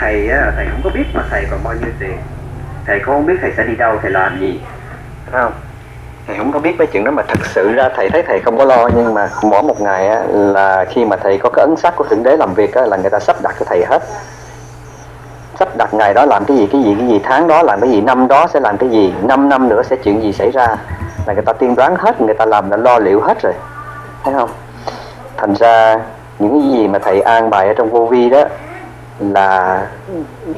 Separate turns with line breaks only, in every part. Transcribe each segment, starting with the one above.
thầy á thầy không có biết mà thầy còn bao nhiêu tiền. Thầy cũng không biết thầy sẽ đi đâu thầy làm gì. Thấy không? Thầy không có biết mấy chuyện đó mà thật sự ra thầy thấy thầy không có lo nhưng mà mỗi một ngày á, là khi mà thầy có cái ấn sắc của thượng đế làm việc á, là người ta sắp đặt cho thầy hết. Sắp đặt ngày đó làm cái gì cái gì cái gì tháng đó làm cái gì năm đó sẽ làm cái gì năm năm nữa sẽ chuyện gì xảy ra. Là người ta tiên đoán hết người ta làm đã lo liệu hết rồi. Thấy không? Thành ra những cái gì mà thầy an bài ở trong vô vi đó là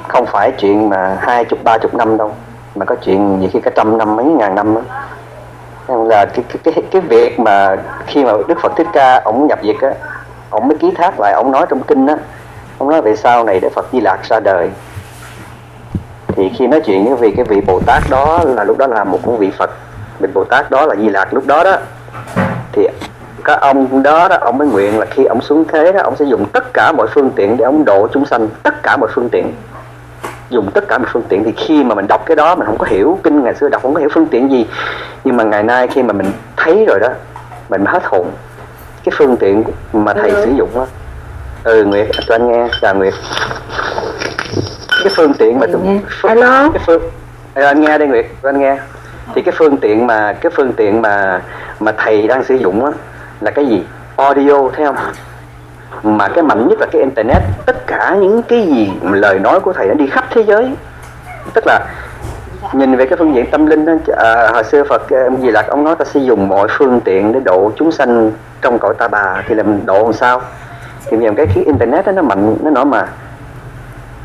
không phải chuyện mà hai chục ba chục năm đâu mà có chuyện gì khi cả trăm năm mấy ngàn năm đó là cái, cái cái cái việc mà khi mà Đức Phật Thích Ca ông nhập diệt á ông mới ký thác lại ông nói trong kinh á ông nói về sau này Đức Phật Di Lạc ra đời. Thì khi nói chuyện với cái vị Bồ Tát đó là lúc đó là một vị Phật vị Bồ Tát đó là Di Lạc lúc đó đó thì các ông đó đó ông mới nguyện là khi ông xuống thế đó ông sẽ dùng tất cả mọi phương tiện để ông độ chúng sanh. Tất cả mọi phương tiện. Dùng tất cả mọi phương tiện. Thì khi mà mình đọc cái đó mình không có hiểu kinh ngày xưa đọc không có hiểu phương tiện gì. Nhưng mà ngày nay khi mà mình thấy rồi đó mình hết hồn. Cái phương tiện mà thầy ừ. sử dụng đó ừ nguyệt cho anh nghe. Chào nguyệt. Cái phương tiện mà tôi
phương,
cái phương ừ, anh nghe đây nguyệt anh nghe. Thì cái phương tiện mà cái phương tiện mà mà thầy đang sử dụng á là cái gì? Audio thấy không mà cái mạnh nhất là cái internet. Tất cả những cái gì lời nói của thầy nó đi khắp thế giới. Tức là nhìn về cái phương diện tâm linh đó, à, hồi xưa Phật ông gì là ông nói ta sẽ dùng mọi phương tiện để độ chúng sanh trong cõi ta bà. Thì làm độ làm sao? Thì nhiều cái khí internet đó, nó mạnh nó nói mà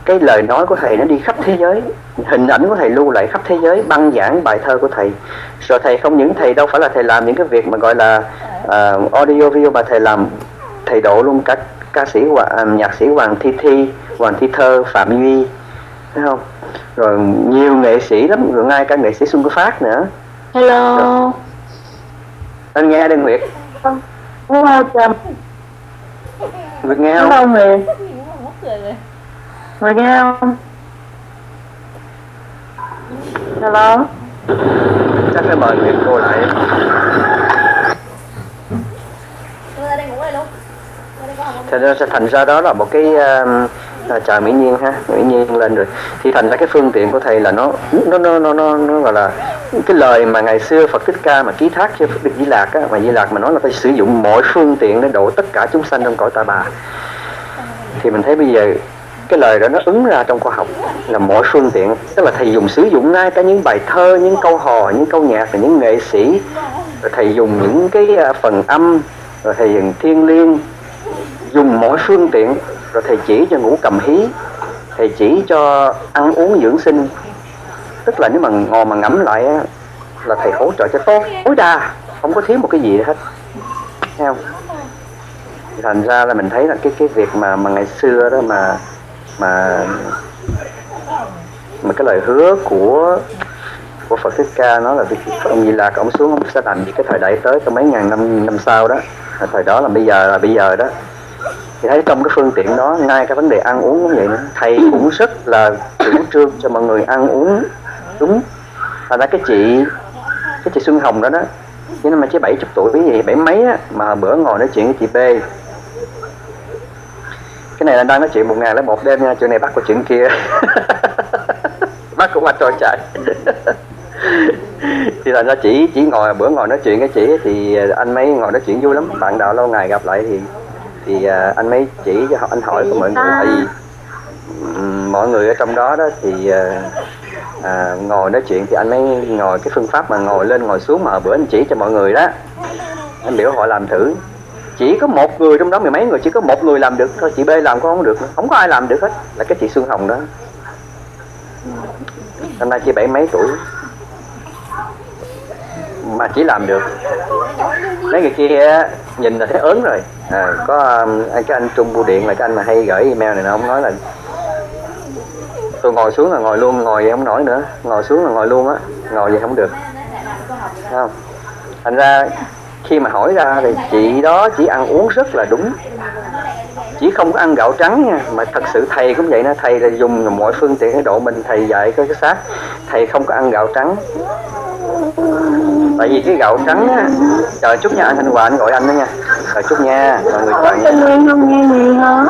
cái lời nói của thầy nó đi khắp thế giới hình ảnh của thầy lưu lại khắp thế giới băng giảng bài thơ của thầy. Rồi thầy không những thầy đâu phải là thầy làm những cái việc mà gọi là uh, audio video mà thầy làm. Thầy độ luôn các ca sĩ hoàng, nhạc sĩ Hoàng Thi Thi Hoàng Thi Thơ Phạm Duy thấy không? Rồi nhiều nghệ sĩ lắm rồi ngay cả nghệ sĩ Xuân Quốc Phát nữa.
Hello. Rồi.
anh nghe đây Nguyệt.
Chào
Nguyệt nghe
không? Hello Nguyệt Nghe không? Hello?
Chắc phải mời Nguyệt cô lại. Thành ra thành ra đó là một cái uh, chào mỹ nhiên ha mỹ nhiên lên rồi. Thì thành ra cái phương tiện của thầy là nó nó nó nó nó, nó gọi là cái lời mà ngày xưa Phật thích ca mà ký thác cho Phật Đức Di Lạc á, mà Di Lạc mà nói là phải sử dụng mọi phương tiện để độ tất cả chúng sanh trong cõi ta bà. Thì mình thấy bây giờ cái lời đó nó ứng ra trong khoa học. Là mọi phương tiện, tức là thầy dùng sử dụng ngay cả những bài thơ, những câu hò, những câu nhạc và những nghệ sĩ. Rồi thầy dùng những cái à, phần âm, rồi thầy dùng thiên liêng. Dùng mọi phương tiện, rồi thầy chỉ cho ngủ cầm hí. Thầy chỉ cho ăn uống dưỡng sinh. Tức là nếu mà ngồi mà ngẫm lại là thầy hỗ trợ cho tốt. Tối đa không có thiếu một cái gì hết. Thấy không? Thành ra là mình thấy là cái cái việc mà mà ngày xưa đó mà mà mà cái lời hứa của của Phật Thích Ca nó là ông Di Lạc ông xuống ông sẽ làm gì cái thời đại tới trong mấy ngàn năm năm sau đó. Thời đó là bây giờ là bây giờ đó. Thì thấy trong cái phương tiện đó ngay cái vấn đề ăn uống cũng vậy nữa. Thầy cũng rất là chủ trương cho mọi người ăn uống đúng. Và ra cái chị cái chị Xuân Hồng đó đó nhưng mà chỉ 70 tuổi cái gì bảy mấy á, mà bữa ngồi nói chuyện với chị B cái này là đang nói chuyện một ngày lấy một đêm nha chuyện này bắt qua chuyện kia. Bắt cũng bắt trôi chạy. Thì là nó chỉ chỉ ngồi bữa ngồi nói chuyện cái chị thì anh mấy ngồi nói chuyện vui lắm. Bạn đạo lâu ngày gặp lại thì thì à, anh mới chỉ cho anh hỏi của mọi người. tại vì mọi người ở trong đó đó thì à, à, ngồi nói chuyện thì anh mới ngồi cái phương pháp mà ngồi lên ngồi xuống mà bữa anh chỉ cho mọi người đó. Anh biểu họ làm thử chỉ có một người trong đó mười mấy người chỉ có một người làm được thôi chị B làm cũng không được không có ai làm được hết là cái chị Xuân Hồng đó. Hôm nay chị bảy mấy tuổi? Mà chỉ làm được. Mấy người kia nhìn là thấy ớn rồi. À, có anh cái anh trung bưu điện là cái anh mà hay gửi email này nó ông nói là tôi ngồi xuống là ngồi luôn ngồi không nổi nữa. Ngồi xuống là ngồi luôn á ngồi vậy không được. Không? Thành ra khi mà hỏi ra thì chị đó chỉ ăn uống rất là đúng. Chỉ không có ăn gạo trắng nha, mà thật sự thầy cũng vậy đó thầy là dùng mọi phương tiện cái độ mình, thầy dạy cái xác. Thầy không có ăn gạo trắng. Tại vì cái gạo trắng á chờ chút nha, anh thanh hòa anh gọi anh đó nha. Chờ chút nha, mọi người
chọn nha. Không nghe gì hả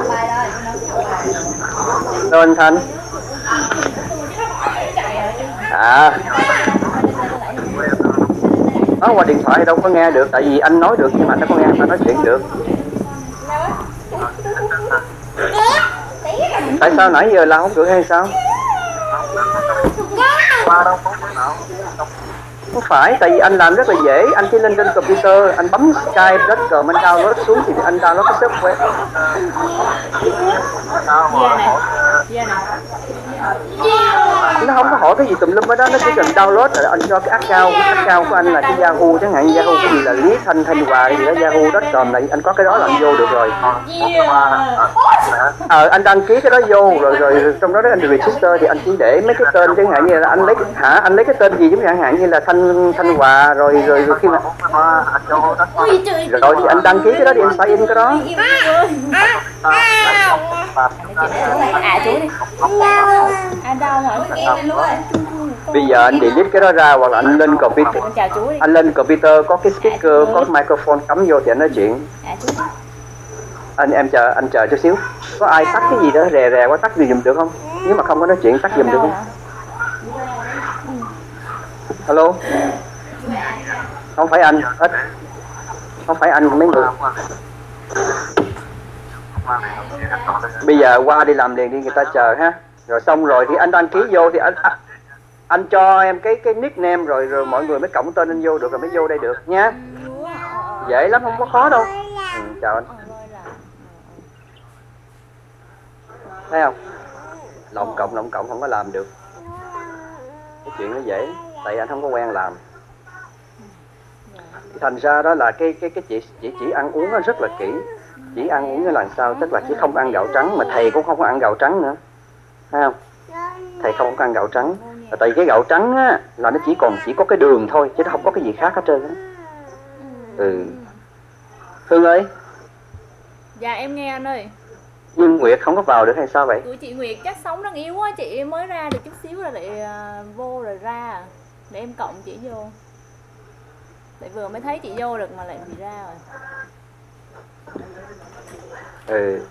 đâu anh thanh? À nói qua điện thoại đâu có nghe được tại vì anh nói được nhưng mà nó có nghe mà nói chuyện được. Tại sao nãy giờ là không được hay sao? Không phải tại vì anh làm rất là dễ. Anh chỉ lên trên computer anh bấm skype đất cờ anh download xuống thì anh download cái software
yeah, này
nó không có hỏi cái gì tùm lum ở đó nó chỉ cần download rồi anh cho cái account cái account của anh là cái Yahoo chẳng hạn Yahoo cái gì là lý thanh thanh hòa gì đó Yahoo.com này anh có cái đó là anh vô được rồi. Ờ anh đăng ký cái đó vô rồi rồi trong đó đó anh register thì anh chỉ để mấy cái tên chẳng hạn như là anh lấy cái hả anh lấy cái tên gì giống như chẳng hạn như là thanh thanh hòa rồi rồi, rồi khi mà rồi thì anh đăng ký cái đó thì anh phải in cái đó.
À chú đi À đâu hả
bây giờ anh delete cái đó ra hoặc là anh lên computer. Anh lên computer, có cái speaker, có cái microphone cắm vô thì anh nói chuyện. Anh, em chờ, anh chờ chút xíu. Có ai tắt cái gì đó, rè rè quá, tắt gì dùm được không? Nếu mà không có nói chuyện, tắt dùm được không? Hello? Không phải anh. Ít không phải anh, mấy người. Bây giờ qua đi làm liền đi, người ta chờ ha rồi xong rồi thì anh đăng ký vô thì anh anh, cho em cái cái nickname rồi rồi mọi người mới cộng tên anh vô được rồi mới vô đây được nha. Dễ lắm không có khó đâu. Ừ, chào anh. Thấy không? Lộng cộng lộng cộng không có làm được. Cái chuyện nó dễ tại anh không có quen làm. Thành ra đó là cái cái cái chị chị chỉ ăn uống nó rất là kỹ. Chỉ ăn uống là làm sao? Tức là chỉ không ăn gạo trắng mà thầy cũng không có ăn gạo trắng nữa thấy không? Thầy không có ăn gạo trắng. Và tại vì cái gạo trắng á là nó chỉ còn chỉ có cái đường thôi chứ nó không có cái gì khác hết trơn á. Ừ. Hương ơi?
Dạ em nghe anh ơi.
Nhưng nguyệt không có vào được hay sao vậy?
Tụi chị Nguyệt chắc sống đang yếu quá Chị mới ra được chút xíu rồi lại à, vô rồi ra. Để em cộng chị vô. Tại vừa mới thấy chị vô được mà lại bị ra rồi.
Ừ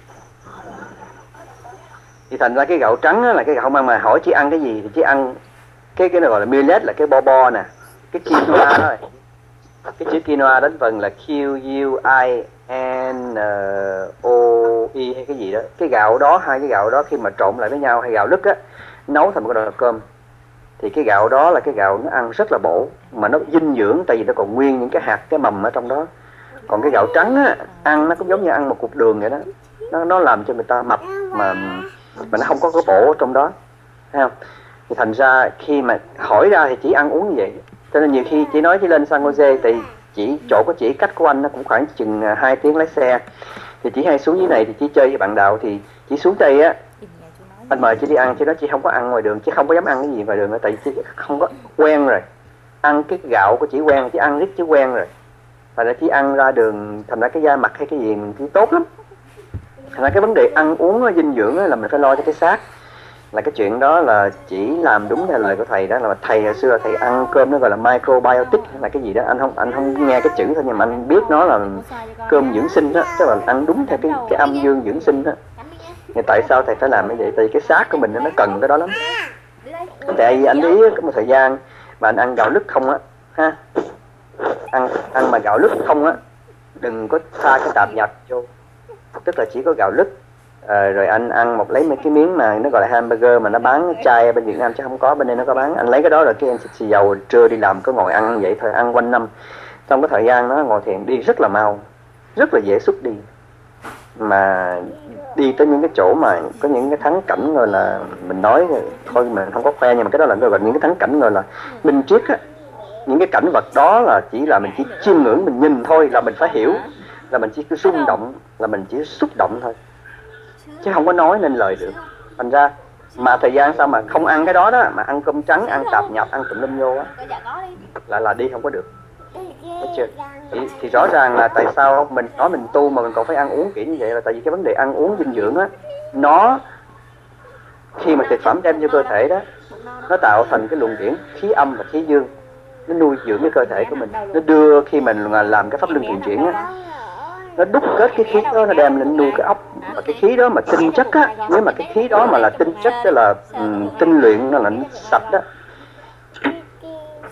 thì thành ra cái gạo trắng là cái gạo mà mà hỏi chỉ ăn cái gì thì chỉ ăn cái cái này gọi là millet là cái bo bo nè. Cái quinoa thôi cái chữ quinoa đánh phần là Q U I N O I hay cái gì đó. Cái gạo đó, hai cái gạo đó khi mà trộn lại với nhau hay gạo lứt á, nấu thành một cái nồi cơm. Thì cái gạo đó là cái gạo nó ăn rất là bổ, mà nó dinh dưỡng, tại vì nó còn nguyên những cái hạt, cái mầm ở trong đó. Còn cái gạo trắng á, ăn nó cũng giống như ăn một cục đường vậy đó. Nó nó làm cho người ta mập, mà mà nó không có cái bổ trong đó. Thấy không? Thì thành ra khi mà hỏi ra thì chỉ ăn uống như vậy. Cho nên nhiều khi chỉ nói chỉ lên San Jose thì chỉ chỗ có chỉ cách của anh nó cũng khoảng chừng à, 2 tiếng lái xe. Thì chỉ hay xuống dưới này thì chỉ chơi với bạn đạo thì chỉ xuống đây á, anh mời chị đi ăn chứ nó chị không có ăn ngoài đường chứ không có dám ăn cái gì ngoài đường nữa, tại chị không có quen rồi. Ăn cái gạo của chị quen, chị ăn riết chứ quen rồi. Và là chị ăn ra đường, thành ra cái da mặt hay cái gì mình tốt lắm ra cái vấn đề ăn uống dinh dưỡng là mình phải lo cho cái xác. Là cái chuyện đó là chỉ làm đúng theo lời của thầy đó, là thầy hồi xưa thầy ăn cơm nó gọi là microbiotic hay là cái gì đó. Anh không anh không nghe cái chữ thôi, nhưng mà anh biết nó là cơm dưỡng sinh đó, tức là ăn đúng theo cái cái âm dương dưỡng sinh đó. Thì tại sao thầy phải làm như vậy? Tại vì cái xác của mình nó cần cái đó lắm. Tại vì anh ý có một thời gian mà anh ăn gạo lứt không á, ha? Ăn ăn mà gạo lứt không á, đừng có pha cái tạp nhật vô tức là chỉ có gạo lứt à, rồi anh ăn một lấy mấy cái miếng mà nó gọi là hamburger mà nó bán chai bên Việt Nam chứ không có bên đây nó có bán. Anh lấy cái đó rồi cái em xịt xì dầu trưa đi làm cứ ngồi ăn vậy thôi ăn quanh năm. Trong cái thời gian nó ngồi thiền đi rất là mau rất là dễ xúc đi. Mà đi tới những cái chỗ mà có những cái thắng cảnh rồi là mình nói thôi mình không có khoe nhưng mà cái đó là gọi những cái thắng cảnh rồi là minh triết á. Những cái cảnh vật đó là chỉ là mình chỉ chiêm ngưỡng mình nhìn thôi là mình phải hiểu là mình chỉ cứ rung động là mình chỉ xúc động thôi. Chứ không có nói nên lời được. Thành ra mà thời gian sao mà không ăn cái đó đó mà ăn cơm trắng ăn tạp nhập ăn tùm lum vô á.
Dạ
là là đi không có được. Thấy chưa? Thì, thì rõ ràng là tại sao mình nói mình tu mà mình còn phải ăn uống kiểu như vậy là tại vì cái vấn đề ăn uống dinh dưỡng á nó khi mà thực phẩm đem vô cơ thể đó nó tạo thành cái luồng điển khí âm và khí dương nó nuôi dưỡng cái cơ thể của mình. Nó đưa khi mình là làm cái pháp luân chuyển chuyển á nó đúc kết cái khí đó nó đem lên nuôi cái ốc. Và cái khí đó mà tinh chất á nếu mà cái khí đó mà là tinh chất tức là um, tinh luyện nó là sạch đó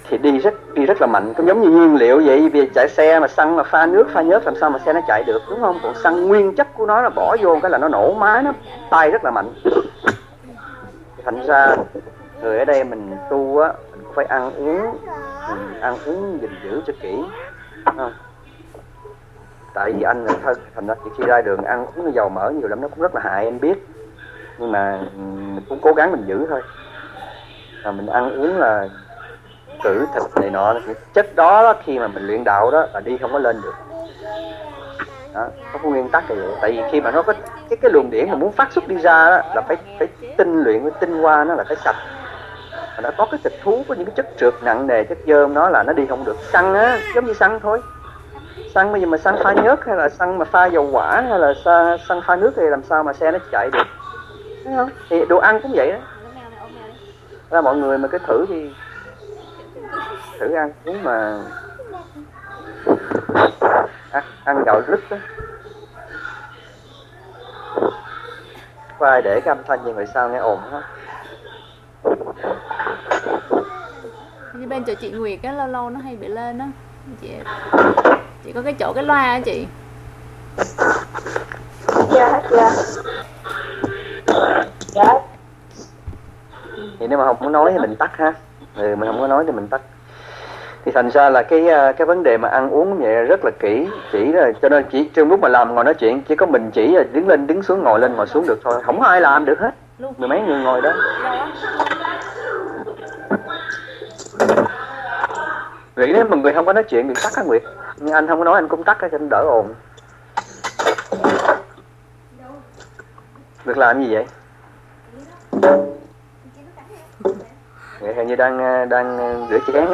thì đi rất đi rất là mạnh. Cũng giống như nhiên liệu vậy vì chạy xe mà xăng mà pha nước pha nhớt làm sao mà xe nó chạy được đúng không? Còn xăng nguyên chất của nó là bỏ vô cái là nó nổ máy nó tay rất là mạnh. Thành ra người ở đây mình tu á mình phải ăn uống mình ăn uống gìn giữ cho kỹ. Không? Tại vì anh là thân thành ra khi ra đường ăn uống dầu mỡ nhiều lắm nó cũng rất là hại em biết. Nhưng mà mình cũng cố gắng mình giữ thôi. Là mình ăn uống là cử thịt này nọ cái chất đó, đó khi mà mình luyện đạo đó là đi không có lên được. Đó, nó có nguyên tắc là vậy. Tại vì khi mà nó có cái cái luồng điển mà muốn phát xuất đi ra đó, là phải phải tinh luyện với tinh hoa nó là phải sạch. Mà nó có cái thịt thú có những cái chất trượt nặng nề chất dơm nó là nó đi không được. Xăng á giống như xăng thôi xăng bây giờ mà xăng pha nhớt hay là xăng mà pha dầu quả hay là xăng, xăng pha nước thì làm sao mà xe nó chạy được? Thấy không? Thì đồ ăn cũng vậy đó. Ra mọi người mà cứ thử thì thử ăn uống mà ăn, ăn gạo lứt đó Khoai để cái âm thanh gì vậy sao nghe ồn hết
như bên chỗ chị Nguyệt á lâu lâu nó hay bị lên á chị chị có cái chỗ cái loa á chị.
Dạ dạ. Dạ.
Thì nếu mà không muốn nói thì mình tắt ha. Ừ, mình không có nói thì mình tắt. Thì thành ra là cái à, cái vấn đề mà ăn uống vậy rất là kỹ chỉ là cho nên chỉ trong lúc mà làm ngồi nói chuyện chỉ có mình chỉ là đứng lên đứng xuống ngồi lên ngồi xuống được thôi. Không có ai làm được hết. Mười mấy người ngồi đó nghĩ nếu mà người không có nói chuyện thì tắt á Nguyệt. Nhưng anh không có nói anh cũng tắt cho anh đỡ ồn. Được làm gì vậy? Nguyệt hình như đang ờ, đang ờ, rửa chén.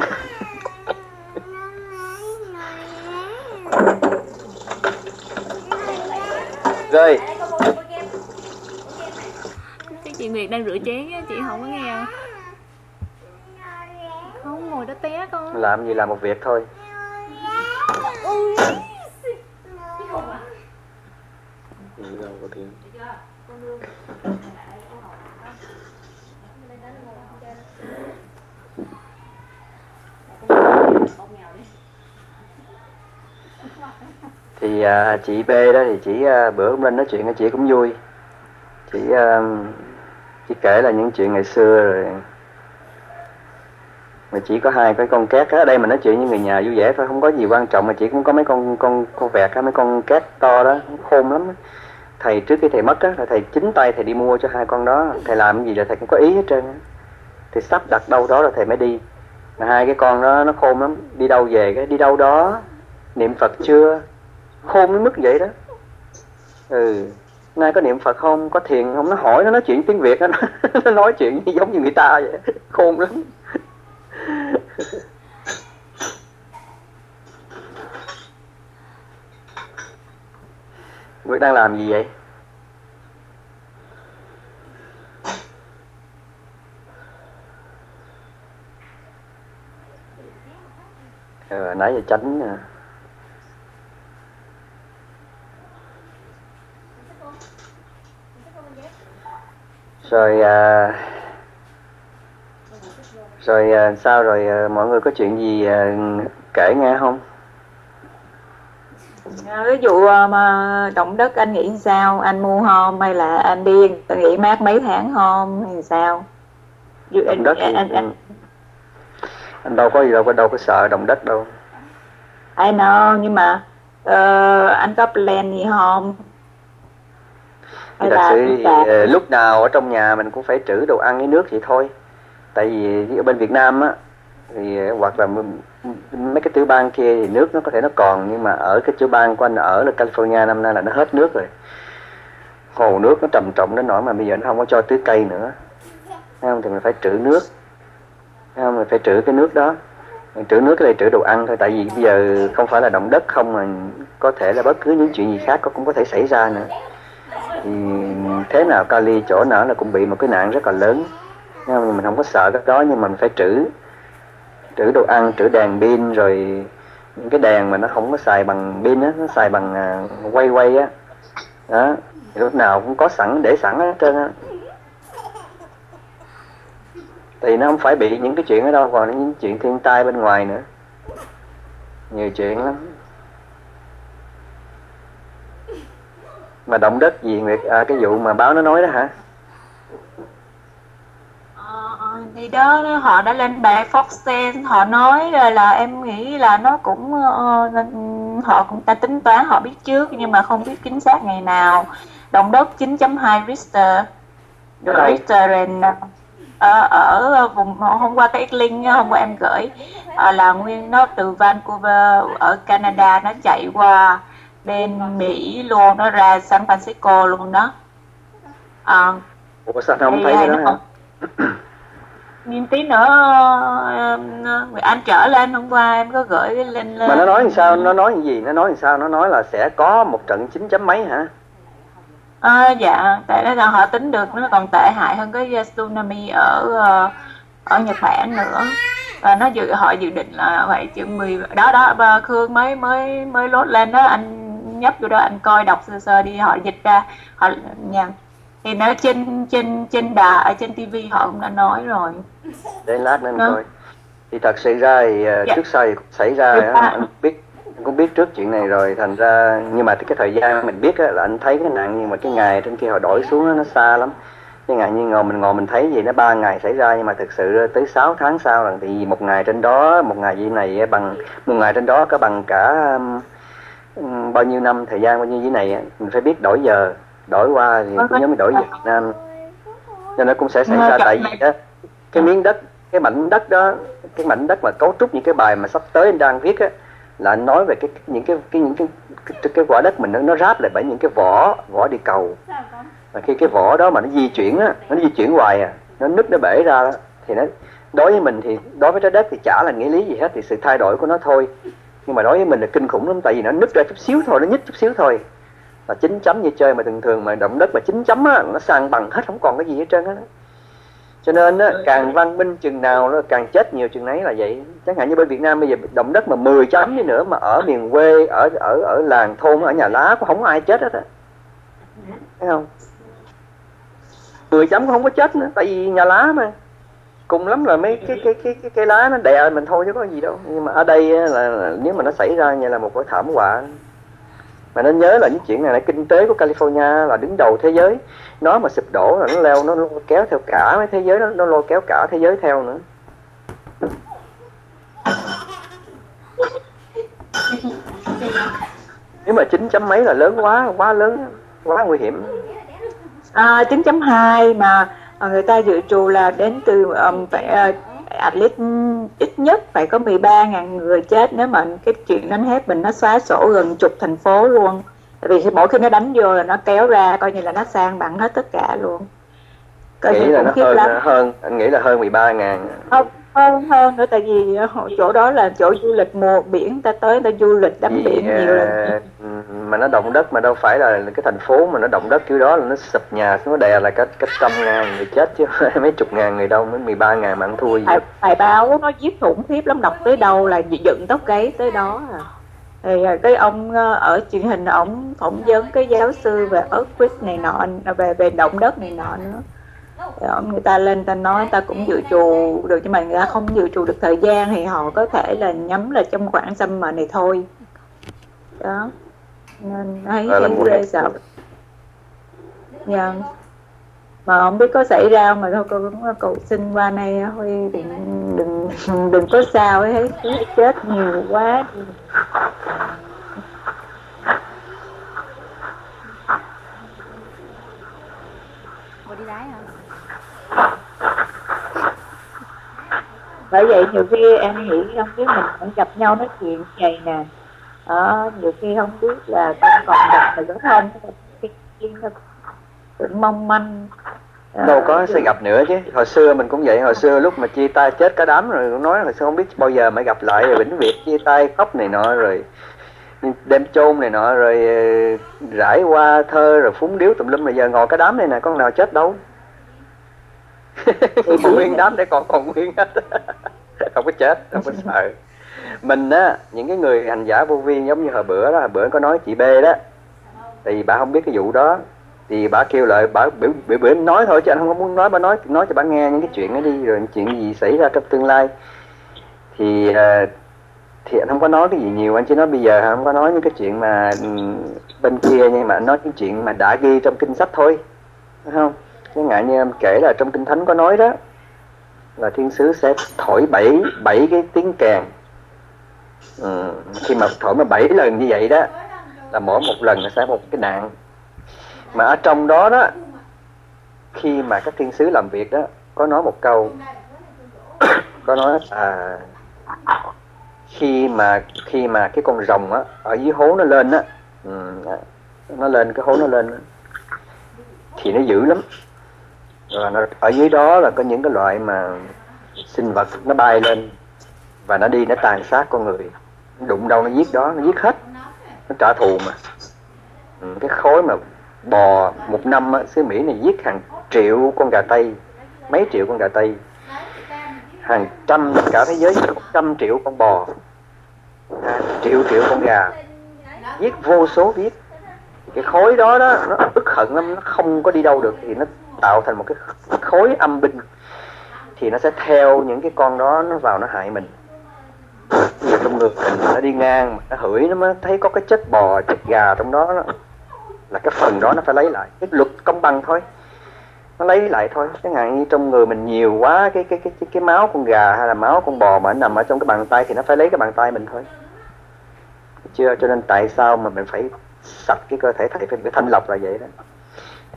Rồi.
Cái chị Nguyệt đang rửa chén á, chị không có nghe không? Ngồi đó té con.
Làm gì làm một việc thôi. Đâu có tiếng. thì à, chị B đó thì chỉ à, bữa hôm lên nói chuyện với chị cũng vui. Chị à, chỉ kể là những chuyện ngày xưa rồi mà chỉ có hai cái con két ở đây mình nói chuyện với người nhà vui vẻ thôi, không có gì quan trọng, mà chỉ cũng có mấy con con con vẹt á, mấy con két to đó khôn lắm thầy trước khi thầy mất á, là thầy chính tay thầy đi mua cho hai con đó. Thầy làm cái gì là thầy cũng có ý hết trơn á. Thì sắp đặt đâu đó là thầy mới đi. Mà hai cái con đó, nó khôn lắm. Đi đâu về cái, đi đâu đó. Niệm phật chưa? Khôn đến mức vậy đó. Ừ. Nay có niệm phật không? Có thiền không? Nó hỏi, nó nói chuyện tiếng việt đó nó nói chuyện giống như người ta vậy. Khôn lắm. Nguyễn đang làm gì vậy? Ờ, nãy giờ tránh nè. Rồi à, rồi à, sao rồi à, mọi người có chuyện gì à, kể nghe không?
À, ví dụ mà động đất anh nghĩ sao anh mua không hay là anh điên anh nghĩ mát mấy tháng không hay sao dụ
Động đất thì,
anh, anh, anh,
anh đâu có gì đâu có đâu có sợ động đất đâu.
I know nhưng mà ờ, anh có plan gì không
Thì
hay
thật sự thì, ờ, lúc nào ở trong nhà mình cũng phải trữ đồ ăn với nước vậy thôi. Tại vì ở bên Việt Nam á, thì, hoặc là mấy cái tiểu bang kia thì nước nó có thể nó còn, nhưng mà ở cái tiểu bang của anh ở là California năm nay là nó hết nước rồi. Hồ nước nó trầm trọng đến nỗi mà bây giờ nó không có cho tưới cây nữa. Thấy không? Thì mình phải trữ nước. Thấy không? Mình phải trữ cái nước đó. Mình trữ nước cái này trữ đồ ăn thôi tại vì bây giờ không phải là động đất, không mà có thể là bất cứ những chuyện gì khác cũng có thể xảy ra nữa thì thế nào Cali chỗ nào là cũng bị một cái nạn rất là lớn Thấy mình không có sợ cái đó nhưng mình phải trữ. Trữ đồ ăn trữ đèn pin rồi những cái đèn mà nó không có xài bằng pin á nó xài bằng à, quay quay á. Đó lúc nào cũng có sẵn để sẵn hết trơn á. Thì nó không phải bị những cái chuyện ở đâu còn những chuyện thiên tai bên ngoài nữa. Nhiều chuyện lắm. Mà động đất gì Nguyệt? À, cái vụ mà báo nó nói đó hả?
Ờ, ờ, thì đó họ đã lên bài Fox họ nói rồi là em nghĩ là nó cũng nên- họ cũng ta tính toán họ biết trước nhưng mà không biết chính xác ngày nào. Động đất 9.2 Richter? Richter and, ờ, ở vùng hôm qua cái link hôm qua em gửi là nguyên nó từ Vancouver ở Canada nó chạy qua bên Mỹ luôn nó ra San Francisco luôn đó. Ờ,
ủa sao không thấy cái đó hả
Nhưng tí nữa em, Nguyệt Anh trở lên hôm qua em có gửi cái link lên
mà nó nói làm sao nó nói gì? Nó nói làm sao? Nó nói là sẽ có một trận chín chấm mấy hả?
À, dạ tại đó là họ tính được nó còn tệ hại hơn cái tsunami ở ờ, ở Nhật Bản nữa. Và nó dự họ dự định là phải chừng 10 đó đó bà Khương mới mới mới lốt lên đó anh nhấp vô đó anh coi đọc sơ sơ đi họ dịch ra họ nha thì nó trên trên trên đà ở trên tivi họ cũng đã nói rồi
để lát nữa
Đó.
coi thì thật sự ra thì ờ,
Dạ.
trước sau gì xảy ra
Dạ.
á, anh biết anh cũng biết trước chuyện này rồi thành ra nhưng mà cái thời gian mình biết á, là anh thấy cái nạn nhưng mà cái ngày trên kia họ đổi xuống nó xa lắm cái ngày như ngồi mình ngồi mình thấy gì nó ba ngày xảy ra nhưng mà thực sự tới 6 tháng sau là thì một ngày trên đó một ngày như này bằng một ngày trên đó có bằng cả bao nhiêu năm thời gian bao nhiêu như này mình phải biết đổi giờ đổi qua thì cũng giống như đổi giờ Việt Nam. Cho nó cũng sẽ xảy
Mà
ra
chậm
tại vì đó cái miếng đất cái mảnh đất đó cái mảnh đất mà cấu trúc những cái bài mà sắp tới anh đang viết á là anh nói về cái những cái cái những cái cái, cái quả đất mình nó, nó ráp lại bởi những cái vỏ vỏ đi cầu. Và khi cái vỏ đó mà nó di chuyển á nó di chuyển hoài à nó nứt nó bể ra thì nó đối với mình thì đối với trái đất thì chả là nghĩa lý gì hết thì sự thay đổi của nó thôi. Nhưng mà đối với mình là kinh khủng lắm tại vì nó nứt ra chút xíu thôi nó nhích chút xíu thôi là chín chấm như chơi mà thường thường mà động đất mà chín chấm á nó sang bằng hết không còn cái gì hết trơn á. Cho nên á, càng văn minh chừng nào nó càng chết nhiều chừng nấy là vậy. Chẳng hạn như bên Việt Nam bây giờ động đất mà 10 chấm đi nữa mà ở miền quê ở ở ở làng thôn ở nhà lá cũng không ai chết hết á. Thấy không? 10 chấm cũng không có chết nữa tại vì nhà lá mà. Cùng lắm là mấy cái cái cái cái cây lá nó đè mình thôi chứ có gì đâu. Nhưng mà ở đây á, là, là nếu mà nó xảy ra như là một cái thảm họa mà nên nhớ là những chuyện này là kinh tế của California là đứng đầu thế giới. Nó mà sụp đổ là nó leo nó lôi kéo theo cả mấy thế giới nó nó lôi kéo cả thế giới theo nữa. Nếu mà chín chấm mấy là lớn quá quá lớn quá nguy hiểm.
À, 9.2 mà à, người ta dự trù là đến từ um, phải uh, at least ừm, ít nhất phải có 13.000 người chết nếu mà cái chuyện đánh hết mình nó xóa sổ gần chục thành phố luôn. Tại vì mỗi khi nó đánh vô là nó kéo ra coi như là nó sang bằng hết tất cả luôn. Coi
nghĩ là nó hơn
lắm.
hơn anh nghĩ là hơn 13 ngàn.
Không hơn hơn nữa tại vì ờ, chỗ đó là chỗ du lịch mùa biển ta tới ta du lịch tắm biển nhiều lần
ờ, mà nó động đất mà đâu phải là cái thành phố mà nó động đất kiểu đó là nó sụp nhà xuống nó đè là cách cách trăm ngàn người chết chứ mấy chục ngàn người đâu mới 13 ngàn mà ăn thua gì
bài, bài báo nó viết khủng khiếp lắm đọc tới đâu là dựng tóc gáy tới đó à. thì à, cái ông ờ, ở truyền hình ổng phỏng vấn cái giáo sư về earthquake này nọ về về động đất này nọ nữa. ông người ta lên ta nói ta cũng dự trù được nhưng mà người ta không dự trù được thời gian thì họ có thể là nhắm là trong khoảng summer này thôi. Đó. Nên thấy ghê sợ. Dạ. Mà không biết có xảy ra mà thôi cô cũng cầu xin qua nay thôi đừng đừng đừng có sao ấy thấy chết nhiều quá
Bộ đi đáy hả?
Bởi vậy nhiều khi em nghĩ không biết mình vẫn gặp nhau nói chuyện vậy nè. Đó nhiều khi không biết là con còn không. Cái chuyện nó cũng mong manh. Ờ,
đâu có sẽ gặp nữa chứ. Hồi xưa mình cũng vậy. Hồi xưa lúc mà chia tay chết cả đám rồi cũng nói là sao không biết bao giờ mới gặp lại. Rồi vĩnh việt chia tay khóc này nọ rồi đem chôn này nọ rồi ờ, rải qua thơ rồi phúng điếu tùm lum. Rồi giờ ngồi cái đám này nè con nào chết đâu còn nguyên đám để còn còn nguyên hết. Không có chết không có sợ. Mình á những cái người hành giả vô vi giống như hồi bữa đó hồi bữa có nói chị B đó. Thì bà không biết cái vụ đó. Thì bà kêu lại bà biểu biểu, biểu nói thôi chứ anh không có muốn nói bà nói nói cho bà nghe những cái chuyện đó đi rồi chuyện gì xảy ra trong tương lai. Thì à, thì anh không có nói cái gì nhiều anh chỉ nói bây giờ anh không có nói những cái chuyện mà ừ, bên kia nhưng mà anh nói những chuyện mà đã ghi trong kinh sách thôi. Phải không cái ngại như em kể là trong kinh thánh có nói đó là thiên sứ sẽ thổi bảy bảy cái tiếng kèn. Ừ, khi mà thổi mà bảy lần như vậy đó là mỗi một lần nó sẽ một cái nạn. Mà ở trong đó đó khi mà các thiên sứ làm việc đó có nói một câu có nói à khi mà khi mà cái con rồng á ở dưới hố nó lên á ừ, nó lên cái hố nó lên á, thì nó dữ lắm và nó, ở dưới đó là có những cái loại mà sinh vật nó bay lên và nó đi nó tàn sát con người. Đụng đâu nó giết đó nó giết hết. Nó trả thù mà. Ừ, cái khối mà bò một năm á, xứ Mỹ này giết hàng triệu con gà tây mấy triệu con gà tây. Hàng trăm cả thế giới trăm triệu con bò. Triệu triệu con gà. Giết vô số giết cái khối đó đó nó ức hận lắm nó không có đi đâu được thì nó tạo thành một cái khối âm binh thì nó sẽ theo những cái con đó nó vào nó hại mình. Trong người mình nó đi ngang nó hửi nó mới thấy có cái chất bò chất gà trong đó, đó. Là cái phần đó nó phải lấy lại cái luật công bằng thôi. Nó lấy lại thôi chẳng hạn như trong người mình nhiều quá cái cái cái cái, cái máu con gà hay là máu con bò mà nó nằm ở trong cái bàn tay thì nó phải lấy cái bàn tay mình thôi. Chưa? Cho nên tại sao mà mình phải sạch cái cơ thể thầy phải, phải thanh lọc là vậy đó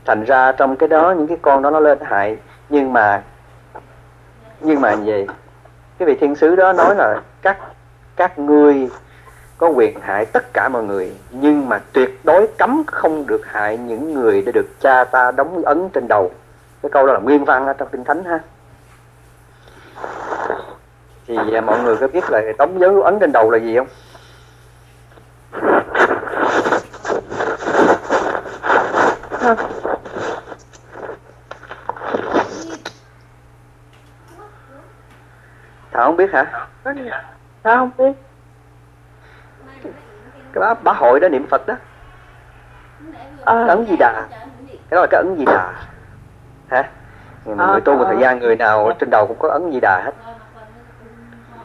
thành ra trong cái đó những cái con đó nó lên hại. Nhưng mà nhưng mà gì? Cái vị thiên sứ đó nói là các các ngươi có quyền hại tất cả mọi người, nhưng mà tuyệt đối cấm không được hại những người đã được cha ta đóng ấn trên đầu. Cái câu đó là nguyên văn ở trong kinh thánh ha. Thì à, mọi người có biết là đóng dấu ấn trên đầu là gì không? Thảo không biết hả?
Sao không biết?
Cái bá, bá hội đó niệm Phật đó.
À,
ấn gì đà. Cái đó là cái ấn gì đà. Hả? Người,
À,
tu một
à.
thời gian người nào trên đầu cũng có ấn gì đà hết.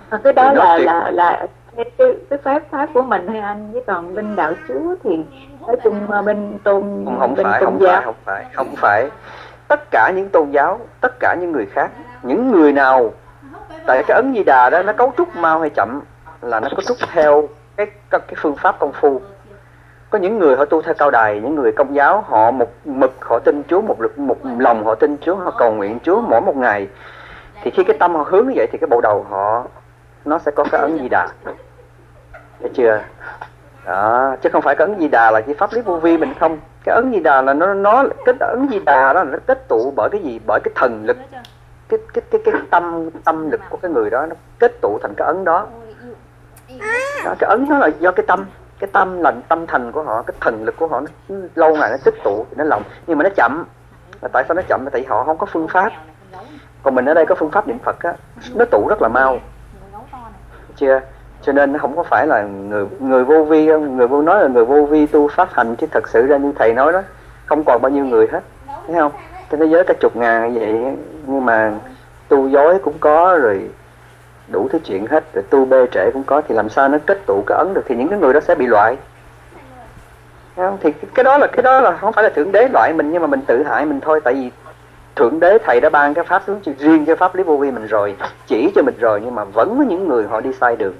À, cái đó là là là cái, cái, pháp pháp của mình hay anh? Với còn bên đạo chúa thì nói chung ờ, bên tôn
không không
bên
phải
tôn
không
giáo.
phải không phải. Không phải. Tất cả những tôn giáo tất cả những người khác những người nào tại cái ấn di đà đó nó cấu trúc mau hay chậm là nó cấu trúc theo cái cái, cái phương pháp công phu. Có những người họ tu theo cao đài những người công giáo họ một mực họ tin Chúa một lực một lòng họ tin Chúa họ cầu nguyện Chúa mỗi một ngày. Thì khi cái tâm họ hướng như vậy thì cái bộ đầu họ nó sẽ có cái ấn di đà. Thấy chưa? Đó chứ không phải cái ấn di đà là chỉ pháp lý vô vi mình không. Cái ấn di đà là nó nó cái ấn di đà đó là nó kết tụ bởi cái gì? Bởi cái thần lực cái cái cái cái tâm tâm lực của cái người đó nó kết tụ thành cái ấn đó. Đó, cái ấn đó là do cái tâm cái tâm lành tâm thành của họ cái thần lực của họ nó lâu ngày nó tích tụ thì nó lòng nhưng mà nó chậm. Là tại sao nó chậm? Là tại vì họ không có phương pháp. Còn mình ở đây có phương pháp niệm phật á nó tụ rất là mau. Chưa? Cho nên nó không có phải là người người vô vi người vô nói là người vô vi tu pháp hành chứ thật sự ra như thầy nói đó không còn bao nhiêu người hết. Thấy không trên thế giới cả chục ngàn như vậy nhưng mà tu dối cũng có rồi đủ thứ chuyện hết rồi tu bê trễ cũng có thì làm sao nó kết tụ cái ấn được thì những cái người đó sẽ bị loại không? thì cái- đó là cái đó là không phải là thượng đế loại mình nhưng mà mình tự hại mình thôi tại vì thượng đế thầy đã ban cái pháp xuống riêng cho pháp lý vô vi mình rồi chỉ cho mình rồi nhưng mà vẫn có những người họ đi sai đường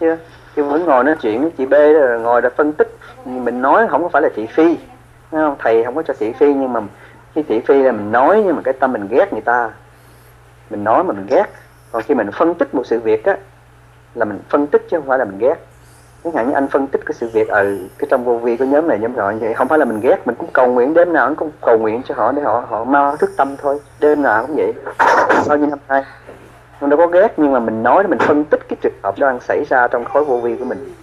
chưa chứ vẫn ngồi nói chuyện với chị B đó, rồi ngồi đã phân tích mình nói không có phải là thị phi không? thầy không có cho thị phi nhưng mà khi thị phi là mình nói nhưng mà cái tâm mình ghét người ta. Mình nói mà mình ghét. Còn khi mình phân tích một sự việc á, là mình phân tích chứ không phải là mình ghét. Chẳng hạn như anh phân tích cái sự việc ở cái trong vô vi của nhóm này, nhóm họ như vậy, không phải là mình ghét, mình cũng cầu nguyện đêm nào cũng cầu nguyện cho họ để họ họ mau thức tâm thôi. Đêm nào cũng vậy. Bao nhiêu năm nay, mình đâu có ghét, nhưng mà mình nói mình phân tích cái trường hợp đó đang xảy ra trong khối vô vi của mình.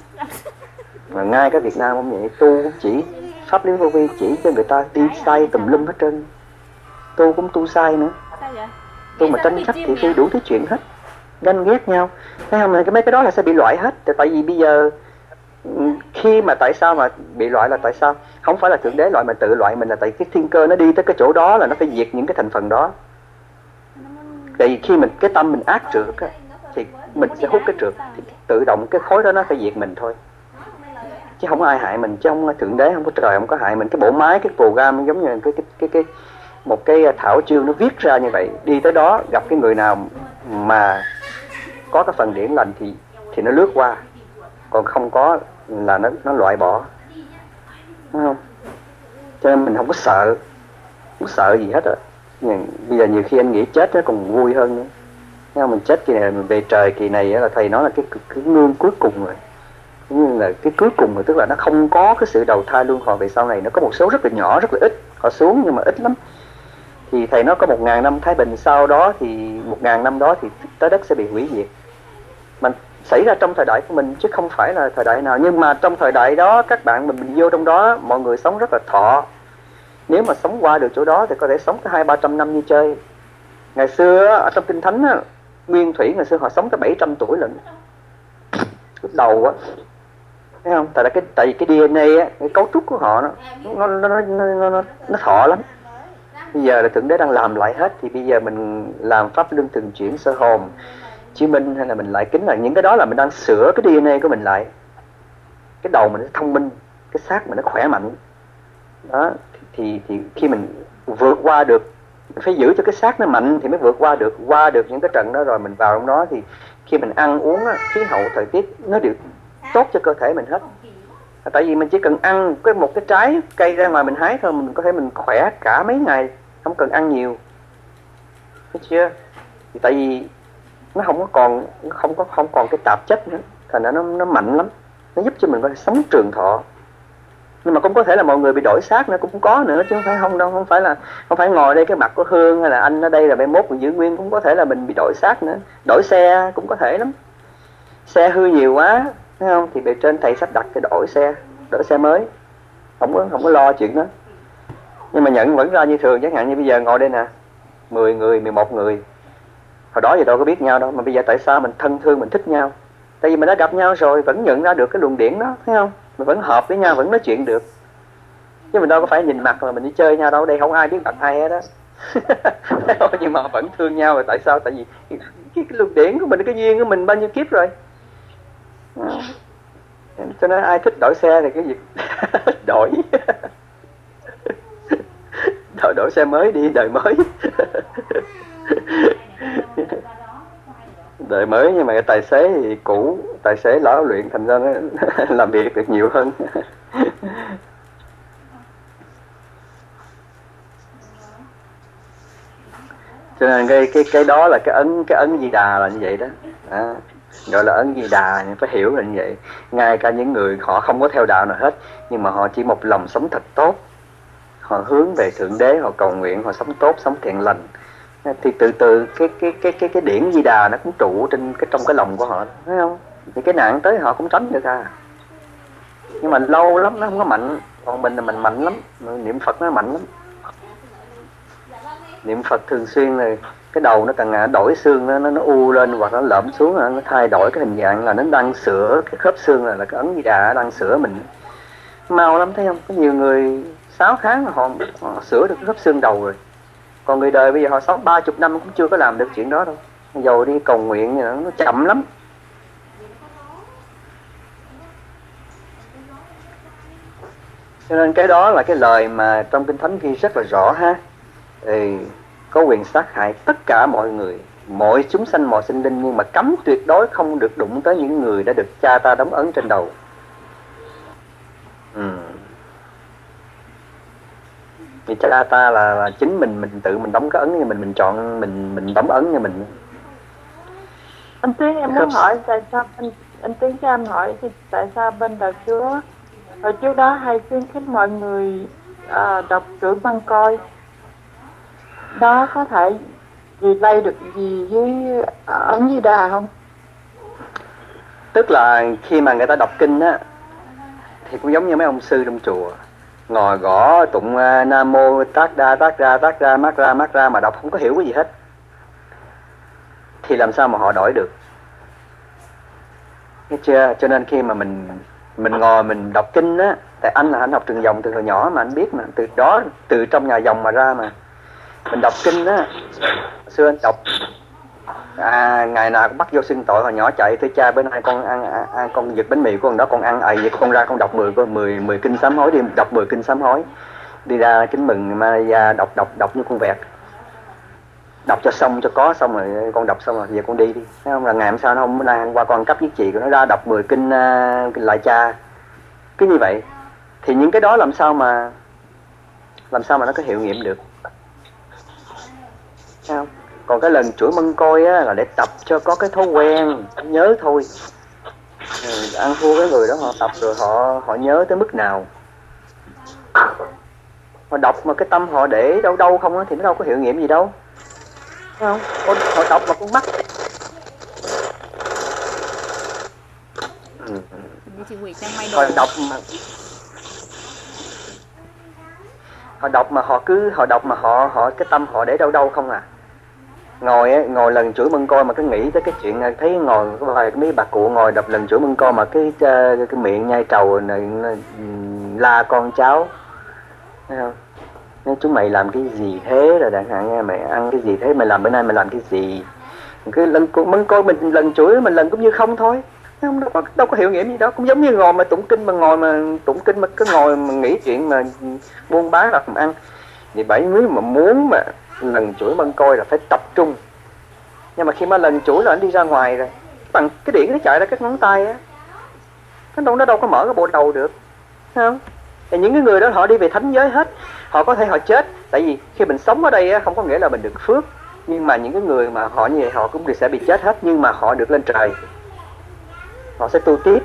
Mà ngay cái Việt Nam cũng vậy, tu cũng chỉ pháp lý vô vi chỉ cho người ta đi sai tùm lum hết trơn. Tu cũng tu sai nữa. Tu mà tranh chấp thị phi đủ thứ chuyện hết ganh ghét nhau. Thấy không? Cái mấy cái đó là sẽ bị loại hết. Tại vì bây giờ ừ, khi mà tại sao mà bị loại là tại sao? Không phải là thượng đế loại mà tự loại mình là tại cái thiên cơ nó đi tới cái chỗ đó là nó phải diệt những cái thành phần đó. Tại vì khi mình cái tâm mình ác trượt á, thì mình sẽ hút cái trượt thì tự động cái khối đó nó phải diệt mình thôi chứ không ai hại mình, chứ không thượng đế không có trời không có hại mình. Cái bộ máy, cái program giống như cái cái cái cái, một cái à, thảo chương nó viết ra như vậy. Đi tới đó gặp cái người nào mà có cái phần điển lành thì thì nó lướt qua. Còn không có là nó nó loại bỏ. Đúng không? Cho nên mình không có sợ, không có sợ gì hết rồi nhưng bây giờ nhiều khi anh nghĩ chết nó còn vui hơn nữa. Nếu mình chết kỳ này, mình về trời kỳ này là thầy nói là cái cái nương cuối cùng rồi nhưng là cái cuối cùng rồi tức là nó không có cái sự đầu thai luân hồi về sau này nó có một số rất là nhỏ rất là ít họ xuống nhưng mà ít lắm. Thì thầy nói có một ngàn năm thái bình sau đó thì một ngàn năm đó thì trái đất sẽ bị hủy diệt. Mà xảy ra trong thời đại của mình chứ không phải là thời đại nào. Nhưng mà trong thời đại đó các bạn mình, mình vô trong đó mọi người sống rất là thọ. Nếu mà sống qua được chỗ đó thì có thể sống tới hai ba trăm năm như chơi. Ngày xưa ở trong kinh thánh nguyên thủy ngày xưa họ sống tới 700 tuổi lận. Lúc đầu á thấy không? Tại là cái tại vì cái DNA á, cái cấu trúc của họ nó nó nó nó, nó, nó, nó thọ lắm. Bây giờ là thượng đế đang làm lại hết thì bây giờ mình làm pháp luân thường chuyển sơ hồn chí minh hay là mình lại kính là những cái đó là mình đang sửa cái DNA của mình lại. Cái đầu mình nó thông minh cái xác mình nó khỏe mạnh. Đó thì thì khi mình vượt qua được mình phải giữ cho cái xác nó mạnh thì mới vượt qua được qua được những cái trận đó. Rồi mình vào trong đó thì khi mình ăn uống á, khí hậu thời tiết nó đều tốt cho cơ thể mình hết. À, tại vì mình chỉ cần ăn cái một cái trái cây ra ngoài mình hái thôi, mình có thể mình khỏe cả mấy ngày, không cần ăn nhiều. Thấy chưa? Thì tại vì nó không có còn, nó không có, không còn cái tạp chất nữa, thành ra nó nó mạnh lắm. Nó giúp cho mình có thể sống trường thọ. Nhưng mà cũng có thể là mọi người bị đổi xác nữa, cũng có nữa, chứ không phải không đâu, không phải là, không phải ngồi đây cái mặt của hương hay là anh ở đây là mai mốt mình giữ nguyên, cũng có thể là mình bị đổi xác nữa. Đổi xe cũng có thể lắm. Xe hư nhiều quá thấy không? Thì bề trên thầy sắp đặt cái đổi xe đổi xe mới. Không có không có lo chuyện đó. Nhưng mà nhận vẫn ra như thường chẳng hạn như bây giờ ngồi đây nè. 10 người 11 người. Hồi đó thì đâu có biết nhau đâu mà bây giờ tại sao mình thân thương mình thích nhau? Tại vì mình đã gặp nhau rồi vẫn nhận ra được cái luồng điển đó thấy không? Mình vẫn hợp với nhau vẫn nói chuyện được. Chứ mình đâu có phải nhìn mặt mà mình đi chơi nhau đâu đây không ai biết mặt ai hết đó. Nhưng mà vẫn thương nhau rồi tại sao? Tại vì cái, cái, cái luồng điển của mình cái duyên của mình bao nhiêu kiếp rồi? Cho nên ai thích đổi xe thì cái việc đổi. Đổi đổi xe mới đi đời mới. Đời mới nhưng mà cái tài xế thì cũ tài xế lão luyện thành ra nó làm việc được nhiều hơn. Cho nên cái cái cái đó là cái ấn cái ấn di đà là như vậy đó. À, gọi là ấn di đà phải hiểu là như vậy. Ngay cả những người họ không có theo đạo nào hết, nhưng mà họ chỉ một lòng sống thật tốt. Họ hướng về thượng đế, họ cầu nguyện, họ sống tốt, sống thiện lành. Thì từ từ, cái cái cái cái cái điển di đà nó cũng trụ trên cái, trong cái lòng của họ, thấy không? Thì cái nạn tới họ cũng tránh được à. Nhưng mà lâu lắm nó không có mạnh. Còn mình là mình mạnh lắm. Niệm phật nó mạnh lắm. Niệm phật thường xuyên là cái đầu nó càng ngày đổi xương nó nó, nó u lên hoặc nó lõm xuống nó thay đổi cái hình dạng là nó đang sửa cái khớp xương là, là cái ấn di đà đang sửa mình. Mau lắm thấy không? Có nhiều người 6 tháng họ, họ sửa được cái khớp xương đầu rồi. Còn người đời bây giờ họ sống ba chục năm cũng chưa có làm được chuyện đó đâu. Dầu đi cầu nguyện nó, nó chậm lắm. Cho nên cái đó là cái lời mà trong kinh thánh ghi rất là rõ ha. Thì có quyền sát hại tất cả mọi người. Mọi chúng sanh mọi sinh linh nhưng mà cấm tuyệt đối không được đụng tới những người đã được cha ta đóng ấn trên đầu. Ừ. vì cha ta là, là chính mình mình tự mình đóng cái ấn như mình mình chọn mình mình đóng ấn như mình.
Anh tiến em muốn hỏi tại sao anh anh tiến cho anh hỏi thì tại sao bên đạo chúa hồi trước đó hay khuyến khích mọi người à, đọc chữ băng coi đó có thể relay lây được gì với ờ, ấn di đà không?
Tức là khi mà người ta đọc kinh á thì cũng giống như mấy ông sư trong chùa. Ngồi gõ tụng uh, nam mô tác đa tác ra tác ra mát ra mát ra mà đọc không có hiểu cái gì hết. Thì làm sao mà họ đổi được? Nghe chưa? Cho nên khi mà mình mình ngồi mình đọc kinh á tại anh là anh học trường dòng từ hồi nhỏ mà anh biết mà từ đó từ trong nhà dòng mà ra mà mình đọc kinh đó, xưa anh đọc. À, ngày nào cũng bắt vô xưng tội hồi nhỏ chạy tới cha bên nay con ăn, ăn, ăn con giật bánh mì của con đó con ăn ầy vậy con ra con đọc 10 con 10 10 kinh sám hối đi đọc 10 kinh sám hối. Đi ra kính mừng ma ra đọc đọc đọc như con vẹt. Đọc cho xong cho có xong rồi con đọc xong rồi về con đi đi. Thấy không? Là ngày hôm sau nó không đang qua con cấp với chị của nó ra đọc 10 kinh, uh, kinh lại cha. Cứ như vậy. Thì những cái đó làm sao mà làm sao mà nó có hiệu nghiệm được? Còn cái lần chuỗi mân coi á là để tập cho có cái thói quen nhớ thôi. Ừ, ăn thua cái người đó họ tập rồi họ họ nhớ tới mức nào. Họ đọc mà cái tâm họ để đâu đâu không á thì nó đâu có hiệu nghiệm gì đâu. Thấy không? Họ đọc mà con mắt.
May
họ đọc mà. Họ đọc mà họ cứ họ đọc mà họ họ cái tâm họ để đâu đâu không à ngồi á, ngồi lần chuỗi mân coi mà cứ nghĩ tới cái chuyện à, thấy ngồi có vài mấy bà cụ ngồi đập lần chuỗi mân coi mà cái cái, cái miệng nhai trầu này ừ, la con cháu. Thấy không? Nói chúng mày làm cái gì thế rồi đàn hạn nghe mày ăn cái gì thế mày làm bữa nay mày làm cái gì? Cái lần mân coi mình lần chuỗi mình lần cũng như không thôi. Không? Đâu có, đâu có hiệu nghiệm gì đó cũng giống như ngồi mà tụng kinh mà ngồi mà tụng kinh mà cứ ngồi mà nghĩ chuyện mà buôn bán làm ăn. Thì bảy nếu mà muốn mà lần chuỗi mân coi là phải tập trung. Nhưng mà khi mà lần chuỗi là anh đi ra ngoài rồi bằng cái điện nó chạy ra các ngón tay á nó đâu nó đâu có mở cái bộ đầu được Thấy không? Thì những cái người đó họ đi về thánh giới hết họ có thể họ chết tại vì khi mình sống ở đây á, không có nghĩa là mình được phước nhưng mà những cái người mà họ như vậy họ cũng sẽ bị chết hết nhưng mà họ được lên trời. Họ sẽ tu tiếp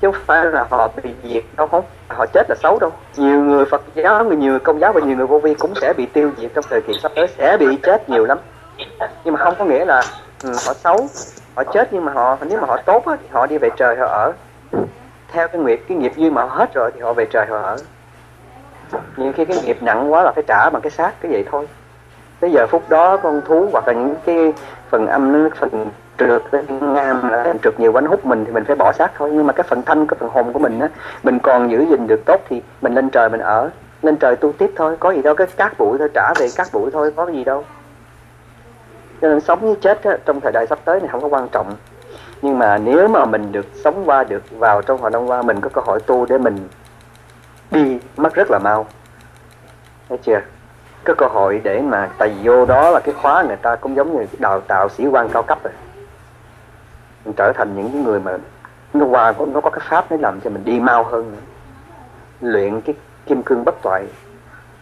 chứ không phải là họ bị diệt đâu không họ chết là xấu đâu. Nhiều người Phật giáo người nhiều người công giáo và nhiều người vô vi cũng sẽ bị tiêu diệt trong thời kỳ sắp tới sẽ bị chết nhiều lắm. Nhưng mà không có nghĩa là ừ, họ xấu họ chết nhưng mà họ nếu mà họ tốt á, thì họ đi về trời họ ở. Theo cái nghiệp cái nghiệp duyên mà họ hết rồi thì họ về trời họ ở. Nhưng khi cái nghiệp nặng quá là phải trả bằng cái xác cái vậy thôi. Tới giờ phút đó con thú hoặc là những cái phần âm phần trượt cái ngam là trượt nhiều bánh hút mình thì mình phải bỏ xác thôi. Nhưng mà cái phần thanh cái phần hồn của mình á mình còn giữ gìn được tốt thì mình lên trời mình ở lên trời tu tiếp thôi. Có gì đâu cái cát bụi thôi trả về cát bụi thôi có gì đâu. Cho nên sống với chết á, trong thời đại sắp tới này không có quan trọng. Nhưng mà nếu mà mình được sống qua được vào trong hồi năm qua mình có cơ hội tu để mình đi mất rất là mau. Thấy chưa? Có cơ hội để mà tại vì vô đó là cái khóa người ta cũng giống như đào tạo sĩ quan cao cấp rồi mình trở thành những cái người mà nó qua nó có cái pháp để làm cho mình đi mau hơn nữa. luyện cái kim cương bất toại.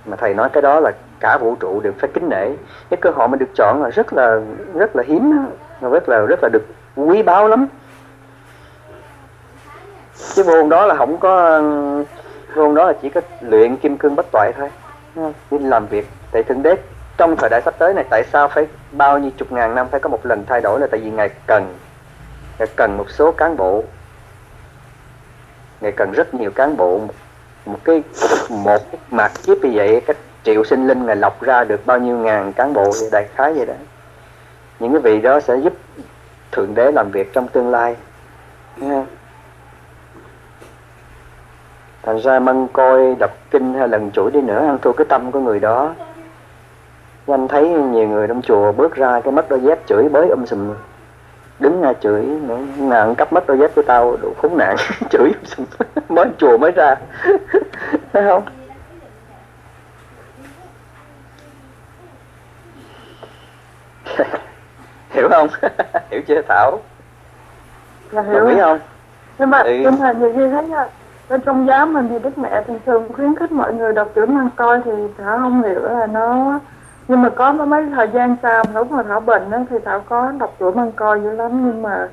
Mà thầy nói cái đó là cả vũ trụ đều phải kính nể. Cái cơ hội mình được chọn là rất là rất là hiếm, rất là rất là được quý báu lắm. Cái môn đó là không có môn đó là chỉ có luyện kim cương bất toại thôi. Đi làm việc, tại thượng đế, trong thời đại sắp tới này, tại sao phải bao nhiêu chục ngàn năm phải có một lần thay đổi là tại vì ngài cần ngài cần một số cán bộ. Ngài cần rất nhiều cán bộ. Một, một cái một cái mạt kiếp như vậy cái triệu sinh linh ngài lọc ra được bao nhiêu ngàn cán bộ đại khái vậy đó. Những cái vị đó sẽ giúp thượng đế làm việc trong tương lai. Thành ra mân coi đọc kinh hay lần chuỗi đi nữa ăn thua cái tâm của người đó. Anh thấy nhiều người trong chùa bước ra cái mắt đôi dép chửi bới um sùm đứng ra chửi nữa nào cấp mất đôi dép của tao đủ khốn nạn. Chửi mới chùa mới ra. Thấy không? Hiểu không? Hiểu chưa thảo?
Dạ hiểu
ý không?
Nhưng mà
Ừ.
nhưng mà nhiều khi thấy bên trong giáo mình thì đức mẹ thường thường khuyến khích mọi người đọc chữ mang coi thì thảo không hiểu là nó nhưng mà có mấy thời gian sau lúc mà thảo bệnh á, thì thảo có đọc chữ mang coi dữ lắm. Nhưng mà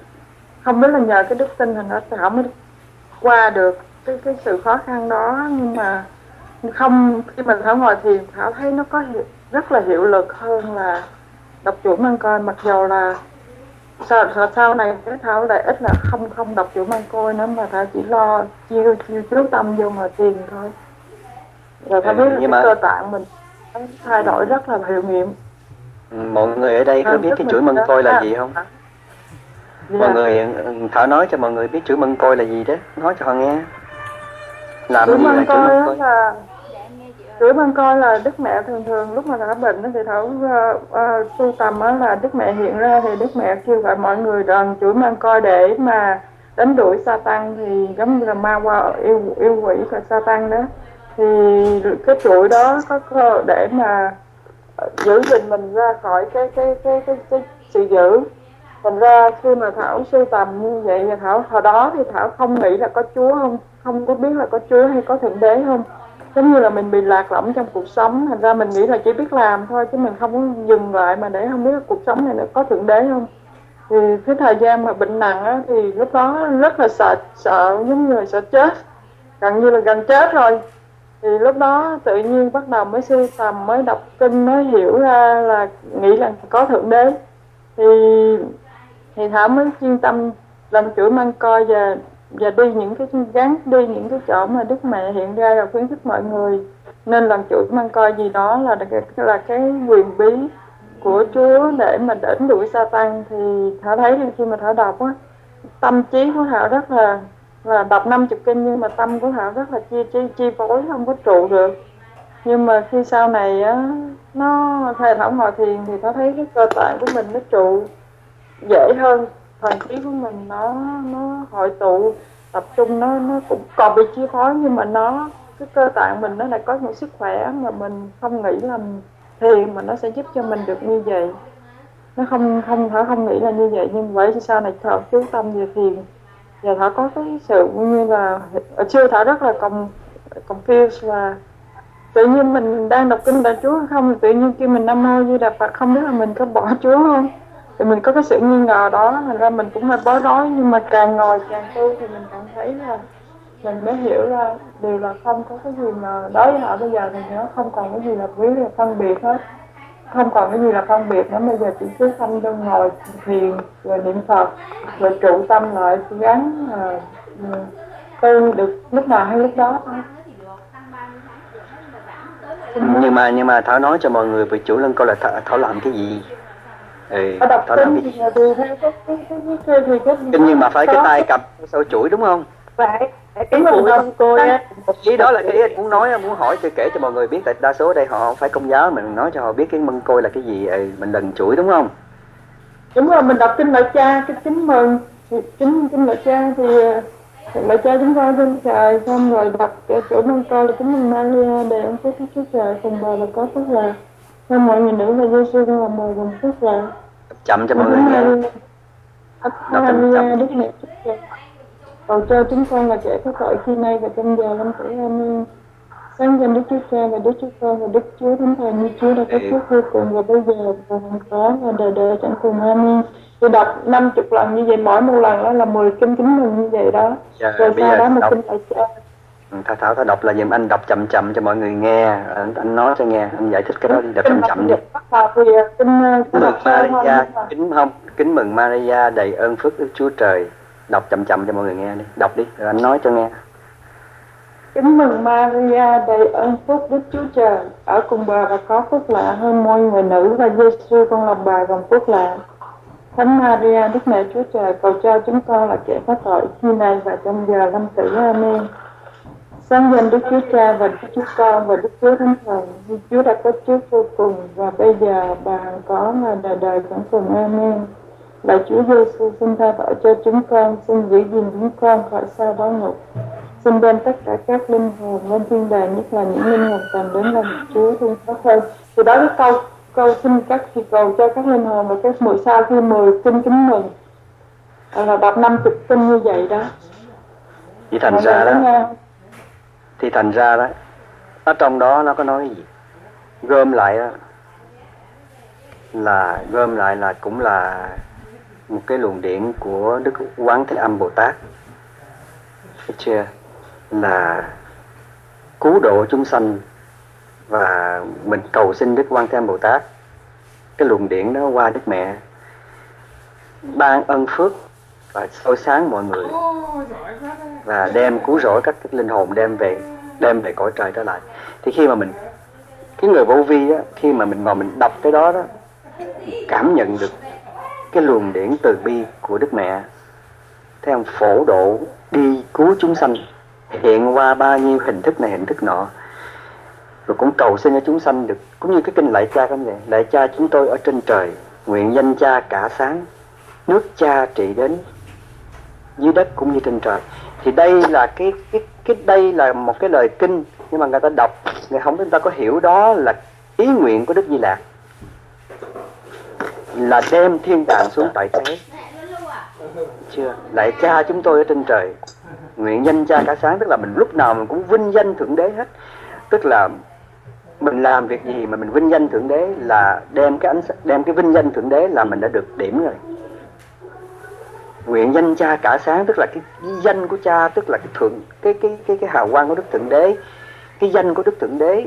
không biết là nhờ cái đức tin thành đó thảo mới qua được cái cái sự khó khăn đó. Nhưng mà không khi mà thảo ngồi thiền thảo thấy nó có hiệu, rất là hiệu lực hơn là đọc chủ mang coi mặc dù là sau, sau, sau này cái thảo lại ít là không không đọc chữ mang côi nữa mà thảo chỉ lo chiêu chiêu chú tâm vô ngồi thiền thôi. Rồi thảo
Ừ,
biết
nhưng
cái
mà-
cơ tạng mình. nó thay đổi rất là hiệu nghiệm.
Mọi người ở đây có biết cái chuỗi mân côi là gì không?
Dạ.
mọi người ừ, thảo nói cho mọi người biết chuỗi mân côi là gì đó. Nói cho họ nghe. Làm
chuỗi
gì là
mân
chuỗi
coi
mân côi?
là chuỗi mân coi là đức mẹ thường thường lúc mà thảo bệnh thì thảo uh, uh, sưu tầm á là đức mẹ hiện ra thì đức mẹ kêu gọi mọi người rằng chuỗi mân coi để mà đánh đuổi sa tăng thì giống như là ma qua yêu yêu quỷ và sa tăng đó thì cái chuỗi đó có cơ để mà ờ, giữ gìn mình ra khỏi cái cái cái cái, cái sự dữ. Thành ra khi mà thảo sưu tầm như vậy thì thảo hồi đó thì thảo không nghĩ là có chúa không không có biết là có chúa hay có thượng đế không. Giống như là mình bị lạc lõng trong cuộc sống thành ra mình nghĩ là chỉ biết làm thôi chứ mình không có dừng lại mà để không biết cuộc sống này nó có thượng đế không. Thì cái thời gian mà bệnh nặng á, thì lúc đó rất là sợ sợ giống như là sợ chết. Gần như là gần chết rồi thì lúc đó tự nhiên bắt đầu mới sưu tầm, mới đọc kinh, mới hiểu ra là nghĩ là có thượng đế. Thì thì thảo mới chuyên tâm làm chuỗi măng coi và và đi những cái gắn đi những cái chỗ mà đức mẹ hiện ra và khuyến khích mọi người. Nên làm chuỗi măng coi gì đó là là cái quyền bí của Chúa để mà đánh đuổi sa tăng thì thảo thấy khi mà thảo đọc á, tâm trí của thảo rất là là đọc năm chục kinh nhưng mà tâm của thảo rất là chi chi chi phối, không có trụ được. Nhưng mà khi sau này á, nó thầy thảo ngồi thiền thì nó thấy cái cơ tạng của mình nó trụ dễ hơn. Thần trí của mình nó nó hội tụ, tập trung nó nó cũng còn bị chi phối nhưng mà nó, cái cơ tạng mình nó lại có một sức khỏe mà mình không nghĩ là thiền mà nó sẽ giúp cho mình được như vậy. Nó không không thở không nghĩ là như vậy nhưng vậy sau này thở chú tâm về thiền và thảo có cái sự như là ở thảo rất là còn confused và tự nhiên mình đang đọc kinh đại chúa không tự nhiên khi mình nam mô như đà phật, không biết là mình có bỏ chúa không? Thì mình có cái sự nghi ngờ đó, thành ra mình cũng hơi bối rối, nhưng mà càng ngồi càng tu thì mình cảm thấy là mình mới hiểu ra điều là không có cái gì mà đối với họ bây giờ thì nó không còn cái gì là quý, là phân biệt hết không còn cái gì là phân biệt nữa. Bây giờ chỉ cứ tâm trong ngồi thiền rồi niệm phật rồi trụ tâm lại cố gắng uh, tu được lúc nào hay lúc đó thôi.
Nhưng mà nhưng mà thảo nói cho mọi người về chủ lân coi là thảo, thảo làm cái gì? Ừ, thảo làm cái gì kinh nhưng mà phải cái tay cầm sâu chuỗi đúng không?
Phải cái chuỗi
không.
măng côi á.
Ý đó là cái ý anh muốn nói muốn hỏi cho kể cho mọi người biết tại đa số ở đây họ không phải công giáo mình nói cho họ biết cái mân côi là cái gì ừ, mình lần chuỗi đúng không?
Đúng rồi mình đọc kinh lợi cha cái kính mừng. Kính kinh lợi cha thì lợi cha chúng con trên trời xong rồi đọc cái chỗ mong coi là kính mừng Maria để ông phúc chúa trời cùng bà là có phúc là xong mọi người nữ và Giêsu con là mời cùng phúc là
chậm cho mọi người nghe.
Maria
Đọc chậm. Chậm.
Cầu cho chúng con là kẻ có tội khi nay và trong giờ lâm tử amen sáng danh Đức Chúa Cha và Đức Chúa Con và Đức Chúa Thánh Thần như Chúa đã có phước vô cùng và bây giờ và hằng có và đời đời chẳng cùng. Amen. Thì đọc 50 lần như vậy mỗi một lần đó là 10 kinh kính mừng như vậy đó.
Dạ,
rồi sau đó một kinh tại cha.
Ừ, thảo thảo thảo đọc là giùm anh đọc chậm chậm cho mọi người nghe. Anh, anh nói cho nghe anh giải thích cái đó đi đọc chậm chậm đi.
Ờ,
kính mừng Maria kính không kính mừng Maria đầy ơn phước Đức Chúa Trời đọc chậm chậm cho mọi người nghe đi đọc đi, rồi anh nói cho nghe
Kính mừng Maria, đầy ơn phúc Đức Chúa Trời ở cùng bà và có phúc lạ hơn mọi người nữ và Giêsu con lòng bà gồm phúc lạ. Thánh Maria, Đức Mẹ Chúa Trời, cầu cho chúng con là kẻ có tội khi này và trong giờ lâm tử. Amen. Sáng danh Đức Chúa Cha và Đức Chúa Con và Đức Chúa Thánh Thần như Chúa đã có trước vô cùng và bây giờ bà hằng có và đời đời chẳng cùng. Amen. Lạy Chúa Giêsu xin tha tội cho chúng con, xin giữ gìn chúng con khỏi sao đó ngục. Xin đem tất cả các linh hồn lên thiên đàng nhất là những linh hồn cần đến lòng Chúa thương xót hơn. Thì đó cái câu câu xin các thì cầu cho các linh hồn và các mười sau khi mười kinh kính mừng. Là đọc năm chục kinh như vậy đó.
Thì thành
Mọi
ra đó.
Nghe
thì thành ra đó. Ở trong đó nó có nói cái gì? Gom lại đó. Là gom lại là cũng là một cái luồng điển của Đức Quán Thế Âm Bồ Tát. Chưa? Là cứu độ chúng sanh và mình cầu xin Đức Quan Thế Âm Bồ Tát. Cái luồng điển đó qua Đức Mẹ. Ban ân phước và soi sáng mọi người. Và đem cứu rỗi các cái linh hồn đem về đem về cõi trời trở lại. Thì khi mà mình cái người vô vi á khi mà mình ngồi mình đọc cái đó đó cảm nhận được cái luồng điển từ bi của Đức Mẹ. Theo phổ độ đi cứu chúng sanh, hiện qua bao nhiêu hình thức này, hình thức nọ. Rồi cũng cầu xin cho chúng sanh được, cũng như cái kinh lạy cha comme vậy? Lạy cha, chúng tôi ở trên trời, nguyện danh cha cả sáng, nước cha trị đến, dưới đất cũng như trên trời. Thì đây là cái cái cái đây là một cái lời kinh, nhưng mà người ta đọc, người không chúng ta có hiểu đó là ý nguyện của đức di lạc là đem thiên đàng xuống tại thế. Chưa? Lại cha chúng tôi ở trên trời. Nguyện danh cha cả sáng, tức là mình lúc nào mình cũng vinh danh thượng đế hết. Tức là mình làm việc gì mà mình vinh danh thượng đế là đem cái ánh đem cái vinh danh thượng đế là mình đã được điểm rồi. Nguyện danh cha cả sáng, tức là cái danh của cha, tức là cái thượng, cái cái cái cái hào quang của đức thượng đế. Cái danh của đức thượng đế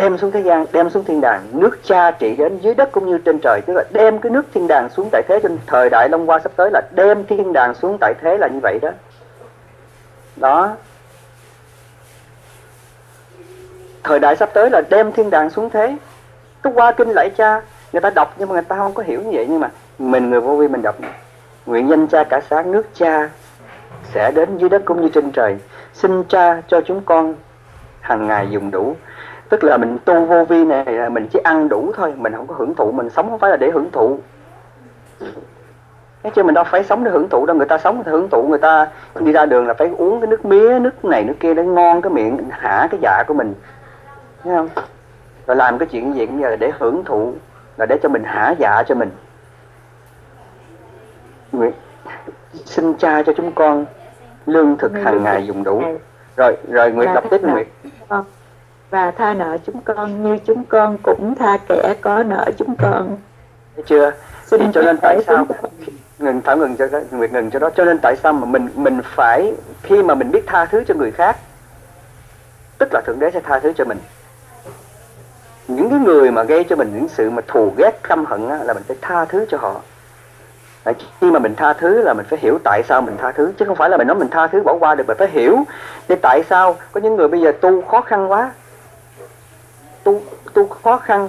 đem xuống thế gian, đem xuống thiên đàng. Nước cha trị đến dưới đất cũng như trên trời. Tức là đem cái nước thiên đàng xuống tại thế trên thời đại long hoa sắp tới là đem thiên đàng xuống tại thế là như vậy đó. Đó. Thời đại sắp tới là đem thiên đàng xuống thế. Cái qua kinh lạy cha, người ta đọc nhưng mà người ta không có hiểu như vậy. Nhưng mà mình người vô vi mình đọc nguyện danh cha cả sáng, nước cha sẽ đến dưới đất cũng như trên trời. Xin cha cho chúng con hàng ngày dùng đủ tức là mình tu vô vi này là mình chỉ ăn đủ thôi mình không có hưởng thụ mình sống không phải là để hưởng thụ. Thế chứ mình đâu phải sống để hưởng thụ đâu Người ta sống để hưởng thụ Người ta đi ra đường là phải uống cái nước mía Nước này nước kia để ngon cái miệng Hả cái dạ của mình. Thấy không? Rồi làm cái chuyện gì cũng như là để hưởng thụ Là để cho mình hả dạ cho mình. Nguyện Xin cha cho chúng con Lương thực hàng ngày dùng đủ. Rồi rồi Nguyệt đọc tiếp Nguyệt
và tha nợ chúng con như chúng con cũng tha kẻ có nợ chúng con.
Thấy chưa? Xin cho nên tại sao ngừng thảo ngừng cho nguyệt ngừng cho đó. Cho nên tại sao mà mình mình phải khi mà mình biết tha thứ cho người khác tức là thượng đế sẽ tha thứ cho mình. Những cái người mà gây cho mình những sự mà thù ghét căm hận á, là mình phải tha thứ cho họ. Đấy, khi mà mình tha thứ là mình phải hiểu tại sao mình tha thứ chứ không phải là mình nói mình tha thứ bỏ qua được mình phải hiểu. Để tại sao có những người bây giờ tu khó khăn quá tu tu khó khăn.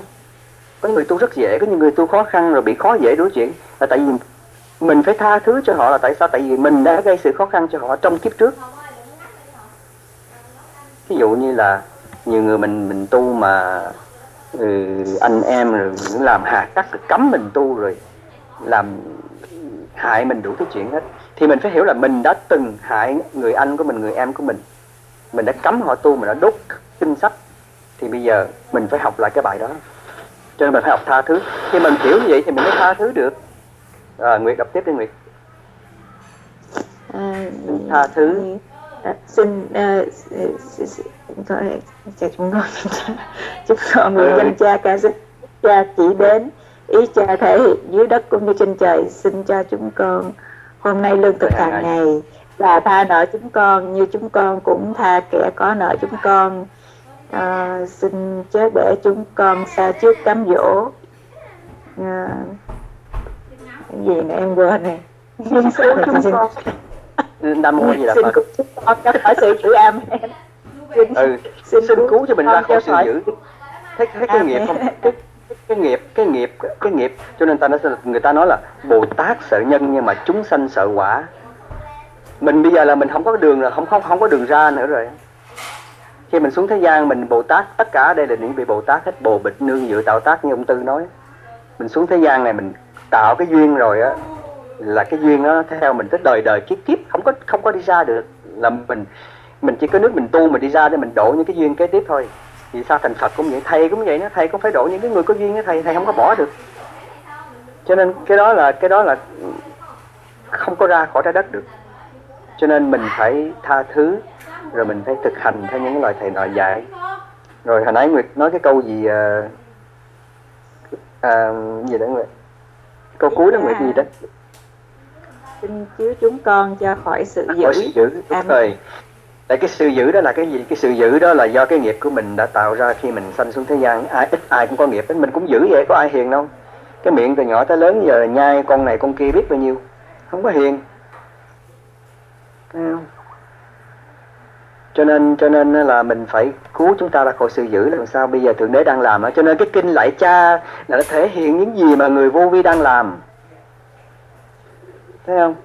Có những người tu rất dễ có những người tu khó khăn rồi bị khó dễ đối chuyện. Là tại vì mình phải tha thứ cho họ là tại sao? Tại vì mình đã gây sự khó khăn cho họ trong kiếp trước. Ví dụ như là nhiều người mình mình tu mà ừ, anh em rồi làm hạt cắt cấm mình tu rồi làm hại mình đủ thứ chuyện hết. Thì mình phải hiểu là mình đã từng hại người anh của mình người em của mình. Mình đã cấm họ tu mình đã đốt kinh sách thì bây giờ mình phải học lại cái bài đó. Cho nên mình phải học tha thứ. Khi mình hiểu như vậy thì mình mới tha thứ được. À, Nguyệt đọc tiếp đi Nguyệt.
À,
tha thứ.
à, xin à, cha chúng con chúc con nguyện danh cha ca xin cha chỉ đến ý cha thể hiện dưới đất cũng như trên trời. Xin cho chúng con hôm nay lương thực hàng ngày và tha nợ chúng con như chúng con cũng tha kẻ có nợ chúng con à, xin chớ để chúng con xa trước cám dỗ à, cái gì nữa em quên này
nhưng cứu chúng con.
Nam mô gì là
xin cứu chúng con cho khỏi sự chữ amen xin,
ừ
xin
xin cứu cho mình ra khỏi sự dữ thấy thấy cái nghiệp không? Cái, cái nghiệp cái nghiệp cái nghiệp. Cho nên ta nói người ta nói là bồ tát sợ nhân nhưng mà chúng sanh sợ quả. Mình bây giờ là mình không có đường rồi không không không có đường ra nữa rồi khi mình xuống thế gian, mình bồ tát, tất cả đây là những vị bồ tát hết bồ bịch, nương dự tạo tác như ông tư nói. Mình xuống thế gian này, mình tạo cái duyên rồi á, là cái duyên nó theo mình tới đời đời, kiếp kiếp, không có không có đi ra được. Là mình mình chỉ có nước mình tu mình đi ra để mình đổ những cái duyên kế tiếp thôi. Vì sao thành Phật cũng vậy, thầy cũng vậy nó thầy cũng phải đổ những cái người có duyên với thầy thầy không có bỏ được. Cho nên cái đó là, cái đó là không có ra khỏi trái đất được. Cho nên mình phải tha thứ rồi mình phải thực hành theo những lời thầy nói dạy. Rồi hồi nãy Nguyệt nói cái câu gì à, à, gì đó Nguyệt? Câu cuối đó Nguyệt gì đó?
Xin chiếu chúng con cho khỏi sự
khỏi
dữ.
sự giữ đúng
Amen.
rồi tại cái sự giữ đó là cái gì? Cái sự giữ đó là do cái nghiệp của mình đã tạo ra khi mình sanh xuống thế gian. Ai ít ai cũng có nghiệp hết. Mình cũng giữ vậy có ai hiền đâu. Cái miệng từ nhỏ tới lớn giờ nhai con này con kia biết bao nhiêu? Không có hiền. Thấy không? Cho nên cho nên là mình phải cứu chúng ta ra khỏi sự dữ làm sao? Bây giờ thượng đế đang làm đó cho nên cái kinh lạy cha là nó thể hiện những gì mà người vô vi đang làm. Thấy không?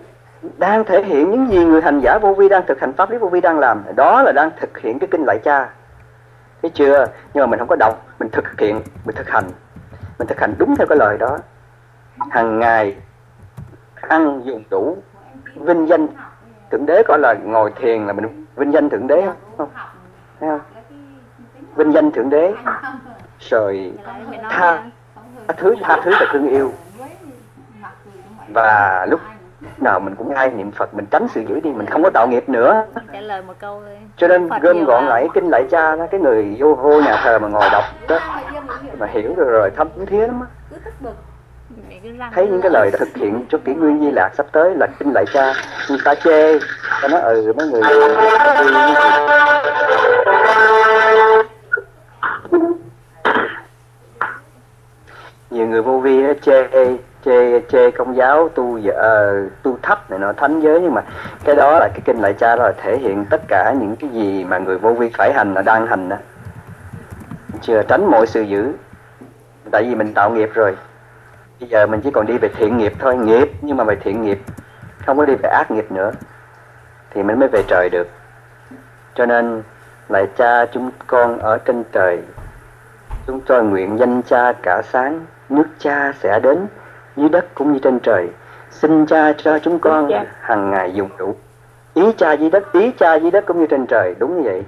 Đang thể hiện những gì người hành giả vô vi đang thực hành pháp lý vô vi đang làm. Đó là đang thực hiện cái kinh lạy cha. Thấy chưa? Nhưng mà mình không có đọc, mình thực hiện, mình thực hành. Mình thực hành đúng theo cái lời đó. Hàng ngày ăn dùng đủ vinh danh thượng đế có là ngồi thiền là mình vinh danh thượng đế không thấy không? Vinh danh thượng đế. rồi tha. thứ tha thứ và thương yêu. Và lúc nào mình cũng ai niệm Phật mình tránh sự dữ đi mình không có tạo nghiệp nữa.
Trả lời một câu thôi
cho nên
Phật
gom gọn lại kinh lại cha đó cái người vô vô nhà thờ mà ngồi đọc đó. Mà hiểu rồi rồi thấm thía lắm á thấy những cái lời thực hiện cho kỷ nguyên di lạc sắp tới là kinh lại cha người ta chê ta nói ừ mấy người nhiều người vô vi á, chê chê chê công giáo tu uh, tu thấp này nọ thánh giới nhưng mà cái đó là cái kinh lại cha đó là thể hiện tất cả những cái gì mà người vô vi phải hành là đang hành đó. Chưa tránh mọi sự dữ. Tại vì mình tạo nghiệp rồi bây giờ mình chỉ còn đi về thiện nghiệp thôi nghiệp nhưng mà về thiện nghiệp không có đi về ác nghiệp nữa thì mình mới về trời được cho nên lại cha chúng con ở trên trời chúng tôi nguyện danh cha cả sáng nước cha sẽ đến dưới đất cũng như trên trời xin cha cho chúng con
Dạ.
hàng ngày dùng đủ ý cha dưới đất ý cha dưới đất cũng như trên trời đúng như vậy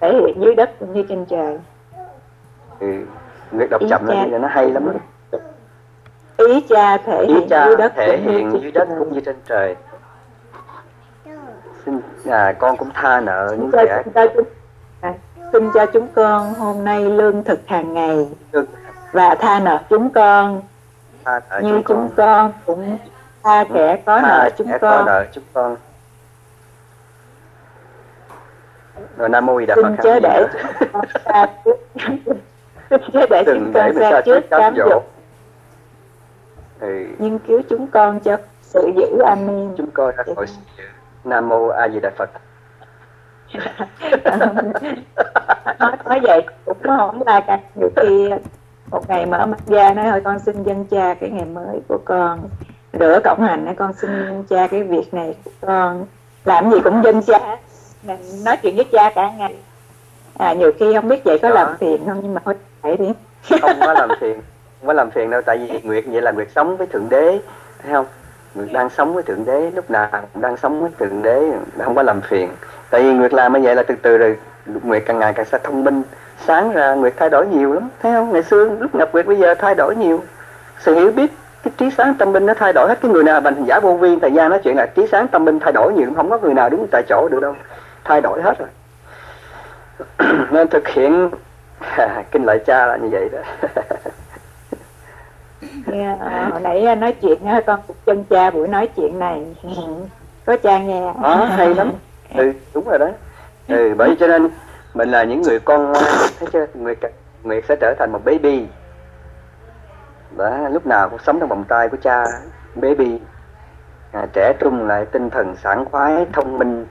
thể hiện dưới đất cũng như trên trời
ừ. Việc đọc
Ý
chậm
cha.
nó nó hay lắm á.
Ý cha thể
ý
hiện
cha
dưới đất
thể hiện dưới đất cũng như trên trời. Xin à, con cũng tha nợ những kẻ
à, xin cho chúng con hôm nay lương thực hàng ngày
được
và tha nợ chúng con.
Tha nợ
như
chúng
chúng
con.
con cũng tha kẻ có
tha
nợ chúng
kẻ có
con.
nợ chúng con. Rồi nam mô đà phật.
chớ để chúng con trước. Xin chớ để chúng con xa trước
cám dỗ ừ,
nhưng cứu chúng con cho sự giữ amen.
Chúng con ra khỏi sự nam mô a di đà phật.
Nói, nói vậy cũng không là cả. Nhiều khi một ngày mở mắt ra nói thôi con xin dân cha cái ngày mới của con. Rửa cổng hành nói con xin dân cha cái việc này của con. Làm gì cũng dân cha. Mình nói chuyện với cha cả ngày. À nhiều khi không biết vậy có
Đó.
làm phiền không nhưng mà thôi vậy đi.
Không có làm phiền không có làm phiền đâu, tại vì nguyệt vậy là nguyệt sống với thượng đế, thấy không? Nguyệt đang sống với thượng đế, lúc nào cũng đang sống với thượng đế, không có làm phiền. Tại vì nguyệt làm như vậy là từ từ rồi nguyệt càng ngày càng sẽ thông minh. Sáng ra nguyệt thay đổi nhiều lắm, thấy không? Ngày xưa lúc nhập nguyệt bây giờ thay đổi nhiều. Sự hiểu biết, cái trí sáng tâm minh nó thay đổi hết. Cái người nào bằng giả vô vi thời gian nói chuyện là trí sáng tâm minh thay đổi nhiều không có người nào đứng tại chỗ được đâu. Thay đổi hết rồi. Nên thực hiện. Kinh lại cha là như vậy đó.
Nghe, à, hồi nãy à, nói chuyện á, con cũng chân cha buổi nói chuyện này. Có cha nghe.
Đó hay lắm. Ừ đúng rồi đó. Ừ bởi cho nên mình là những người con ngoan thấy chưa? Nguyệt nguyệt sẽ trở thành một baby. Đó lúc nào cũng sống trong vòng tay của cha baby. À, trẻ trung lại tinh thần sảng khoái thông minh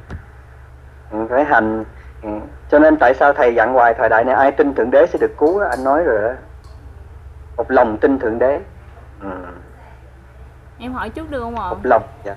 ừ, phải hành ừ. cho nên tại sao thầy dặn hoài thời đại này ai tin thượng đế sẽ được cứu anh nói rồi đó. Một lòng tin thượng đế ừ.
em hỏi chút được không ạ?
Một lòng dạ.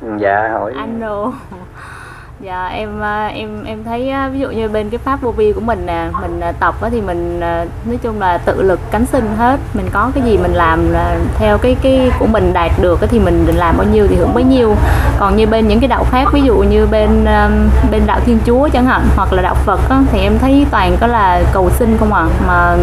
Ừ, dạ hỏi.
Anh đồ dạ em à, em em thấy á, ví dụ như bên cái pháp vô vi của mình nè mình à, tập thì mình à, nói chung là tự lực cánh sinh hết. Mình có cái gì mình làm là theo cái cái của mình đạt được thì mình làm bao nhiêu thì hưởng bấy nhiêu. Còn như bên những cái đạo khác ví dụ như bên à, bên đạo thiên chúa chẳng hạn hoặc là đạo phật thì em thấy toàn có là cầu xin không à mà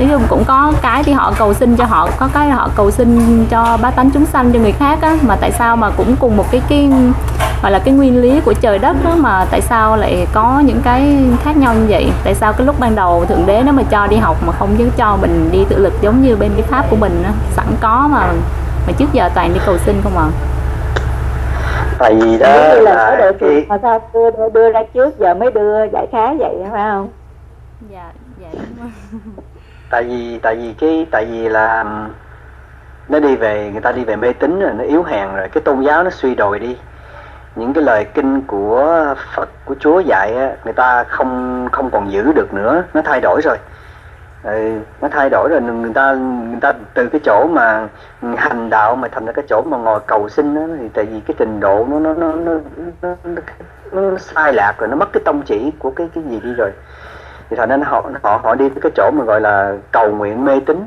nói chung cũng có cái thì họ cầu xin cho họ có cái họ cầu xin cho bá tánh chúng sanh cho người khác á mà tại sao mà cũng cùng một cái cái gọi là cái nguyên lý của trời đất đó mà tại sao lại có những cái khác nhau như vậy? Tại sao cái lúc ban đầu thượng đế nó mà cho đi học mà không chứ cho mình đi tự lực giống như bên cái pháp của mình á sẵn có mà mà trước giờ toàn đi cầu xin không à?
Tại vì đó
như là có
là cái
mà sao đưa, đưa, đưa ra trước giờ mới đưa giải khá vậy phải không?
Dạ dạ đúng rồi.
tại vì tại vì cái tại vì là nó đi về người ta đi về mê tín rồi nó yếu hèn rồi cái tôn giáo nó suy đồi đi. Những cái lời kinh của Phật của Chúa dạy á, người ta không không còn giữ được nữa nó thay đổi rồi. Ừ, nó thay đổi rồi người ta người ta từ cái chỗ mà hành đạo mà thành ra cái chỗ mà ngồi cầu xin đó, thì tại vì cái trình độ nó nó nó nó, nó, nó, nó sai lạc rồi nó mất cái tông chỉ của cái cái gì đi rồi thì thành nên họ họ họ đi tới cái chỗ mà gọi là cầu nguyện mê tín.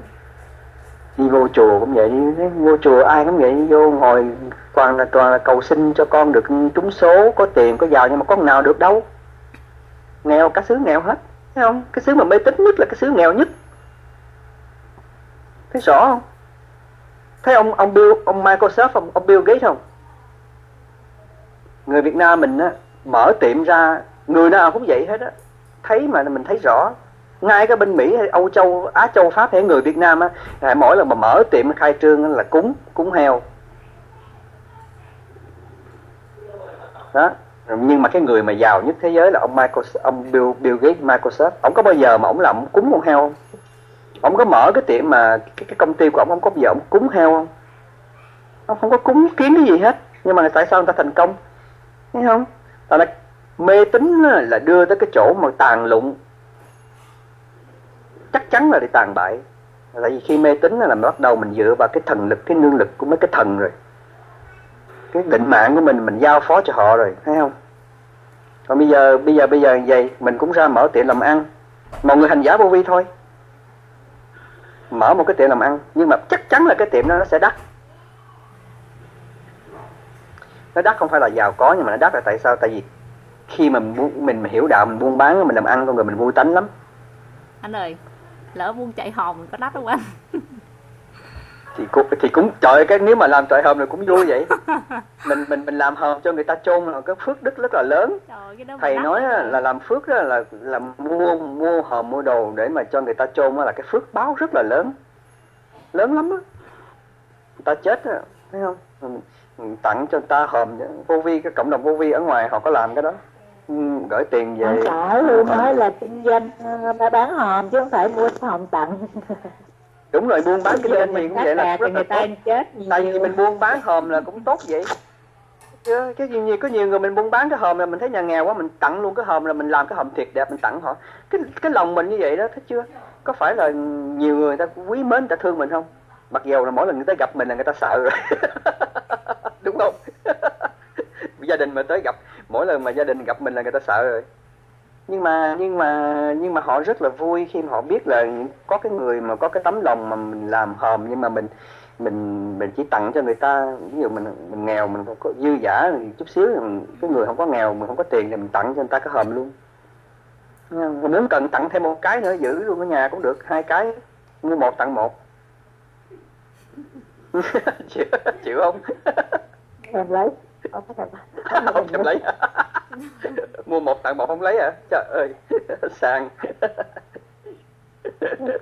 Đi vô chùa cũng vậy đi vô chùa ai cũng vậy vô ngồi toàn là toàn là cầu xin cho con được trúng số có tiền có giàu nhưng mà có nào được đâu. Nghèo cả xứ nghèo hết thấy không? Cái xứ mà mê tín nhất là cái xứ nghèo nhất. Thấy rõ không? Thấy ông ông Bill ông Microsoft ông, ông Bill Gates không? Người Việt Nam mình á mở tiệm ra người nào cũng vậy hết á thấy mà mình thấy rõ. Ngay cái bên Mỹ hay Âu Châu Á Châu Pháp hay người Việt Nam á à, mỗi lần mà mở tiệm khai trương là cúng cúng heo. Đó. Nhưng mà cái người mà giàu nhất thế giới là ông Microsoft, ông Bill, Bill Gates Microsoft ông có bao giờ mà ông làm cúng con heo không? Ông có mở cái tiệm mà cái, cái công ty của ông ông có bao giờ ông cúng heo không? Ông không có cúng kiến cái gì hết. Nhưng mà tại sao người ta thành công? Thấy không? Tại là mê tín là đưa tới cái chỗ mà tàn lụng chắc chắn là đi tàn bại. Tại vì khi mê tín là bắt đầu mình dựa vào cái thần lực, cái nương lực của mấy cái thần rồi. Cái định mạng của mình mình giao phó cho họ rồi, thấy không? Còn bây giờ bây giờ bây giờ vậy, mình cũng ra mở tiệm làm ăn. Mọi người hành giả vô vi thôi. Mở một cái tiệm làm ăn, nhưng mà chắc chắn là cái tiệm đó nó sẽ đắt. Nó đắt không phải là giàu có, nhưng mà nó đắt là tại sao? Tại vì khi mà mình mình, mình hiểu đạo mình buôn bán mình làm ăn con người mình vui tánh lắm.
Anh ơi lỡ buôn chạy hòm có đắt không anh?
Thì cũng thì cũng trời cái nếu mà làm trời hòm là cũng vui vậy. Mình mình mình làm hòm cho người ta chôn là cái phước đức rất là lớn.
Trời,
thầy nói là làm phước là là là mua mua hòm mua đồ để mà cho người ta chôn là cái phước báo rất là lớn. Lớn lắm á. Người ta chết á thấy không? Mình tặng cho người ta hòm vô vi cái cộng đồng vô vi ở ngoài họ có làm cái đó gửi tiền về.
Xã luôn nói là kinh doanh ờ, bán hòm chứ không phải mua hòm tặng.
Đúng rồi buôn bán kinh doanh gì cũng vậy là
rất người ta chết
tại vì mình buôn bán hòm là cũng tốt vậy. Chứ cái gì nhiều có nhiều người mình buôn bán cái hòm là mình thấy nhà nghèo quá mình tặng luôn cái hòm là mình làm cái hòm thiệt đẹp mình tặng họ. Cái cái lòng mình như vậy đó thấy chưa? Có phải là nhiều người ta quý mến người ta thương mình không? Mặc dù là mỗi lần người ta gặp mình là người ta sợ rồi. Đúng không? Gia đình mà tới gặp mỗi lần mà gia đình gặp mình là người ta sợ rồi. Nhưng mà nhưng mà nhưng mà họ rất là vui khi mà họ biết là có cái người mà có cái tấm lòng mà mình làm hòm, nhưng mà mình mình mình chỉ tặng cho người ta. Ví dụ mình mình nghèo, mình có dư giả chút xíu, cái người không có nghèo, mình không có tiền thì mình tặng cho người ta cái hòm luôn. Mình nếu cần tặng thêm một cái nữa, giữ luôn ở nhà cũng được, hai cái, mua một tặng một. Chịu chịu không?
Em lấy.
không không thèm lấy. Mua một tặng một không lấy à? Trời ơi sang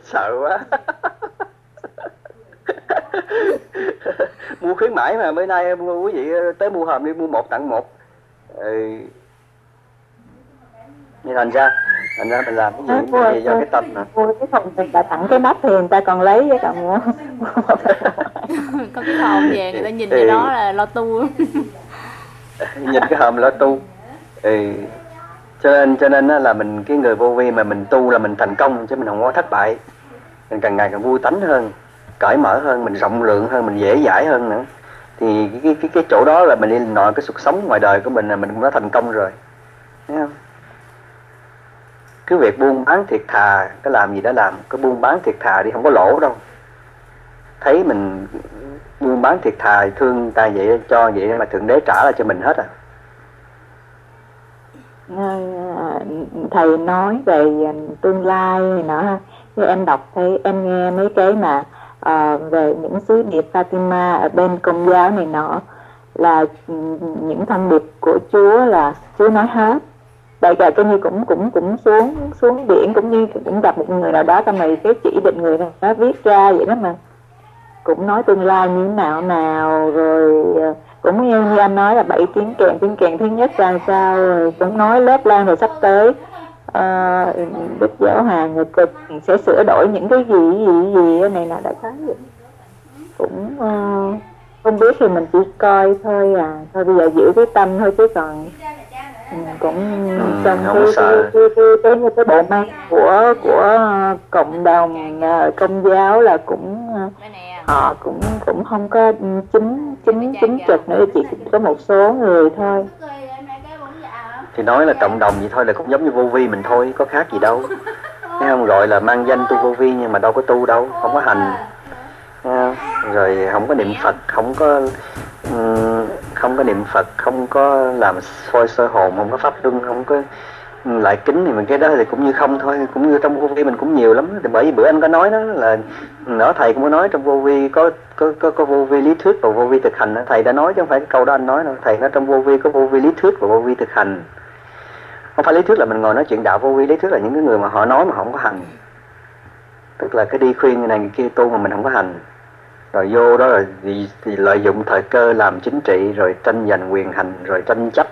sợ quá. Mua khuyến mãi mà bữa nay quý vị tới mua hòm đi mua một tặng một. Ừ. như thành ra thành ra mình làm cái gì, cái gì do cái tâm mà.
mua cái phòng người ta tặng cái nắp thì người ta còn lấy cái còn
có cái hòm về người ta nhìn cái đó là lo tu
nhìn cái hòm lo tu. Ừ. cho nên cho nên là mình, cái người vô vi mà mình tu là mình thành công chứ mình không có thất bại. Mình càng ngày càng vui tánh hơn, cởi mở hơn, mình rộng lượng hơn, mình dễ dãi hơn nữa. Thì cái cái cái chỗ đó là mình đi nội cái cuộc sống ngoài đời của mình là mình cũng đã thành công rồi. Thấy không? Cứ việc buôn bán thiệt thà, cái làm gì đó làm cái buôn bán thiệt thà đi, không có lỗ đâu thấy mình buôn bán thiệt thà thương ta vậy cho vậy mà thượng đế trả lại cho mình hết à?
Ờ, thầy nói về tương lai này nọ em đọc thấy em nghe mấy cái mà uh, về những sứ điệp Fatima ở bên công giáo này nọ là những thông điệp của Chúa là Chúa nói hết. Đại cả coi như cũng cũng cũng xuống xuống biển cũng như cũng gặp một người nào đó xong rồi cái chỉ định người đó viết ra vậy đó mà cũng nói tương lai như thế nào nào rồi ờ, cũng như, như anh nói là bảy tiếng kèn tiếng kèn thứ nhất ra sao rồi cũng nói lớp lan rồi sắp tới. Uh, đức giáo hoàng người cực sẽ sửa đổi những cái gì gì gì này là đã thấy vậy. Cũng uh, không biết thì mình chỉ coi thôi à. Thôi bây giờ giữ cái tâm thôi chứ còn mình cũng
Ừ,
trong cái, cái, cái, cái, cái, cái bộ máy của của cộng đồng công giáo là cũng. Họ cũng cũng không có chính chính chính trực nữa chỉ có một số người thôi.
Thì nói là cộng đồng vậy thôi là cũng giống như vô vi mình thôi có khác gì đâu. Thấy không gọi là mang danh tu vô vi nhưng mà đâu có tu đâu không có hành. không? rồi không có niệm phật không có không có niệm phật không có làm soi soi hồn không có pháp luân không có lại kính thì mình cái đó thì cũng như không thôi cũng như trong vô vi mình cũng nhiều lắm. Thì bởi vì bữa anh có nói đó là nó thầy cũng có nói trong vô vi có có có, có vô vi lý thuyết và vô vi thực hành đó. thầy đã nói chứ không phải cái câu đó anh nói đâu. Thầy nói trong vô vi có vô vi lý thuyết và vô vi thực hành. Không phải lý thuyết là mình ngồi nói chuyện đạo vô vi lý thuyết là những cái người mà họ nói mà không có hành. Tức là cái đi khuyên người này người kia tu mà mình không có hành. Rồi vô đó rồi thì, thì lợi dụng thời cơ làm chính trị rồi tranh giành quyền hành rồi tranh chấp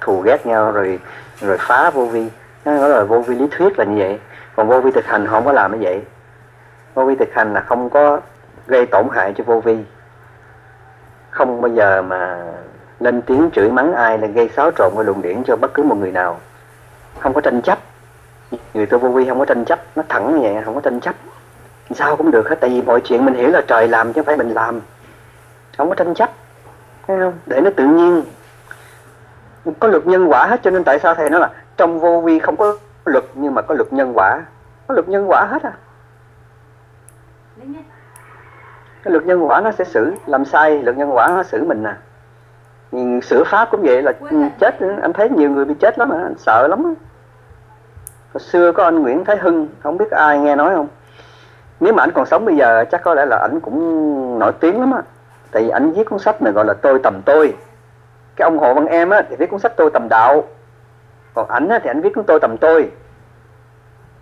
thù ghét nhau rồi rồi phá vô vi. Nó nói là vô vi lý thuyết là như vậy. Còn vô vi thực hành không có làm như vậy. Vô vi thực hành là không có gây tổn hại cho vô vi. Không bao giờ mà lên tiếng chửi mắng ai là gây xáo trộn và luồng điển cho bất cứ một người nào. Không có tranh chấp. Người tu vô vi không có tranh chấp. Nó thẳng như vậy, không có tranh chấp. Sao cũng được hết, tại vì mọi chuyện mình hiểu là trời làm chứ không phải mình làm. Không có tranh chấp. Thấy không? Để nó tự nhiên có luật nhân quả hết cho nên tại sao thầy nói là trong vô vi không có luật nhưng mà có luật nhân quả? Có luật nhân quả hết à? Cái luật nhân quả nó sẽ xử làm sai luật nhân quả nó xử mình nè Nhưng sửa pháp cũng vậy là chết nữa. anh thấy nhiều người bị chết lắm mà anh sợ lắm hồi xưa có anh Nguyễn Thái Hưng không biết ai nghe nói không? Nếu mà anh còn sống bây giờ chắc có lẽ là anh cũng nổi tiếng lắm á. Tại vì anh viết cuốn sách này gọi là tôi tầm tôi cái ông Hồ Văn Em á thì viết cuốn sách tôi tầm đạo. Còn ảnh á thì ảnh viết cuốn tôi tầm tôi.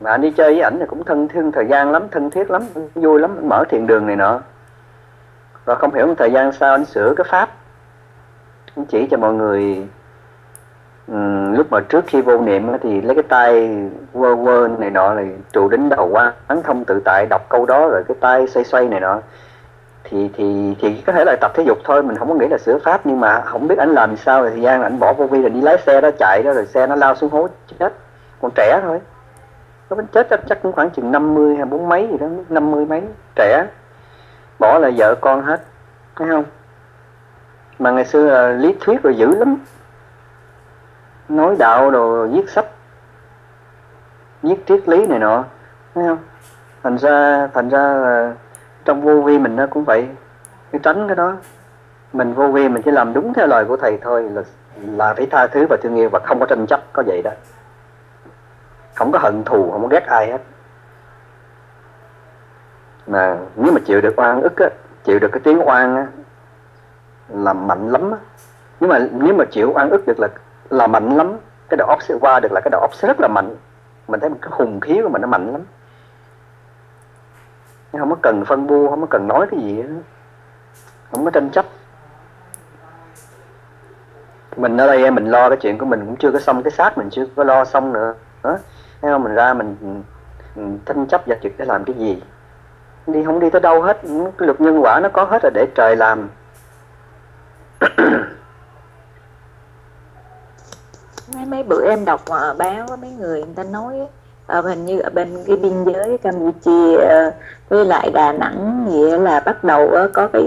Mà anh đi chơi với ảnh thì cũng thân thương thời gian lắm thân thiết lắm vui lắm anh mở thiền đường này nọ. Và không hiểu một thời gian sau anh sửa cái pháp. Anh chỉ cho mọi người ừm, lúc mà trước khi vô niệm thì lấy cái tay quơ quơ này nọ này trụ đến đầu qua hắn thông tự tại đọc câu đó rồi cái tay xoay xoay này nọ thì thì thì có thể là tập thể dục thôi mình không có nghĩ là sửa pháp nhưng mà không biết anh làm sao thì thời gian anh bỏ vô vi rồi đi lái xe đó chạy đó rồi xe nó lao xuống hố chết. Còn trẻ thôi. Nó bánh chết chắc, chắc cũng khoảng chừng 50 hay bốn mấy gì đó năm mươi mấy trẻ. Bỏ là vợ con hết thấy không? Mà ngày xưa là lý thuyết rồi dữ lắm. Nói đạo đồ viết sách viết triết lý này nọ thấy không? Thành ra thành ra là trong vô vi mình nó cũng vậy. Cái tránh cái đó. Mình vô vi mình chỉ làm đúng theo lời của thầy thôi, là là phải tha thứ và thương yêu và không có tranh chấp, có vậy đó. Không có hận thù, không có ghét ai hết. Mà nếu mà chịu được oan ức á, chịu được cái tiếng oan á, là mạnh lắm á. Nếu mà nếu mà chịu oan ức được là là mạnh lắm, cái đầu óc sẽ qua được là cái đầu óc sẽ rất là mạnh. Mình thấy một cái hùng khí của mình nó mạnh lắm không có cần phân bua không có cần nói cái gì hết. Không có tranh chấp. Mình ở đây mình lo cái chuyện của mình cũng chưa có xong cái xác mình chưa có lo xong nữa. Đó thấy không mình ra mình, mình tranh chấp và việc để làm cái gì? Đi không đi tới đâu hết. Cái luật nhân quả nó có hết rồi để trời làm.
Mấy mấy bữa em đọc à, báo mấy người người ta nói ở hình như ở bên cái biên giới Campuchia ờ, với lại Đà Nẵng á là bắt đầu ờ, có cái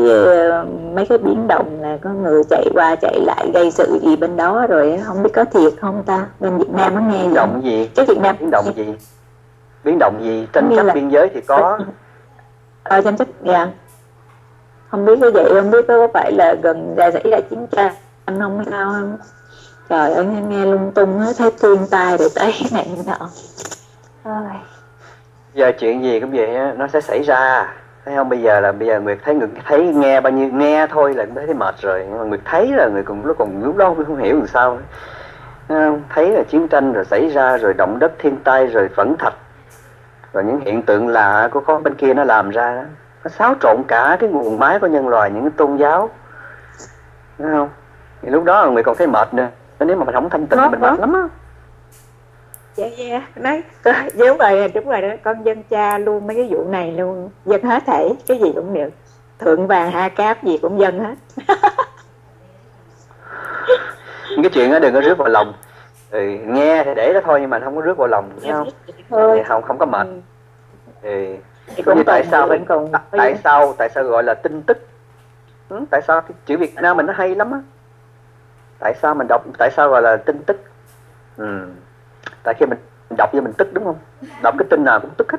mấy cái biến động là có người chạy qua chạy lại gây sự gì bên đó rồi không biết có thiệt không ta? Bên Việt Nam có nghe
biến động
không?
gì?
Chứ Việt Nam
biến động gì? Biến động gì? Tranh chấp
là-
biên giới thì có.
Ờ tranh chấp dạ. Không biết như vậy không biết có phải là gần ra xảy ra chiến tranh không hay sao không? Trời ơi nghe, lung tung hết thấy thiên tai rồi tới này nọ Ôi.
giờ chuyện gì cũng vậy á, nó sẽ xảy ra. Thấy không? Bây giờ là bây giờ nguyệt thấy nguyệt thấy nghe bao nhiêu, nghe thôi là cũng thấy mệt rồi. Nhưng mà nguyệt thấy là người cũng lúc còn lúc đó, không hiểu làm sao Thấy không? thấy là chiến tranh rồi xảy ra, rồi động đất thiên tai, rồi phẫn thạch. Rồi những hiện tượng lạ của con bên kia nó làm ra đó. nó xáo trộn cả cái nguồn máy của nhân loại những cái tôn giáo. Thấy không? Thì lúc đó người còn thấy mệt nữa. Nếu mà mình không thanh tịnh mình mệt lắm á
dạ dạ nói giống rồi đúng rồi đó. Con dân cha luôn mấy cái vụ này luôn. Dân hết thể. Cái gì cũng được. Thượng vàng hạ cáp gì cũng dân hết.
Cái chuyện đó đừng có rước vào lòng. Ừ, nghe thì để đó thôi nhưng mà không có rước vào lòng thấy không?
thôi
không không có mệt.
Ừ.
ừ.
thì
Cũng tại sao
tại
phải
còn
tại, tại sao tại sao gọi là tin tức? Ừ, tại sao cái chữ Việt Nam mình nó hay lắm á? Tại sao mình đọc tại sao gọi là tin tức? Ừ tại khi mình đọc cho mình tức đúng không? Đọc cái tin nào cũng tức hết.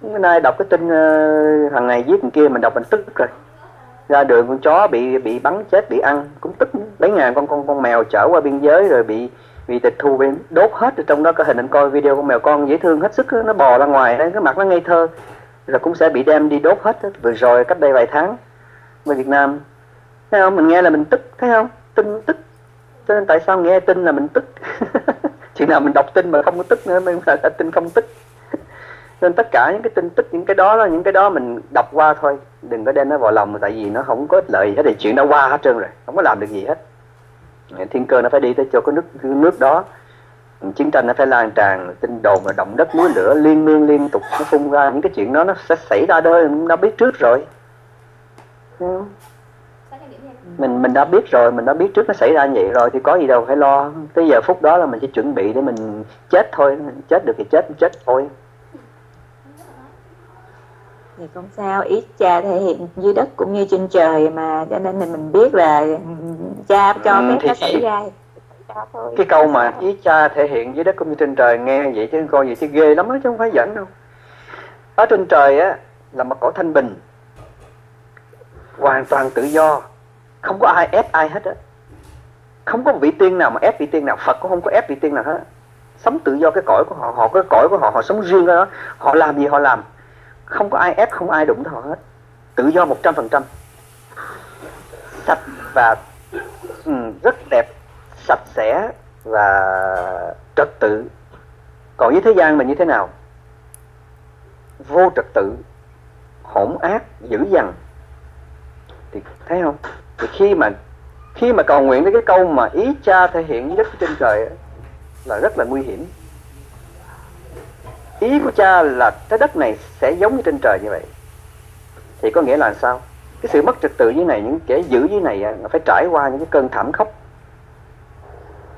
Bữa nay đọc cái tin ờ, uh, hàng ngày viết thằng kia mình đọc mình tức rồi. Ra đường con chó bị bị bắn chết bị ăn cũng tức. Mấy ngàn con con con mèo chở qua biên giới rồi bị bị tịch thu bên đốt hết. Ở trong đó có hình anh coi video con mèo con dễ thương hết sức nó bò ra ngoài đấy cái mặt nó ngây thơ. Rồi cũng sẽ bị đem đi đốt hết vừa rồi cách đây vài tháng ở Việt Nam thấy không? Mình nghe là mình tức thấy không? Tin tức. Cho nên tại sao nghe tin là mình tức? chừng nào mình đọc tin mà không có tức nữa, mình là tin không tức. Nên tất cả những cái tin tức, những cái đó là những cái đó mình đọc qua thôi. Đừng có đem nó vào lòng, tại vì nó không có ích lợi. Gì hết thì chuyện đã qua hết trơn rồi, không có làm được gì hết. Thiên cơ nó phải đi tới chỗ cái nước cái nước đó. Chiến tranh nó phải lan tràn tin đồn là động đất, núi lửa liên miên, liên tục. Nó phun ra những cái chuyện đó, nó sẽ xảy ra đó, nó biết trước rồi mình mình đã biết rồi mình đã biết trước nó xảy ra vậy rồi thì có gì đâu phải lo. Tới giờ phút đó là mình chỉ chuẩn bị để mình chết thôi chết được thì chết chết thôi.
Thì không sao ý cha thể hiện dưới đất cũng như trên trời mà cho nên là mình biết là cha cho
Ừ,
phép nó xảy ra
cái câu mà ý cha thể hiện dưới đất cũng như trên trời nghe vậy chứ coi vậy chứ ghê lắm đó chứ không phải giỡn đâu. Ở trên trời á là một cõi thanh bình hoàn toàn tự do không có ai ép ai hết á. Không có vị tiên nào mà ép vị tiên nào. Phật cũng không có ép vị tiên nào hết. Sống tự do cái cõi của họ. Họ cái cõi của họ. Họ sống riêng đó. Họ làm gì họ làm. Không có ai ép không ai đụng họ hết. Tự do một trăm phần trăm. Sạch và ừ, rất đẹp sạch sẽ và trật tự. Còn với thế gian mình như thế nào? Vô trật tự hỗn ác dữ dằn. Thì thấy không? Thì khi mà khi mà cầu nguyện đến cái câu mà ý cha thể hiện nhất đất trên trời ấy, là rất là nguy hiểm. Ý của cha là trái đất này sẽ giống như trên trời như vậy. Thì có nghĩa là sao? Cái sự mất trật tự như này những kẻ giữ như này là phải trải qua những cái cơn thảm khốc.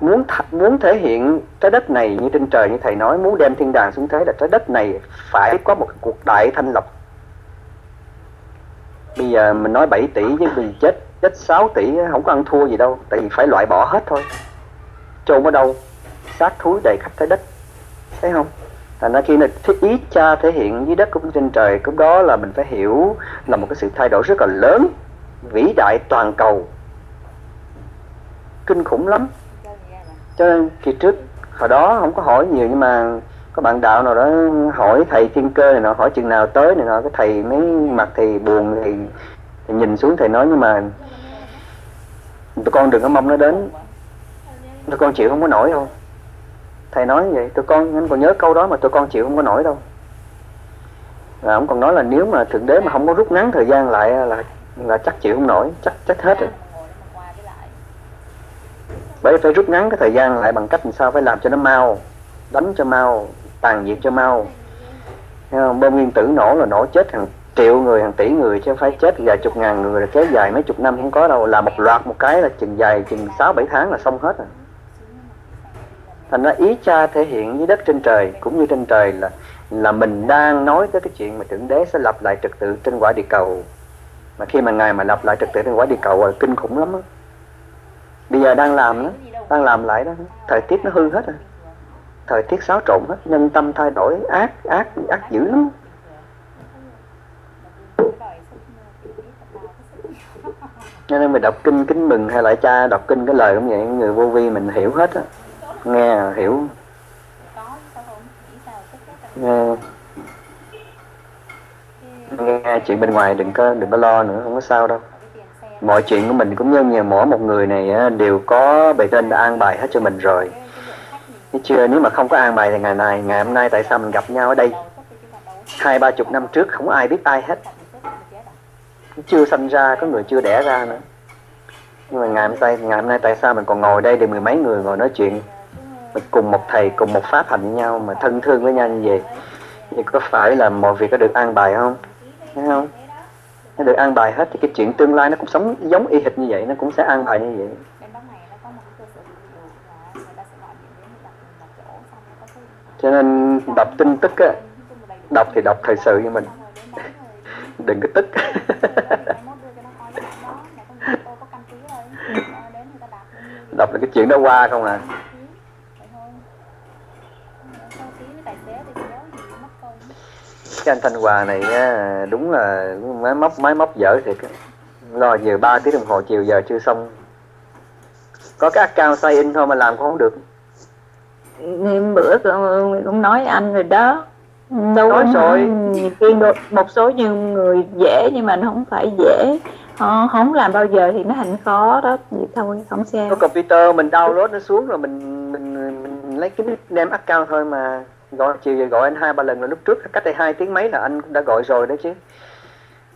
Muốn th- muốn thể hiện trái đất này như trên trời như thầy nói muốn đem thiên đàng xuống thế là trái đất này phải có một cuộc đại thanh lọc. Bây giờ mình nói 7 tỷ chứ mình chết chết 6 tỷ không có ăn thua gì đâu tại vì phải loại bỏ hết thôi. Chôn ở đâu? Xác thúi đầy khắp trái đất. Thấy không? Thành ra khi là thiết ý cha thể hiện dưới đất cũng trên trời cũng đó là mình phải hiểu là một cái sự thay đổi rất là lớn. Vĩ đại toàn cầu. Kinh khủng lắm. Cho nên kỳ trước hồi đó không có hỏi nhiều nhưng mà có bạn đạo nào đó hỏi thầy thiên cơ này nọ hỏi chừng nào tới này nọ cái thầy mấy mặt thầy buồn thì, thì nhìn xuống thầy nói nhưng mà tụi con đừng có mong nó đến. Tụi con chịu không có nổi đâu. Thầy nói vậy, tụi con, anh còn nhớ câu đó mà tụi con chịu không có nổi đâu. Là ông còn nói là nếu mà thượng đế mà không có rút ngắn thời gian lại là là chắc chịu không nổi, chắc chắc hết rồi. Bởi phải rút ngắn cái thời gian lại bằng cách làm sao? Phải làm cho nó mau, đánh cho mau, tàn diệt cho mau. Bom nguyên tử nổ là nổ chết hàng triệu người, hàng tỷ người chứ không phải chết vài chục ngàn người là kéo dài mấy chục năm không có đâu. Là một loạt một cái là chừng dài chừng sáu bảy tháng là xong hết rồi. Thành ra ý cha thể hiện dưới đất trên trời cũng như trên trời là là mình đang nói tới cái chuyện mà thượng đế sẽ lập lại trật tự trên quả địa cầu. Mà khi mà ngài mà lập lại trật tự trên quả địa cầu là kinh khủng lắm đó. bây giờ đang làm đó, đang làm lại đó, thời tiết nó hư hết rồi. Thời tiết xáo trộn hết, nhân tâm thay đổi, ác ác ác dữ lắm. Cho nên mình đọc kinh kính mừng hay lại cha đọc kinh cái lời cũng vậy người vô vi mình hiểu hết á. Nghe hiểu. Nghe. Nghe chuyện bên ngoài đừng có đừng có lo nữa không có sao đâu. Mọi chuyện của mình cũng như nhà mỗi một người này á, đều có bề trên đã an bài hết cho mình rồi. Nếu chưa nếu mà không có an bài thì ngày này ngày hôm nay tại sao mình gặp nhau ở đây? Hai ba chục năm trước không ai biết ai hết chưa sanh ra, có người chưa đẻ ra nữa. Nhưng mà ngày hôm nay ngày hôm nay tại sao mình còn ngồi đây để mười mấy người ngồi nói chuyện? Mình cùng một thầy, cùng một pháp hành với nhau mà thân thương với nhau như vậy. Thì có phải là mọi việc có được an bài không? Thấy không? Nó được an bài hết thì cái chuyện tương lai nó cũng sống giống y hệt như vậy, nó cũng sẽ an bài như vậy. Cho nên đọc tin tức á, đọc thì đọc thời sự như mình
xong rồi đến đó rồi
đừng có tức. Đọc được cái chuyện đó qua không à? Cái anh Thanh Hòa này đúng là máy móc máy móc dở thiệt lo giờ 3 tiếng đồng hồ chiều giờ chưa xong. Có cái cao say in thôi mà làm cũng không được.
Bữa cũng nói anh rồi đó đâu
Nói rồi.
khi một- số như người dễ nhưng mà nó không phải dễ. Họ không làm bao giờ thì nó thành khó đó. Vậy thôi không sao.
Có computer mình download nó xuống rồi mình mình, mình lấy cái nickname account thôi mà. Gọi chiều giờ gọi anh hai ba lần là lúc trước cách đây hai tiếng mấy là anh cũng đã gọi rồi đó chứ.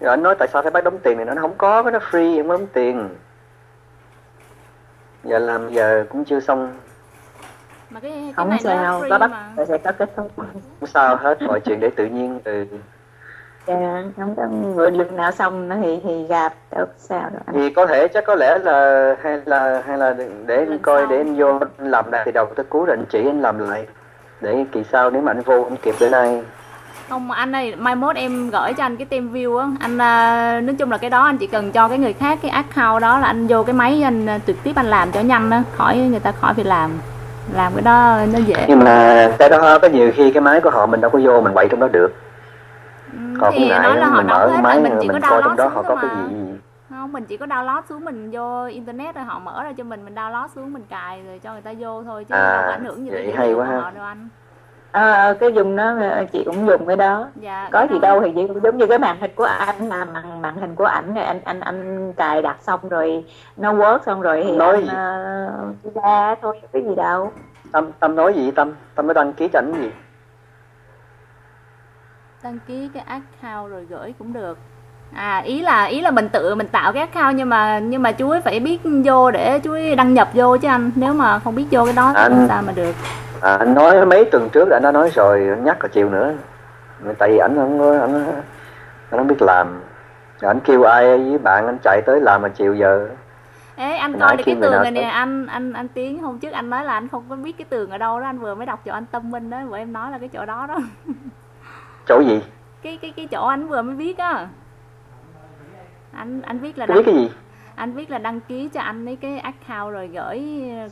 Rồi anh nói tại sao phải bắt đóng tiền này nó không có cái nó free không có đóng tiền. Giờ làm giờ cũng chưa xong
mà cái cái
không
này nó
sao
free
có bắt
mà.
rồi sẽ có kết thúc
không sao hết mọi chuyện để tự nhiên ừ.
Dạ, không có người lực nào xong nó thì thì gặp đâu có sao đâu anh.
Thì có thể chắc có lẽ là hay là hay là để anh coi
sau.
để anh vô anh làm lại từ đầu tới cuối rồi anh chỉ anh làm lại. Để kỳ sau nếu mà anh vô không kịp bữa nay
không anh ơi mai mốt em gửi cho anh cái tem view á. Anh à, nói chung là cái đó anh chỉ cần cho cái người khác cái account đó là anh vô cái máy anh à, trực tiếp anh làm cho nhanh á khỏi người ta khỏi phải làm làm cái đó nó dễ.
Nhưng mà cái đó có nhiều khi cái máy của họ mình đâu có vô mình quậy trong đó được.
Ừ,
họ cũng
thì
ngại
nói là họ
mình mở cái
hết
máy
mình chỉ có
mình coi trong đó họ có cái
mà.
gì.
Không mình chỉ có download xuống mình vô internet rồi họ mở ra cho mình mình download xuống mình cài rồi cho người ta vô thôi chứ
À,
có ảnh hưởng gì
vậy hay quá ha.
họ đâu anh
Ờ, cái dùng đó ờ, chị cũng dùng cái đó.
Dạ
có gì đâu thì chỉ giống như cái màn hình của anh là màn màn hình của ảnh rồi anh anh anh cài đặt xong rồi nó work xong rồi thì
Nói
anh uh, ra thôi cái gì đâu.
Tâm tâm nói gì tâm? Tâm mới đăng ký cho ảnh gì?
Đăng ký cái account rồi gửi cũng được. À ý là ý là mình tự mình tạo cái account nhưng mà nhưng mà chú ấy phải biết vô để chú ấy đăng nhập vô chứ anh. Nếu mà không biết vô cái đó thì
Anh-
làm sao mà được
à, anh nói mấy tuần trước là anh đã nói rồi anh nhắc là chiều nữa. Tại vì ảnh không ảnh anh không biết làm. Rồi ảnh kêu ai với bạn anh chạy tới làm mà chiều giờ.
Ê anh coi được cái tường này nè anh anh anh tiến hôm trước anh nói là anh không có biết cái tường ở đâu đó anh vừa mới đọc cho anh tâm minh đó vừa em nói là cái chỗ đó đó.
Chỗ gì?
Cái cái cái chỗ anh vừa mới viết á. Anh anh viết là
Tôi biết cái gì
anh viết là đăng ký cho anh ấy cái account rồi gửi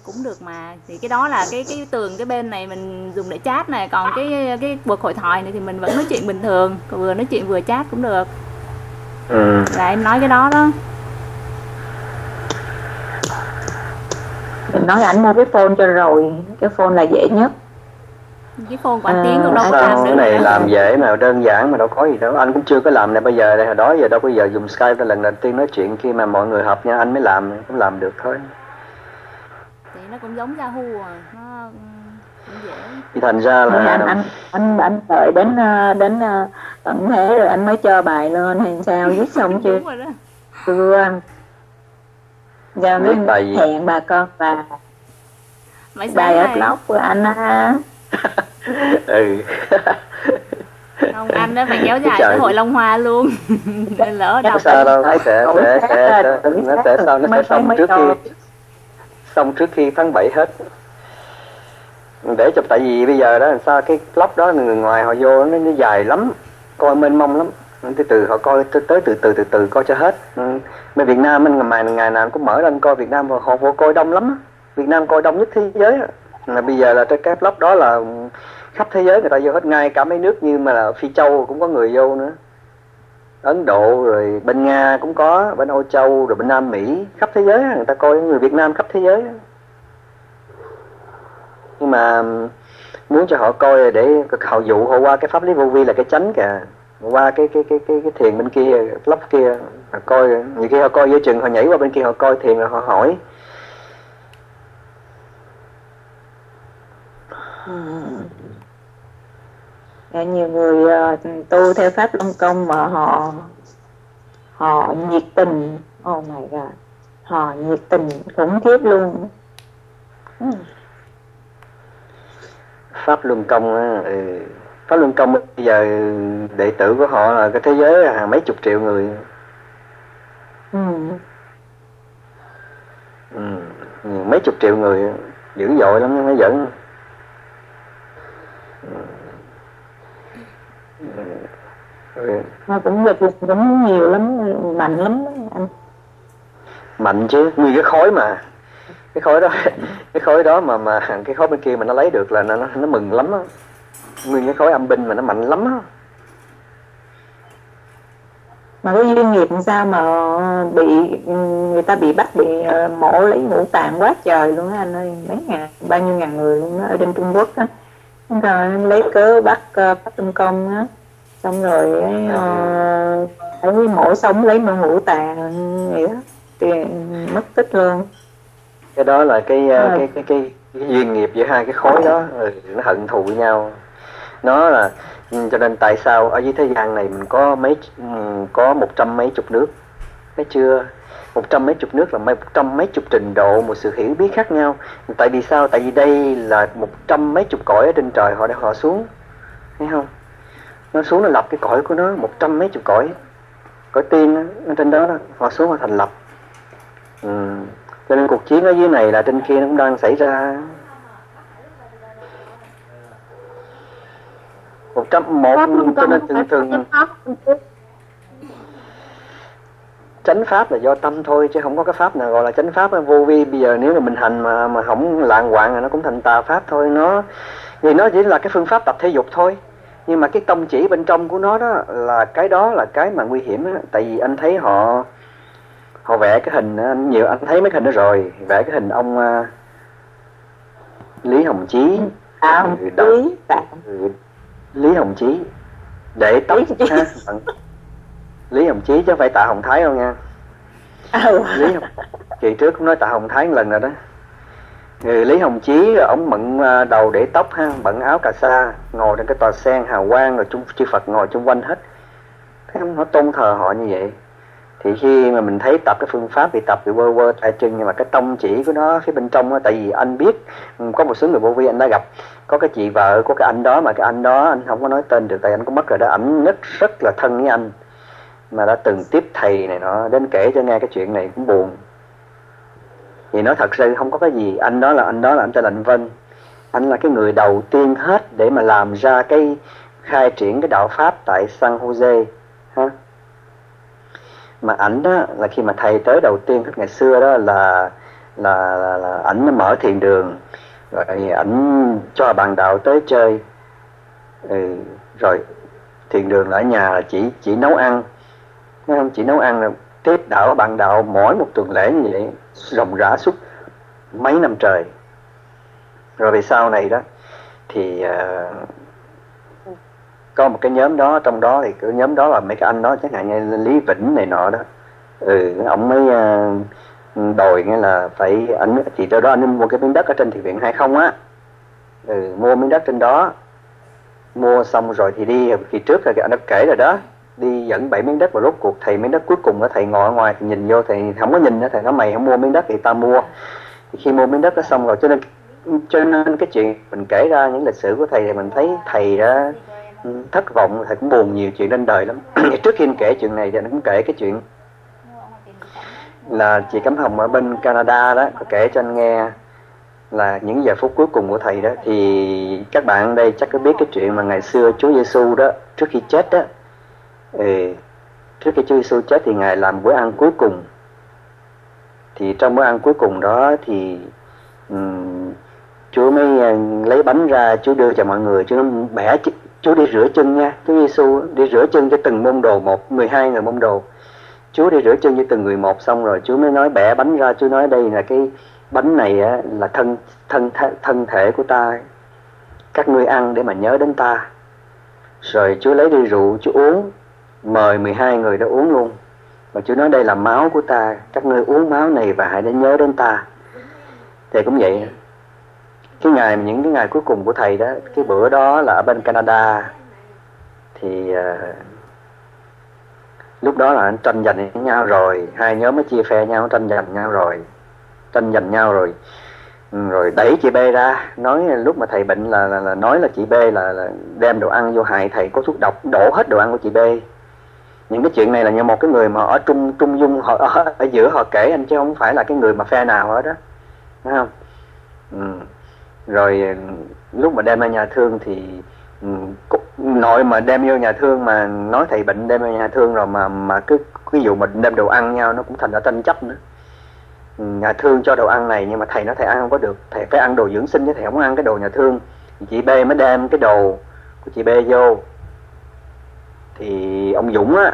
cũng được mà. Thì cái đó là cái cái tường cái bên này mình dùng để chat này còn cái cái cuộc hội thoại này thì mình vẫn nói chuyện bình thường. Vừa nói chuyện vừa chat cũng được.
Ừ.
là em nói cái đó đó.
Mình nói ảnh mua cái phone cho rồi. Cái phone là dễ nhất
cái phone của anh
À,
tiến cũng đâu có
Sao
làm
cái
được
này
nữa.
làm dễ mà đơn giản mà đâu có gì đâu. Anh cũng chưa có làm này bây giờ đây hồi đó giờ đâu có giờ dùng skype là lần đầu tiên nói chuyện khi mà mọi người họp nhau anh mới làm cũng làm được thôi.
Thì nó cũng giống Yahoo à nó ừ,
thì thành ra là
anh anh anh anh đợi đến ờ, đến ờ, tận thế rồi anh mới cho bài lên hay sao viết xong chưa?
Đúng rồi đó.
Chưa giờ mới hẹn bà con và bài ở blog của anh á
ừ.
Không anh nó phải kéo dài
Trời.
cái hội Long Hoa luôn. Nên lỡ đọc
sao đâu nó sẽ sẽ sẽ, nó sẽ sao. nó sẽ xong trước khi xong trước khi tháng 7 hết. Để chụp tại vì bây giờ đó làm sao cái blog đó người ngoài họ vô nó, nó dài lắm. Coi mênh mông lắm. Từ từ họ coi tới, tới từ từ từ từ coi cho hết. Ừ. bên Việt Nam anh ngày ngày nào cũng mở lên coi Việt Nam và họ vô coi đông lắm á. Việt Nam coi đông nhất thế giới là bây giờ là cái cái blog đó là khắp thế giới người ta vô hết, ngay cả mấy nước như mà là Phi Châu cũng có người vô nữa. Ấn Độ rồi bên Nga cũng có, bên Âu Châu rồi bên Nam Mỹ, khắp thế giới người ta coi người Việt Nam khắp thế giới nhưng mà muốn cho họ coi để họ dụ họ qua cái pháp lý vô vi là cái chánh kìa. Qua cái cái cái cái cái thiền bên kia lóc kia, họ coi. Nhiều khi họ coi vô chừng, họ nhảy qua bên kia, họ coi thiền rồi họ hỏi.
Dạ, nhiều người ờ, tu theo pháp luân công mà họ họ nhiệt tình oh my god họ nhiệt tình khủng khiếp luôn ừ.
pháp luân công á ừ. pháp luân công bây giờ đệ tử của họ là cái thế giới là hàng mấy chục triệu người
ừ.
ừ. mấy chục triệu người dữ dội lắm mới dẫn
nó cũng lực cũng nhiều lắm mạnh lắm anh.
Mạnh chứ nguyên cái khối mà. Cái khối đó cái khối đó mà mà cái khối bên kia mà nó lấy được là nó nó mừng lắm á. Nguyên cái khối âm binh mà nó mạnh lắm á.
Mà cái duyên nghiệp sao mà bị người ta bị bắt bị ờ, mổ lấy ngũ tạng quá trời luôn á anh ơi. Mấy ngàn bao nhiêu ngàn người luôn đó ở trên Trung Quốc á rồi lấy cớ bắt ờ, bắt Trung Công á. Xong rồi ấy, uh, mổ sống lấy mà ngũ tạng vậy đó. Thì mất tích luôn.
Cái đó là cái, uh, cái, cái cái cái duyên nghiệp giữa hai cái khối đó nó hận thù với nhau. Nó là Ừ, cho nên tại sao ở dưới thế gian này mình có mấy ừ, có một trăm mấy chục nước thấy chưa một trăm mấy chục nước là mấy một trăm mấy chục trình độ một sự hiểu biết khác nhau. Tại vì sao? Tại vì đây là một trăm mấy chục cõi ở trên trời họ đã họ xuống. Thấy không? Nó xuống nó lập cái cõi của nó một trăm mấy chục cõi. Cõi tiên ở trên đó, đó họ xuống họ thành lập. Ừ. cho nên cuộc chiến ở dưới này là trên kia nó cũng đang xảy ra. Một trăm một cho nên thường thường chánh pháp là do tâm thôi chứ không có cái pháp nào gọi là chánh pháp vô vi bây giờ nếu mà mình hành mà mà không lạng hoạn là nó cũng thành tà pháp thôi. Nó vì nó chỉ là cái phương pháp tập thể dục thôi. Nhưng mà cái tông chỉ bên trong của nó đó là cái đó là cái mà nguy hiểm đó. tại vì anh thấy họ họ vẽ cái hình anh nhiều anh thấy mấy hình đó rồi. Vẽ cái hình ông uh, Lý Hồng Chí.
À, Lý
Lý Hồng Chí. Để tóc ha Lý Hồng Chí chứ không phải Tạ Hồng Thái đâu nha. Ừ. Lý Hồng... kỳ trước cũng nói Tạ Hồng Thái một lần rồi đó. Người Lý Hồng Chí ông bận à, đầu để tóc ha bận áo cà sa ngồi trên cái tòa sen hào quang rồi chung chư Phật ngồi chung quanh hết. Thấy không nó tôn thờ họ như vậy. Thì khi mà mình thấy tập cái phương pháp thì tập bị quơ quơ tay chân nhưng mà cái tông chỉ của nó phía bên trong đó, tại vì anh biết có một số người vô vi anh đã gặp. Có cái chị vợ của cái anh đó mà cái anh đó anh không có nói tên được tại anh có mất rồi đó. Ảnh nhất rất là thân với anh mà đã từng tiếp thầy này nó đến kể cho nghe cái chuyện này cũng buồn. Thì nó thật sự không có cái gì anh đó là anh đó là anh tên Lạnh Vân. Anh là cái người đầu tiên hết để mà làm ra cái khai triển cái đạo pháp tại San Jose ha. Mà ảnh đó là khi mà thầy tới đầu tiên ngày xưa đó là là là, là ảnh nó mở thiền đường. Rồi ảnh cho bạn đạo tới chơi. Ừ, rồi thiền đường ở nhà là chỉ chỉ nấu ăn nó không chỉ nấu ăn là tiếp đạo bạn đạo mỗi một tuần lễ như vậy rộng rã suốt mấy năm trời. Rồi về sau này đó thì uh, có một cái nhóm đó trong đó thì cái nhóm đó là mấy cái anh đó chẳng hạn như Lý Vĩnh này nọ đó. Ừ ông mới uh, đòi nghe là phải ảnh thì cho đó anh mua cái miếng đất ở trên thị viện hay không á. Ừ, mua miếng đất trên đó. Mua xong rồi thì đi thì trước là anh đã kể rồi đó đi dẫn bảy miếng đất và rốt cuộc, thầy miếng đất cuối cùng đó, thầy ngồi ở ngoài thì nhìn vô thì không có nhìn nữa, thầy nói, mày không mua miếng đất thì ta mua. Thì khi mua miếng đất đó xong rồi, cho nên cho nên cái chuyện mình kể ra những lịch sử của thầy thì mình thấy thầy đã ừ, thất vọng, thầy cũng buồn nhiều chuyện trên đời lắm. Trước khi anh kể chuyện này thì anh cũng kể cái chuyện là chị Cẩm Hồng ở bên Canada đó, có kể cho anh nghe là những giờ phút cuối cùng của thầy đó. Thì các bạn đây chắc có biết cái chuyện mà ngày xưa Chúa Giêsu đó, trước khi chết đó ừ, trước khi Chúa Giêsu chết thì ngài làm bữa ăn cuối cùng. Thì trong bữa ăn cuối cùng đó thì um, Chúa mới ờ, lấy bánh ra Chúa đưa cho mọi người. Chúa bẻ Chúa đi rửa chân nha Chúa Giêsu đi rửa chân cho từng môn đồ một 12 người môn đồ. Chúa đi rửa chân cho từng người một xong rồi Chúa mới nói bẻ bánh ra. Chúa nói đây là cái bánh này á, là thân thân thân thể của ta. Các ngươi ăn để mà nhớ đến ta. Rồi Chúa lấy đi rượu Chúa uống mời 12 người đó uống luôn. Và Chúa nói đây là máu của ta các ngươi uống máu này và hãy đến nhớ đến ta. Thì cũng vậy. Cái ngày những cái ngày cuối cùng của thầy đó cái bữa đó là ở bên Canada. Thì uh, lúc đó là anh tranh giành với nhau rồi. Hai nhóm mới chia phe nhau tranh giành nhau rồi. Tranh giành nhau rồi. Ừ, rồi đẩy chị B ra. Nói lúc mà thầy bệnh là là, là nói là chị B là, là đem đồ ăn vô hại thầy có thuốc độc đổ hết đồ ăn của chị B những cái chuyện này là như một cái người mà ở trung trung dung họ ở, ở giữa họ kể anh chứ không phải là cái người mà phe nào hết đó thấy không? Ừ. rồi lúc mà đem ra nhà thương thì ừ, nội mà đem vô nhà thương mà nói thầy bệnh đem vô nhà thương rồi mà mà cứ ví dụ mà đem đồ ăn nhau nó cũng thành ra tranh chấp nữa. Ừ, nhà thương cho đồ ăn này nhưng mà thầy nói thầy ăn không có được. Thầy phải ăn đồ dưỡng sinh chứ thầy không ăn cái đồ nhà thương. Chị B mới đem cái đồ của chị B vô thì ông Dũng á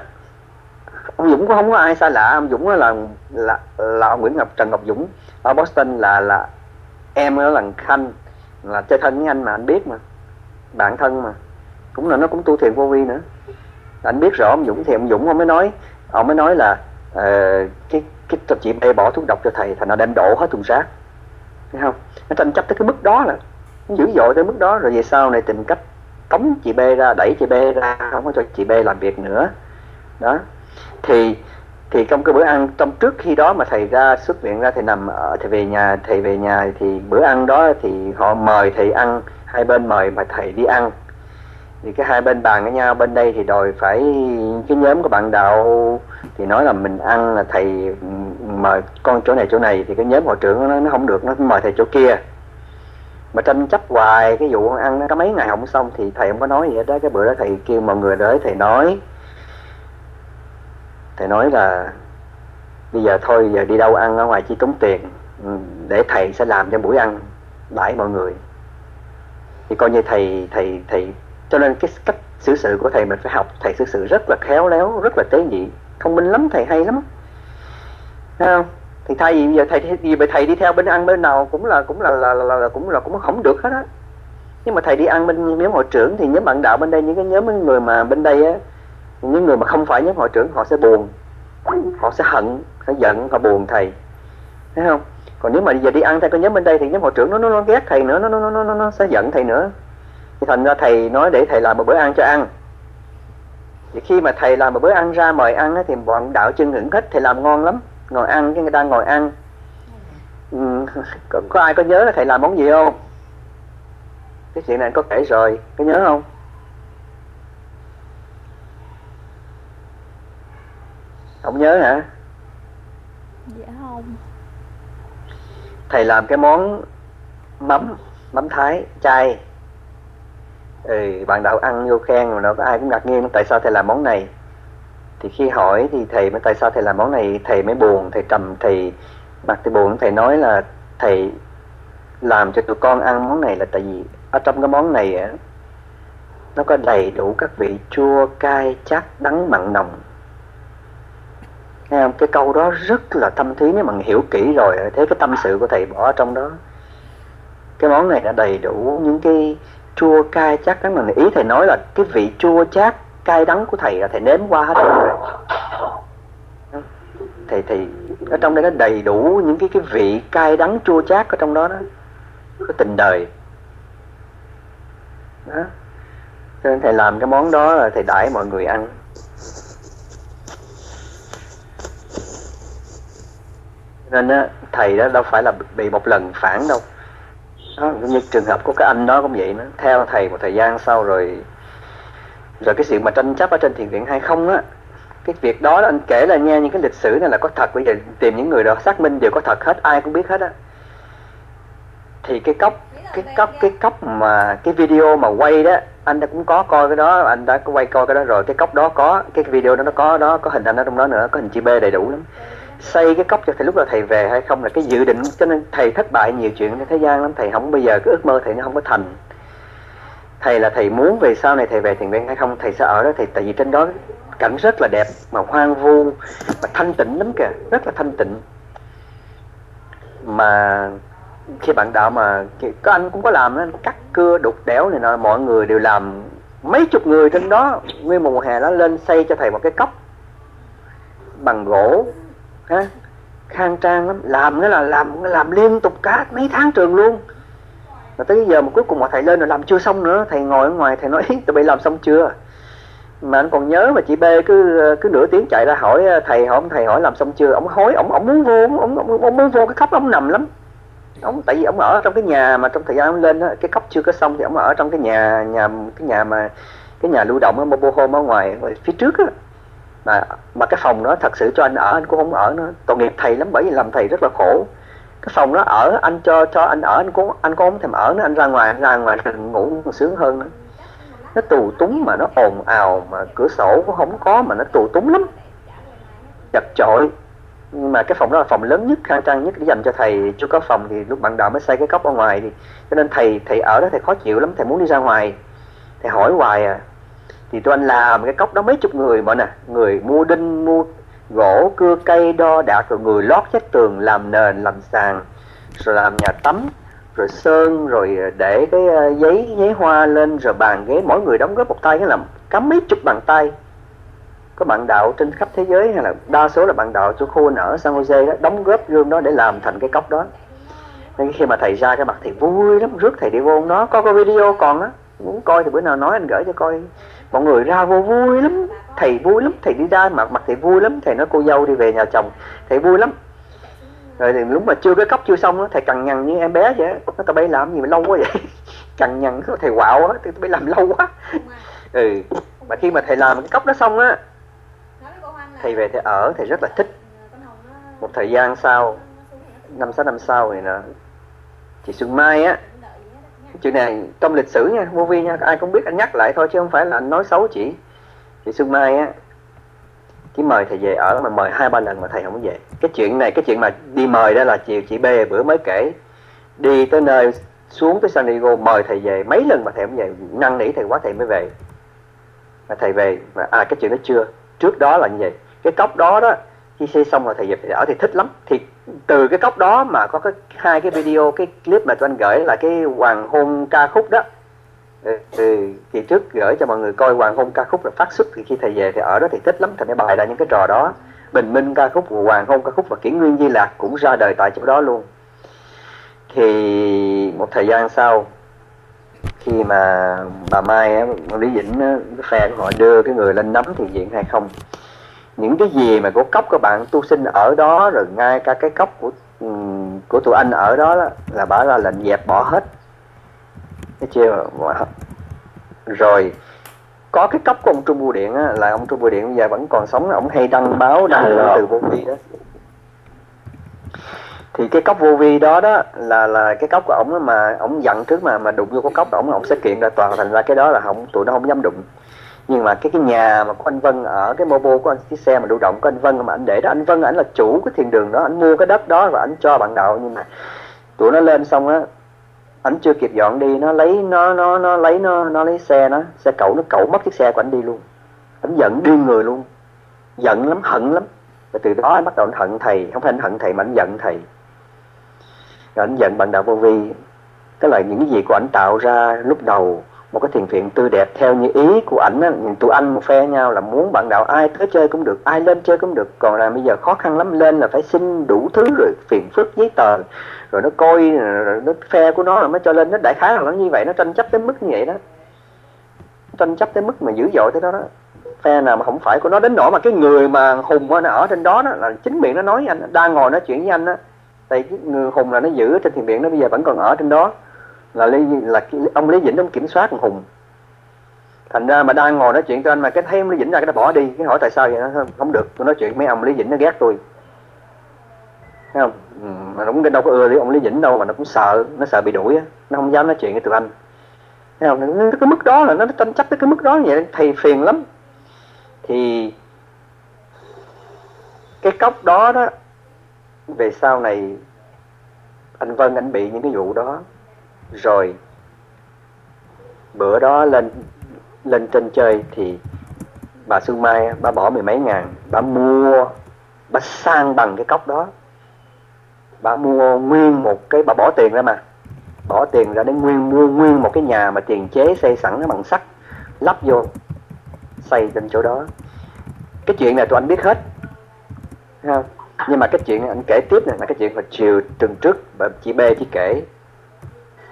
ông Dũng cũng không có ai xa lạ. Ông Dũng là là là ông Nguyễn Ngọc Trần Ngọc Dũng. Ở Boston là là em đó là Khanh là chơi thân với anh mà anh biết mà bạn thân mà. Cũng là nó cũng tu thiền vô vi nữa. Anh biết rõ ông Dũng thì ông Dũng ông mới nói ông mới nói là uh, cái cái cho chị B bỏ thuốc độc cho thầy thành nó đem đổ hết thùng rác. Thấy không? Nó tranh chấp tới cái mức đó là dữ dội tới mức đó. Rồi về sau này tìm cách tống chị B ra, đẩy chị B ra, không có cho chị B làm việc nữa. Đó. Thì thì trong cái bữa ăn trong trước khi đó mà thầy ra xuất viện ra, thầy nằm ở, thầy về nhà, thầy về nhà thì bữa ăn đó thì họ mời thầy ăn, hai bên mời mà thầy đi ăn. Thì cái hai bên bàn với nhau, bên đây thì đòi phải cái nhóm của bạn đạo thì nói là mình ăn là thầy ừ, mời con chỗ này chỗ này. Thì cái nhóm hội trưởng nó nó không được, nó mời thầy chỗ kia mà tranh chấp hoài, cái vụ ăn có mấy ngày không xong thì thầy không có nói gì hết đó. Cái bữa đó thầy kêu mọi người tới, thầy nói thầy nói là bây giờ thôi, giờ đi đâu ăn ở ngoài chi tốn tiền ừ, để thầy sẽ làm cho buổi ăn đãi mọi người. Thì coi như thầy thầy thầy, cho nên cái cách xử sự của thầy mình phải học. Thầy xử sự rất là khéo léo, rất là tế nhị. Thông minh lắm, thầy hay lắm. Thấy không? Thì thay vì giờ thầy thì thầy đi theo bên ăn bên nào cũng là cũng là là, là, là cũng là cũng không được hết á. Nhưng mà thầy đi ăn bên nhóm hội trưởng thì nhóm bạn đạo bên đây những cái nhóm người mà bên đây á những người mà không phải nhóm hội trưởng họ sẽ buồn. Họ sẽ hận sẽ giận họ buồn thầy. Thấy không? Còn nếu mà giờ đi ăn theo cái nhóm bên đây thì nhóm hội trưởng nó nó, nó ghét thầy nữa nó nó nó nó, nó sẽ giận thầy nữa. Thì thành ra thầy nói để thầy làm một bữa ăn cho ăn. Thì khi mà thầy làm một bữa ăn ra mời ăn á, thì bọn đạo chân hưởng hết thầy làm ngon lắm ngồi ăn cái người ta ngồi ăn. Ừ, có, có ai có nhớ là thầy làm món gì không? Cái chuyện này có kể rồi có nhớ không? Không nhớ hả?
Dạ không.
Thầy làm cái món mắm mắm thái chay. Ừ, bạn đạo ăn vô khen mà đâu có ai cũng ngạc nhiên tại sao thầy làm món này thì khi hỏi thì thầy mới, tại sao thầy làm món này? Thầy mới buồn, thầy trầm, thầy mặt thầy buồn. Thầy nói là thầy làm cho tụi con ăn món này là tại vì ở trong cái món này á, nó có đầy đủ các vị chua, cay, chát, đắng, mặn nồng. Nghe không? Cái câu đó rất là thâm thúy nếu mà hiểu kỹ rồi Thế cái tâm sự của thầy bỏ ở trong đó. Cái món này đã đầy đủ những cái chua, cay, chát, đắng, mặn ý thầy nói là cái vị chua, chát cay đắng của thầy là thầy nếm qua hết rồi. Thầy thầy ở trong đây nó đầy đủ những cái cái vị cay đắng chua chát ở trong đó đó có tình đời. Đó. Cho nên thầy làm cái món đó là thầy đãi mọi người ăn. Nên á, thầy đó đâu phải là bị một lần phản đâu. Đó, như trường hợp của cái anh đó cũng vậy nữa. Theo thầy một thời gian sau rồi rồi cái sự mà tranh chấp ở trên thiền viện hay không á cái việc đó anh kể là nghe những cái lịch sử này là có thật. Bây giờ tìm những người đó xác minh đều có thật hết ai cũng biết hết á. Thì cái cốc cái cốc cái cốc mà cái video mà quay đó anh đã cũng có coi cái đó anh đã có quay coi cái đó rồi. Cái cốc đó có cái video đó nó có đó có hình anh ở trong đó nữa có hình chị B đầy đủ lắm. Xây cái cốc cho thầy lúc là thầy về hay không là cái dự định. Cho nên thầy thất bại nhiều chuyện trên thế gian lắm. Thầy không bây giờ cái ước mơ thầy nó không có thành thầy là thầy muốn về sau này thầy về thiền viện hay không? Thầy sẽ ở đó, thầy tại vì trên đó cảnh rất là đẹp, mà hoang vu, mà thanh tịnh lắm kìa, rất là thanh tịnh. Mà khi bạn đạo mà có anh cũng có làm anh cắt cưa, đục đẽo này nọ, mọi người đều làm. Mấy chục người trên đó, nguyên một mùa hè đó lên xây cho thầy một cái cốc bằng gỗ, ha, khang trang lắm. Làm nó là làm làm liên tục cả mấy tháng trường luôn rồi tới giờ mà cuối cùng mà thầy lên rồi làm chưa xong nữa thầy ngồi ở ngoài thầy nói tụi bay làm xong chưa? Mà anh còn nhớ mà chị B cứ cứ nửa tiếng chạy ra hỏi ờ, thầy hỏi thầy hỏi làm xong chưa? Ông hối ông ông muốn vô ông ông, ông muốn vô cái khóc ông nằm lắm. Ông tại vì ông ở trong cái nhà mà trong thời gian ông lên đó, cái cốc chưa có xong thì ông ở trong cái nhà nhà cái nhà mà cái nhà lưu động ở mobile Home ở ngoài phía trước á. Mà mà cái phòng đó thật sự cho anh ở anh cũng không ở nữa. Tội nghiệp thầy lắm bởi vì làm thầy rất là khổ cái phòng đó ở, anh cho cho anh ở, anh cũng anh cũng không thèm ở nữa, anh ra ngoài anh ra ngoài ngủ còn sướng hơn nữa. Nó tù túng mà, nó ồn ào mà, cửa sổ cũng không có mà nó tù túng lắm. Chật chội. Nhưng mà cái phòng đó là phòng lớn nhất, khang trang nhất để dành cho thầy. Chưa có phòng thì lúc bạn đạo mới xây cái cốc ở ngoài thì cho nên thầy thầy ở đó thầy khó chịu lắm, thầy muốn đi ra ngoài. Thầy hỏi hoài à. Thì tụi anh làm cái cốc đó mấy chục người mà nè. Người mua đinh, mua gỗ, cưa cây, đo đạc, rồi người lót vách tường làm nền, làm sàn, rồi làm nhà tắm, rồi sơn, rồi ờ, để cái ờ, giấy giấy hoa lên, rồi bàn ghế. Mỗi người đóng góp một tay cái làm cắm mấy chục bàn tay. Có bạn đạo trên khắp thế giới, hay là đa số là bạn đạo chỗ khu ở San Jose đó, đóng góp gương đó để làm thành cái cốc đó. Nên khi mà thầy ra cái mặt thầy vui lắm, rước thầy đi vô. Nó có có video còn á, muốn coi thì bữa nào nói anh gửi cho coi mọi người ra vô vui lắm. Thầy vui lắm, thầy đi ra mặt mặt thầy vui lắm. Thầy nói, cô dâu đi về nhà chồng. Thầy vui lắm. Rồi thì lúc mà chưa cái cốc chưa xong đó thầy cằn nhằn như em bé vậy nó tao bay làm gì mà lâu quá vậy? Cằn nhằn, thầy quạo á. Tao bay làm lâu quá. Ừ. Mà khi mà thầy làm cái cốc đó xong á, thầy về thầy ở, thầy rất là thích. Một thời gian sau, năm sáu năm sau thì nè, chị Xuân Mai á chuyện này trong lịch sử nha, vô vi nha, ai cũng biết anh nhắc lại thôi, chứ không phải là anh nói xấu chị. Chị Xuân Mai á, chỉ mời thầy về ở mà mời hai ba lần mà thầy không về. Cái chuyện này, cái chuyện mà đi mời đó là chiều chị B bữa mới kể. Đi tới nơi, xuống tới San Diego mời thầy về mấy lần mà thầy không về, năn nỉ thầy quá thầy mới về. Mà thầy về, mà à cái chuyện đó chưa. Trước đó là như vậy. Cái cốc đó đó, khi xây xong rồi thầy về thầy ở thì thích lắm. Thiệt từ cái cốc đó mà có cái hai cái video, cái clip mà tôi anh gửi là cái hoàng hôn ca khúc đó. Thì kỳ trước gửi cho mọi người coi hoàng hôn ca khúc là phát xuất thì khi thầy về thì ở đó thì thích lắm, thầy mới bài ra những cái trò đó. Bình minh ca khúc, hoàng hôn ca khúc và kỷ nguyên di lạc cũng ra đời tại chỗ đó luôn. Thì một thời gian sau, khi mà bà Mai Lý dĩnh phe của họ đưa cái người lên nắm thì diện hay không những cái gì mà của cốc các bạn tu sinh ở đó rồi ngay cả cái cốc của của tụi anh ở đó, đó là bà ra lệnh dẹp bỏ hết. Thấy chưa? Rồi có cái cốc của ông Trung Bưu Điện á, là ông Trung Bưu Điện bây giờ vẫn còn sống ông hay đăng báo đăng từ vô vi đó. Thì cái cốc vô vi đó đó là là cái cốc của ổng mà ổng giận trước mà mà đụng vô cái cốc ổng ổng sẽ kiện ra tòa thành ra cái đó là không tụi nó không dám đụng nhưng mà cái cái nhà mà của anh Vân ở, cái mô của anh, cái xe mà lưu động của anh Vân mà anh để đó, anh Vân ảnh là chủ cái thiền đường đó, anh mua cái đất đó và anh cho bạn đạo. Nhưng mà tụi nó lên xong á, ảnh chưa kịp dọn đi, nó lấy, nó nó nó lấy, nó nó lấy xe nó, xe cậu, nó cậu mất chiếc xe của anh đi luôn. Ảnh giận điên người luôn. Giận lắm, hận lắm. Và từ đó anh bắt đầu anh hận thầy, không phải anh hận thầy mà anh giận thầy. Rồi anh giận bạn đạo vô vi. Tức là những gì của ảnh tạo ra lúc đầu một cái thiền viện tươi đẹp theo như ý của ảnh á tụi anh một phe nhau là muốn bạn đạo ai tới chơi cũng được, ai lên chơi cũng được. Còn là bây giờ khó khăn lắm, lên là phải xin đủ thứ rồi phiền phức giấy tờ. Rồi nó coi, rồi nó phe của nó là mới cho lên, nó đại khái là nó như vậy, nó tranh chấp tới mức như vậy đó. Tranh chấp tới mức mà dữ dội tới đó đó. Phe nào mà không phải của nó đến nỗi mà cái người mà hùng nó ở trên đó đó, là chính miệng nó nói anh, đang ngồi nói chuyện với anh á. Tại cái người hùng là nó giữ trên thiền viện nó bây giờ vẫn còn ở trên đó là lý là ông lý vĩnh ông kiểm soát thằng hùng. Thành ra mà đang ngồi nói chuyện cho anh mà cái thấy ông lý vĩnh ra cái nó bỏ đi cái hỏi tại sao vậy nó không được. Tôi nói chuyện mấy ông lý vĩnh nó ghét tôi. Thấy không? Ừ, mà nó cũng đâu có ưa lý ông lý vĩnh đâu mà nó cũng sợ nó sợ bị đuổi á. Nó không dám nói chuyện với tụi anh. Thấy không? Cái mức đó là nó tranh chấp tới cái mức đó vậy thầy phiền lắm. Thì cái cốc đó đó về sau này anh Vân anh bị những cái vụ đó rồi, bữa đó lên lên trên chơi thì bà sương Mai bà bỏ mười mấy ngàn, bà mua, bà sang bằng cái cốc đó. Bà mua nguyên một cái, bà bỏ tiền ra mà. Bỏ tiền ra để nguyên, mua nguyên một cái nhà mà tiền chế xây sẵn bằng sắt, lắp vô, xây trên chỗ đó. Cái chuyện này tụi anh biết hết không? nhưng mà cái chuyện anh kể tiếp này là cái chuyện hồi chiều tuần trước, bà chị B chỉ kể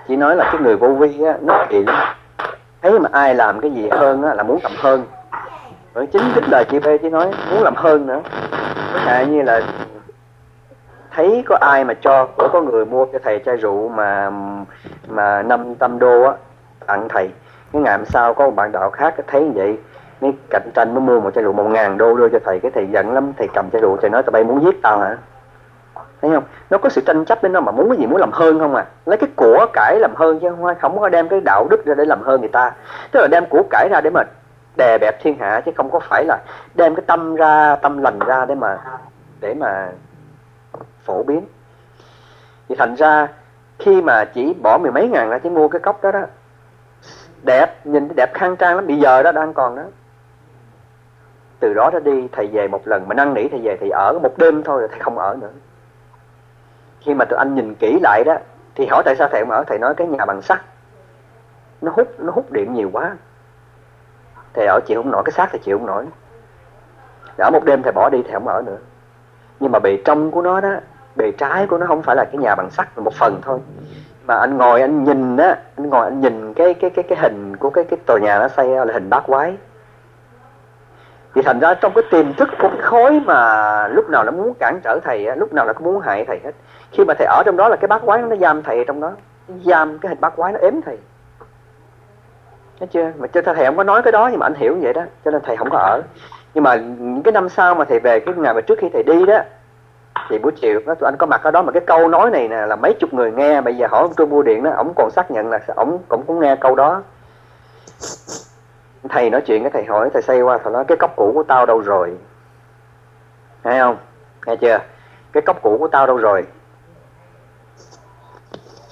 chỉ nói là cái người vô vi á, nó kỳ lắm thấy mà ai làm cái gì hơn á là muốn làm hơn. Bởi chính cái lời chị phê chỉ nói muốn làm hơn nữa. Có hạn như là thấy có ai mà cho của có người mua cho thầy chai rượu mà mà năm trăm đô á, tặng thầy. Cái ngày hôm sau có một bạn đạo khác thấy như vậy mấy cạnh tranh mới mua một chai rượu một ngàn đô đưa cho thầy. Cái thầy giận lắm, thầy cầm chai rượu, thầy nói tụi bay muốn giết tao hả? Thấy không? Nó có sự tranh chấp nên nó mà muốn cái gì muốn làm hơn không à? Lấy cái của cải làm hơn chứ không không có đem cái đạo đức ra để làm hơn người ta. Tức là đem của cải ra để mà đè bẹp thiên hạ chứ không có phải là đem cái tâm ra, tâm lành ra để mà để mà phổ biến. Thì thành ra khi mà chỉ bỏ mười mấy ngàn ra chỉ mua cái cốc đó đó, đẹp, nhìn đẹp khang trang lắm, bây giờ đó đang còn đó. Từ đó ra đi, thầy về một lần, mà năn nỉ thầy về thầy ở một đêm thôi rồi thầy không ở nữa khi mà tụi anh nhìn kỹ lại đó thì hỏi tại sao thầy mở ở thầy nói cái nhà bằng sắt. Nó hút nó hút điện nhiều quá. Thầy ở chịu không nổi cái xác thì chịu không nổi. Ở một đêm thầy bỏ đi thầy không ở nữa. Nhưng mà bề trong của nó đó bề trái của nó không phải là cái nhà bằng sắt một phần thôi. Mà anh ngồi anh nhìn á anh ngồi anh nhìn cái cái cái cái hình của cái cái tòa nhà nó xây là hình bát quái. Thì thành ra trong cái tiềm thức của cái khối mà lúc nào nó muốn cản trở thầy á, lúc nào nó cũng muốn hại thầy hết khi mà thầy ở trong đó là cái bát quái nó giam thầy trong đó. Giam cái hình bát quái nó ếm thầy. Thấy chưa? Mà cho thầy không có nói cái đó nhưng mà anh hiểu vậy đó. Cho nên thầy không có ở. Nhưng mà những cái năm sau mà thầy về cái ngày mà trước khi thầy đi đó Thì buổi chiều đó, tụi anh có mặt ở đó mà cái câu nói này nè là mấy chục người nghe. Bây giờ hỏi ông Trung Bưu Điện đó Ông còn xác nhận là ông cũng cũng nghe câu đó. Thầy nói chuyện cái thầy hỏi Thầy xây qua thầy nói cái cốc cũ của tao đâu rồi? Thấy không? Nghe chưa? Cái cốc cũ của tao đâu rồi?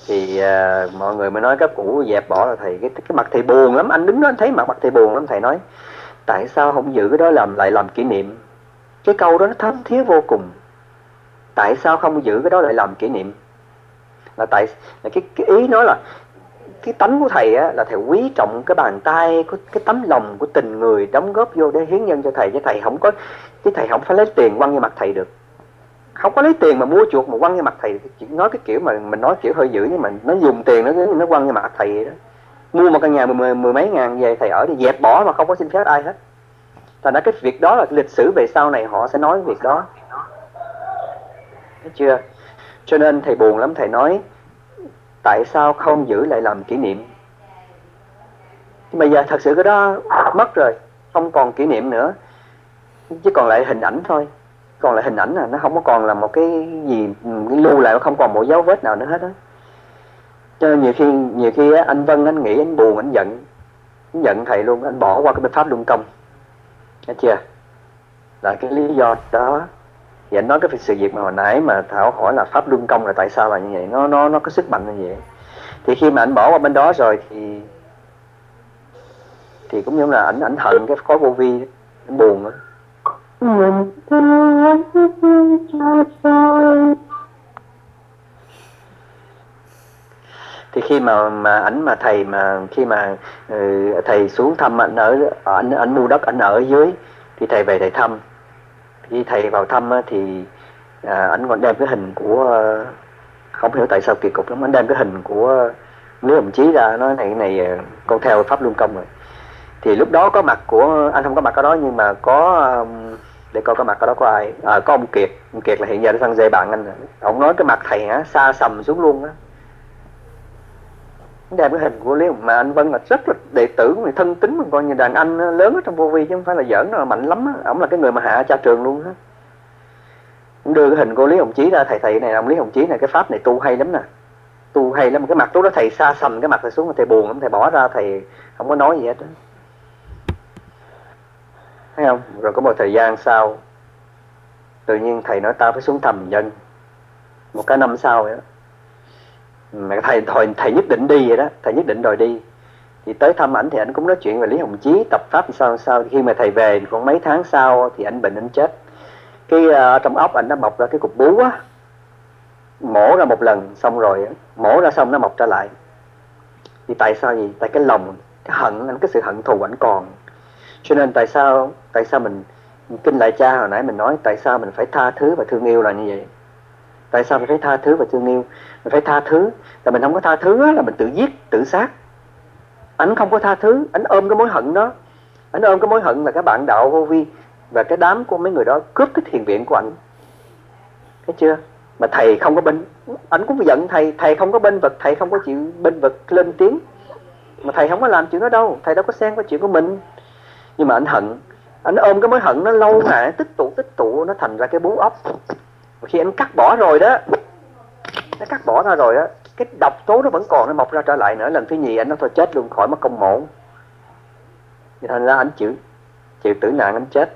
Thì uh, mọi người mới nói các cũ dẹp bỏ là thầy cái cái mặt thầy buồn lắm. Anh đứng đó anh thấy mặt mặt thầy buồn lắm thầy nói tại sao không giữ cái đó làm lại làm kỷ niệm? Cái câu đó nó thấm thiết vô cùng. Tại sao không giữ cái đó lại làm kỷ niệm? Là tại là cái cái ý nói là cái tánh của thầy á, là thầy quý trọng cái bàn tay cái, cái tấm lòng của tình người đóng góp vô để hiến nhân cho thầy. Chứ thầy không có chứ thầy không phải lấy tiền quăng vô mặt thầy được không có lấy tiền mà mua chuột mà quăng vô mặt thầy chỉ nói cái kiểu mà mình nói kiểu hơi dữ nhưng mà nó dùng tiền nó nó quăng vô mặt thầy đó. Mua một căn nhà mười, mười, mười mấy ngàn về thầy ở thì dẹp bỏ mà không có xin phép ai hết. Thành ra cái việc đó là lịch sử về sau này họ sẽ nói việc đó. Thấy chưa? Cho nên thầy buồn lắm thầy nói tại sao không giữ lại làm kỷ niệm? Nhưng mà giờ thật sự cái đó mất rồi không còn kỷ niệm nữa. Chỉ còn lại hình ảnh thôi còn lại hình ảnh là nó không có còn là một cái gì cái lưu lại không còn một dấu vết nào nữa hết á. Cho nên nhiều khi nhiều khi á, anh Vân anh nghĩ anh buồn anh giận anh giận thầy luôn anh bỏ qua cái biện pháp luân công. Nghe chưa? Là cái lý do đó. Thì anh nói cái sự việc mà hồi nãy mà thảo hỏi là pháp luân công là tại sao là như vậy nó nó nó có sức mạnh như vậy. Thì khi mà anh bỏ qua bên đó rồi thì thì cũng như là ảnh ảnh hận cái khối vô vi anh buồn đó thương cho tôi thì khi mà mà ảnh mà thầy mà khi mà uh, thầy xuống thăm ảnh ở ảnh ảnh mua đất ảnh ở dưới thì thầy về thầy thăm. Khi thầy vào thăm thì à, ảnh còn đem cái hình của không hiểu tại sao kỳ cục lắm ảnh đem cái hình của Lý Hồng Chí ra nói này này à, con theo pháp luân công rồi. Thì lúc đó có mặt của anh không có mặt ở đó nhưng mà có um, để coi cái mặt đó có ai à, ờ, có ông kiệt. Ông kiệt là hiện giờ nó sang dây bạn anh ông nói cái mặt thầy hả xa sầm xuống luôn á. Đem cái hình của lý mà anh vân là rất là đệ tử người thân tính mình coi như đàn anh ờ, lớn ở trong vô vi chứ không phải là giỡn nó mạnh lắm á. Ông là cái người mà hạ cha trường luôn á. Đưa cái hình của lý hồng chí ra thầy thầy này ông lý hồng chí này cái pháp này tu hay lắm nè. Tu hay lắm cái mặt lúc đó thầy xa sầm cái mặt thầy xuống thầy buồn lắm thầy bỏ ra thầy không có nói gì hết đó thấy không? Rồi có một thời gian sau tự nhiên thầy nói tao phải xuống thầm dân một cái năm sau vậy đó. Mà thầy thầy, thầy nhất định đi vậy đó. Thầy nhất định đòi đi. Thì tới thăm ảnh thì ảnh cũng nói chuyện về lý hồng chí tập pháp sao sao. Khi mà thầy về còn mấy tháng sau thì ảnh bệnh ảnh chết. Cái uh, trong ốc ảnh nó mọc ra cái cục bú á. Mổ ra một lần xong rồi mổ ra xong nó mọc trở lại. Thì tại sao gì? Tại cái lòng cái hận anh cái sự hận thù ảnh còn cho nên tại sao tại sao mình kinh lại cha hồi nãy mình nói, tại sao mình phải tha thứ và thương yêu là như vậy? Tại sao mình phải tha thứ và thương yêu? Mình phải tha thứ là mình không có tha thứ là mình tự giết, tự sát. Anh không có tha thứ anh ôm cái mối hận đó. Anh ôm cái mối hận là các bạn đạo vô vi và cái đám của mấy người đó cướp cái thiền viện của anh thấy chưa? Mà thầy không có bên anh cũng giận thầy thầy không có bên vật thầy không có chịu bên vật lên tiếng. Mà thầy không có làm chuyện đó đâu, thầy đâu có xen vào chuyện của mình nhưng mà anh hận, anh ôm cái mối hận nó lâu ngày tích tụ tích tụ, nó thành ra cái bú ốc. Và khi anh cắt bỏ rồi đó, nó cắt bỏ ra rồi á, cái độc tố nó vẫn còn, nó mọc ra trở lại nữa. Lần thứ nhì anh nó thôi, chết luôn, khỏi mất công mổ. Thì thành ra anh chịu chịu tử nạn, anh chết.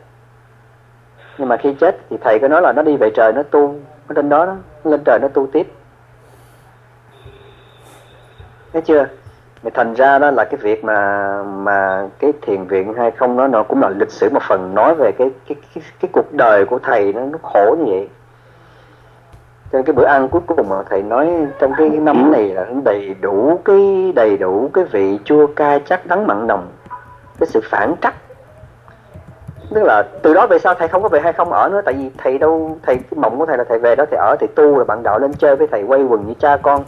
Nhưng mà khi chết thì thầy có nói là nó đi về trời nó tu, ở trên đó đó, nó lên trời nó tu tiếp. Thấy chưa? Thì thành ra đó là cái việc mà mà cái thiền viện hay không nó nó cũng là lịch sử một phần nói về cái cái cái, cái cuộc đời của thầy nó nó khổ như vậy. Cho nên cái bữa ăn cuối cùng mà thầy nói trong cái năm này là đầy đủ cái đầy đủ cái vị chua cay chắc đắng mặn nồng cái sự phản trắc. Tức là từ đó về sau thầy không có về hay không ở nữa tại vì thầy đâu thầy cái mộng của thầy là thầy về đó thầy ở thầy tu là bạn đạo lên chơi với thầy quay quần như cha con.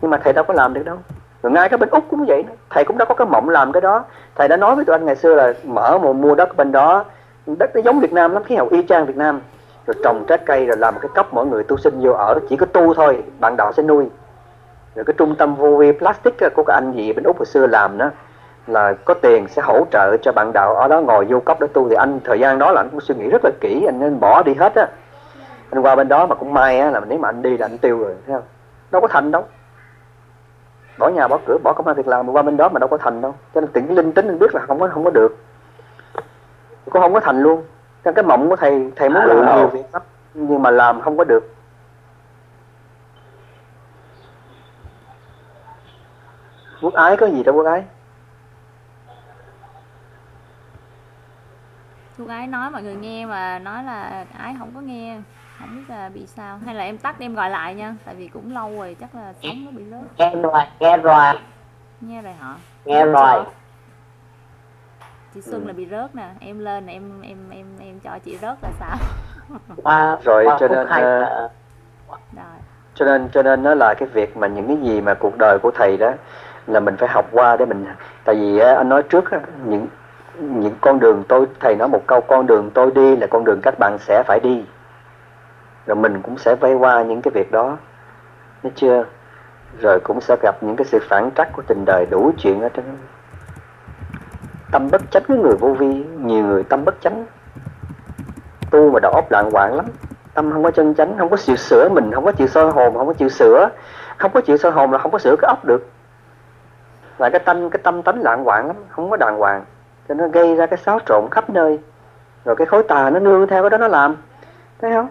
Nhưng mà thầy đâu có làm được đâu rồi ngay cái bên úc cũng vậy thầy cũng đã có cái mộng làm cái đó. Thầy đã nói với tụi anh ngày xưa là mở một mua đất bên đó. Đất nó giống việt nam lắm, khí hậu y chang việt nam. Rồi trồng trái cây, rồi làm một cái cốc mọi người tu sinh vô ở chỉ có tu thôi, bạn đạo sẽ nuôi. Rồi cái trung tâm vô vi plastic của các anh gì bên úc hồi xưa làm đó, là có tiền sẽ hỗ trợ cho bạn đạo ở đó ngồi vô cốc để tu. Thì anh, thời gian đó là anh cũng suy nghĩ rất là kỹ, anh nên bỏ đi hết á. Anh qua bên đó mà cũng may á, là nếu mà anh đi là anh tiêu rồi, thấy không? Đâu có thành đâu bỏ nhà bỏ cửa bỏ công an việc làm mà qua bên đó mà đâu có thành đâu. Cho nên tỉnh linh tính anh biết là không có không có được. Cũng không có thành luôn. Cho cái mộng của thầy thầy muốn làm nhiều việc lắm nhưng mà làm không có được. Quốc ái có gì đâu quốc ái.
Cô gái nói mọi người nghe mà nói là ái không có nghe không biết là bị sao. Hay là em tắt em gọi lại nha. Tại vì cũng lâu rồi chắc là sóng nó bị lớn
nghe rồi nghe rồi.
Nghe rồi hả?
Nghe rồi.
chị xuân
Ừ.
là bị rớt nè. Em lên em em em em cho chị rớt là sao?
Qua
Rồi,
qua
cho nên,
hai,
ờ,
ờ,
rồi.
cho nên cho nên nó là cái việc mà những cái gì mà cuộc đời của thầy đó là mình phải học qua để mình tại vì á, anh nói trước những những con đường tôi thầy nói một câu con đường tôi đi là con đường các bạn sẽ phải đi rồi mình cũng sẽ vay qua những cái việc đó. Nó chưa? Rồi cũng sẽ gặp những cái sự phản trắc của tình đời đủ chuyện ở trên. Tâm bất chánh với người vô vi, nhiều người tâm bất chánh. Tu mà đầu óc loạn hoạn lắm. Tâm không có chân chánh, không có chịu sửa mình, không có chịu soi hồn, không có chịu sửa. Không có chịu soi hồn là không có sửa cái óc được. Và cái tâm cái tâm tánh lạng hoạn lắm, không có đàng hoàng. Cho nó gây ra cái xáo trộn khắp nơi. Rồi cái khối tà nó nương theo cái đó nó làm. Thấy không?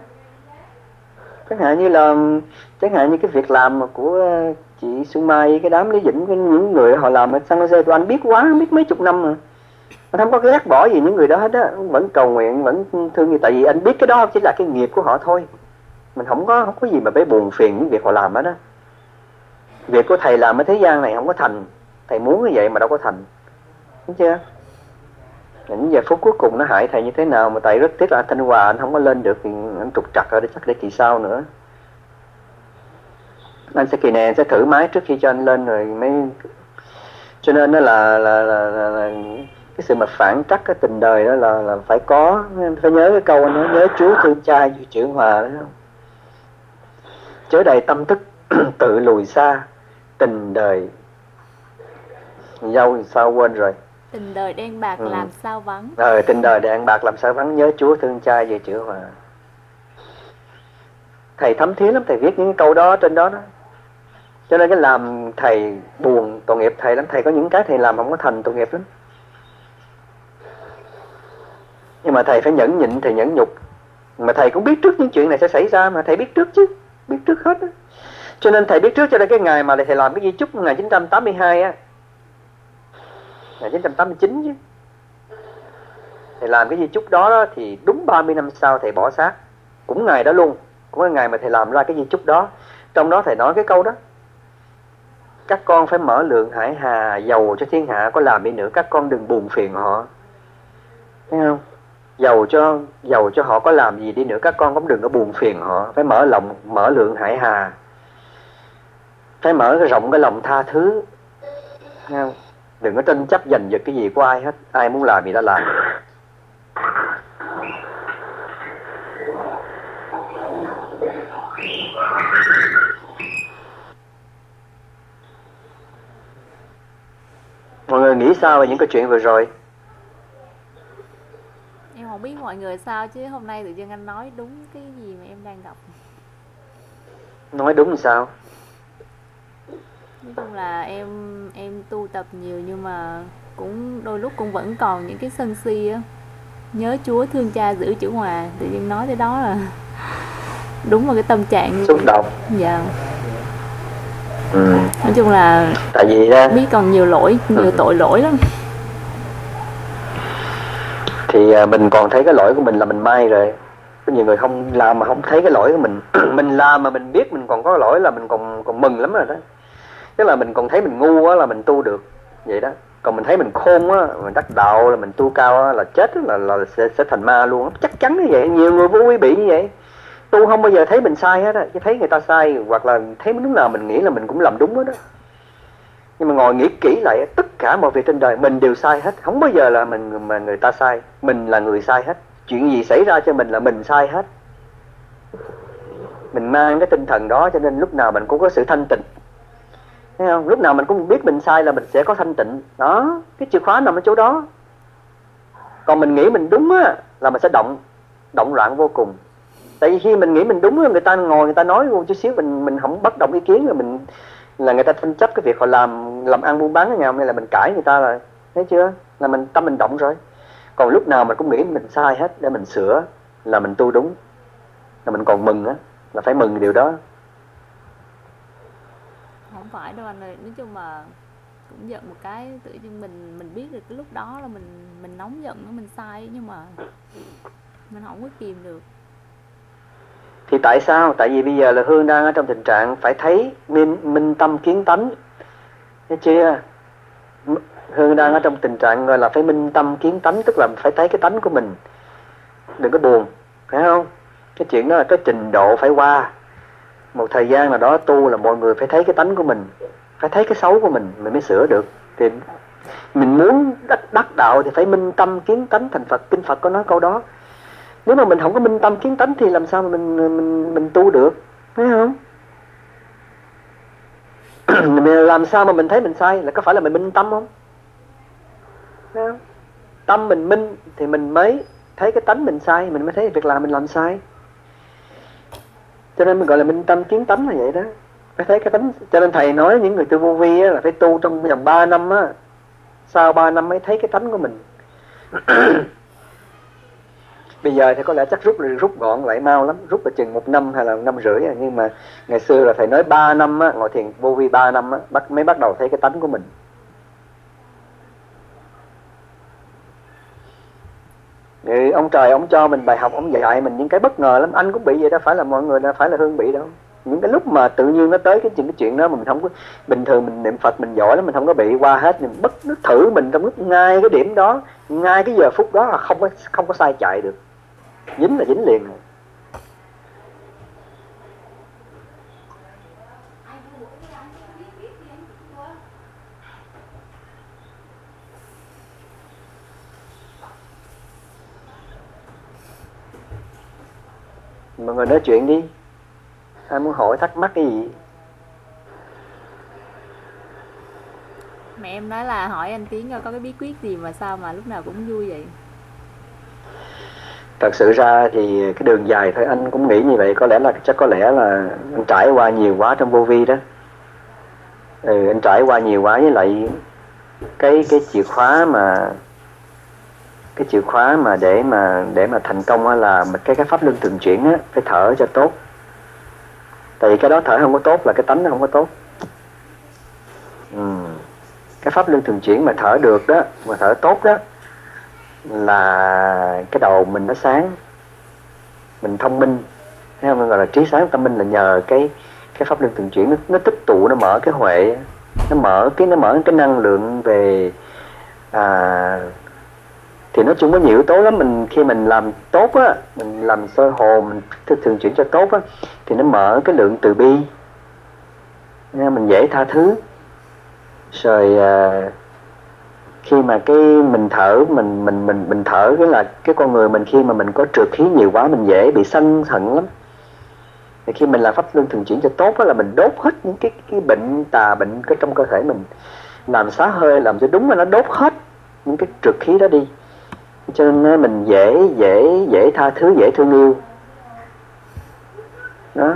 Chẳng hạn như là, chẳng hạn như cái việc làm mà của ờ, chị Xuân Mai cái đám Lý Vĩnh, cái những người họ làm ở San Jose, tôi anh biết quá, biết mấy chục năm mà. Anh không có ghét bỏ gì những người đó hết á, vẫn cầu nguyện, vẫn thương người, tại vì anh biết cái đó chỉ là cái nghiệp của họ thôi. Mình không có không có gì mà phải buồn phiền những việc họ làm hết đó việc của thầy làm ở thế gian này không có thành. Thầy muốn như vậy mà đâu có thành. Đúng chưa? Những giây phút cuối cùng nó hại thầy như thế nào mà tại rất tiếc là anh Thanh Hòa anh không có lên được thì anh trục trặc rồi đây chắc để kỳ sau nữa. Anh sẽ kỳ này anh sẽ thử máy trước khi cho anh lên rồi mới cho nên nó là là, là, là, là cái sự mà phản trắc cái tình đời đó là là phải có. Phải nhớ cái câu anh nói nhớ chú thương cha như chữ hòa đó. Không chớ đầy tâm thức tự lùi xa tình đời. Dâu sao quên rồi
tình đời đen bạc
Ừ.
làm sao vắng?
Ờ tình đời đàn bạc làm sao vắng? Nhớ Chúa thương cha như chữ hòa. Thầy thấm thía lắm thầy viết những câu đó trên đó đó. Cho nên cái làm thầy buồn tội nghiệp thầy lắm. Thầy có những cái thầy làm không có thành tội nghiệp lắm. Nhưng mà thầy phải nhẫn nhịn thầy nhẫn nhục. Mà thầy cũng biết trước những chuyện này sẽ xảy ra mà thầy biết trước chứ. Biết trước hết á cho nên thầy biết trước cho nên cái ngày mà thầy làm cái di chúc 1982 á 1989 chứ. Thầy làm cái di chúc đó, đó thì đúng 30 năm sau thầy bỏ xác. Cũng ngày đó luôn. Cũng cái ngày mà thầy làm ra cái di chúc đó. Trong đó thầy nói cái câu đó. Các con phải mở lượng hải hà giàu cho thiên hạ có làm đi nữa các con đừng buồn phiền họ. Thấy không? Giàu cho giàu cho họ có làm gì đi nữa các con cũng đừng có buồn phiền họ. Phải mở lòng mở lượng hải hà. Phải mở cái rộng cái lòng tha thứ. Thấy không? Đừng có tranh chấp giành giật cái gì của ai hết. Ai muốn làm gì đã làm. Mọi người nghĩ sao về những cái chuyện vừa rồi?
Biết mọi người sao chứ hôm nay tự dưng anh nói đúng cái gì mà em đang đọc.
Nói đúng làm sao
nói chung là em em tu tập nhiều nhưng mà cũng đôi lúc cũng vẫn còn những cái sân si á. Nhớ chúa thương cha giữ chữ hòa tự nhiên nói tới đó là đúng là cái tâm trạng
xúc động.
Dạ.
Ừ.
nói chung là
tại vì đó
biết còn nhiều lỗi nhiều tội lỗi lắm.
Thì à, mình còn thấy cái lỗi của mình là mình may rồi. Có nhiều người không làm mà không thấy cái lỗi của mình. Mình làm mà mình biết mình còn có lỗi là mình còn còn mừng lắm rồi đó tức là mình còn thấy mình ngu á là mình tu được. Vậy đó. Còn mình thấy mình khôn á mình đắc đạo là mình tu cao á là chết á, là là sẽ, sẽ thành ma luôn chắc chắn như vậy. Nhiều người vô quý bị như vậy. Tu không bao giờ thấy mình sai hết á. Chỉ thấy người ta sai hoặc là thấy lúc nào mình nghĩ là mình cũng làm đúng hết đó nhưng mà ngồi nghĩ kỹ lại tất cả mọi việc trên đời mình đều sai hết. Không bao giờ là mình mà người ta sai. Mình là người sai hết. Chuyện gì xảy ra cho mình là mình sai hết. Mình mang cái tinh thần đó cho nên lúc nào mình cũng có sự thanh tịnh thấy không? Lúc nào mình cũng biết mình sai là mình sẽ có thanh tịnh. Đó, cái chìa khóa nằm ở chỗ đó. Còn mình nghĩ mình đúng á, là mình sẽ động động loạn vô cùng. Tại vì khi mình nghĩ mình đúng người ta ngồi, người ta nói một chút xíu, mình mình không bất động ý kiến rồi mình, là người ta tranh chấp cái việc họ làm làm ăn buôn bán với nhau hay là mình cãi người ta rồi? Thấy chưa? Là mình, tâm mình động rồi. Còn lúc nào mình cũng nghĩ mình sai hết để mình sửa là mình tu đúng. Là mình còn mừng á, là phải mừng điều đó
phải đâu anh ơi. Nói chung mà cũng giận một cái tự nhiên mình mình biết được cái lúc đó là mình mình nóng giận nó mình sai nhưng mà mình không có kìm được.
Thì tại sao? Tại vì bây giờ là hương đang ở trong tình trạng phải thấy minh, minh tâm kiến tánh. Thấy chưa? Hương đang ở trong tình trạng gọi là phải minh tâm kiến tánh tức là phải thấy cái tánh của mình. Đừng có buồn phải không? Cái chuyện đó là cái trình độ phải qua một thời gian nào đó tu là mọi người phải thấy cái tánh của mình phải thấy cái xấu của mình mình mới sửa được. Thì mình muốn đắc, đắc đạo thì phải minh tâm kiến tánh thành Phật kinh Phật có nói câu đó. Nếu mà mình không có minh tâm kiến tánh thì làm sao mà mình mình mình tu được thấy không? Mình làm sao mà mình thấy mình sai là có phải là mình minh tâm không? Không? Tâm mình minh thì mình mới thấy cái tánh mình sai mình mới thấy việc làm mình làm sai cho nên mình gọi là minh tâm kiến tánh là vậy đó. Phải thấy cái tánh cho nên thầy nói những người tu vô vi á, là phải tu trong vòng 3 năm á. Sau 3 năm mới thấy cái tánh của mình. Bây giờ thì có lẽ chắc rút rút gọn lại mau lắm rút là chừng một năm hay là năm rưỡi à. nhưng mà ngày xưa là thầy nói 3 năm á ngồi thiền vô vi 3 năm á bắt mới bắt đầu thấy cái tánh của mình. Thì ông trời ông cho mình bài học, ông dạy mình những cái bất ngờ lắm. Anh cũng bị vậy đó, phải là mọi người đâu phải là hương bị đâu. Những cái lúc mà tự nhiên nó tới cái chuyện cái chuyện đó mà mình không có, bình thường mình niệm phật mình giỏi lắm, mình không có bị qua hết, mình bất nó thử mình trong lúc ngay cái điểm đó, ngay cái giờ phút đó là không có không có sai chạy được. Dính là dính liền. rồi mọi người nói chuyện đi. Ai muốn hỏi thắc mắc cái gì?
Mẹ em nói là hỏi anh tiến coi có cái bí quyết gì mà sao mà lúc nào cũng vui vậy?
Thật sự ra thì cái đường dài thôi anh cũng nghĩ như vậy. Có lẽ là chắc có lẽ là anh trải qua nhiều quá trong vô vi đó. Ừ, anh trải qua nhiều quá với lại cái cái chìa khóa mà cái chìa khóa mà để mà để mà thành công á là cái cái pháp luân thường chuyển á phải thở cho tốt. Tại vì cái đó thở không có tốt là cái tánh nó không có tốt. Ừ. cái pháp luân thường chuyển mà thở được đó mà thở tốt đó là cái đầu mình nó sáng. Mình thông minh. Thấy không? Gọi là trí sáng tâm minh là nhờ cái cái pháp luân thường chuyển nó, nó tích tụ nó mở cái huệ nó mở cái nó mở cái năng lượng về à, thì nói chung có nhiều yếu tố lắm. Mình khi mình làm tốt á mình làm sơ hồ mình thường chuyển cho tốt á thì nó mở cái lượng từ bi. Nên mình dễ tha thứ. Rồi à, khi mà cái mình thở mình mình mình mình thở cái là cái con người mình khi mà mình có trượt khí nhiều quá mình dễ bị sân hận lắm. Thì khi mình làm pháp luân thường chuyển cho tốt đó là mình đốt hết những cái cái bệnh tà bệnh cái trong cơ thể mình. Làm xá hơi làm cho đúng là nó đốt hết những cái trượt khí đó đi cho nên mình dễ dễ dễ tha thứ dễ thương yêu. Đó.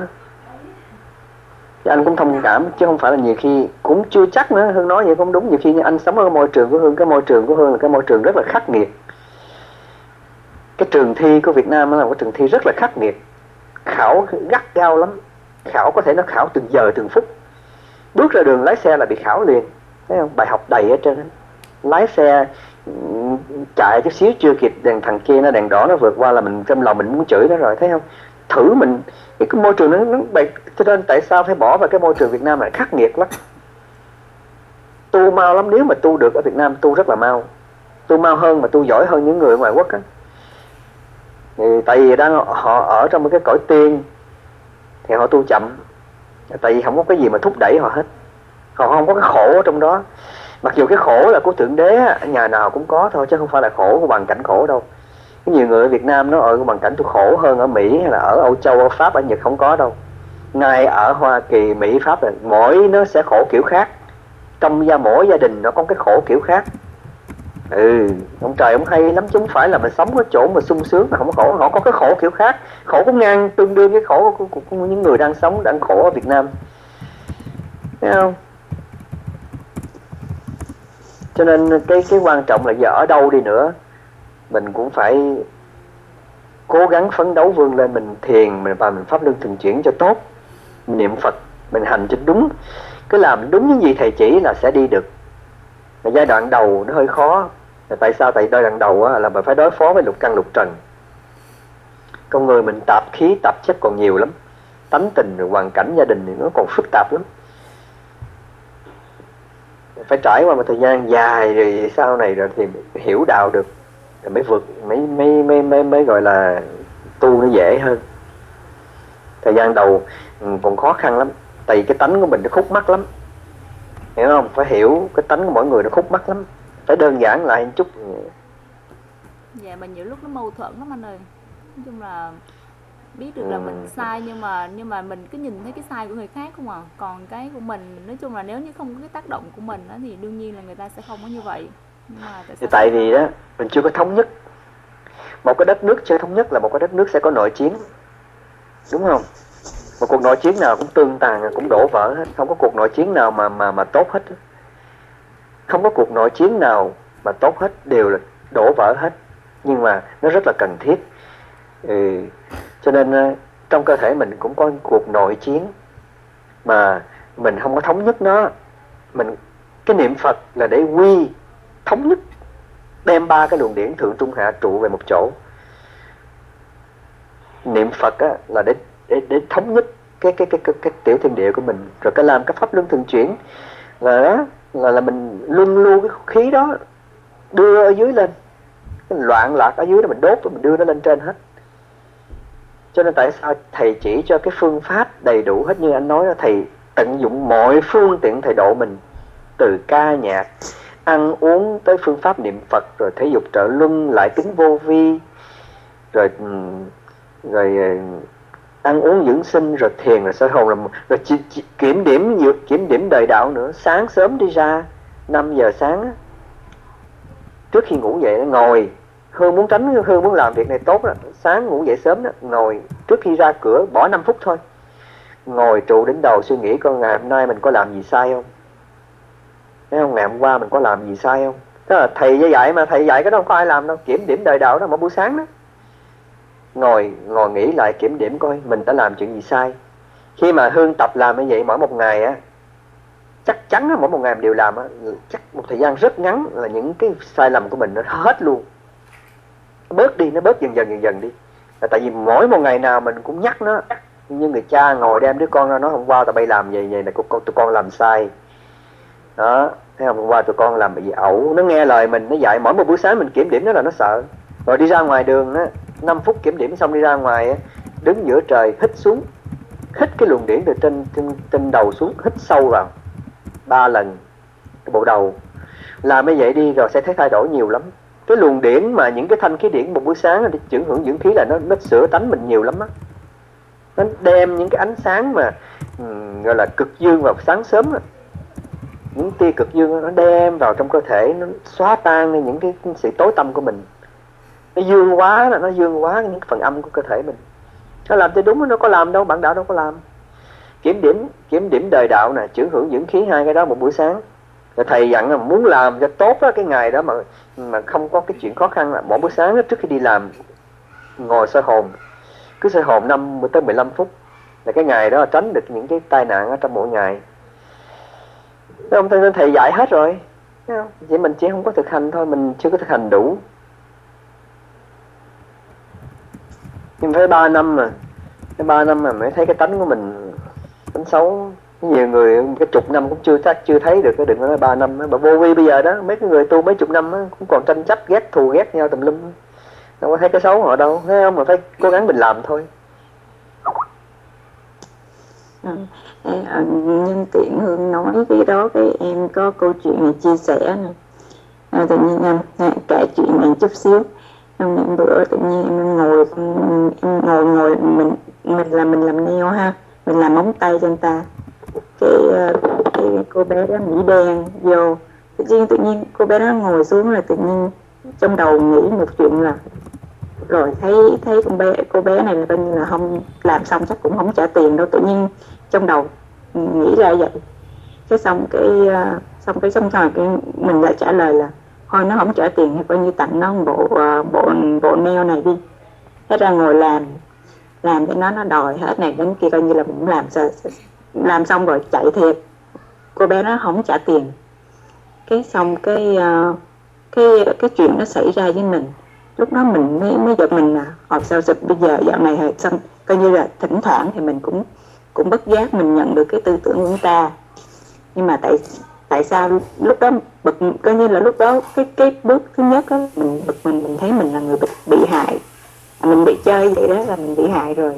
Thì anh cũng thông cảm chứ không phải là nhiều khi cũng chưa chắc nữa hương nói vậy cũng đúng. Nhiều khi anh sống ở môi trường của hương cái môi trường của hương là cái môi trường rất là khắc nghiệt. Cái trường thi của Việt Nam là một trường thi rất là khắc nghiệt. Khảo gắt gao lắm. Khảo có thể nó khảo từng giờ từng phút. Bước ra đường lái xe là bị khảo liền. Thấy không? Bài học đầy ở trên lái xe chạy chút xíu chưa kịp đèn thằng kia nó đèn đỏ nó vượt qua là mình trong lòng mình muốn chửi nó rồi thấy không? Thử mình cái, môi trường nó, nó bày cho nên tại sao phải bỏ vào cái môi trường Việt Nam này? Khắc nghiệt lắm. Tu mau lắm nếu mà tu được ở Việt Nam tu rất là mau. Tu mau hơn mà tu giỏi hơn những người ngoài quốc á. Thì tại vì đang họ ở trong một cái cõi tiên thì họ tu chậm. Tại vì không có cái gì mà thúc đẩy họ hết. Họ không có cái khổ ở trong đó mặc dù cái khổ là của thượng đế nhà nào cũng có thôi chứ không phải là khổ của bằng cảnh khổ đâu. Nhiều người ở Việt Nam nó ở bằng cảnh tôi khổ hơn ở Mỹ hay là ở Âu Châu, ở Pháp, ở Nhật không có đâu. Ngay ở Hoa Kỳ, Mỹ, Pháp là mỗi nó sẽ khổ kiểu khác. Trong gia mỗi gia đình nó có cái khổ kiểu khác. Ừ ông trời ông hay lắm chúng phải là mình sống ở chỗ mà sung sướng mà không có khổ. Họ có cái khổ kiểu khác. Khổ cũng ngang tương đương với khổ của, của, của những người đang sống đang khổ ở Việt Nam. Thấy không? Cho nên cái cái quan trọng là giờ ở đâu đi nữa mình cũng phải cố gắng phấn đấu vươn lên mình thiền mình và mình pháp luân thường chuyển cho tốt. Mình niệm phật mình hành cho đúng. Cứ làm đúng những gì thầy chỉ là sẽ đi được. Mà giai đoạn đầu nó hơi khó. Tại sao? Tại giai đoạn đầu á, là mình phải đối phó với lục căn lục trần. Con người mình tạp khí tạp chất còn nhiều lắm. Tánh tình rồi hoàn cảnh gia đình thì nó còn phức tạp lắm phải trải qua một thời gian dài rồi sau này rồi thì hiểu đạo được rồi mới vượt mới mới mới mới, mới gọi là tu nó dễ hơn. Thời gian đầu ừ, còn khó khăn lắm tại vì cái tánh của mình nó khúc mắc lắm. Hiểu không? Phải hiểu cái tánh của mỗi người nó khúc mắc lắm. Phải đơn giản lại một chút.
Dạ mà nhiều lúc nó mâu thuẫn lắm anh ơi. Nói chung là biết được là mình sai nhưng mà nhưng mà mình cứ nhìn thấy cái sai của người khác không à. Còn cái của mình nói chung là nếu như không có cái tác động của mình đó, thì đương nhiên là người ta sẽ không có như vậy. Nhưng mà tại,
thì tại vì đó mình chưa có thống nhất. Một cái đất nước chưa thống nhất là một cái đất nước sẽ có nội chiến. Đúng không? Một cuộc nội chiến nào cũng tương tàn cũng đổ vỡ hết. Không có cuộc nội chiến nào mà mà mà tốt hết. Không có cuộc nội chiến nào mà tốt hết đều là đổ vỡ hết. Nhưng mà nó rất là cần thiết. Ừ cho nên ờ, trong cơ thể mình cũng có cuộc nội chiến mà mình không có thống nhất nó. Mình cái niệm phật là để quy thống nhất đem ba cái luồng điển thượng trung hạ trụ về một chỗ. Niệm phật á, là để để để thống nhất cái cái cái cái, cái tiểu thiên địa của mình rồi cái làm cái pháp luân thường chuyển. Là đó là là mình luân lưu cái khí đó đưa ở dưới lên. Cái loạn lạc ở dưới đó mình đốt rồi mình đưa nó lên trên hết cho nên tại sao thầy chỉ cho cái phương pháp đầy đủ hết như anh nói là thầy tận dụng mọi phương tiện thầy độ mình từ ca nhạc ăn uống tới phương pháp niệm Phật rồi thể dục trợ luân lại tính vô vi rồi rồi ờ, ăn uống dưỡng sinh rồi thiền rồi soi hồn rồi, rồi chỉ, chỉ, kiểm điểm kiểm điểm đời đạo nữa. Sáng sớm đi ra 5 giờ sáng trước khi ngủ dậy ngồi Hương muốn tránh, Hương muốn làm việc này tốt đó. Sáng ngủ dậy sớm đó, ngồi trước khi ra cửa, bỏ 5 phút thôi. Ngồi trụ đến đầu suy nghĩ con ngày hôm nay mình có làm gì sai không? Thấy không? Ngày hôm qua mình có làm gì sai không? Tức là thầy dạy mà, thầy dạy cái đó không có ai làm đâu. Kiểm điểm đời đạo đó mỗi buổi sáng đó. Ngồi ngồi nghĩ lại kiểm điểm coi Mình đã làm chuyện gì sai. Khi mà Hương tập làm như vậy, mỗi một ngày á, Chắc chắn mỗi một ngày mình đều làm á, Chắc một thời gian rất ngắn Là những cái sai lầm của mình nó hết luôn. Bớt đi, nó bớt dần dần dần dần đi. Là Tại vì mỗi một ngày nào mình cũng nhắc nó. Như người cha ngồi đem đứa con ra nói hôm qua tụi bay làm vậy vậy là tụi con làm sai. Đó thấy không? Hôm qua tụi con làm bị ẩu. Nó nghe lời mình nó dạy. Mỗi một buổi sáng mình kiểm điểm nó là nó sợ. Rồi đi ra ngoài đường á 5 phút kiểm điểm xong đi ra ngoài á đứng giữa trời hít xuống. Hít cái luồng điển từ trên trên, trên đầu xuống hít sâu vào. Ba lần cái bộ đầu. Làm như vậy đi rồi sẽ thấy thay đổi nhiều lắm cái luồng điển mà những cái thanh khí điển một buổi sáng để chuyển hưởng dưỡng khí là nó nó sửa tánh mình nhiều lắm á. Nó đem những cái ánh sáng mà um, gọi là cực dương vào sáng sớm á. Những tia cực dương nó đem vào trong cơ thể nó xóa tan những cái sự tối tâm của mình. Nó dương quá là nó dương quá những phần âm của cơ thể mình. Nó làm thì đúng nó có làm đâu bạn đạo đâu có làm. Kiểm điểm kiểm điểm đời đạo nè chuyển hưởng dưỡng khí hai cái đó một buổi sáng rồi thầy dặn là muốn làm cho tốt đó, cái ngày đó mà mà không có cái chuyện khó khăn là mỗi buổi sáng đó, trước khi đi làm ngồi soi hồn. Cứ soi hồn 5 tới 15 phút là cái ngày đó tránh được những cái tai nạn ở trong mỗi ngày. Thế ông thầy, thầy dạy hết rồi. Thấy chỉ mình chỉ không có thực hành thôi mình chưa có thực hành đủ. Nhưng phải ba năm mà cái ba năm mà mới thấy cái tánh của mình tánh xấu nhiều người cái chục năm cũng chưa chắc chưa thấy được cái đừng nói ba năm mà vô vi bây giờ đó mấy cái người tu mấy chục năm đó, cũng còn tranh chấp ghét thù ghét nhau tùm lum. Đâu có thấy cái xấu họ đâu thấy không mà phải cố gắng mình làm thôi.
Ừ, ừ, ừ, à, à, nhân tiện hương nói cái đó cái em có câu chuyện này chia sẻ này à, tự nhiên em à, kể chuyện này chút xíu. Em bữa tự nhiên em ngồi em ngồi ngồi mình mình là mình làm nail ha mình làm móng tay cho người ta cái, ờ, cái cô bé đó nghĩ đen vô tự nhiên tự nhiên cô bé đó ngồi xuống là tự nhiên trong đầu nghĩ một chuyện là rồi thấy thấy con bé cô bé này là coi như là không làm xong chắc cũng không trả tiền đâu. Tự nhiên trong đầu nghĩ ra vậy. Cái xong cái ờ, xong cái xong rồi cái mình lại trả lời là thôi nó không trả tiền thì coi như tặng nó một bộ ờ, bộ bộ neo này đi. Thế ra ngồi làm làm cho nó nó đòi hết này đến kia coi như là cũng làm sao làm xong rồi chạy thiệt. Cô bé nó không trả tiền. Cái xong cái uh, cái cái chuyện nó xảy ra với mình. Lúc đó mình mới mới giật mình là học sao sao bây giờ dạo này hay xong coi như là thỉnh thoảng thì mình cũng cũng bất giác mình nhận được cái tư tưởng của người ta. Nhưng mà tại tại sao lúc đó bực coi như là lúc đó cái cái bước thứ nhất đó, mình bực mình mình thấy mình là người bị, bị hại. Mình bị chơi vậy đó là mình bị hại rồi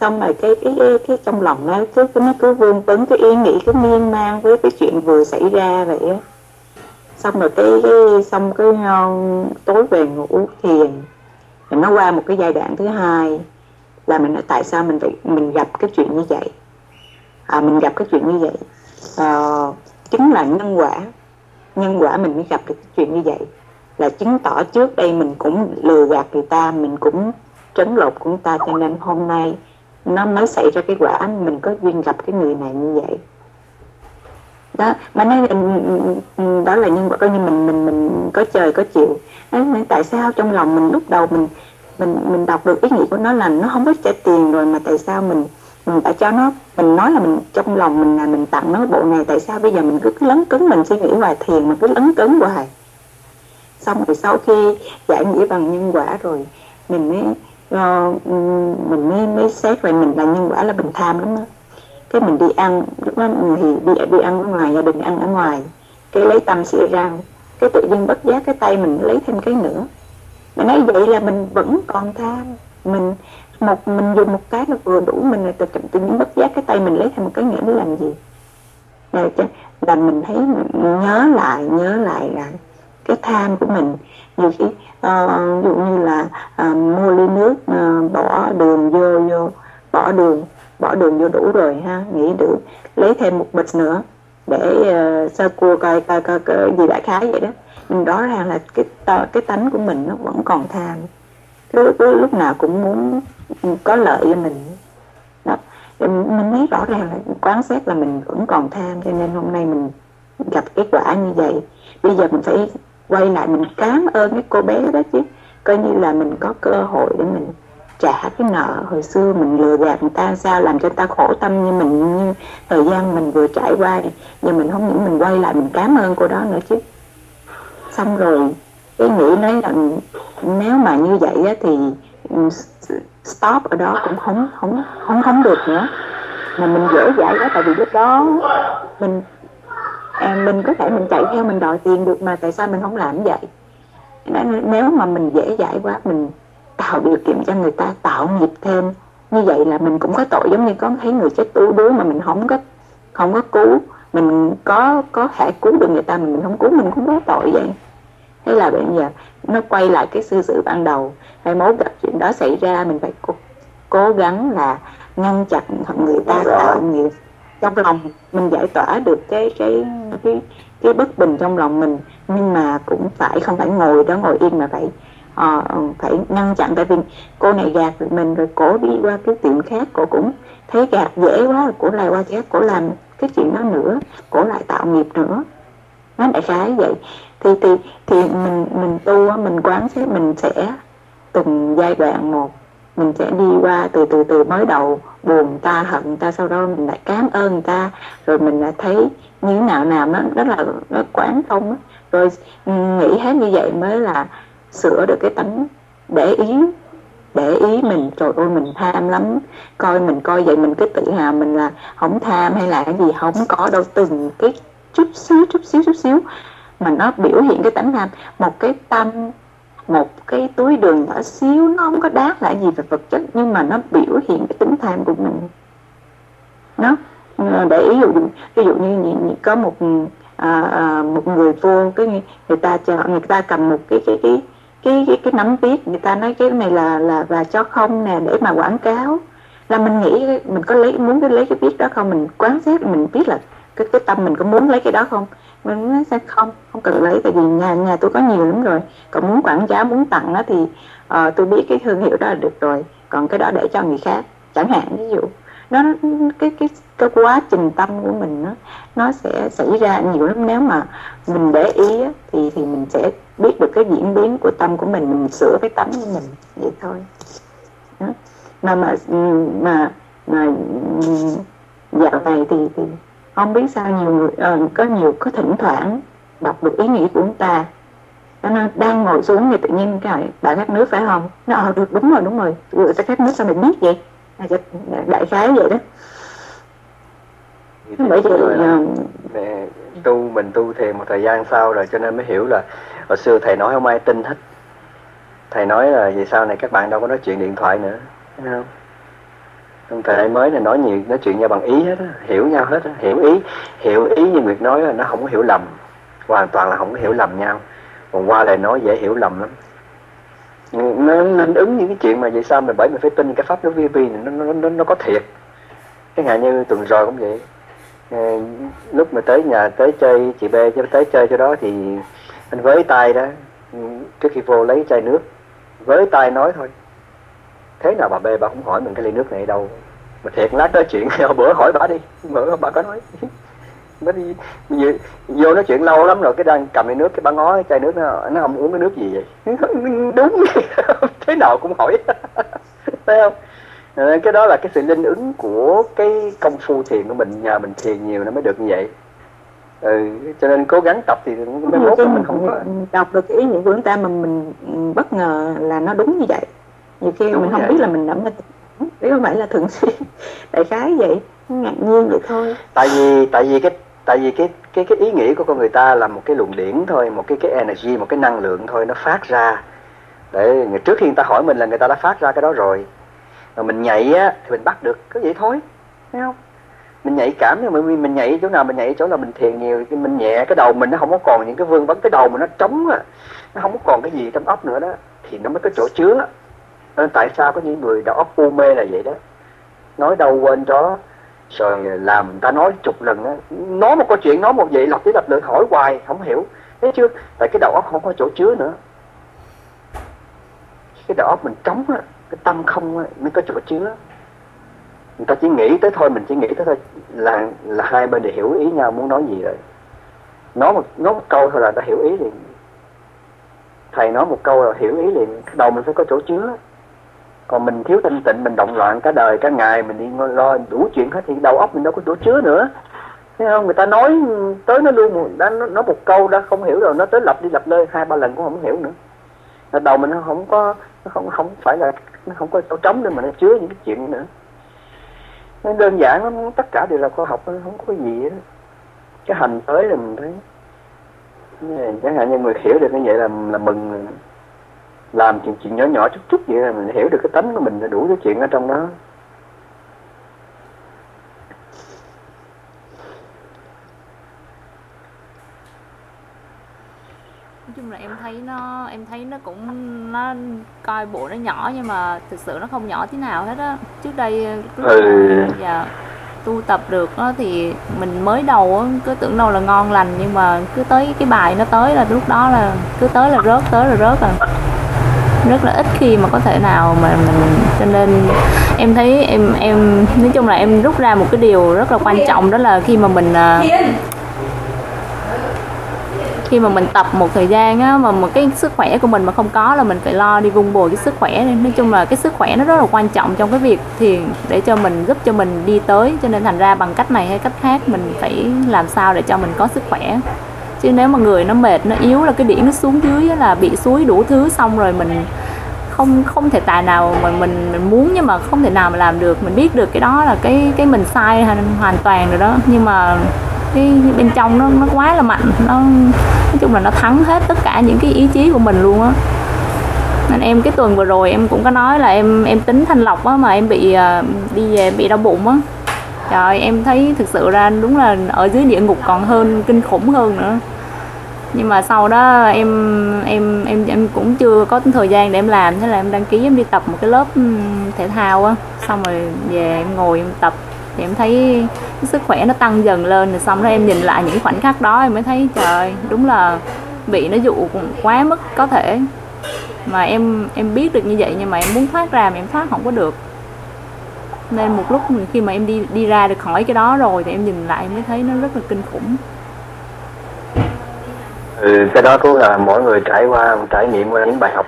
xong rồi cái cái cái, cái trong lòng nó cứ nó cứ vương vấn cái ý nghĩ cứ miên man với cái chuyện vừa xảy ra vậy á. Xong rồi cái, cái xong cái uh, tối về ngủ thiền thì nó qua một cái giai đoạn thứ hai là mình nói tại sao mình phải mình gặp cái chuyện như vậy. À, mình gặp cái chuyện như vậy. À, chính là nhân quả. Nhân quả mình mới gặp được cái chuyện như vậy. Là chứng tỏ trước đây mình cũng lừa gạt người ta mình cũng trấn lột của người ta cho nên hôm nay nó mới xảy ra cái quả mình có duyên gặp cái người này như vậy. Đó mà nói ừ, ừ, ừ, đó là nhân quả coi như mình mình mình có trời có chịu nói, tại sao trong lòng mình lúc đầu mình mình mình đọc được ý nghĩa của nó là nó không có trả tiền rồi mà tại sao mình mình phải cho nó? Mình nói là mình trong lòng mình là mình tặng nó bộ này tại sao bây giờ mình cứ lấn cứng mình suy nghĩ hoài thiền mà cứ lấn cứng hoài? Xong rồi sau khi giải nghĩa bằng nhân quả rồi mình mới uh, mình mới mới xét về mình là nhân quả là bình tham lắm đó cái mình đi ăn lúc đó thì đi đi ăn ở ngoài gia đình ăn ở ngoài. Cái lấy tâm xịa răng cái tự nhiên bất giác cái tay mình lấy thêm cái nữa. Mà nói vậy là mình vẫn còn tham. Mình một mình dùng một cái là vừa đủ mình là tự, tự nhiên bất giác cái tay mình lấy thêm một cái nữa để làm gì? Là, là mình thấy mình nhớ lại nhớ lại là cái tham của mình. Nhiều khi Ờ, ví dụ như là à, mua ly nước à, bỏ đường vô vô bỏ đường bỏ đường vô đủ rồi ha nghĩ được. Lấy thêm một bịch nữa để ờ, uh, sơ cua coi coi coi, cái gì đại khái vậy đó. Nhưng rõ ràng là cái cái tánh của mình nó vẫn còn tham. Cứ, cứ lúc nào cũng muốn có lợi cho mình. Đó. Mình thấy rõ ràng là quán xét là mình vẫn còn tham cho nên hôm nay mình gặp kết quả như vậy. Bây giờ mình phải quay lại mình cảm ơn cái cô bé đó chứ. Coi như là mình có cơ hội để mình trả cái nợ. Hồi xưa mình lừa gạt người ta sao làm cho người ta khổ tâm như mình như thời gian mình vừa trải qua nhưng mình không những mình quay lại mình cảm ơn cô đó nữa chứ. Xong rồi cái nghĩ nói là nếu mà như vậy á, thì ừ, stop ở đó cũng không không không không được nữa. Mà mình dễ dãi quá tại vì lúc đó mình à, mình có thể mình chạy theo mình đòi tiền được mà tại sao mình không làm vậy? Nếu mà mình dễ dãi quá mình tạo điều kiện cho người ta tạo nghiệp thêm như vậy là mình cũng có tội. Giống như có thấy người chết tú đuối mà mình không có không có cứu mình có có thể cứu được người ta mà mình không cứu mình cũng có tội vậy. Thế là bây giờ nó quay lại cái sư sự ban đầu. Hay mốt gặp chuyện đó xảy ra mình phải cố, cố gắng là ngăn chặn người ta tạo nghiệp trong lòng mình giải tỏa được cái cái cái cái bất bình trong lòng mình. Nhưng mà cũng phải không phải ngồi đó ngồi yên mà phải uh, phải ngăn chặn. Tại vì cô này gạt được mình rồi cổ đi qua cái tiệm khác cổ cũng thấy gạt dễ quá cổ lại qua khác cổ làm cái chuyện đó nữa cổ lại tạo nghiệp nữa. Nó đại khái vậy. Thì thì thì mình mình tu mình quán xét mình sẽ từng giai đoạn một mình sẽ đi qua từ từ từ mới đầu, buồn ta, hận ta, sau đó mình lại cảm ơn người ta. Rồi mình lại thấy như thế nào nào nó rất là nó quán thông rồi nghĩ hết như vậy mới là sửa được cái tánh để ý để ý mình. Trời ơi, mình tham lắm. Coi mình, coi vậy mình cứ tự hào mình là không tham hay là cái gì, không có đâu. Từng cái chút xíu chút xíu chút xíu mà nó biểu hiện cái tánh tham. Một cái tâm một cái túi đường nhỏ xíu nó không có đáng là gì về vật chất nhưng mà nó biểu hiện cái tính tham của mình. Nó à, để ý dụ ví dụ như, có một à, à, một người vô cái người ta chờ người ta cầm một cái cái cái cái cái, cái nắm viết người ta nói cái này là là là cho không nè để mà quảng cáo. Là mình nghĩ mình có lấy muốn cái lấy cái viết đó không? Mình quán xét mình biết là cái cái tâm mình có muốn lấy cái đó không? Mình nói sẽ không không cần lấy tại vì nhà nhà tôi có nhiều lắm rồi còn muốn quảng cáo muốn tặng đó thì uh, tôi biết cái thương hiệu đó là được rồi còn cái đó để cho người khác chẳng hạn ví dụ nó cái cái cái quá trình tâm của mình nó nó sẽ xảy ra nhiều lắm nếu mà mình để ý á, thì thì mình sẽ biết được cái diễn biến của tâm của mình mình sửa cái tánh của mình vậy thôi đó. mà mà mà mà dạo này thì thì không biết sao nhiều người uh, có nhiều có thỉnh thoảng đọc được ý nghĩ của chúng ta. Cho nên đang ngồi xuống thì tự nhiên cái bạn khát nước phải không? Nó ờ được đúng rồi đúng rồi. Người ta khát nước sao mình biết vậy? Đại khái vậy đó.
Bởi vì uh, tu mình tu thiền một thời gian sau rồi cho nên mới hiểu là hồi xưa thầy nói không ai tin hết. Thầy nói là vì sau này các bạn đâu có nói chuyện điện thoại nữa thấy không ông thầy mới này nói nhiều nói chuyện nhau bằng ý hết á, hiểu nhau hết á, hiểu ý hiểu ý như Nguyệt nói là nó không có hiểu lầm hoàn toàn là không có hiểu lầm nhau. Còn qua lời nói dễ hiểu lầm lắm. Nó nên ứng những cái chuyện mà vậy sao mà bởi mình phải tin cái pháp nó vi vi này nó nó nó, nó có thiệt. Cái ngày như tuần rồi cũng vậy. À, lúc mà tới nhà tới chơi chị B cho tới chơi cho đó thì anh với tay đó trước khi vô lấy chai nước với tay nói thôi thế nào bà B bà không hỏi mình cái ly nước này đâu? Mà thiệt lát nói chuyện bữa hỏi bà đi. Bữa bà có nói. Nó đi vô nói chuyện lâu lắm rồi cái đang cầm ly nước cái bà ngó cái chai nước nó nó không uống cái nước gì vậy? Đúng. Thế nào cũng hỏi. Thấy không? Cái đó là cái sự linh ứng của cái công phu thiền của mình nhờ mình thiền nhiều nó mới được như vậy. Ừ, cho nên cố gắng tập thì mới mốt mình không có
đọc được cái ý nghĩa của chúng ta mà mình bất ngờ là nó đúng như vậy nhiều khi mình không vậy. biết là mình nằm đấy không phải là thường xuyên. Đại khái vậy. Ngạc nhiên vậy thôi.
Tại vì tại vì cái tại vì cái cái cái ý nghĩ của con người ta là một cái luồng điển thôi một cái cái energy một cái năng lượng thôi nó phát ra. Để trước khi người ta hỏi mình là người ta đã phát ra cái đó rồi. Mà mình nhảy á thì mình bắt được cái vậy thôi. Thấy không? Mình nhạy cảm nhưng mà mình, mình nhảy chỗ nào mình nhảy chỗ nào mình thiền nhiều thì mình nhẹ cái đầu mình nó không có còn những cái vương vấn cái đầu mình nó trống á. Nó không có còn cái gì trong óc nữa đó thì nó mới có chỗ chứa nên tại sao có những người đầu óc u mê là vậy đó? Nói đâu quên đó rồi làm người ta nói chục lần đó. nói một câu chuyện, nói một vậy, lặp đi lặp lại, hỏi hoài, không hiểu. Thấy chưa? Tại cái đầu óc không có chỗ chứa nữa. Cái đầu óc mình trống á, cái tâm không á, mới có chỗ chứa. Người ta chỉ nghĩ tới thôi, mình chỉ nghĩ tới thôi. Là là hai bên để hiểu ý nhau, muốn nói gì rồi. Nói một nói một câu thôi là ta hiểu ý liền. Thầy nói một câu là hiểu ý liền, cái đầu mình phải có chỗ chứa còn mình thiếu thanh tịnh, mình động loạn cả đời, cả ngày, mình đi lo đủ chuyện hết thì đầu óc mình đâu có đủ chứa nữa. Thấy không? Người ta nói tới nó luôn một nó nói một câu đã không hiểu rồi, nó tới lặp đi lặp lơi hai ba lần cũng không hiểu nữa. Là đầu mình nó không có nó không không phải là nó không có chỗ trống để mà nó chứa những cái chuyện nữa. Nó đơn giản lắm, tất cả đều là khoa học không có gì hết. Cái hành tới là mình thấy chẳng hạn như người hiểu được như vậy là là mừng rồi làm chuyện chuyện nhỏ nhỏ chút chút vậy là mình hiểu được cái tánh của mình là đủ cái chuyện ở trong đó.
Nói chung là em thấy nó em thấy nó cũng nó coi bộ nó nhỏ nhưng mà thực sự nó không nhỏ tí nào hết á. Trước đây lúc ừ. dạ tu tập được á thì mình mới đầu cứ tưởng đâu là ngon lành nhưng mà cứ tới cái bài nó tới là lúc đó là cứ tới là rớt tới là rớt à rất là ít khi mà có thể nào mà mình, cho nên em thấy em em, nói chung là em rút ra một cái điều rất là quan trọng, đó là khi mà mình à, khi mà mình tập một thời gian á, mà một cái sức khỏe của mình mà không có là mình phải lo đi vun bồi cái sức khỏe nói chung là cái sức khỏe nó rất là quan trọng trong cái việc thiền để cho mình, giúp cho mình đi tới. Cho nên thành ra bằng cách này hay cách khác mình phải làm sao để cho mình có sức khỏe chứ nếu mà người nó mệt nó yếu là cái điểm nó xuống dưới là bị suối đủ thứ xong rồi mình không không thể tài nào mà mình mình muốn nhưng mà không thể nào mà làm được. Mình biết được cái đó là cái cái mình sai hoàn, toàn rồi đó. Nhưng mà cái bên trong nó nó quá là mạnh nó nói chung là nó thắng hết tất cả những cái ý chí của mình luôn á. Nên em cái tuần vừa rồi em cũng có nói là em em tính thanh lọc á mà em bị à, đi về bị đau bụng á trời, em thấy thực sự ra đúng là ở dưới địa ngục còn hơn, kinh khủng hơn nữa. Nhưng mà sau đó em em em em cũng chưa có thời gian để em làm, thế là em đăng ký em đi tập một cái lớp thể thao á. Xong rồi về em ngồi em tập, thì em thấy cái sức khỏe nó tăng dần lên, rồi xong đó em nhìn lại những khoảnh khắc đó em mới thấy, trời, đúng là bị nó dụ cũng quá mức có thể. Mà em em biết được như vậy nhưng mà em muốn thoát ra mà em thoát không có được nên một lúc khi mà em đi đi ra được khỏi cái đó rồi thì em nhìn lại em mới thấy nó rất là kinh khủng.
Ừ, cái đó cũng là mỗi người trải qua trải nghiệm qua những bài học.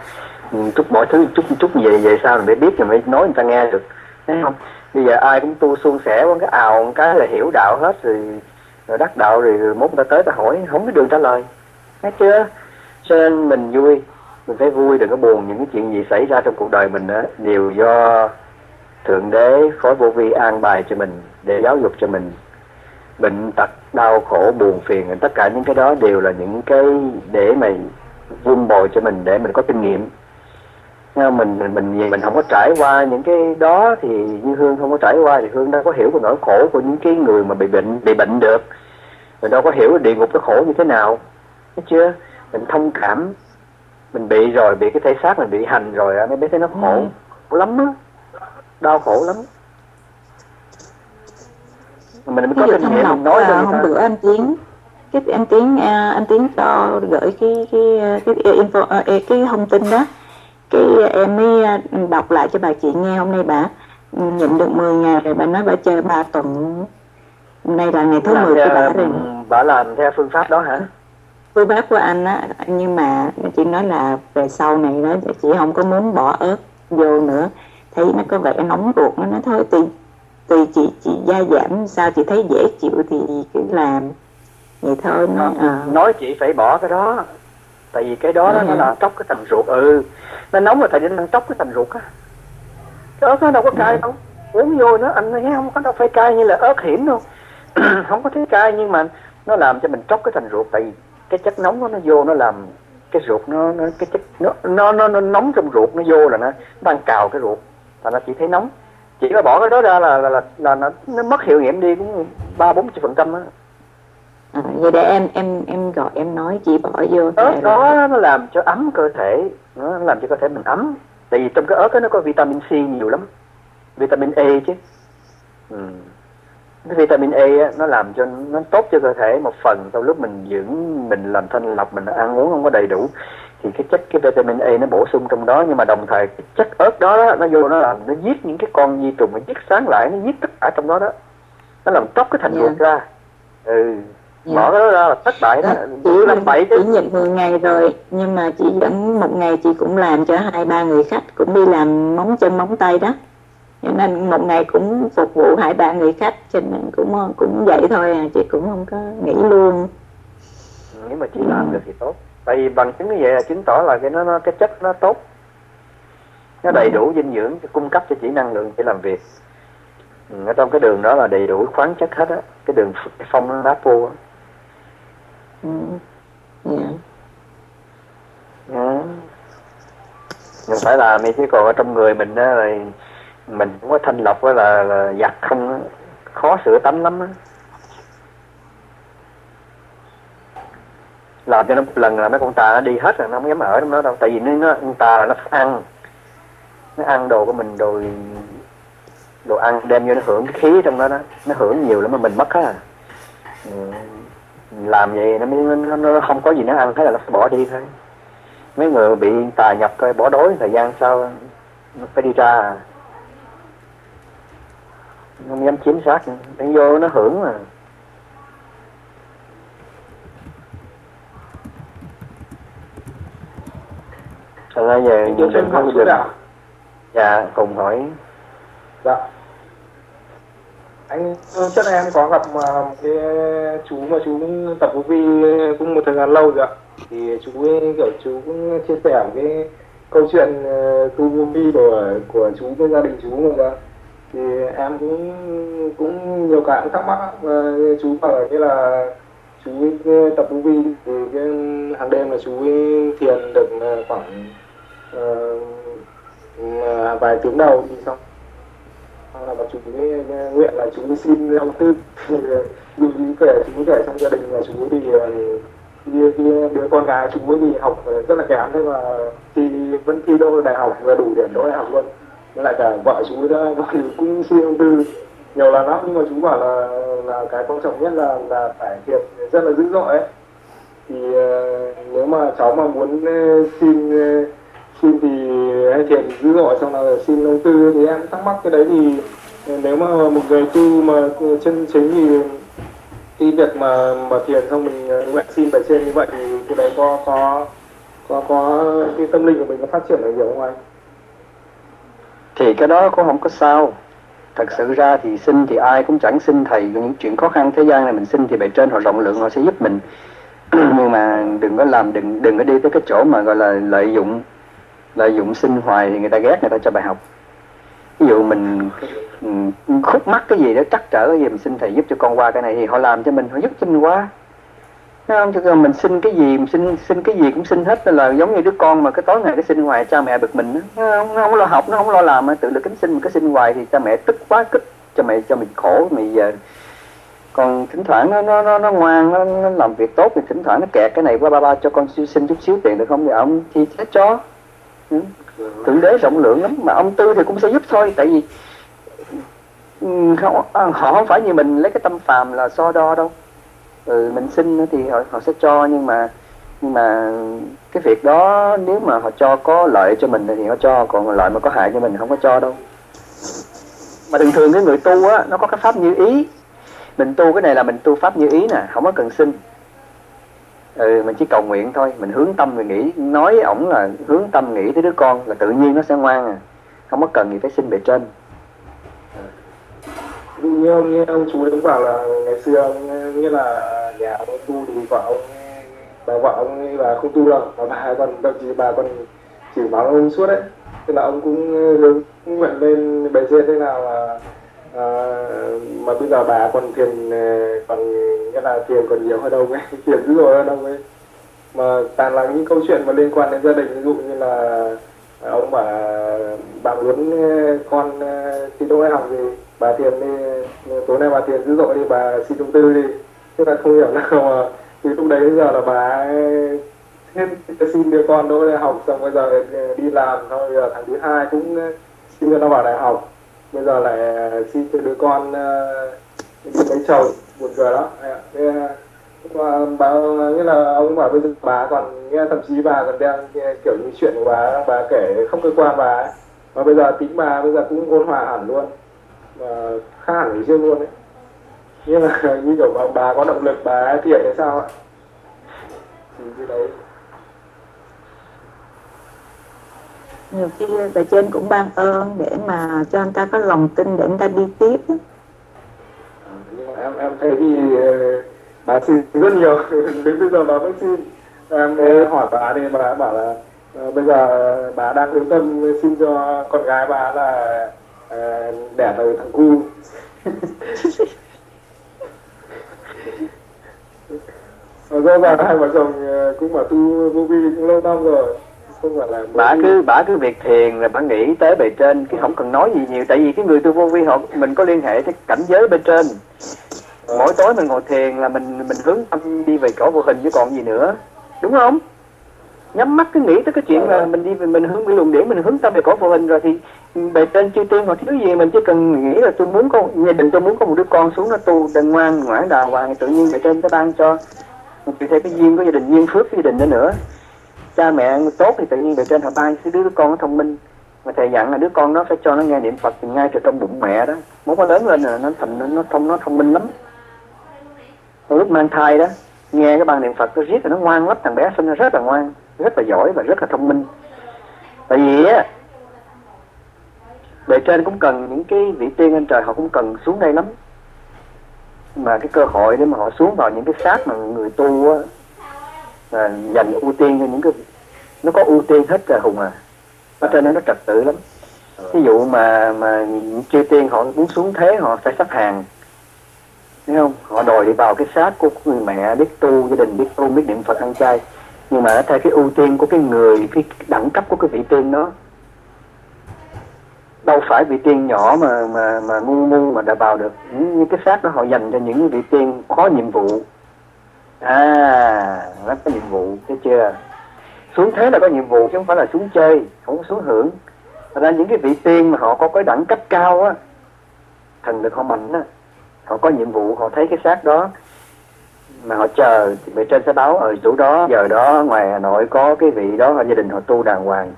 Ừ, chút mọi thứ chút chút về về sao mình mới biết rồi mới nói người ta nghe được. Thấy không? Bây giờ ai cũng tu suôn sẻ một cái ào một cái là hiểu đạo hết rồi rồi đắc đạo rồi, rồi mốt người ta tới ta hỏi không biết đường trả lời. Thấy chưa? Cho nên mình vui mình phải vui đừng có buồn những cái chuyện gì xảy ra trong cuộc đời mình đó đều do thượng đế phối vô vi an bài cho mình để giáo dục cho mình. Bệnh tật đau khổ buồn phiền tất cả những cái đó đều là những cái để mà vun bồi cho mình để mình có kinh nghiệm. Mình mình mình mình không có trải qua những cái đó thì như hương không có trải qua thì hương đâu có hiểu cái nỗi khổ của những cái người mà bị bệnh bị bệnh được. Mình đâu có hiểu địa ngục nó khổ như thế nào thấy chưa? Mình thông cảm mình bị rồi bị cái thể xác mình bị hành rồi mới biết thấy nó khổ. Khổ lắm á đau khổ lắm. Mình mới có nghiệm
lọc
mình nói cho
hôm bữa anh tiến cái anh tiến à, anh tiến cho gửi cái cái cái, cái info à, cái thông tin đó. Cái em mới à, đọc lại cho bà chị nghe hôm nay bà. Nhận được 10 ngày rồi bà nói bà chơi 3 tuần. Hôm nay là ngày thứ
làm
10 của bà rồi.
bà làm theo phương pháp đó hả?
Phương pháp của anh á nhưng mà chị nói là về sau này đó chị không có muốn bỏ ớt vô nữa thấy nó có vẻ nóng ruột nó nói thôi tùy tùy chị chị gia giảm sao chị thấy dễ chịu thì cứ làm. Vậy thôi nó à,
nói chị phải bỏ cái đó tại vì cái đó, đó nó
Ừ.
là tróc cái thành ruột ừ. Nó nóng là tại vì nó tróc cái thành ruột á. Cái ớt nó đâu có cay đâu uống vô nó anh thấy không có đâu phải cay như là ớt hiểm đâu. Không có thấy cay nhưng mà nó làm cho mình tróc cái thành ruột tại vì cái chất nóng đó, nó vô nó làm cái ruột nó, nó cái chất nó, nó nó nó nóng trong ruột nó vô là nó đang cào cái ruột và nó chỉ thấy nóng. Chỉ có bỏ cái đó ra là là là, là nó, nó mất hiệu nghiệm đi cũng ba bốn phần trăm á.
À, vậy để em em em gọi em nói chị bỏ vô.
Ớt
Rồi-
đó nó làm cho ấm cơ thể. Nó làm cho cơ thể mình ấm. Tại vì trong cái ớt đó nó có vitamin C nhiều lắm. Vitamin E chứ. Ừ. cái vitamin E á, nó làm cho nó tốt cho cơ thể một phần. Sau lúc mình dưỡng mình làm thanh lọc mình ăn uống không có đầy đủ thì cái chất cái vitamin E nó bổ sung trong đó nhưng mà đồng thời cái chất ớt đó, đó nó vô nó làm nó giết những cái con vi trùng nó giết sáng lại nó giết tất cả trong đó đó. Nó làm tóc cái thành
Dạ.
ruột ra. Ừ.
Dạ.
bỏ cái đó ra là thất bại đó.
Đó, chị
làm bậy chứ
chị nhận 10 ngày rồi nhưng mà chị vẫn một ngày chị cũng làm cho hai ba người khách cũng đi làm móng chân móng tay đó. Cho nên một ngày cũng phục vụ hai ba người khách cho nên cũng cũng vậy thôi à chị cũng không có nghĩ luôn.
Nếu mà chị làm được thì tốt tại vì bằng chứng như vậy là chứng tỏ là cái nó, nó cái chất nó tốt. Nó đầy đủ dinh dưỡng cung cấp cho chị năng lượng để làm việc. Ừ, ở trong cái đường đó là đầy đủ khoáng chất hết á. Cái đường cái phong vô á.
Ừ. dạ.
ừ. mình phải làm chứ còn ở trong người mình á là mình cũng có thanh lọc á là, là giặt không khó sửa tánh lắm á làm cho nó một lần là mấy con tà nó đi hết rồi nó không dám ở trong đó đâu. Tại vì nó, nó con tà là nó ăn. Nó ăn đồ của mình đồ đồ ăn đem vô nó hưởng cái khí trong đó đó. Nó hưởng nhiều lắm mà mình mất á à. ừ. làm vậy nó, nó, nó, nó không có gì nó ăn thế là nó bỏ đi thôi. Mấy người bị tà nhập coi bỏ đói thời gian sau nó phải đi ra à. không dám chiếm sát đánh vô nó hưởng mà. Ra giờ
Anh Kiều Xuân hỏi chú đạo.
Dạ, cùng hỏi
Dạ. Anh trước đây em có gặp mà một cái chú mà chú tập vũ vi cũng một thời gian lâu rồi ạ. Thì chú ấy, kiểu chú cũng chia sẻ một cái câu chuyện ờ, tu vũ vi của của chú với gia đình chú rồi ạ. Thì em cũng cũng nhiều cái cũng thắc mắc. Và chú bảo cái là chú tập vũ vi thì cái hàng đêm là chú thiền được ờ, khoảng uh, vài tiếng đầu thì xong. Xong là chú ấy nguyện là chú ấy xin long tư. Thì ờ, chú kể chú kể trong gia đình là chú thì ờ, như ờ, đứa, con gái chú ấy thì học rất là kém. Thế mà thì vẫn thi đỗ đại học và đủ điểm đỗ đại học luôn. Với lại cả vợ chú ấy đã thì cũng xin ông tư. Nhiều lần lắm nhưng mà chú bảo là là cái quan trọng nhất là là phải thiệt rất là dữ dội ấy. Thì uh, nếu mà cháu mà muốn uh, xin uh, xin thì hay thiền cứ gọi xong là xin ông tư, thì em thắc mắc cái đấy thì nếu mà một người tu mà chân chính thì cái việc mà mà thiền xong mình ờ, nguyện xin bài trên như vậy thì cái đấy có có có có cái tâm linh của mình có phát triển được nhiều không anh?
thì cái đó cũng không có sao. Thật sự ra thì xin thì ai cũng chẳng xin thầy những chuyện khó khăn thế gian này, mình xin thì bề trên họ rộng lượng, họ sẽ giúp mình. Nhưng mà đừng có làm, đừng đừng có đi tới cái chỗ mà gọi là lợi dụng lợi dụng sinh hoài thì người ta ghét người ta cho bài học. Ví dụ mình ừ, khúc mắc cái gì đó trắc trở cái gì mình xin thầy giúp cho con qua cái này thì họ làm cho mình họ giúp cho mình qua. Thấy không? Chứ mình xin cái gì, mình xin xin cái gì cũng xin hết. Là giống như đứa con mà cái tối ngày cái xin hoài cha mẹ bực mình. Nó không, nó không lo học, nó không lo làm, tự lực cánh sinh mà cái xin hoài thì cha mẹ tức quá kích cho mẹ cho mình khổ mày giờ còn thỉnh thoảng nó nó nó, nó ngoan nó, nó làm việc tốt thì thỉnh thoảng nó kẹt cái này qua ba ba cho con xin xin chút xíu tiền được không? Thì ông thì sẽ cho ừ. thượng đế rộng lượng lắm mà ông tư thì cũng sẽ giúp thôi tại vì ừ, không, à, họ không phải như mình lấy cái tâm phàm là so đo đâu. Ừ, mình xin thì họ, họ sẽ cho nhưng mà nhưng mà cái việc đó nếu mà họ cho có lợi cho mình thì họ cho còn lợi mà có hại cho mình không có cho đâu. Mà thường thường cái người tu á nó có cái pháp như ý. Mình tu cái này là mình tu pháp như ý nè không có cần xin ừ, mình chỉ cầu nguyện thôi. Mình hướng tâm mình nghĩ. Nói ổng là hướng tâm nghĩ tới đứa con là tự nhiên nó sẽ ngoan à. Không có cần gì phải xin bề trên.
Như ông, như ông chú đứng bảo là ngày xưa ông như là nhà ông tu thì vợ ông bà vợ ông là không tu đâu. Mà bà còn thậm chí bà còn chỉ bảo ông suốt đấy. Thế là ông cũng hướng nguyện lên bề trên thế nào là à, mà bây giờ bà còn tiền ờ, còn nghĩa là tiền còn nhiều hơn ông ấy tiền dữ dội hơn ông ấy. Mà toàn là những câu chuyện mà liên quan đến gia đình ví dụ như là ờ, ông bảo bà muốn ờ, con thi đỗ đại học gì bà tiền đi tối nay bà tiền dữ dội đi bà xin thông tư đi. Thế là không hiểu nào mà từ lúc đấy bây giờ là bà hết xin đứa con đỗ đại học xong bây giờ đi làm thôi bây giờ thằng thứ hai cũng xin cho nó vào đại học bây giờ lại à, xin cho đứa con ờ, lấy chồng buồn cười đó. Thế, mà bà nghĩa là ông bảo bây giờ bà còn nghe thậm chí bà còn đang nghe kiểu như chuyện của bà bà kể không cơ quan bà ấy. mà bây giờ tính bà bây giờ cũng ôn hòa hẳn luôn. Và khác hẳn ngày riêng luôn đấy. Nhưng mà như kiểu bà, bà có động lực bà thiện hay sao ạ? Thì cái đấy.
Nhiều khi bề trên cũng ban ơn để mà cho anh ta có lòng tin để anh ta đi tiếp
mà em em thấy thì ờ, bà xin rất nhiều. Đến bây giờ bà vẫn xin. Em hỏi bà thì bà bảo là ờ, bây giờ bà đang hướng tâm xin cho con gái bà là ờ, đẻ từ thằng cu. Do bà hai vợ chồng cũng bảo tu vô vi cũng lâu năm rồi đi.
cứ bà cứ việc thiền là bà nghĩ tới bề trên cái không cần nói gì nhiều tại vì cái người tu vô vi họ mình có liên hệ tới cảnh giới bên trên. Mỗi tối mình ngồi thiền là mình mình hướng tâm đi về cõi vô hình chứ còn gì nữa. Đúng không? Nhắm mắt cứ nghĩ tới cái chuyện là mình đi mình hướng cái luồng điển mình hướng tâm về cõi vô hình rồi thì bề trên chư tiên họ thiếu gì mình chỉ cần nghĩ là tôi muốn có gia đình tôi muốn có một đứa con xuống nó tu đàng ngoan ngoãn đàng hoàng tự nhiên bề trên sẽ ban cho. Tùy theo cái duyên của gia đình duyên phước của gia đình đó nữa cha mẹ tốt thì tự nhiên bề trên họ ban cái đứa con nó thông minh. Mà thầy dặn là đứa con nó phải cho nó nghe niệm phật thì ngay từ trong bụng mẹ đó. Muốn nó lớn lên là nó thành nó, nó thông nó thông minh lắm. Lúc mang thai đó nghe cái ban niệm phật nó riết là nó ngoan lắm thằng bé sinh ra rất là ngoan rất là giỏi và rất là thông minh. Tại vì á bề trên cũng cần những cái vị tiên trên trời họ cũng cần xuống đây lắm. Mà cái cơ hội để mà họ xuống vào những cái xác mà người tu á là dành ưu tiên cho những cái nó có ưu tiên hết rồi, hùng à. Ở trên nên nó trật tự lắm. Ví dụ mà mà chư tiên họ muốn xuống thế, họ phải sắp hàng. Thấy không? Họ đòi đi vào cái xác của người mẹ, biết tu gia đình, biết tu, biết niệm phật ăn chay. Nhưng mà theo cái ưu tiên của cái người, cái đẳng cấp của cái vị tiên đó, đâu phải vị tiên nhỏ mà mà mà ngu ngu mà đã vào được. Ừ, những cái xác đó họ dành cho những vị tiên khó nhiệm vụ. À nó có nhiệm vụ, thấy chưa? Xuống thế là có nhiệm vụ chứ không phải là xuống chơi không xuống hưởng. Thật ra những cái vị tiên mà họ có cái đẳng cấp cao á thần được họ mạnh á họ có nhiệm vụ họ thấy cái xác đó. Mà họ chờ thì bề trên sẽ báo ờ, ở chỗ đó giờ đó ngoài Hà Nội có cái vị đó họ gia đình họ tu đàng hoàng.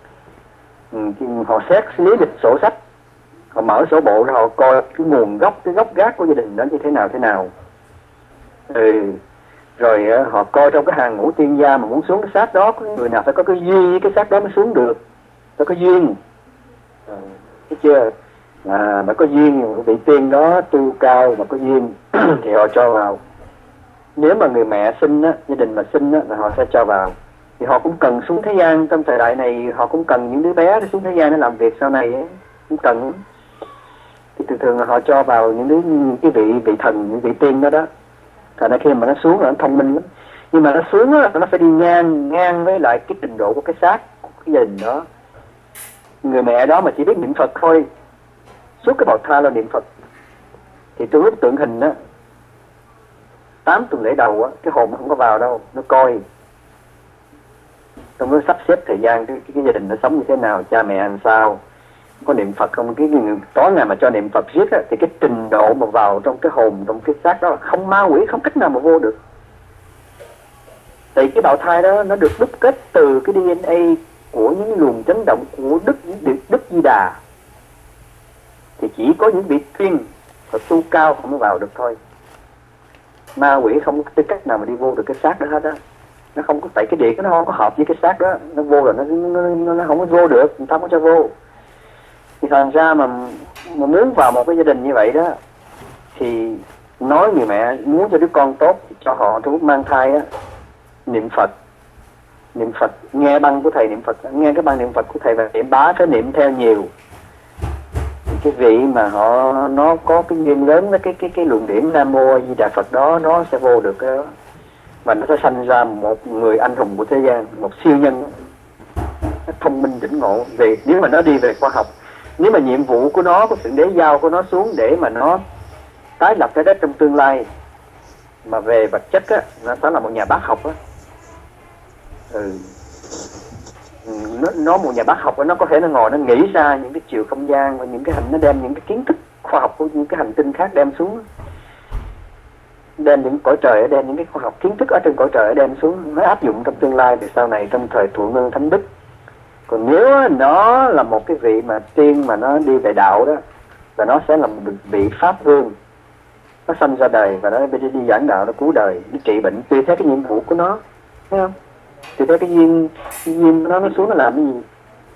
Ừ, họ xét lý lịch sổ sách. Họ mở sổ bộ ra họ coi cái nguồn gốc cái gốc gác của gia đình đó như thế nào thế nào. Ừ rồi ờ, họ coi trong cái hàng ngũ tiên gia mà muốn xuống cái xác đó người nào phải có cái duyên với cái xác đó mới xuống được. Phải có duyên. À, thấy chưa? À mà có duyên vị tiên đó tu cao mà có duyên thì họ cho vào. Nếu mà người mẹ sinh á gia đình mà sinh á là họ sẽ cho vào. Thì họ cũng cần xuống thế gian. Trong thời đại này họ cũng cần những đứa bé để xuống thế gian để làm việc sau này ấy. cũng cần. Thì thường thường là họ cho vào những đứa cái vị vị thần những vị tiên đó đó thành ra khi mà nó xuống là nó thông minh lắm. Nhưng mà nó xuống á nó phải đi ngang ngang với lại cái trình độ của cái xác của cái gia đình đó. Người mẹ đó mà chỉ biết niệm phật thôi. Suốt cái bào thai là niệm phật. Thì tôi lúc tượng hình á tám tuần lễ đầu á cái hồn nó không có vào đâu nó coi. Trong nó sắp xếp thời gian cái, cái, cái gia đình nó sống như thế nào cha mẹ làm sao có niệm phật không? Cái tối ngày mà cho niệm phật giết á, thì cái trình độ mà vào trong cái hồn trong cái xác đó là không ma quỷ không cách nào mà vô được. Thì cái bào thai đó nó được đúc kết từ cái DNA của những luồng chấn động của đức đức, đức di đà. Thì chỉ có những vị tiên và tu cao không vào được thôi. Ma quỷ không có tư cách nào mà đi vô được cái xác đó hết á. Nó không có tại cái điện nó không có hợp với cái xác đó nó vô rồi nó nó, nó không có vô được người ta không có cho vô thì thành ra mà mà muốn vào một cái gia đình như vậy đó, thì nói người mẹ muốn cho đứa con tốt thì cho họ trong lúc mang thai á, niệm phật. Niệm phật, nghe băng của thầy niệm phật, nghe cái băng niệm phật của thầy và niệm bá cái niệm theo nhiều. Cái vị mà họ, nó có cái duyên lớn với cái cái cái luận điểm nam mô di đà phật đó, nó sẽ vô được cái đó. Và nó sẽ sanh ra một người anh hùng của thế gian, một siêu nhân thông minh, đỉnh ngộ. Về nếu mà nó đi về khoa học nếu mà nhiệm vụ của nó có sự đế giao của nó xuống để mà nó tái lập trái đất trong tương lai mà về vật chất á nó sẽ là một nhà bác học á. Ừ. ừ. nó, nó một nhà bác học á nó có thể nó ngồi nó nghĩ ra những cái chiều không gian và những cái hành nó đem những cái kiến thức khoa học của những cái hành tinh khác đem xuống. Đem những cõi trời đem những cái khoa học kiến thức ở trên cõi trời đem xuống nó áp dụng trong tương lai thì sau này trong thời thụ ngân thánh đức còn nếu nó là một cái vị mà tiên mà nó đi về đạo đó và nó sẽ là một vị pháp vương nó sanh ra đời và nó đi, đi giảng đạo nó cứu đời nó trị bệnh. Tùy theo cái nhiệm vụ của nó thấy không? Tùy theo cái duyên cái duyên của nó nó xuống nó làm cái gì?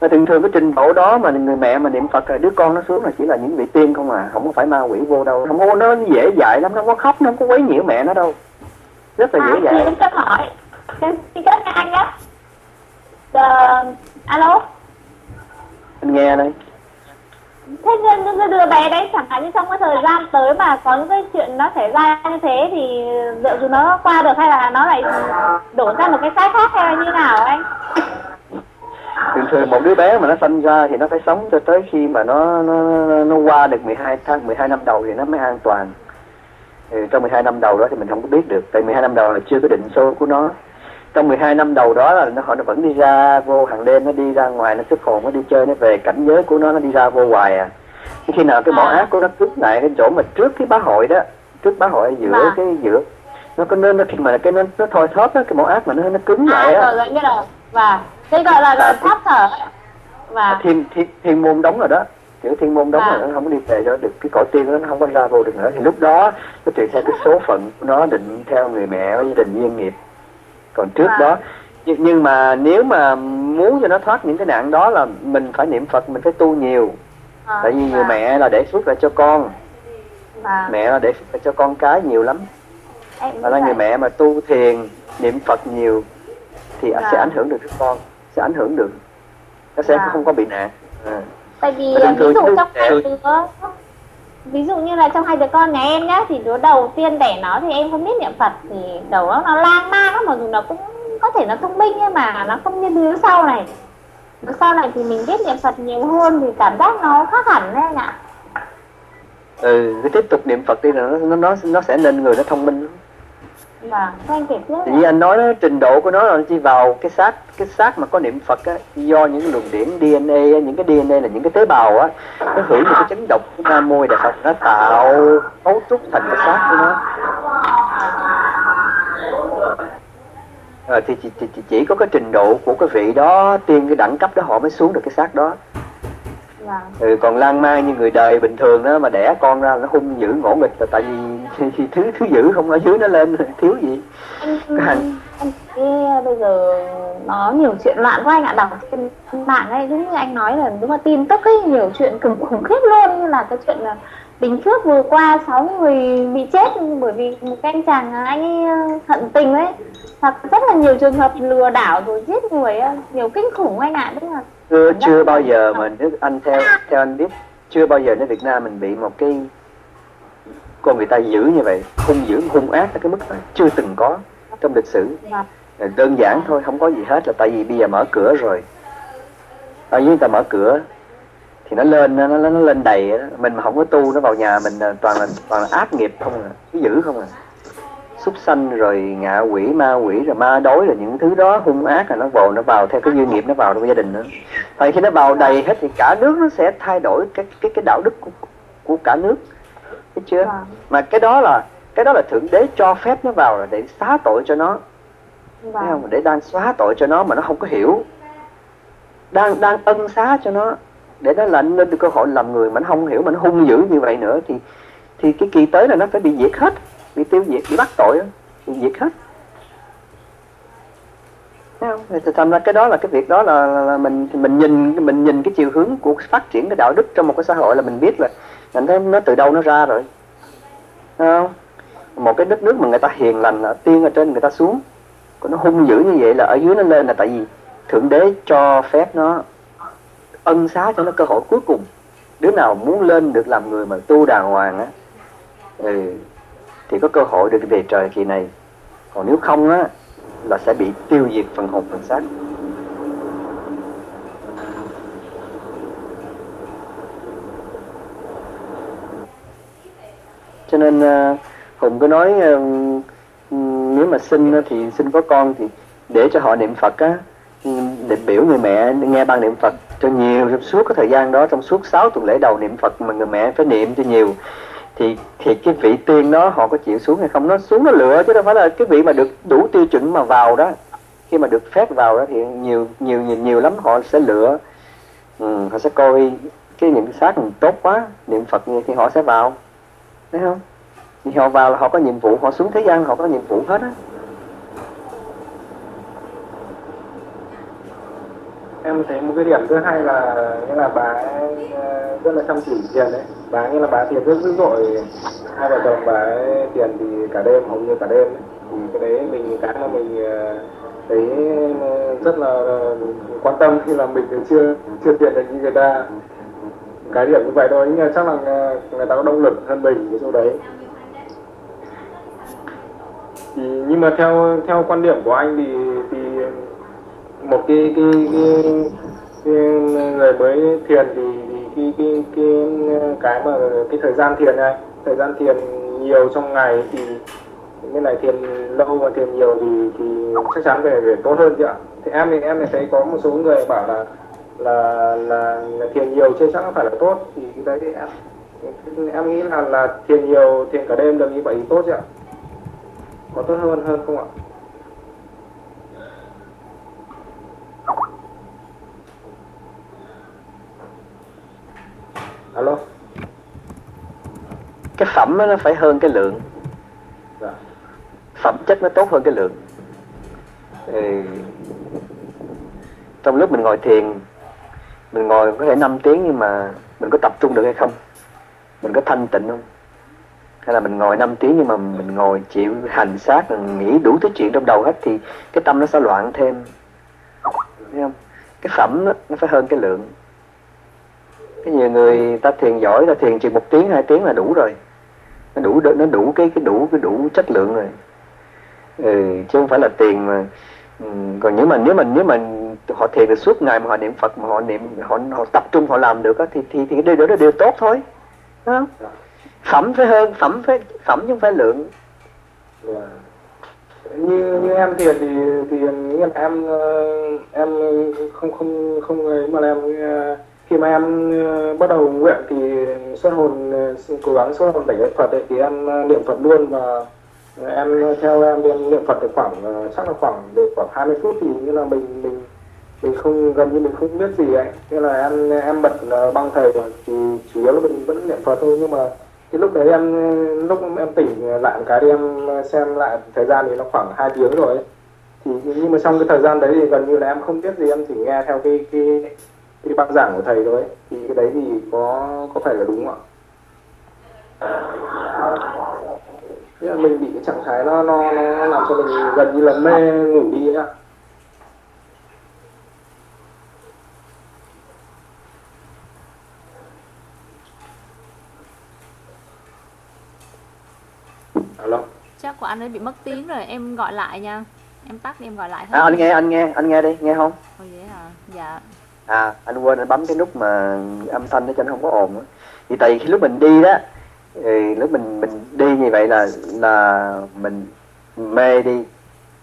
Và thường thường cái trình độ đó mà người mẹ mà niệm phật rồi đứa con nó xuống là chỉ là những vị tiên không à không có phải ma quỷ vô đâu. Không có nó dễ dạy lắm nó không có khóc nó không có quấy nhiễu mẹ nó đâu. Rất là dễ dạy
à, cho hỏi xin kết anh uh, alo?
Anh nghe đây.
Thế đưa, đưa bé đấy chẳng hạn như trong cái thời gian tới mà có những cái chuyện nó xảy ra như thế thì liệu dù nó qua được hay là nó lại đổ ra một cái xác khác hay là như nào anh?
Thường thường một đứa bé mà nó sinh ra thì nó phải sống cho tới khi mà nó nó nó qua được 12 tháng 12 năm đầu thì nó mới an toàn. Thì trong 12 năm đầu đó thì mình không có biết được. Tại 12 năm đầu là chưa có định số của nó trong 12 năm đầu đó là nó họ nó vẫn đi ra vô hàng đêm nó đi ra ngoài nó xuất hồn nó đi chơi nó về cảnh giới của nó nó đi ra vô hoài à. Khi nào cái mỏ ác của nó cướp lại cái chỗ mà trước cái bá hội đó trước bá hội giữa
Mà.
cái giữa nó có nên nó khi mà cái nó nó thôi thóp á cái mỏ ác mà nó nó cứng lại
à,
á
rồi rồi biết rồi. Và đây gọi là, là tháp thở và
thiên thiên thiên môn đóng rồi đó. Kiểu thiên môn đóng
À.
rồi nó không có đi về cho được cái cõi tiên đó, nó không có ra vô được nữa. Thì lúc đó nó tùy theo cái số phận của nó định theo người mẹ với gia đình duyên nghiệp còn trước
À.
đó nhưng, nhưng mà nếu mà muốn cho nó thoát những cái nạn đó là mình phải niệm phật mình phải tu nhiều
à,
tại vì người
và-
mẹ là để phước lại cho con
và
mẹ là để phước lại cho con cái nhiều lắm và là người mẹ mà tu thiền niệm phật nhiều thì
Dạ.
sẽ ảnh hưởng được con sẽ ảnh hưởng được nó sẽ
Dạ.
không có bị nạn à.
tại vì
thường
ví dụ trong hai đứa ví dụ như là trong hai đứa con nhà em nhá, thì đứa đầu tiên đẻ nó thì em không biết niệm phật, thì đầu nó nó lang mang lắm, mặc dù nó cũng có thể nó thông minh nhưng mà nó không như đứa sau này. Đứa sau này thì mình biết niệm phật nhiều hơn thì cảm giác nó khác hẳn đấy anh ạ.
Ừ cứ tiếp tục niệm phật đi là nó nó nó nó sẽ nên người, nó thông minh
và anh kể tiếp
Thì như anh nói đó, trình độ của nó là chỉ vào cái xác cái xác mà có niệm Phật á do những luồng điển DNA những cái DNA là những cái tế bào á nó hưởng những cái chấn động của nam mô đại Phật nó tạo cấu trúc thành cái xác của nó. Ờ, thì chỉ, chỉ, chỉ, có cái trình độ của cái vị đó tiên cái đẳng cấp đó họ mới xuống được cái xác đó ừ, còn lan man như người đời bình thường đó mà đẻ con ra nó hung dữ ngỗ nghịch là tại vì thứ thứ dữ không ở dưới nó lên thiếu gì.
Anh anh cái bây giờ nó nhiều chuyện loạn quá anh ạ đọc trên mạng ấy đúng như anh nói là đúng là tin tức ấy nhiều chuyện khủng khủng khiếp luôn như là cái chuyện là bình phước vừa qua sáu người bị chết bởi vì một anh chàng anh ấy hận tình ấy. Hoặc rất là nhiều trường hợp lừa đảo rồi giết người ấy, nhiều kinh khủng anh ạ đúng là
chưa chưa bao giờ mà nước anh theo theo anh biết. Chưa bao giờ nước Việt Nam mình bị một cái con người ta giữ như vậy. Hung dữ hung ác ở cái mức mà chưa từng có trong lịch sử.
Và
Là đơn giản thôi không có gì hết là tại vì bây giờ mở cửa rồi. Tại vì người ta mở cửa thì nó lên nó, nó, nó lên đầy mình mà không có tu nó vào nhà mình là toàn là toàn là ác nghiệp không à cứ giữ không à súc sanh rồi ngạ quỷ ma quỷ rồi ma đối rồi những thứ đó hung ác là nó vào nó vào theo cái duyên nghiệp nó vào trong gia đình nữa. Tại khi nó vào đầy hết thì cả nước nó sẽ thay đổi cái cái cái đạo đức của, của cả nước. Thấy chưa?
Vâng.
mà cái đó là cái đó là thượng đế cho phép nó vào là để xá tội cho nó. Thấy
và
không? Để đang xóa tội cho nó mà nó không có hiểu. Đang đang ân xá cho nó. Để nó lạnh lên được cơ hội làm người mà nó không hiểu mà nó hung dữ như vậy nữa thì thì cái kỳ tới là nó phải bị diệt hết bị tiêu diệt bị bắt tội bị diệt hết Thấy không? Thì thành ra cái đó là cái việc đó là, là, là mình mình nhìn mình nhìn cái chiều hướng của phát triển cái đạo đức trong một cái xã hội là mình biết là mình thấy nó từ đâu nó ra rồi Thấy không? một cái đất nước mà người ta hiền lành ở tiên ở trên người ta xuống còn nó hung dữ như vậy là ở dưới nó lên là tại vì thượng đế cho phép nó ân xá cho nó cơ hội cuối cùng đứa nào muốn lên được làm người mà tu đàng hoàng á ừ, thì có cơ hội được về trời kỳ này. Còn nếu không á, là sẽ bị tiêu diệt phần hồn phần xác. Cho nên à, hùng cứ nói à, ừ, nếu mà sinh thì sinh có con thì để cho họ niệm phật á. Ừ, để biểu người mẹ, nghe ban niệm phật cho nhiều trong suốt cái thời gian đó, trong suốt 6 tuần lễ đầu niệm phật mà người mẹ phải niệm cho nhiều thì thì cái vị tiên đó họ có chịu xuống hay không? Nó xuống nó lựa chứ đâu phải là cái vị mà được đủ tiêu chuẩn mà vào đó. Khi mà được phép vào đó thì nhiều nhiều nhiều, nhiều lắm họ sẽ lựa ừ, họ sẽ coi cái niệm sát mình tốt quá niệm phật như thì họ sẽ vào. Thấy không? Thì họ vào là họ có nhiệm vụ họ xuống thế gian họ có nhiệm vụ hết á.
Em thấy một cái điểm thứ hai là như là bà ấy, ờ, rất là chăm chỉ tiền đấy. Bà như là bà tiền rất dữ dội. Hai vợ chồng bà ấy tiền thì cả đêm hầu như cả đêm. Ấy. thì cái đấy mình cái mà mình ờ, thấy ờ, rất là quan tâm khi là mình chưa chưa tiền được như người ta. Cái điểm như vậy thôi. Nhưng chắc là người ta có động lực hơn mình cái chỗ đấy. Thì nhưng mà theo theo quan điểm của anh thì thì một cái cái cái, cái người mới thiền thì, thì cái cái cái cái mà cái thời gian thiền này thời gian thiền nhiều trong ngày thì cái này thiền lâu và thiền nhiều thì thì chắc chắn về về tốt hơn chứ ạ. Thì em thì em thì thấy có một số người bảo là là là, là thiền nhiều chưa chắc phải là tốt. Thì cái đấy thì em em nghĩ là là thiền nhiều thiền cả đêm được như vậy thì tốt chứ ạ. Có tốt hơn hơn không ạ?
Phẩm nó phải hơn cái lượng.
Dạ.
Phẩm chất nó tốt hơn cái lượng. Ừ. trong lúc mình ngồi thiền mình ngồi có thể 5 tiếng nhưng mà mình có tập trung được hay không? Mình có thanh tịnh không? Hay là mình ngồi 5 tiếng nhưng mà mình ngồi chịu hành xác mình nghĩ đủ thứ chuyện trong đầu hết thì cái tâm nó sẽ loạn thêm. Thấy không? Cái phẩm đó, nó phải hơn cái lượng cái nhiều người ta thiền giỏi ta thiền chỉ một tiếng hai tiếng là đủ rồi. Nó đủ nó đủ cái cái đủ cái đủ chất lượng rồi. Ừ, chứ không phải là tiền mà. Ừ, còn nếu mà nếu mà nếu mà họ thiền được suốt ngày mà họ niệm phật mà họ niệm họ, họ tập trung họ làm được đó, thì thì thì cái điều đó đều điều tốt thôi. Đúng không? phẩm phải hơn phẩm phải phẩm chứ không phải lượng.
Dạ. Như như em thiền thì thì em em ờ, em không không không ấy mà em ờ, khi mà em ờ, bắt đầu nguyện thì xuất hồn ờ, cố gắng xuất hồn đẩy niệm Phật ấy, thì em ờ, niệm Phật luôn và em theo em em niệm Phật được khoảng chắc là khoảng được khoảng 20 phút thì như là mình mình mình không gần như mình không biết gì ấy nên là em em bật băng thầy rồi thì chủ yếu là mình vẫn niệm Phật thôi nhưng mà cái lúc đấy em lúc em tỉnh lại một cái thì em xem lại thời gian thì nó khoảng hai tiếng rồi ấy. thì nhưng mà trong cái thời gian đấy thì gần như là em không biết gì em chỉ nghe theo cái cái cái băng giảng của thầy thôi. Ấy. thì cái đấy thì có có phải là đúng không ạ? Nghĩa là mình bị cái trạng thái nó nó nó làm cho mình gần như là mê ngủ đi ấy ạ. Alo.
Chắc của anh ấy bị mất tiếng rồi em gọi lại nha. Em tắt đi em gọi lại
à, anh nghe anh nghe anh nghe đi nghe không?
Ồ vậy hả dạ
à anh quên anh bấm cái nút mà âm thanh để cho nó không có ồn nữa. Thì tại vì khi lúc mình đi đó thì lúc mình mình đi như vậy là là mình mê đi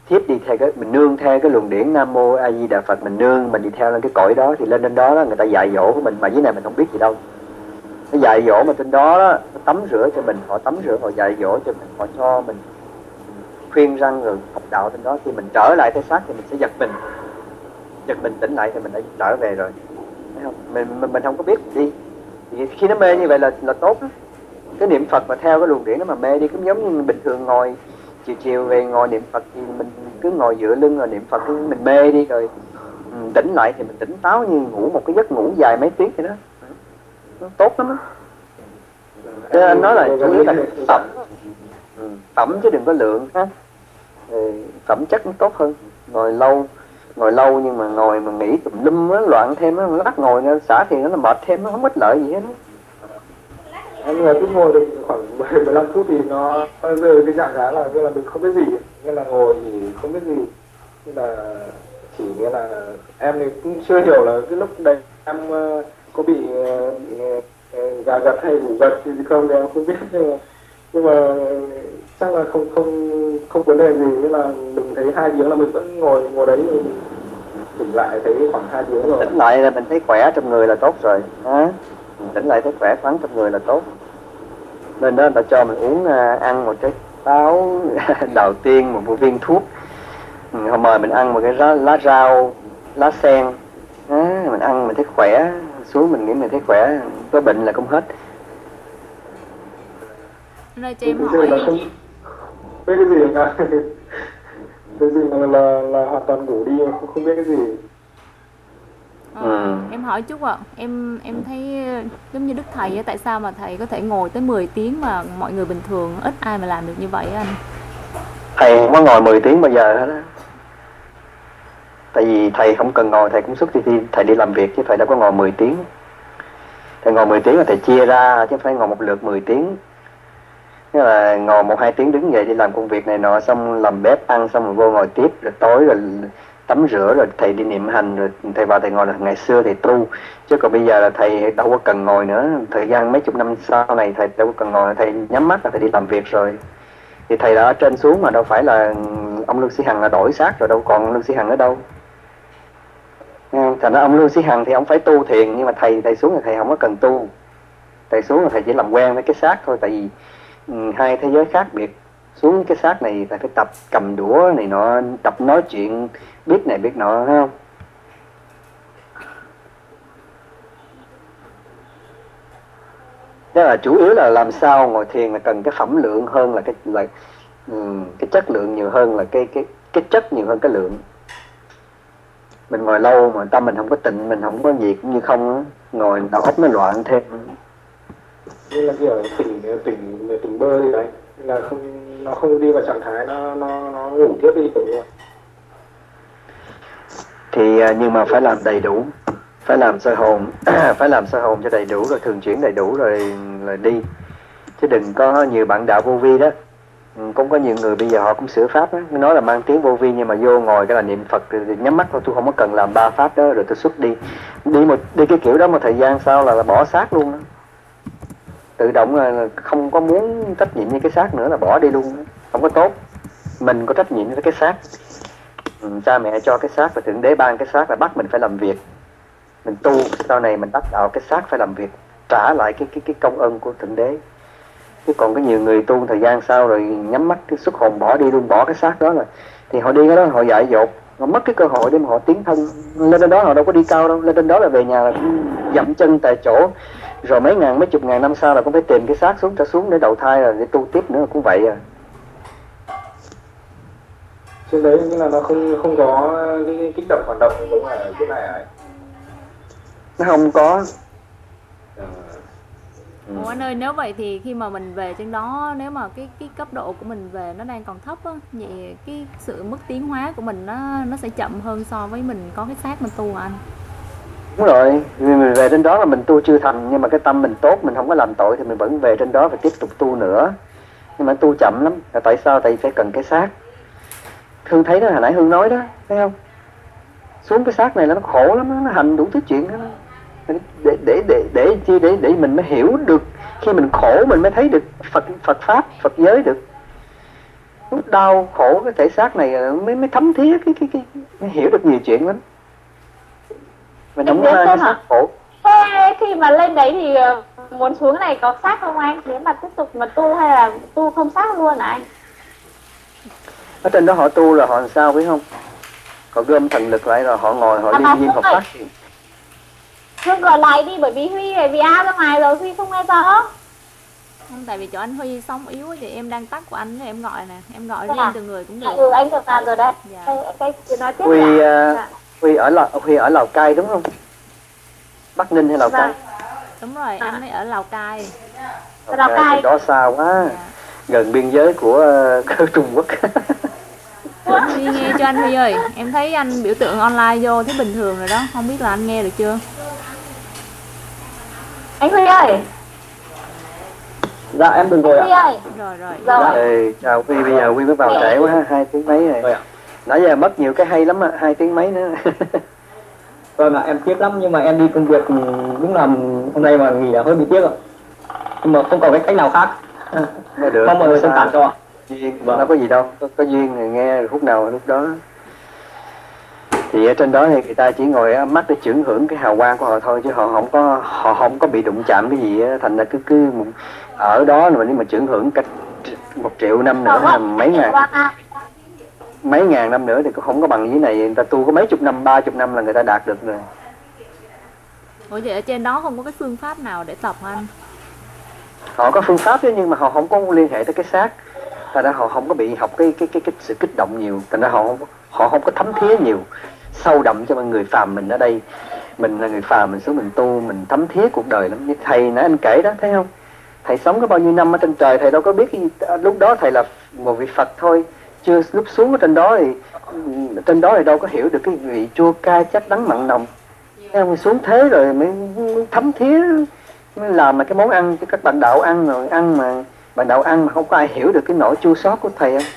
thiếp đi theo cái mình nương theo cái luồng điển nam mô a di đà phật mình nương mình đi theo lên cái cõi đó thì lên trên đó, đó người ta dạy dỗ của mình mà dưới này mình không biết gì đâu. Nó dạy dỗ mà trên đó, đó nó tắm rửa cho mình họ tắm rửa họ dạy dỗ cho mình họ cho mình khuyên răng rồi học đạo trên đó. Khi mình trở lại thế xác thì mình sẽ giật mình giật mình tỉnh lại thì mình đã trở về rồi Thấy không? Mình, mình mình không có biết đi thì khi nó mê như vậy là là tốt đó. cái niệm phật mà theo cái luồng điển nó mà mê đi cũng giống như bình thường ngồi chiều chiều về ngồi niệm phật thì mình cứ ngồi dựa lưng rồi niệm phật cứ mình mê đi rồi ừ, tỉnh lại thì mình tỉnh táo như ngủ một cái giấc ngủ dài mấy tiếng vậy đó nó tốt lắm đó. Anh nói là chủ yếu là phẩm ừ, phẩm chứ đừng có lượng ha phẩm chất nó tốt hơn ngồi lâu ngồi lâu nhưng mà ngồi mà nghĩ tùm lum á loạn thêm á lát ngồi nó xả thì nó là mệt thêm nó không ích lợi gì hết á.
em là cứ ngồi được khoảng 15 phút thì nó rơi cái trạng thái là như là mình không biết gì như là ngồi thì không biết gì như là chỉ nghĩa là em thì cũng chưa hiểu là cái lúc đấy em ờ, có bị ờ, bị, ờ, gà gật hay ngủ gật gì không thì em không biết nhưng mà nhưng mà chắc là không không không vấn đề gì như là mình thấy hai tiếng là mình vẫn ngồi ngồi đấy rồi mình tỉnh lại thấy khoảng hai tiếng rồi.
Tỉnh lại là mình thấy khỏe trong người là tốt rồi Mình tỉnh lại thấy khỏe khoắn trong người là tốt. Nên đó ta cho mình uống à, ăn một cái táo đầu tiên một, một viên thuốc. Họ mời mình ăn một cái lá, lá rau lá sen á, mình ăn mình thấy khỏe xuống mình nghĩ mình thấy khỏe có bệnh là không hết.
Nơi cho em
là
hỏi
biết cái gì cả cái gì là, là, là hoàn toàn ngủ đi mà không, không biết cái gì.
Ờ,
Ừ.
em hỏi chút ạ. Em em thấy giống như đức thầy á tại sao mà thầy có thể ngồi tới 10 tiếng mà mọi người bình thường ít ai mà làm được như vậy á anh?
Thầy không có ngồi 10 tiếng bao giờ hết á. Tại vì thầy không cần ngồi thầy cũng xuất đi, thầy đi làm việc chứ thầy đâu có ngồi 10 tiếng. Thầy ngồi 10 tiếng là thầy chia ra chứ không phải ngồi một lượt 10 tiếng Nghĩa là ngồi một hai tiếng đứng dậy đi làm công việc này nọ, xong làm bếp ăn, xong rồi vô ngồi tiếp, rồi tối rồi tắm rửa, rồi thầy đi niệm hành, rồi thầy vào thầy ngồi là ngày xưa thầy tu. Chứ còn bây giờ là thầy đâu có cần ngồi nữa. Thời gian mấy chục năm sau này thầy đâu có cần ngồi thầy nhắm mắt là thầy đi làm việc rồi. Thì thầy đã ở trên xuống mà đâu phải là ông Lương Sĩ Hằng là đổi xác rồi đâu còn Lương Sĩ Hằng ở đâu. Thành ra ông Lương Sĩ Hằng thì ông phải tu thiền, nhưng mà thầy thầy xuống thì thầy không có cần tu. Thầy xuống là thầy chỉ làm quen với cái xác thôi, tại vì Ừ, hai thế giới khác biệt. Xuống cái xác này thầy phải tập cầm đũa này nọ tập nói chuyện biết này biết nọ thấy không? Đó là chủ yếu là làm sao ngồi thiền là cần cái phẩm lượng hơn là cái là um, cái chất lượng nhiều hơn là cái cái cái chất nhiều hơn cái lượng. Mình ngồi lâu mà tâm mình không có tịnh mình không có gì cũng như không ngồi đầu óc nó loạn thêm
như là kiểu tỉnh tỉnh tỉnh bơ gì đấy là không nó không đi vào trạng thái nó nó nó ngủ tiếp đi kiểu như
thì à, nhưng mà phải làm đầy đủ phải làm sơ hồn phải làm sơ hồn cho đầy đủ rồi thường chuyển đầy đủ rồi là đi. Chứ đừng có nhiều bạn đạo vô vi đó. Ừ, cũng có nhiều người bây giờ họ cũng sửa pháp đó nói là mang tiếng vô vi nhưng mà vô ngồi cái là niệm phật thì nhắm mắt thôi tôi không có cần làm ba pháp đó rồi tôi xuất đi. Đi một đi cái kiểu đó một thời gian sau là, là bỏ xác luôn đó tự động là không có muốn trách nhiệm với cái xác nữa là bỏ đi luôn. Không có tốt. Mình có trách nhiệm với cái xác. Ừ, cha mẹ cho cái xác và thượng đế ban cái xác là bắt mình phải làm việc. Mình tu sau này mình bắt đạo cái xác phải làm việc trả lại cái cái cái công ơn của thượng đế. Chứ còn có nhiều người tu thời gian sau rồi nhắm mắt cái xuất hồn bỏ đi luôn bỏ cái xác đó là thì họ đi cái đó họ dại dột. Họ mất cái cơ hội để mà họ tiến thân. Lên trên đó họ đâu có đi cao đâu. Lên trên đó là về nhà là dậm chân tại chỗ rồi mấy ngàn mấy chục ngàn năm sau là cũng phải tìm cái xác xuống cho xuống để đầu thai rồi để tu tiếp nữa cũng vậy à.
Trên đấy như là nó không không có cái, cái kích động hoạt động giống ở cái này ấy
nó không có. Ừ.
Ủa anh ơi nếu vậy thì khi mà mình về trên đó nếu mà cái cái cấp độ của mình về nó đang còn thấp á vậy cái sự mức tiến hóa của mình nó nó sẽ chậm hơn so với mình có cái xác mình tu à anh
đúng rồi. Vì mình về trên đó là mình tu chưa thành, nhưng mà cái tâm mình tốt, mình không có làm tội thì mình vẫn về trên đó và tiếp tục tu nữa. Nhưng mà tu chậm lắm. Là tại sao? Tại vì phải cần cái xác. Hương thấy đó, hồi nãy Hương nói đó, thấy không? Xuống cái xác này là nó khổ lắm nó hành đủ thứ chuyện đó. Để để để để chi? Để để mình mới hiểu được. Khi mình khổ, mình mới thấy được Phật Phật pháp, Phật giới được. Lúc đau, khổ, cái thể xác này à, mới mới thấm thía, cái cái cái, mới hiểu được nhiều chuyện lắm mình cái
ạ?
xác khổ
Thế khi mà lên đấy thì ờ, muốn xuống này có xác không anh? Nếu mà tiếp tục mà tu hay là tu không xác luôn hả anh?
ở trên đó họ tu là họ làm sao biết không họ gom thần lực lại rồi họ ngồi họ
À,
liên hợp
ơi.
tác thì
Hương gọi lại đi bởi vì Huy này vì A ra ngoài rồi Huy không nghe rõ.
không tại vì chỗ anh Huy sống yếu thì em đang tắt của anh nên em gọi nè em gọi
Dạ.
riêng từng người cũng được
Ừ anh được làm rồi đấy.
Dạ.
Cái, cái, cái nói tiếp
Huy à,
Dạ.
Huy ở Lào Huy ở Lào Cai đúng không? Bắc Ninh hay Lào Cai?
Vâng.
đúng rồi anh ấy ở Lào Cai.
Lào Cai.
thì đó xa quá.
Dạ.
gần biên giới của ờ, Trung Quốc.
Huy nghe cho anh Huy ơi. Em thấy anh biểu tượng online vô thấy bình thường rồi đó. Không biết là anh nghe được chưa?
Anh Huy ơi,
dạ em đừng rồi
Huy
ạ
ơi.
rồi rồi.
Rồi.
Ê, chào Huy bây giờ Huy mới vào trễ quá ha, hai tiếng mấy
Vâng
rồi
ạ.
Nãy giờ mất nhiều cái hay lắm á hai tiếng mấy nữa
Vâng ạ, em tiếc lắm nhưng mà em đi công việc ừ, đúng là hôm nay mà nghỉ là hơi bị tiếc ạ. Nhưng mà không còn cái cách nào khác.
Nghe được
Mong mọi người thông cảm cho
duyên
Vâng.
nó có gì đâu có, có duyên thì nghe lúc nào lúc đó thì ở trên đó thì người ta chỉ ngồi á, mắt để chuyển hưởng cái hào quang của họ thôi chứ họ không có họ không có bị đụng chạm cái gì á thành ra cứ cứ ở đó mà nếu mà chuyển hưởng cách một triệu năm nữa là mấy ngàn
Vâng.
Mấy ngàn năm nữa thì cũng không có bằng dưới này. Người ta tu có mấy chục năm ba chục năm là người ta đạt được rồi.
Ủa vậy ở trên đó không có cái phương pháp nào để tập anh?
Họ có phương pháp chứ nhưng mà họ không có liên hệ tới cái xác. Thành ra họ không có bị học cái cái cái cái sự kích động nhiều. Thành ra họ không họ không có thấm thía nhiều. Sâu đậm cho mọi người phàm mình ở đây. Mình là người phàm mình xuống mình tu mình thấm thía cuộc đời lắm. Như thầy nãy anh kể đó thấy không? Thầy sống có bao nhiêu năm ở trên trời thầy đâu có biết lúc đó thầy là một vị phật thôi chưa lúc xuống ở trên đó thì ừ, trên đó thì đâu có hiểu được cái vị chua cay chắc đắng mặn nồng. Em xuống thế rồi mới, thấm thía mới làm mà cái món ăn cho các bạn đạo ăn rồi ăn mà bạn đạo ăn mà không có ai hiểu được cái nỗi chua xót của thầy không?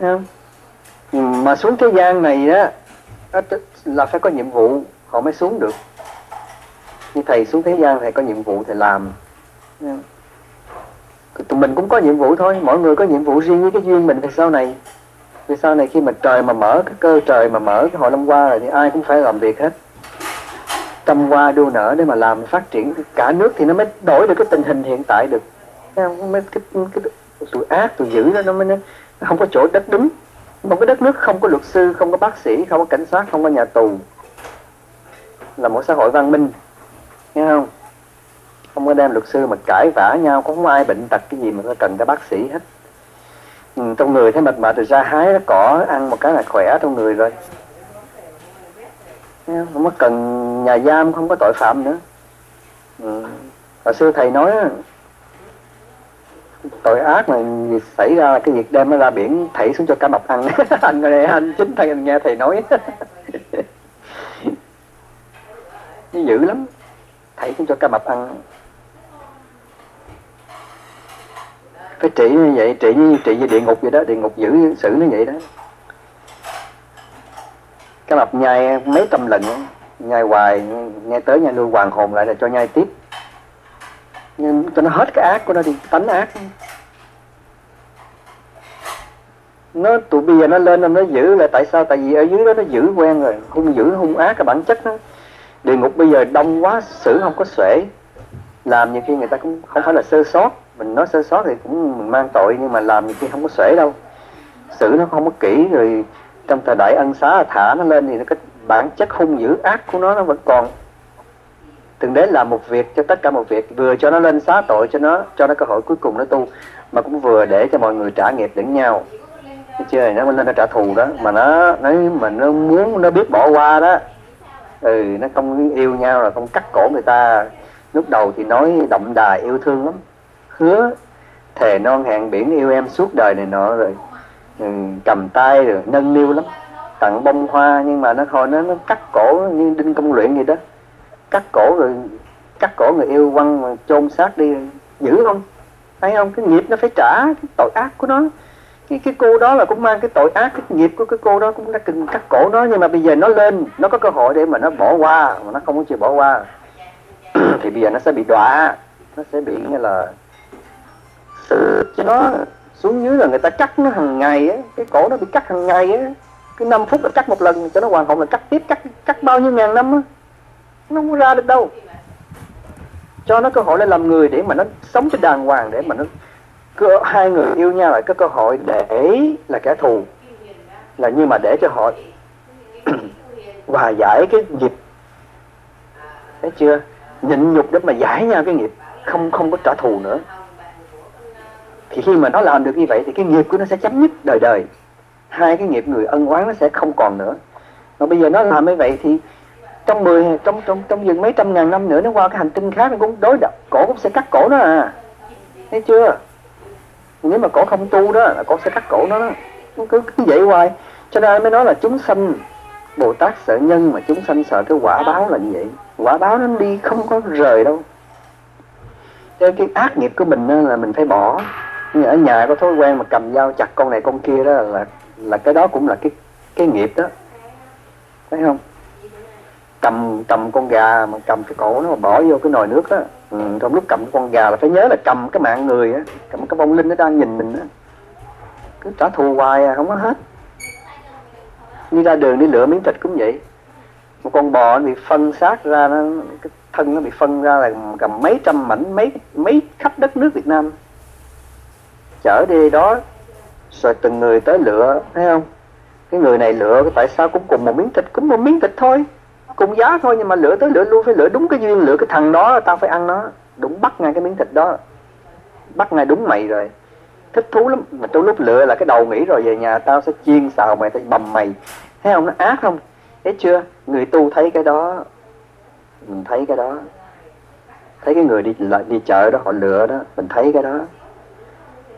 Không? Ừ, mà xuống thế gian này á là phải có nhiệm vụ họ mới xuống được. Như thầy xuống thế gian thầy có nhiệm vụ thầy làm. Không? Tụi mình cũng có nhiệm vụ thôi. Mỗi người có nhiệm vụ riêng với cái duyên mình. Thì sau này thì sau này khi mà trời mà mở cái cơ trời mà mở cái hội năm qua rồi thì ai cũng phải làm việc hết. Trăm qua đua nở để mà làm phát triển. Cả nước thì nó mới đổi được cái tình hình hiện tại được. Mới cái, cái, cái tụi ác tụi dữ đó nó mới nó không có chỗ đất đứng. Một cái đất nước không có luật sư không có bác sĩ không có cảnh sát không có nhà tù. Là một xã hội văn minh. Nghe không? Không có đem luật sư mà cãi vã nhau cũng không ai bệnh tật cái gì mà nó cần cái bác sĩ hết. Ừ, trong người thấy mệt mệt rồi ra hái nó cỏ ăn một cái là khỏe trong người rồi. Không? có cần nhà giam không có tội phạm nữa. Ừ. hồi xưa thầy nói tội ác mà xảy ra là cái việc đem nó ra biển thảy xuống cho cá mập ăn. Anh này anh chính thầy anh nghe thầy nói. Dữ lắm. Thảy xuống cho cá mập ăn. Phải trị như vậy, trị như trị như địa ngục vậy đó, địa ngục giữ xử nó vậy đó. Cái mập nhai mấy trăm lần nhai hoài nghe tới nhai nuôi hoàng hồn lại là cho nhai tiếp. Nhưng cho nó hết cái ác của nó đi, tánh ác. Nó, tụi bây giờ nó lên nó giữ là tại sao? Tại vì ở dưới đó nó giữ quen rồi hung dữ hung ác cái bản chất đó. Địa ngục bây giờ đông quá, xử không có xuể. Làm nhiều khi người ta cũng không phải là sơ sót mình nói sơ sót thì cũng mình mang tội nhưng mà làm thì không có xuể đâu. Xử nó không có kỹ rồi trong thời đại ân xá thả nó lên thì nó cái bản chất hung dữ ác của nó nó vẫn còn. Từng đế làm một việc cho tất cả một việc, vừa cho nó lên xá tội cho nó cho nó cơ hội cuối cùng nó tu, mà cũng vừa để cho mọi người trả nghiệp lẫn nhau. Thấy chưa? Nó lên nó trả thù đó. Mà nó nói mà nó muốn nó biết bỏ qua đó ừ nó không yêu nhau là không cắt cổ người ta. Lúc đầu thì nói đậm đà yêu thương lắm hứa thề non hẹn biển yêu em suốt đời này nọ rồi. Ừ, cầm tay rồi nâng niu lắm. Tặng bông hoa nhưng mà nó thôi nó nó cắt cổ như đinh công luyện vậy đó. Cắt cổ rồi cắt cổ người yêu quăng mà chôn xác đi dữ không? Thấy không? Cái nghiệp nó phải trả cái tội ác của nó. Cái cái cô đó là cũng mang cái tội ác cái nghiệp của cái cô đó cũng đã cần cắt cổ nó nhưng mà bây giờ nó lên nó có cơ hội để mà nó bỏ qua mà nó không có chịu bỏ qua. Thì bây giờ nó sẽ bị đọa nó sẽ bị như là sự cho nó xuống dưới là người ta cắt nó hàng ngày á cái cổ nó bị cắt hàng ngày á. Cái 5 phút là cắt một lần cho nó hoàn hồn là cắt tiếp cắt cắt bao nhiêu ngàn năm á. Nó không ra được đâu. Cho nó cơ hội để làm người để mà nó sống cho đàng hoàng để mà nó cơ, hai người yêu nhau lại có cơ hội để là kẻ thù. Là nhưng mà để cho họ hòa giải cái nghiệp. Thấy chưa? Nhịn nhục để mà giải nhau cái nghiệp không không có trả thù nữa thì khi mà nó làm được như vậy thì cái nghiệp của nó sẽ chấm dứt đời đời. Hai cái nghiệp người ân oán nó sẽ không còn nữa. Mà bây giờ nó làm như vậy thì trong mười trong trong trong vòng mấy trăm ngàn năm nữa nó qua cái hành tinh khác nó cũng đối đập. Cổ cũng sẽ cắt cổ nó à. Thấy chưa? Nếu mà cổ không tu đó là cổ sẽ cắt cổ nó đó. Cứ, cứ vậy hoài. Cho nên mới nói là chúng sanh bồ tát sợ nhân mà chúng sanh sợ cái quả báo là như vậy. Quả báo nó đi không có rời đâu. Cho cái ác nghiệp của mình là mình phải bỏ nhưng ở nhà có thói quen mà cầm dao chặt con này con kia đó là là cái đó cũng là cái cái nghiệp đó. Thấy không? Cầm cầm con gà mà cầm cái cổ nó mà bỏ vô cái nồi nước á ừ, trong lúc cầm con gà là phải nhớ là cầm cái mạng người á cầm cái bông linh nó đang nhìn mình á. Cứ trả thù hoài à không có hết. Đi ra đường đi lựa miếng thịt cũng vậy. Một con bò nó bị phân xác ra nó cái thân nó bị phân ra là cầm mấy trăm mảnh mấy mấy khắp đất nước Việt Nam chở đi đó. Rồi từng người tới lựa, thấy không? Cái người này lựa tại sao cũng cùng một miếng thịt, cũng một miếng thịt thôi. Cùng giá thôi, nhưng mà lựa tới lựa luôn phải lựa đúng cái duyên, lựa cái thằng đó, tao phải ăn nó. Đúng, bắt ngay cái miếng thịt đó. Bắt ngay đúng mày rồi. Thích thú lắm. Mà trong lúc lựa là cái đầu nghĩ rồi, về nhà tao sẽ chiên xào mày, tao bầm mày. Thấy không? Nó ác không? Thấy chưa? Người tu thấy cái đó. Mình thấy cái đó. Thấy cái người đi đi chợ đó, họ lựa đó. Mình thấy cái đó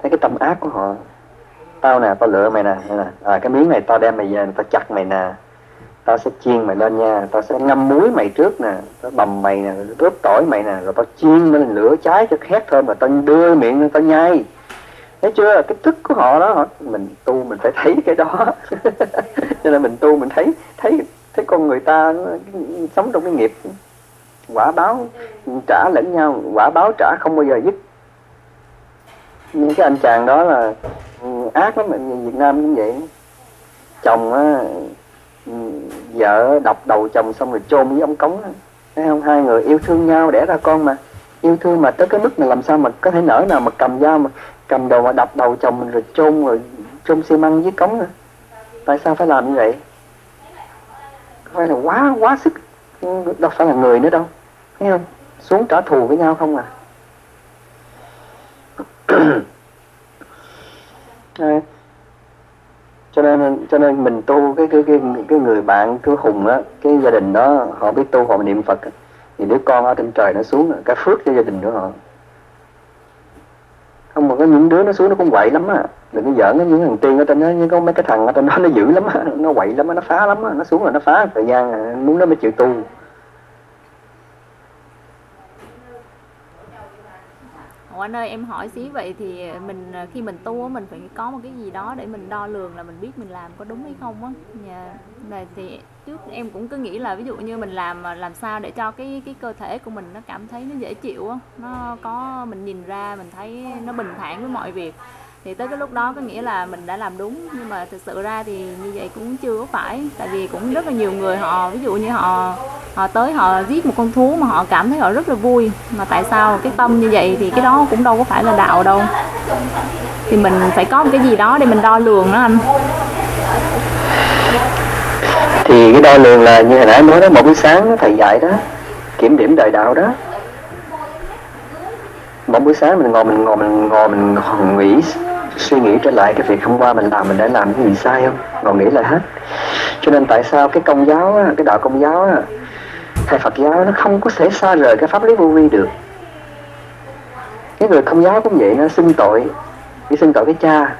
thấy cái tâm ác của họ. Tao nè, tao lựa mày nè nè à cái miếng này tao đem mày về, tao chặt mày nè. Tao sẽ chiên mày lên nha. Tao sẽ ngâm muối mày trước nè. Tao bầm mày nè ướp tỏi mày nè, rồi tao chiên lên lửa cháy cho khét thơm mà tao đưa miệng tao nhai. Thấy chưa? Cái thức của họ đó mình tu mình phải thấy cái đó. Cho nên mình tu mình thấy thấy thấy con người ta sống trong cái nghiệp quả báo trả lẫn nhau, quả báo trả không bao giờ dứt những cái anh chàng đó là ừ, ác lắm mình Việt Nam cũng vậy. Chồng á ừ, vợ đập đầu chồng xong rồi chôn với ông cống thấy không? Hai người yêu thương nhau, đẻ ra con mà. Yêu thương mà tới cái mức này làm sao mà có thể nở nào mà cầm dao mà cầm đầu mà đập đầu chồng mình rồi chôn rồi chôn xi măng với cống nữa. Tại sao phải làm như vậy? Phải là quá quá sức ừ, đâu phải là người nữa đâu. Thấy không? Xuống trả thù với nhau không à? Cho nên cho nên mình tu cái cái cái cái người bạn cái hùng á cái gia đình đó họ biết tu họ niệm phật á, thì đứa con ở trên trời nó xuống cái phước cho gia đình của họ. Không mà có những đứa nó xuống nó cũng quậy lắm á. Đừng có giỡn những thằng tiên ở trên đó những có mấy cái thằng ở trên đó nó dữ lắm á nó quậy lắm á nó phá lắm á nó xuống là nó phá. Thời gian à, muốn nó mới chịu tu.
Ủa anh ơi em hỏi xí vậy thì mình à, khi mình tu mình phải có một cái gì đó để mình đo lường là mình biết mình làm có đúng hay không á. Nhà này thì trước em cũng cứ nghĩ là ví dụ như mình làm à, làm sao để cho cái cái cơ thể của mình nó cảm thấy nó dễ chịu á, nó có mình nhìn ra mình thấy nó bình thản với mọi việc thì tới cái lúc đó có nghĩa là mình đã làm đúng, nhưng mà thực sự ra thì như vậy cũng chưa có phải. Tại vì cũng rất là nhiều người họ, ví dụ như họ họ tới họ giết một con thú mà họ cảm thấy họ rất là vui. Mà tại sao cái tâm như vậy thì cái đó cũng đâu có phải là đạo đâu. Thì mình phải có một cái gì đó để mình đo lường đó anh.
Thì cái đo lường là như hồi nãy nói đó, một buổi sáng thầy dạy đó, kiểm điểm đời đạo đó. Một buổi sáng mình ngồi mình ngồi mình ngồi mình ngồi nghĩ suy nghĩ trở lại cái việc hôm qua mình làm mình đã làm cái gì sai không? Ngồi nghĩ lại hết. Cho nên tại sao cái công giáo á, cái đạo công giáo á, hay Phật giáo nó không có thể xa rời cái pháp lý vô vi được. Cái người công giáo cũng vậy nó xưng tội đi xưng tội cái cha.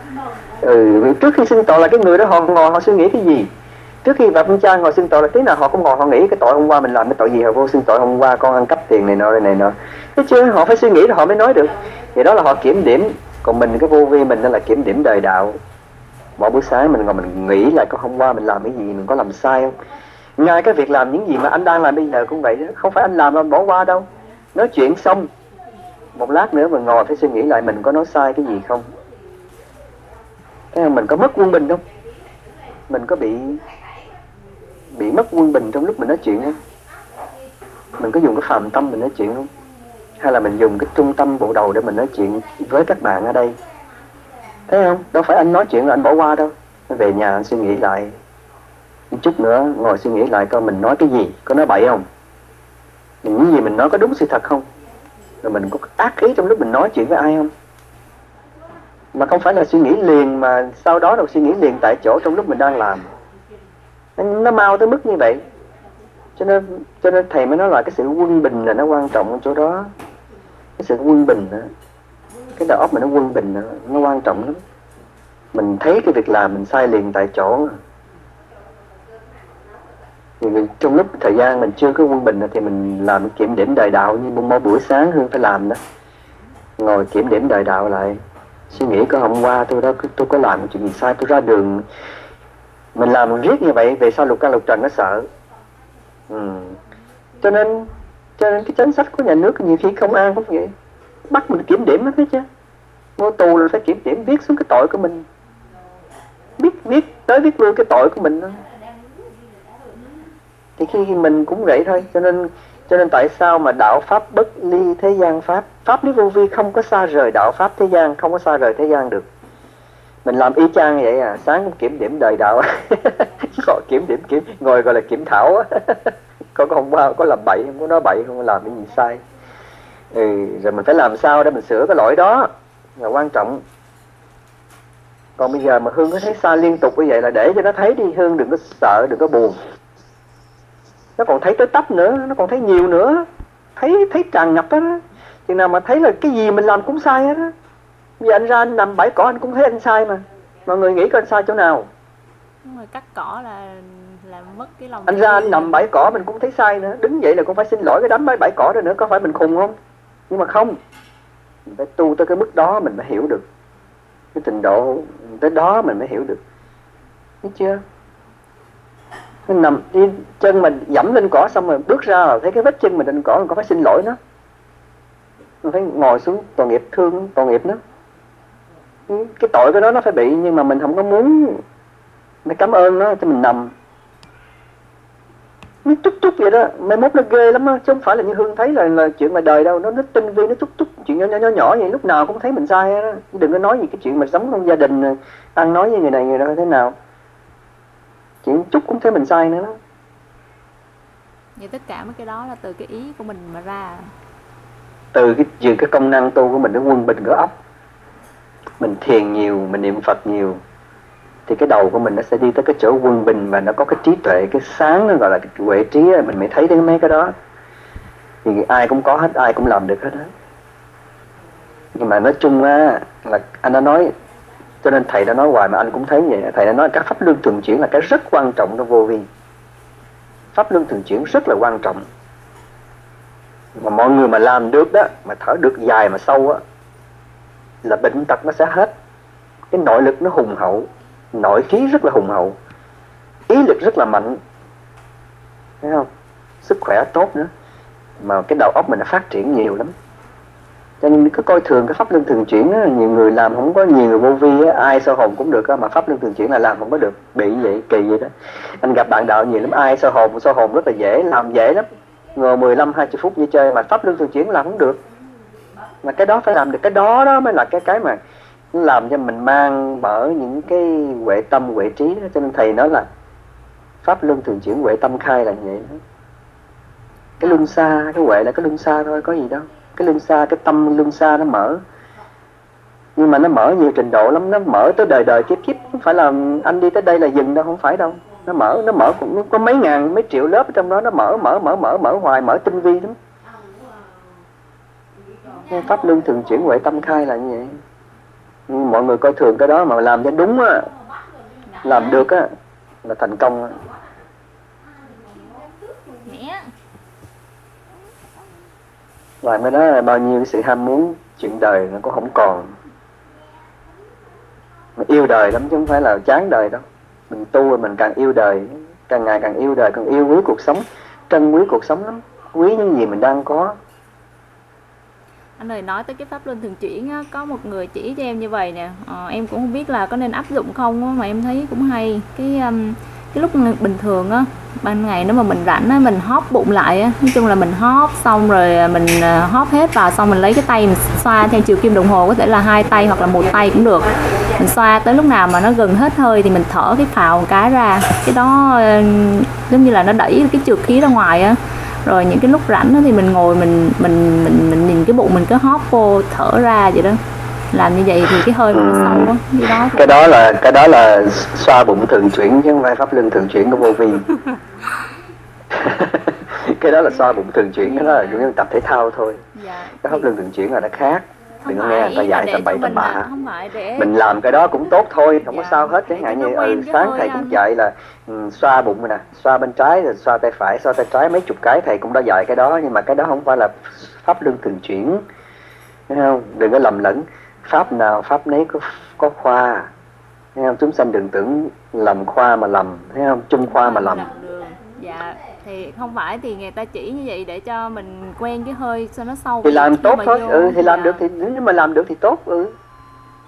Ừ, trước khi xưng tội là cái người đó họ ngồi họ suy nghĩ cái gì? Trước khi bà cha ngồi xưng tội là tí nào họ cũng ngồi họ nghĩ cái tội hôm qua mình làm cái tội gì họ vô xưng tội hôm qua con ăn cắp tiền này nọ này nọ. Thế chưa họ phải suy nghĩ rồi họ mới nói được. Thì đó là họ kiểm điểm còn mình cái vô vi mình đó là kiểm điểm đời đạo. Mỗi buổi sáng mình ngồi mình nghĩ lại có hôm qua mình làm cái gì, mình có làm sai không? Ngay cái việc làm những gì mà anh đang làm bây giờ cũng vậy đó. Không phải anh làm mà bỏ qua đâu. Nói chuyện xong, một lát nữa mình ngồi phải suy nghĩ lại mình có nói sai cái gì không? Cái mình có mất quân bình không? Mình có bị bị mất quân bình trong lúc mình nói chuyện không? Mình có dùng cái phàm tâm mình nói chuyện không? Hay là mình dùng cái trung tâm bộ đầu để mình nói chuyện với các bạn ở đây? Thấy không? Đâu phải anh nói chuyện là anh bỏ qua đâu. Về nhà anh suy nghĩ lại. Một chút nữa, ngồi suy nghĩ lại coi mình nói cái gì. Có nói bậy không? Những gì mình nói, có đúng sự thật không? Rồi mình có ác ý trong lúc mình nói chuyện với ai không? Mà không phải là suy nghĩ liền mà sau đó đâu suy nghĩ liền tại chỗ trong lúc mình đang làm. Nó mau tới mức như vậy. Cho nên cho nên thầy mới nói là cái sự quân bình là nó quan trọng ở chỗ đó cái sự quân bình đó, cái đầu óc mình nó quân bình đó, nó quan trọng lắm. Mình thấy cái việc làm mình sai liền tại chỗ thì trong lúc thời gian mình chưa có quân bình thì mình làm kiểm điểm đời đạo như mỗi buổi sáng hương phải làm đó. Ngồi kiểm điểm đời đạo lại suy nghĩ có hôm qua tôi đó tôi có làm chuyện gì sai tôi ra đường. Mình làm riết như vậy về sau lục căn lục trần nó sợ. Ừ. cho nên cho nên cái chính sách của nhà nước nhiều khi không an cũng vậy. Bắt mình kiểm điểm hết thấy chưa vô tù là phải kiểm điểm viết xuống cái tội của mình. Biết viết tới viết luôn cái tội của mình thôi thì khi mình cũng vậy thôi. Cho nên cho nên tại sao mà đạo pháp bất ly thế gian pháp? Pháp lý vô vi không có xa rời đạo pháp thế gian, không có xa rời thế gian được. Mình làm y chang vậy à sáng cũng kiểm điểm đời đạo. Gọi kiểm điểm kiểm ngồi gọi là kiểm thảo có có không có làm bậy không có nói bậy không có làm cái gì sai. Ừ, rồi mình phải làm sao để mình sửa cái lỗi đó? Là quan trọng còn bây giờ mà hương có thấy sai liên tục như vậy là để cho nó thấy đi hương đừng có sợ đừng có buồn. Nó còn thấy tới tấp nữa nó còn thấy nhiều nữa. Thấy thấy tràn ngập đó. Chừng nào mà thấy là cái gì mình làm cũng sai hết á. Vì anh ra anh nằm bãi cỏ anh cũng thấy anh sai mà. Mọi người nghĩ coi anh sai chỗ nào?
Đúng rồi, cắt cỏ là là mất cái lòng
anh ra anh nằm bãi cỏ mình cũng thấy sai nữa. Đứng dậy là cũng phải xin lỗi cái đám bãi bãi cỏ đó nữa. Có phải mình khùng không? Nhưng mà không. Mình phải tu tới cái mức đó mình mới hiểu được. Cái trình độ tới đó mình mới hiểu được. Thấy chưa? Mình nằm đi chân mình dẫm lên cỏ xong rồi bước ra là thấy cái vết chân mình lên cỏ mình có phải xin lỗi nó? Mình phải ngồi xuống tội nghiệp thương tội nghiệp nó. Cái tội của nó nó phải bị nhưng mà mình không có muốn. Phải cảm ơn nó cho mình nằm nó chút chút vậy đó. Mai mốt nó ghê lắm á chứ không phải là như hương thấy là là chuyện mà đời đâu. Nó nó tinh vi nó chút chút chuyện nhỏ nhỏ nhỏ nhỏ vậy lúc nào cũng thấy mình sai đó đừng có nói gì cái chuyện mà sống trong gia đình ăn nói với người này người đó thế nào. Chuyện chút cũng thấy mình sai nữa đó.
Vậy tất cả mấy cái đó là từ cái ý của mình mà ra.
Từ cái từ cái công năng tu của mình nó quân bình cái óc mình thiền nhiều mình niệm phật nhiều thì cái đầu của mình nó sẽ đi tới cái chỗ quân bình và nó có cái trí tuệ, cái sáng, nó gọi là cái huệ trí mình mới thấy đến mấy cái đó. Thì ai cũng có hết, ai cũng làm được hết á. Nhưng mà nói chung á, là anh đã nói, cho nên thầy đã nói hoài mà anh cũng thấy vậy. Thầy đã nói các pháp luân thường chuyển là cái rất quan trọng trong vô vi. Pháp luân thường chuyển rất là quan trọng. Mà mọi người mà làm được đó, mà thở được dài mà sâu á, là bệnh tật nó sẽ hết. Cái nội lực nó hùng hậu nội khí rất là hùng hậu. Ý lực rất là mạnh. Thấy không? Sức khỏe tốt nữa. Mà cái đầu óc mình đã phát triển nhiều lắm. Cho nên cứ coi thường cái pháp luân thường chuyển đó, nhiều người làm không có nhiều người vô vi á, ai sơ hồn cũng được á, mà pháp luân thường chuyển là làm không có được. Bị vậy kỳ vậy đó. Anh gặp bạn đạo nhiều lắm ai sơ hồn sơ hồn rất là dễ làm dễ lắm. Ngồi 15 20 phút như chơi mà pháp luân thường chuyển làm không được. Mà cái đó phải làm được cái đó đó mới là cái cái mà làm cho mình mang mở những cái huệ tâm, huệ trí đó. cho nên thầy nói là pháp luân thường chuyển huệ tâm khai là vậy đó. cái luân xa, cái huệ là cái luân xa thôi, có gì đâu. Cái luân xa, cái tâm luân xa nó mở. Nhưng mà nó mở nhiều trình độ lắm, nó mở tới đời đời kiếp kiếp. Không phải là anh đi tới đây là dừng đâu, không phải đâu. Nó mở nó mở cũng có mấy ngàn, mấy triệu lớp ở trong đó. Nó mở mở mở mở mở hoài, mở tinh vi lắm. Pháp luân thường chuyển huệ tâm khai là như vậy mọi người coi thường cái đó mà làm cho đúng á. Làm được á là thành công á. Và mới nói là bao nhiêu sự ham muốn chuyện đời nó cũng không còn. Mình yêu đời lắm chứ không phải là chán đời đâu. Mình tu rồi mình càng yêu đời Càng ngày càng yêu đời, càng yêu quý cuộc sống Trân quý cuộc sống lắm. Quý những gì mình đang có
anh này nói tới cái pháp luân thường chuyển á, có một người chỉ cho em như vậy nè. Ờ, em cũng không biết là có nên áp dụng không á, mà em thấy cũng hay. Cái um, cái lúc bình thường á ban ngày nếu mà mình rảnh á mình hóp bụng lại á nói chung là mình hóp xong rồi à, mình à, hóp hết vào xong mình lấy cái tay mình xoa theo chiều kim đồng hồ có thể là hai tay hoặc là một tay cũng được. Mình xoa tới lúc nào mà nó gần hết hơi thì mình thở cái phào một cái ra. Cái đó giống như là nó đẩy cái trượt khí ra ngoài á rồi những cái lúc rảnh đó thì mình ngồi mình mình mình mình nhìn cái bụng mình cứ hóp vô thở ra vậy đó. Làm như vậy thì cái hơi nó sâu quá cái đó.
Cái đó là cái đó là xoa bụng thường chuyển chứ không phải pháp luân thường chuyển của vô vi. Cái đó là xoa bụng thường chuyển cái đó là như tập thể thao thôi.
Dạ.
cái pháp luân thường chuyển là nó khác đừng có nghe người ta dạy tầm bậy tầm bạ.
để
mình làm cái đó cũng tốt thôi không
Dạ.
có sao hết. Chẳng hạn như ừ, sáng thầy
anh.
cũng dạy là ừ, xoa bụng rồi nè xoa bên trái rồi xoa tay phải xoa tay trái mấy chục cái thầy cũng đã dạy cái đó. Nhưng mà cái đó không phải là pháp luân thường chuyển thấy không? Đừng có lầm lẫn. Pháp nào pháp nấy có có khoa thấy không? Chúng sanh đừng tưởng lầm khoa mà lầm thấy không? Chung khoa mà lầm.
dạ thì không phải thì người ta chỉ như vậy để cho mình quen cái hơi cho nó sâu
thì làm tốt thôi. ừ thì làm
dạ.
được thì nếu mà làm được thì tốt ừ.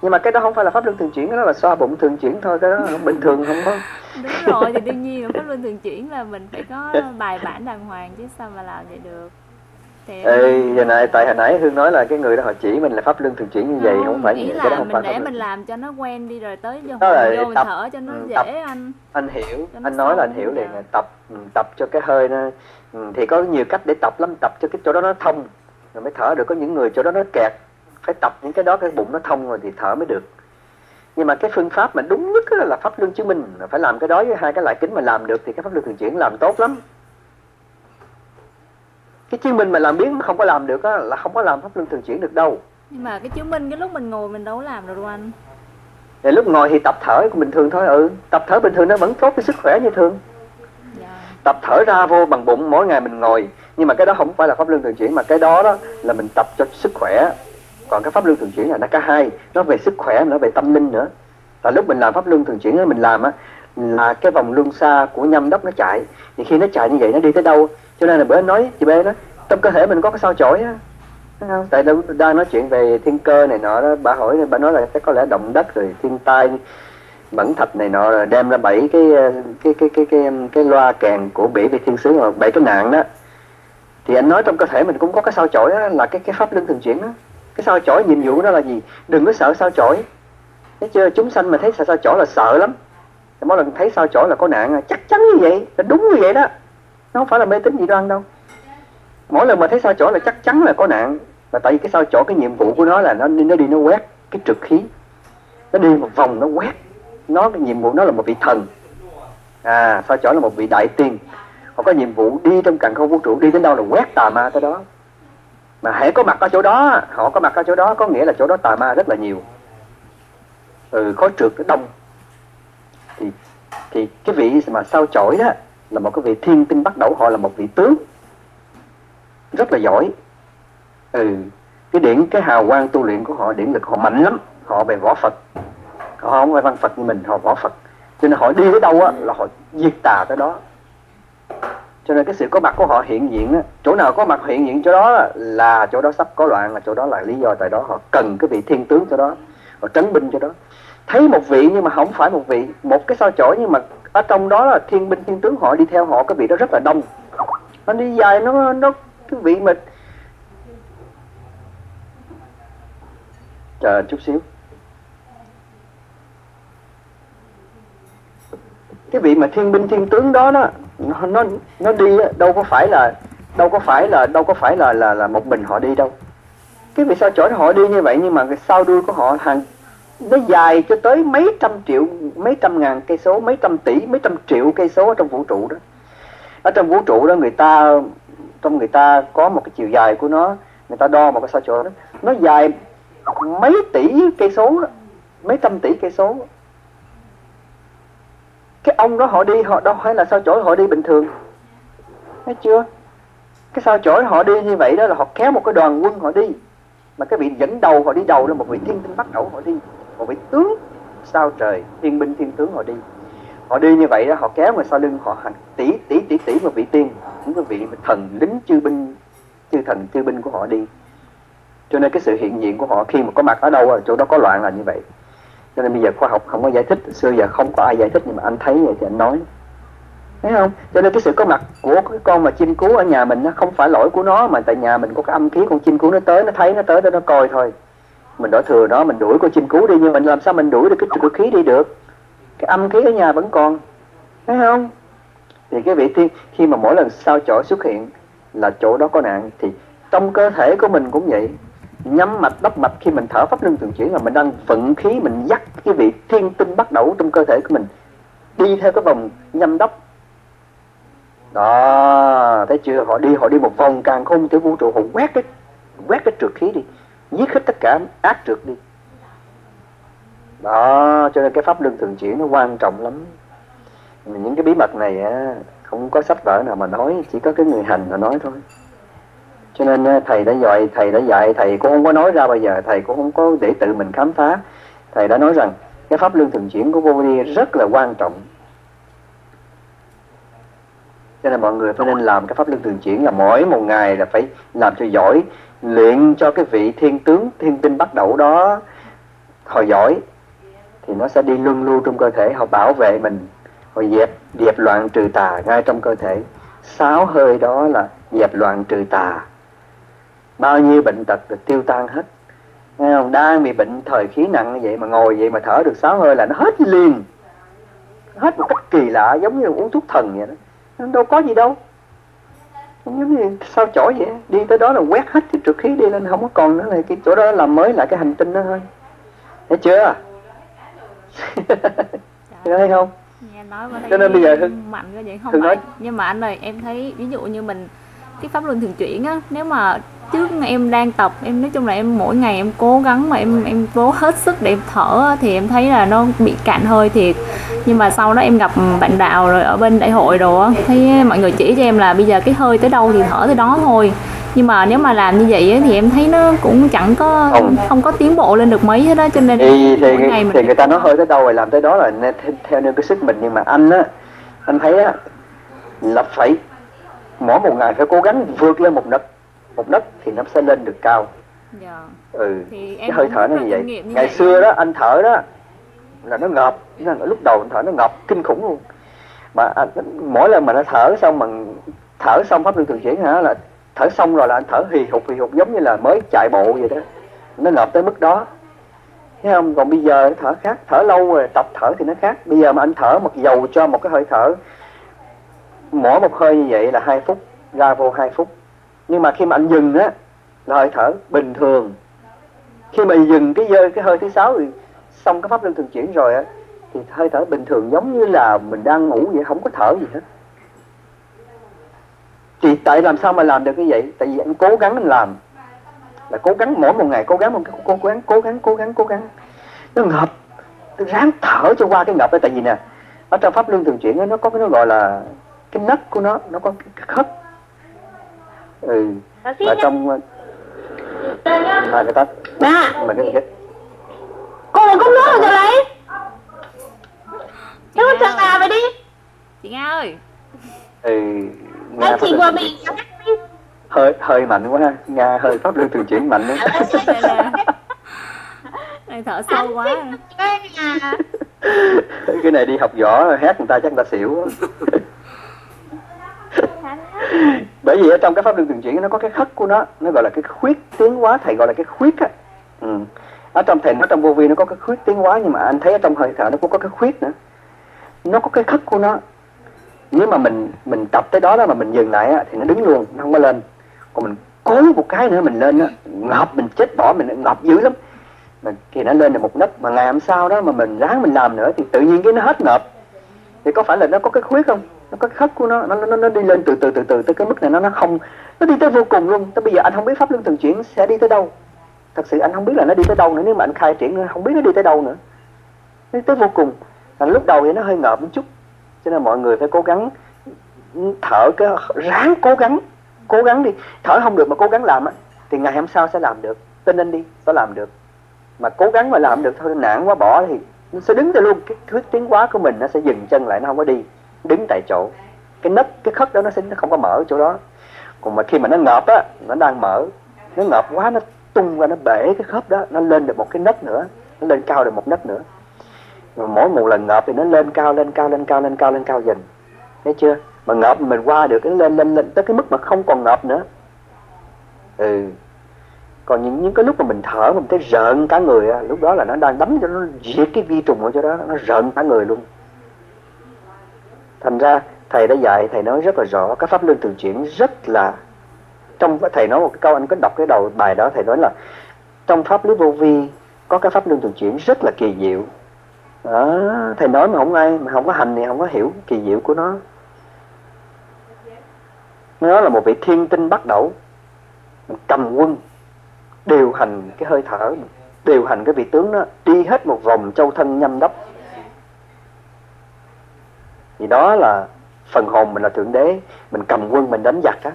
Nhưng mà cái đó không phải là pháp luân thường chuyển cái đó là xoa bụng thường chuyển thôi cái đó bình thường không có.
Đúng rồi thì đương nhiên pháp luân thường chuyển là mình phải có bài bản đàng hoàng chứ sao mà làm vậy được thì
Ê, giờ này tại hồi nãy Hương nói là cái người đó họ chỉ mình là pháp luân thường chuyển như vậy không phải
ý
như
là
cái đó không
mình
phải
để mình làm cho nó quen đi rồi tới vô,
là
vô
tập-
thở cho nó
ừ,
dễ
tập.
anh.
Anh hiểu anh nói là anh hiểu liền là tập ừ, tập cho cái hơi nó ừ, thì có nhiều cách để tập lắm tập cho cái chỗ đó nó thông rồi mới thở được. Có những người chỗ đó nó kẹt phải tập những cái đó cái bụng nó thông rồi thì thở mới được. Nhưng mà cái phương pháp mà đúng nhất là pháp luân chứng minh phải làm cái đó với hai cái loại kính mà làm được thì cái pháp luân thường chuyển làm tốt lắm cái chứng minh mà làm biến không có làm được á là không có làm pháp luân thường chuyển được đâu.
Nhưng mà cái chứng minh cái lúc mình ngồi mình đâu có làm được đâu anh.
Rồi lúc ngồi thì tập thở bình thường thôi ừ. Tập thở bình thường nó vẫn tốt cái sức khỏe như thường.
Dạ.
tập thở ra vô bằng bụng mỗi ngày mình ngồi. Nhưng mà cái đó không phải là pháp luân thường chuyển mà cái đó đó là mình tập cho sức khỏe. Còn cái pháp luân thường chuyển là nó cả hai. Nó về sức khỏe nó về tâm linh nữa. Là lúc mình làm pháp luân thường chuyển á, mình làm á là cái vòng luân xa của nhâm đốc nó chạy. Thì khi nó chạy như vậy nó đi tới đâu cho nên là bữa nói chị B đó trong cơ thể mình có cái sao chổi á. Không? tại đâu đang nói chuyện về thiên cơ này nọ đó bà hỏi bà nói là chắc có lẽ động đất rồi thiên tai bẩn thạch này nọ rồi đem ra bảy cái ờ, cái cái cái cái cái loa kèn của bỉ về thiên sứ rồi bảy cái nạn đó. Thì anh nói trong cơ thể mình cũng có cái sao chổi đó, là cái cái pháp luân thường chuyển đó. Cái sao chổi nhiệm vụ đó là gì? Đừng có sợ sao chổi. Thấy chưa? Chúng sanh mà thấy sao sao chổi là sợ lắm. Mỗi lần thấy sao chổi là có nạn à, chắc chắn như vậy là đúng như vậy đó nó không phải là mê tín dị đoan đâu. Mỗi lần mà thấy sao chổi là chắc chắn là có nạn. Là tại vì cái sao chổi cái nhiệm vụ của nó là nó nó đi nó quét cái trực khí. Nó đi một vòng nó quét. Nó cái nhiệm vụ nó là một vị thần. À sao chổi là một vị đại tiên. Họ có nhiệm vụ đi trong càng không vũ trụ đi đến đâu là quét tà ma tới đó. Mà hãy có mặt ở chỗ đó họ có mặt ở chỗ đó có nghĩa là chỗ đó tà ma rất là nhiều. Ừ, khói trượt nó đông. Thì thì cái vị mà sao chổi đó là một cái vị thiên tinh bắt đầu họ là một vị tướng. Rất là giỏi. Ừ cái điển cái hào quang tu luyện của họ điển lực họ mạnh lắm. Họ về võ phật. Họ không phải văn phật như mình họ võ phật. Cho nên họ đi tới đâu á là họ diệt tà tới đó. Cho nên cái sự có mặt của họ hiện diện á, chỗ nào có mặt hiện diện chỗ đó là chỗ đó sắp có loạn là chỗ đó là lý do tại đó họ cần cái vị thiên tướng cho đó. Họ trấn binh cho đó. Thấy một vị nhưng mà không phải một vị một cái sao chổi nhưng mà ở trong đó là thiên binh, thiên tướng, họ đi theo họ, cái vị đó rất là đông. Nó đi dài, nó nó, cái vị mà chờ chút xíu. Cái vị mà thiên binh, thiên tướng đó đó, nó nó nó đi đâu có phải là đâu có phải là đâu có phải là là là một mình họ đi đâu. Cái vì sao chỗ họ đi như vậy, nhưng mà cái sau đuôi của họ hàng nó dài cho tới mấy trăm triệu, mấy trăm ngàn cây số, mấy trăm tỷ, mấy trăm triệu cây số ở trong vũ trụ đó. Ở trong vũ trụ đó người ta, trong người ta có một cái chiều dài của nó, người ta đo một cái sao chổi đó. Nó dài mấy tỷ cây số đó, mấy trăm tỷ cây số. Cái ông đó họ đi, họ đâu phải là sao chổi, họ đi bình thường. Thấy chưa? Cái sao chổi họ đi như vậy đó là họ kéo một cái đoàn quân họ đi. Mà cái vị dẫn đầu họ đi đầu là một vị thiên tinh bắt đầu họ đi một phải tướng sao trời, thiên binh, thiên tướng họ đi. Họ đi như vậy đó, họ kéo người sau lưng họ hành tỷ tỷ tỷ tỷ một vị tiên, những cái vị thần lính chư binh, chư thần, chư binh của họ đi. Cho nên cái sự hiện diện của họ khi mà có mặt ở đâu chỗ đó có loạn là như vậy. Cho nên bây giờ khoa học không có giải thích, xưa giờ không có ai giải thích nhưng mà anh thấy vậy thì anh nói. Thấy không? Cho nên cái sự có mặt của cái con mà chim cú ở nhà mình nó không phải lỗi của nó mà tại nhà mình có cái âm khí con chim cú nó tới, nó thấy, nó tới đó, nó coi thôi mình đổ thừa nó mình đuổi cô chim cú đi, nhưng mình làm sao mình đuổi được cái trừ khí đi được? Cái âm khí ở nhà vẫn còn thấy không? Thì cái vị thiên, khi mà mỗi lần sao chổi xuất hiện là chỗ đó có nạn, thì trong cơ thể của mình cũng vậy. Nhắm mạch, đắp mạch, khi mình thở pháp luân thường chuyển là mình đang vận khí, mình dắt cái vị thiên tinh bắt đầu trong cơ thể của mình đi theo cái vòng nhâm đốc. Đó, thấy chưa? Họ đi họ đi một vòng, càng không tới vũ trụ, họ quét cái quét cái trượt khí đi giết hết tất cả, ác trượt đi. Đó, cho nên cái pháp luân thường chuyển nó quan trọng lắm. Những cái bí mật này không có sách vở nào mà nói, chỉ có cái người hành mà nói thôi. Cho nên thầy đã dạy, thầy đã dạy, thầy cũng không có nói ra bao giờ, thầy cũng không có để tự mình khám phá. Thầy đã nói rằng, cái pháp luân thường chuyển của vô vi rất là quan trọng. Cho nên mọi người phải nên làm cái pháp luân thường chuyển là mỗi một ngày là phải làm cho giỏi luyện cho cái vị thiên tướng, thiên tinh bắt đầu đó họ giỏi, thì nó sẽ đi luân lưu trong cơ thể, họ bảo vệ mình. Họ dẹp dẹp loạn trừ tà ngay trong cơ thể. Sáu hơi đó là dẹp loạn trừ tà. Bao nhiêu bệnh tật được tiêu tan hết. Nghe không? Đang bị bệnh thời khí nặng như vậy mà ngồi vậy mà thở được sáu hơi là nó hết liền. Hết một cách kỳ lạ, giống như uống thuốc thần vậy đó. Đâu có gì đâu không giống như sao chổi vậy? Đi tới đó là quét hết cái trượt khí đi lên không có còn nữa này. Cái chỗ đó làm mới lại cái hành tinh đó thôi. Thấy chưa? Thấy không?
Nghe nói mà
cho nên bây giờ Hưng
mạnh như vậy. Không
Hưng
phải.
nói.
Nhưng mà anh ơi em thấy ví dụ như mình cái pháp luân thường chuyển á nếu mà trước em đang tập em nói chung là em mỗi ngày em cố gắng mà em em cố hết sức để em thở thì em thấy là nó bị cạn hơi thiệt. Nhưng mà sau đó em gặp bạn đạo rồi ở bên đại hội đồ thấy mọi người chỉ cho em là bây giờ cái hơi tới đâu thì thở tới đó thôi. Nhưng mà nếu mà làm như vậy thì em thấy nó cũng chẳng có
Không.
không, có tiến bộ lên được mấy hết đó cho nên
thì thì,
mỗi ngày mình
thì người ta nói hơi tới đâu rồi làm tới đó là theo, như cái sức mình. Nhưng mà anh á anh thấy á là phải mỗi một ngày phải cố gắng vượt lên một nấc một nấc thì nó sẽ lên được cao.
Dạ.
ừ.
Thì
cái hơi thở nó như vậy.
như
ngày
vậy.
xưa đó anh thở đó là nó ngợp. Nó, lúc đầu anh thở nó ngợp kinh khủng luôn. Mà anh, mỗi lần mà nó thở xong mà thở xong pháp luân thường chuyển hả là thở xong rồi là anh thở hì hục hì hục giống như là mới chạy bộ vậy đó. Nó ngợp tới mức đó. Thấy không? Còn bây giờ thở khác thở lâu rồi tập thở thì nó khác. Bây giờ mà anh thở mặc dầu cho một cái hơi thở mỗi một hơi như vậy là hai phút ra vô hai phút nhưng mà khi mà anh dừng á là hơi thở bình thường. Khi mà dừng cái dơi cái hơi thứ sáu thì xong cái pháp luân thường chuyển rồi á thì hơi thở bình thường giống như là mình đang ngủ vậy không có thở gì hết. Thì tại làm sao mà làm được cái vậy? Tại vì anh cố gắng anh làm. Là cố gắng mỗi một ngày cố gắng một cái cố gắng cố gắng cố gắng cố gắng. Nó ngập tôi ráng thở cho qua cái ngập đó. Tại vì nè ở trong pháp luân thường chuyển đó, nó có cái nó gọi là cái nấc của nó nó có cái khất ừ. Ở trong à cái tắt
Ba
mà cái cái
Cô lấy cốc nước rồi lấy Thế con chờ nào vậy đi.
Chị nga ơi.
Ừ Nga pháp
chị vừa bị
hơi hơi mạnh quá. Ha nga hơi pháp luân thường chuyển mạnh đó
đây là này thở sâu quá.
cái này đi học võ hát người ta chắc người ta xỉu bởi vì ở trong cái pháp luân thường chuyển nó có cái khất của nó nó gọi là cái khuyết tiến hóa thầy gọi là cái khuyết á. Ừ. ở trong thầy nó trong vô vi nó có cái khuyết tiến hóa nhưng mà anh thấy ở trong hơi thở nó cũng có cái khuyết nữa. Nó có cái khất của nó. Nếu mà mình mình tập tới đó đó mà mình dừng lại á, thì nó đứng luôn nó không có lên. Còn mình cố một cái nữa mình lên á ngập mình chết bỏ mình ngập dữ lắm. Mà thì nó lên được một nấc mà ngày hôm sau đó mà mình ráng mình làm nữa thì tự nhiên cái nó hết ngợp. Thì có phải là nó có cái khuyết không? Nó có cái khất của nó nó nó, nó đi lên từ từ từ từ tới cái mức này nó nó không nó đi tới vô cùng luôn. Tới bây giờ anh không biết pháp luân thường chuyển sẽ đi tới đâu. Thật sự anh không biết là nó đi tới đâu nữa nếu mà anh khai triển nữa không biết nó đi tới đâu nữa. Nó đi tới vô cùng. Là lúc đầu thì nó hơi ngợp một chút. Cho nên mọi người phải cố gắng thở cái ráng cố gắng cố gắng đi. Thở không được mà cố gắng làm á thì ngày hôm sau sẽ làm được. Tin anh đi sẽ làm được. Mà cố gắng mà làm được thôi nản quá bỏ thì nó sẽ đứng ra luôn. Cái thuyết tiến hóa của mình nó sẽ dừng chân lại nó không có đi đứng tại chỗ. Cái nấc cái khất đó nó sẽ nó không có mở ở chỗ đó. Còn mà khi mà nó ngợp á nó đang mở nó ngợp quá nó tung ra nó bể cái khớp đó nó lên được một cái nấc nữa nó lên cao được một nấc nữa. Mà mỗi một lần ngợp thì nó lên cao lên cao lên cao lên cao lên cao dần. Thấy chưa? Mà ngợp mình qua được cái lên lên lên tới cái mức mà không còn ngợp nữa. Ừ. Còn những những cái lúc mà mình thở mình thấy rợn cả người á, lúc đó là nó đang đấm cho nó diệt cái vi trùng ở chỗ đó nó rợn cả người luôn thành ra thầy đã dạy thầy nói rất là rõ các pháp luân thường chuyển rất là trong thầy nói một câu anh có đọc cái đầu bài đó thầy nói là trong pháp lý vô vi có cái pháp luân thường chuyển rất là kỳ diệu. Đó, thầy nói mà không ai mà không có hành thì không có hiểu kỳ diệu của nó. Nó là một vị thiên tinh bắt đầu cầm quân điều hành cái hơi thở điều hành cái vị tướng đó đi hết một vòng châu thân nhâm đốc thì đó là phần hồn mình là thượng đế, mình cầm quân, mình đánh giặc á.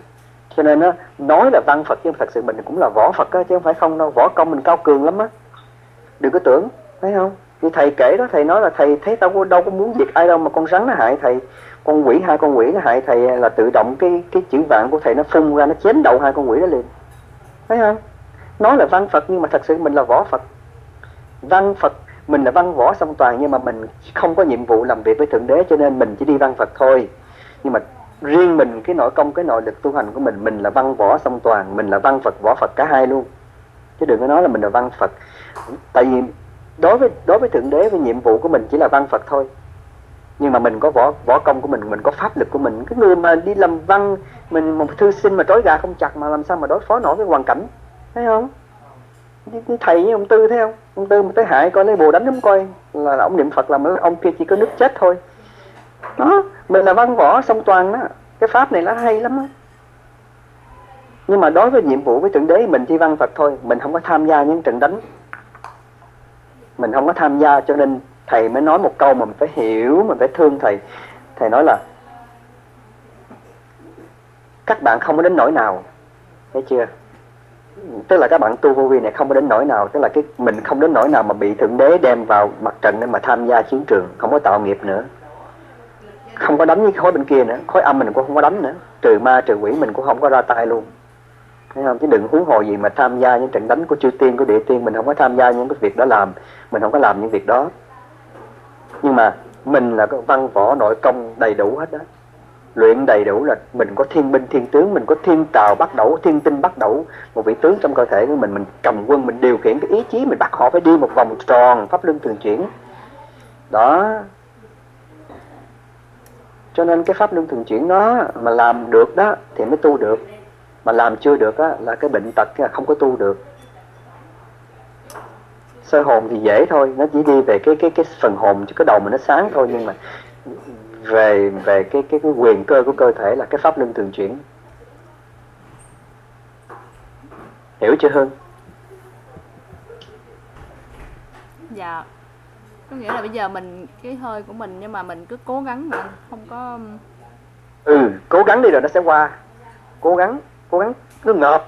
Cho nên á, nói là văn phật nhưng thật sự mình cũng là võ phật á, chứ không phải không đâu. Võ công mình cao cường lắm á. Đừng có tưởng, thấy không? Như thầy kể đó, thầy nói là thầy thấy tao đâu có muốn diệt ai đâu mà con rắn nó hại thầy. Con quỷ, hai con quỷ nó hại thầy là tự động cái cái chữ vạn của thầy nó phun ra, nó chém đầu hai con quỷ đó liền. Thấy không? Nói là văn Phật nhưng mà thật sự mình là võ Phật. Văn Phật mình là văn võ song toàn nhưng mà mình không có nhiệm vụ làm việc với thượng đế, cho nên mình chỉ đi văn Phật thôi. Nhưng mà riêng mình, cái nội công, cái nội lực tu hành của mình mình là văn võ song toàn, mình là văn Phật, võ Phật cả hai luôn. Chứ đừng có nói là mình là văn Phật. Tại vì đối với đối với thượng đế, với nhiệm vụ của mình chỉ là văn Phật thôi. Nhưng mà mình có võ võ công của mình mình có pháp lực của mình. Cái người mà đi làm văn, mình một thư sinh mà trói gà không chặt mà làm sao mà đối phó nổi với hoàn cảnh? Thấy không? Thầy với ông tư thấy không? Ông tư mà tới hại coi lấy bồ đánh lắm coi. Là, là ông niệm phật là ông kia chỉ có nước chết thôi. Đó mình là văn võ song toàn đó. Cái pháp này nó hay lắm đó. nhưng mà đối với nhiệm vụ với thượng đế mình chỉ văn phật thôi. Mình không có tham gia những trận đánh. Mình không có tham gia cho nên thầy mới nói một câu mà mình phải hiểu mình phải thương thầy. Thầy nói là các bạn không có đến nỗi nào. Thấy chưa? Tức là các bạn tu vô vi này không có đến nỗi nào, tức là cái mình không đến nỗi nào mà bị thượng đế đem vào mặt trận để mà tham gia chiến trường, không có tạo nghiệp nữa. Không có đánh với khối bên kia nữa, khối âm mình cũng không có đánh nữa. Trừ ma, trừ quỷ mình cũng không có ra tay luôn. Thấy không? Chứ đừng huống hồ gì mà tham gia những trận đánh của chư tiên, của địa tiên. Mình không có tham gia những cái việc đó làm, mình không có làm những việc đó. Nhưng mà mình là cái văn võ nội công đầy đủ hết đó luyện đầy đủ là mình có thiên binh, thiên tướng, mình có thiên tào bắt đầu, thiên tinh bắt đầu. Một vị tướng trong cơ thể của mình mình cầm quân, mình điều khiển cái ý chí, mình bắt họ phải đi một vòng tròn, pháp luân thường chuyển. Đó. Cho nên cái pháp luân thường chuyển đó mà làm được đó thì mới tu được. Mà làm chưa được á là cái bệnh tật là không có tu được. Sơ hồn thì dễ thôi, nó chỉ đi về cái cái cái phần hồn chứ cái đầu mình nó sáng thôi, nhưng mà về về cái cái, cái quyền cơ của cơ thể là cái pháp luân thường chuyển. Hiểu chưa hơn
dạ. Có nghĩa là bây giờ mình cái hơi của mình nhưng mà mình cứ cố gắng mà không có
ừ cố gắng đi rồi nó sẽ qua. Cố gắng cố gắng. Cứ ngợp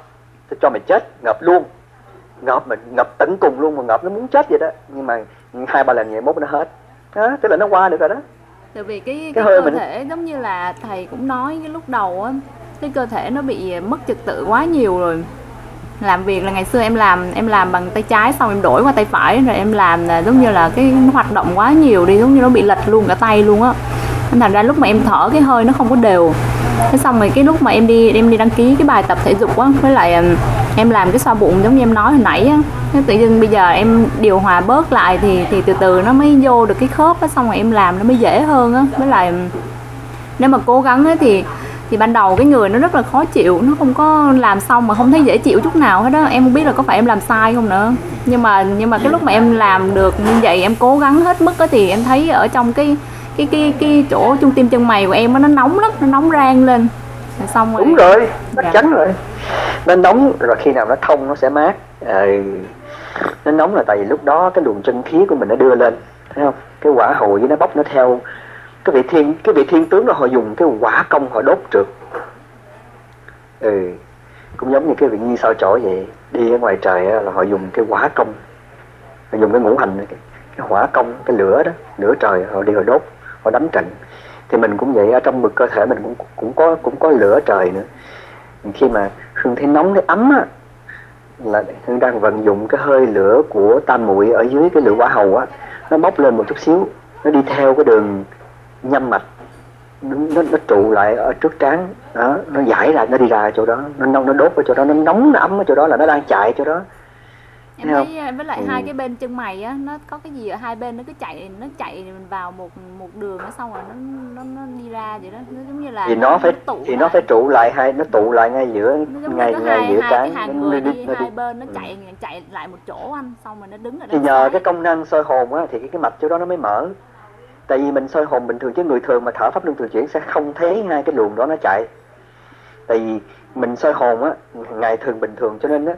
tôi cho mày chết ngợp luôn. Ngợp mình ngợp tận cùng luôn mà ngợp nó muốn chết vậy đó. Nhưng mà hai ba lần vậy mốt nó hết. Đó, tức là nó qua được rồi đó
tại vì cái
Cái
cái, cơ
mình-
thể giống như là thầy cũng nói cái lúc đầu á cái cơ thể nó bị mất trật tự quá nhiều rồi. Làm việc là ngày xưa em làm em làm bằng tay trái xong em đổi qua tay phải rồi em làm là giống như là cái nó hoạt động quá nhiều đi giống như nó bị lệch luôn cả tay luôn á. Nên thành ra lúc mà em thở cái hơi nó không có đều. Thế xong rồi cái lúc mà em đi em đi đăng ký cái bài tập thể dục á với lại em làm cái xoa bụng giống như em nói hồi nãy á. Thế tự dưng bây giờ em điều hòa bớt lại thì thì từ từ nó mới vô được cái khớp á xong rồi em làm nó mới dễ hơn á. Với lại nếu mà cố gắng ấy thì thì ban đầu cái người nó rất là khó chịu nó không có làm xong mà không thấy dễ chịu chút nào hết đó em không biết là có phải em làm sai không nữa. Nhưng mà nhưng mà cái lúc mà em làm được như vậy em cố gắng hết mức á thì em thấy ở trong cái cái cái cái chỗ trung tim chân mày của em á, nó nóng lắm nó nóng rang lên. Xong rồi
đúng rồi chắc
Dạ.
chắn rồi nó nóng rồi khi nào nó thông nó sẽ mát. À, nó nóng là tại vì lúc đó cái luồng chân khí của mình nó đưa lên thấy không? Cái quả hồi với nó bốc nó theo. Cái vị thiên cái vị thiên tướng đó họ dùng cái quả công họ đốt trượt. Ừ cũng giống như cái vị nhi sao chổi vậy. Đi ở ngoài trời là họ dùng cái quả công. Họ dùng cái ngũ hành cái, cái hỏa công cái lửa đó lửa trời họ đi họ đốt họ đánh trận. Thì mình cũng vậy ở trong mực cơ thể mình cũng cũng có cũng có lửa trời nữa khi mà hương thấy nóng thấy ấm á là hương đang vận dụng cái hơi lửa của tam muội ở dưới cái lửa quả hầu á nó bốc lên một chút xíu nó đi theo cái đường nhâm mạch nó, nó, trụ lại ở trước trán đó nó giải ra nó đi ra chỗ đó nó nóng nó đốt ở chỗ đó nó nóng nó ấm ở chỗ đó là nó đang chạy chỗ đó
em
Thấy
thấy với lại
Ừ.
hai cái bên chân mày á nó có cái gì ở hai bên nó cứ chạy nó chạy vào một một đường nó xong rồi nó nó nó đi ra vậy đó nó giống như là
thì nó phải
tụ
thì nó
lại.
phải trụ lại hai nó tụ lại ngay giữa
nó
ngay ngay
hai
giữa
hai cái hàng
nó, nó,
đi
nó,
hai bên nó
Ừ.
chạy chạy lại một chỗ anh xong rồi nó đứng ở
thì
đó
nhờ cái công năng soi hồn á thì cái, cái mạch chỗ đó nó mới mở tại vì mình soi hồn bình thường chứ người thường mà thở pháp luân thường chuyển sẽ không thấy hai cái luồng đó nó chạy tại vì mình soi hồn á ngày thường bình thường cho nên á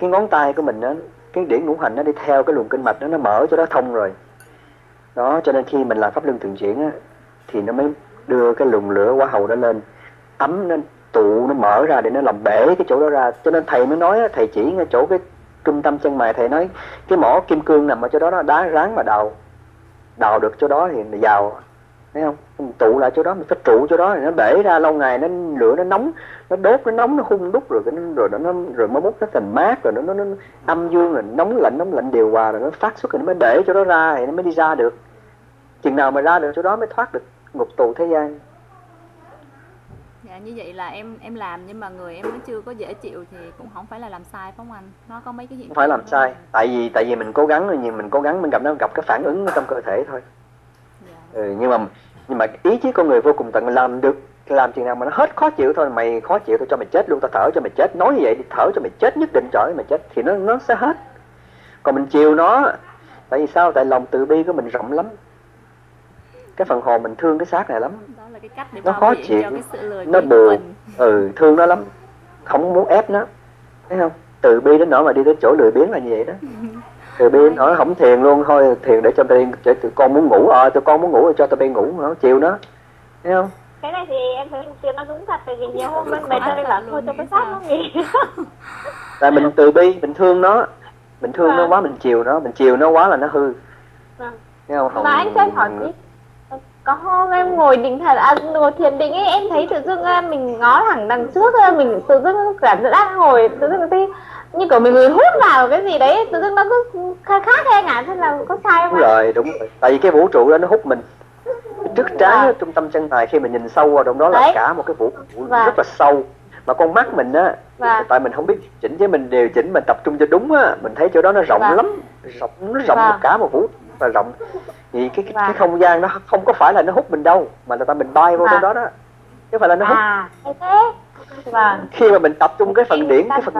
cái ngón tay của mình đó cái điển ngũ hành nó đi theo cái luồng kinh mạch đó, nó mở cho nó thông rồi. Đó, cho nên khi mình làm pháp luân thường chuyển á, thì nó mới đưa cái luồng lửa quả hầu đó lên. Ấm nó, tụ nó mở ra để nó làm bể cái chỗ đó ra. Cho nên thầy mới nói thầy chỉ ngay chỗ cái trung tâm chân mày, thầy nói cái mỏ kim cương nằm ở chỗ đó nó đá ráng mà đào. Đào được chỗ đó thì vào, thấy không? Mình tụ lại chỗ đó mình phải trụ chỗ đó thì nó bể ra lâu ngày nó lửa nó nóng nó đốt nó nóng nó hung đúc rồi cái rồi nó rồi mới mốt nó thành mát rồi nó nó, nó âm dương rồi nóng lạnh nóng lạnh điều hòa rồi nó phát xuất rồi nó mới bể chỗ đó ra thì nó mới đi ra được. Chừng nào mà ra được chỗ đó mới thoát được ngục tù thế gian.
Dạ như vậy là em em làm nhưng mà người em nó chưa có dễ chịu thì cũng không phải là làm sai phải không anh? Nó có mấy cái hiện
không phải làm sai tại vì tại vì mình cố gắng rồi nhưng mình cố gắng mình gặp nó gặp cái phản ứng trong cơ thể thôi.
Dạ.
ừ, nhưng mà nhưng mà ý chí con người vô cùng tận làm được làm chừng nào mà nó hết khó chịu thôi mày khó chịu tôi cho mày chết luôn tao thở cho mày chết nói như vậy thì thở cho mày chết nhất định chọi mày chết thì nó nó sẽ hết. Còn mình chiều nó tại vì sao? Tại lòng từ bi của mình rộng lắm. Cái phần hồn mình thương cái xác này lắm. Nó khó chịu, nó buồn. ừ thương nó lắm. Không muốn ép nó. Thấy không? Từ bi đến nỗi mà đi tới chỗ lười biếng là như vậy đó từ bi nỗi không thiền luôn thôi thiền để cho tụi cho tụi con muốn ngủ ờ tụi con muốn ngủ rồi cho tụi bay ngủ nó chiều nó thấy không?
Cái này thì em thấy tiền nó đúng thật tại vì nhiều hôm
Có
mệt
thật.
là
luôn
thôi cho
nghĩ
cái sát
sao?
nó nghỉ.
tại mình từ bi mình thương nó. Mình thương nó
Vâng.
quá mình chiều nó. Mình chiều nó quá là nó hư.
Vâng.
thấy không? Không
mà anh cho em hỏi tí. Có hôm em ngồi định thần à, ngồi thiền định ấy em thấy tự dưng à, mình ngó thẳng đằng trước à, mình tự dưng cảm giác đang ngồi tự dưng thấy như kiểu mình người hút vào cái gì đấy tự dưng nó cứ khác khác hay ạ thế là có sai không
đúng
ạ
rồi đúng rồi tại vì cái vũ trụ đó nó hút mình trước trán á, trung tâm chân mày khi mình nhìn sâu vào trong đó là
Đấy.
cả một cái vũ trụ
Vâng.
rất là sâu mà con mắt mình á
Vâng.
tại mình không biết chỉnh chứ mình điều chỉnh mình tập trung cho đúng á mình thấy chỗ đó nó rộng
Vâng.
lắm rộng nó rộng
Vâng.
cả một vũ và rộng vì cái cái, cái
Vâng.
không gian nó không có phải là nó hút mình đâu mà là tại mình bay vô
Vâng.
trong đó đó chứ không phải là nó hút
à thế vâng
khi mà mình tập trung cái phần điển cái phần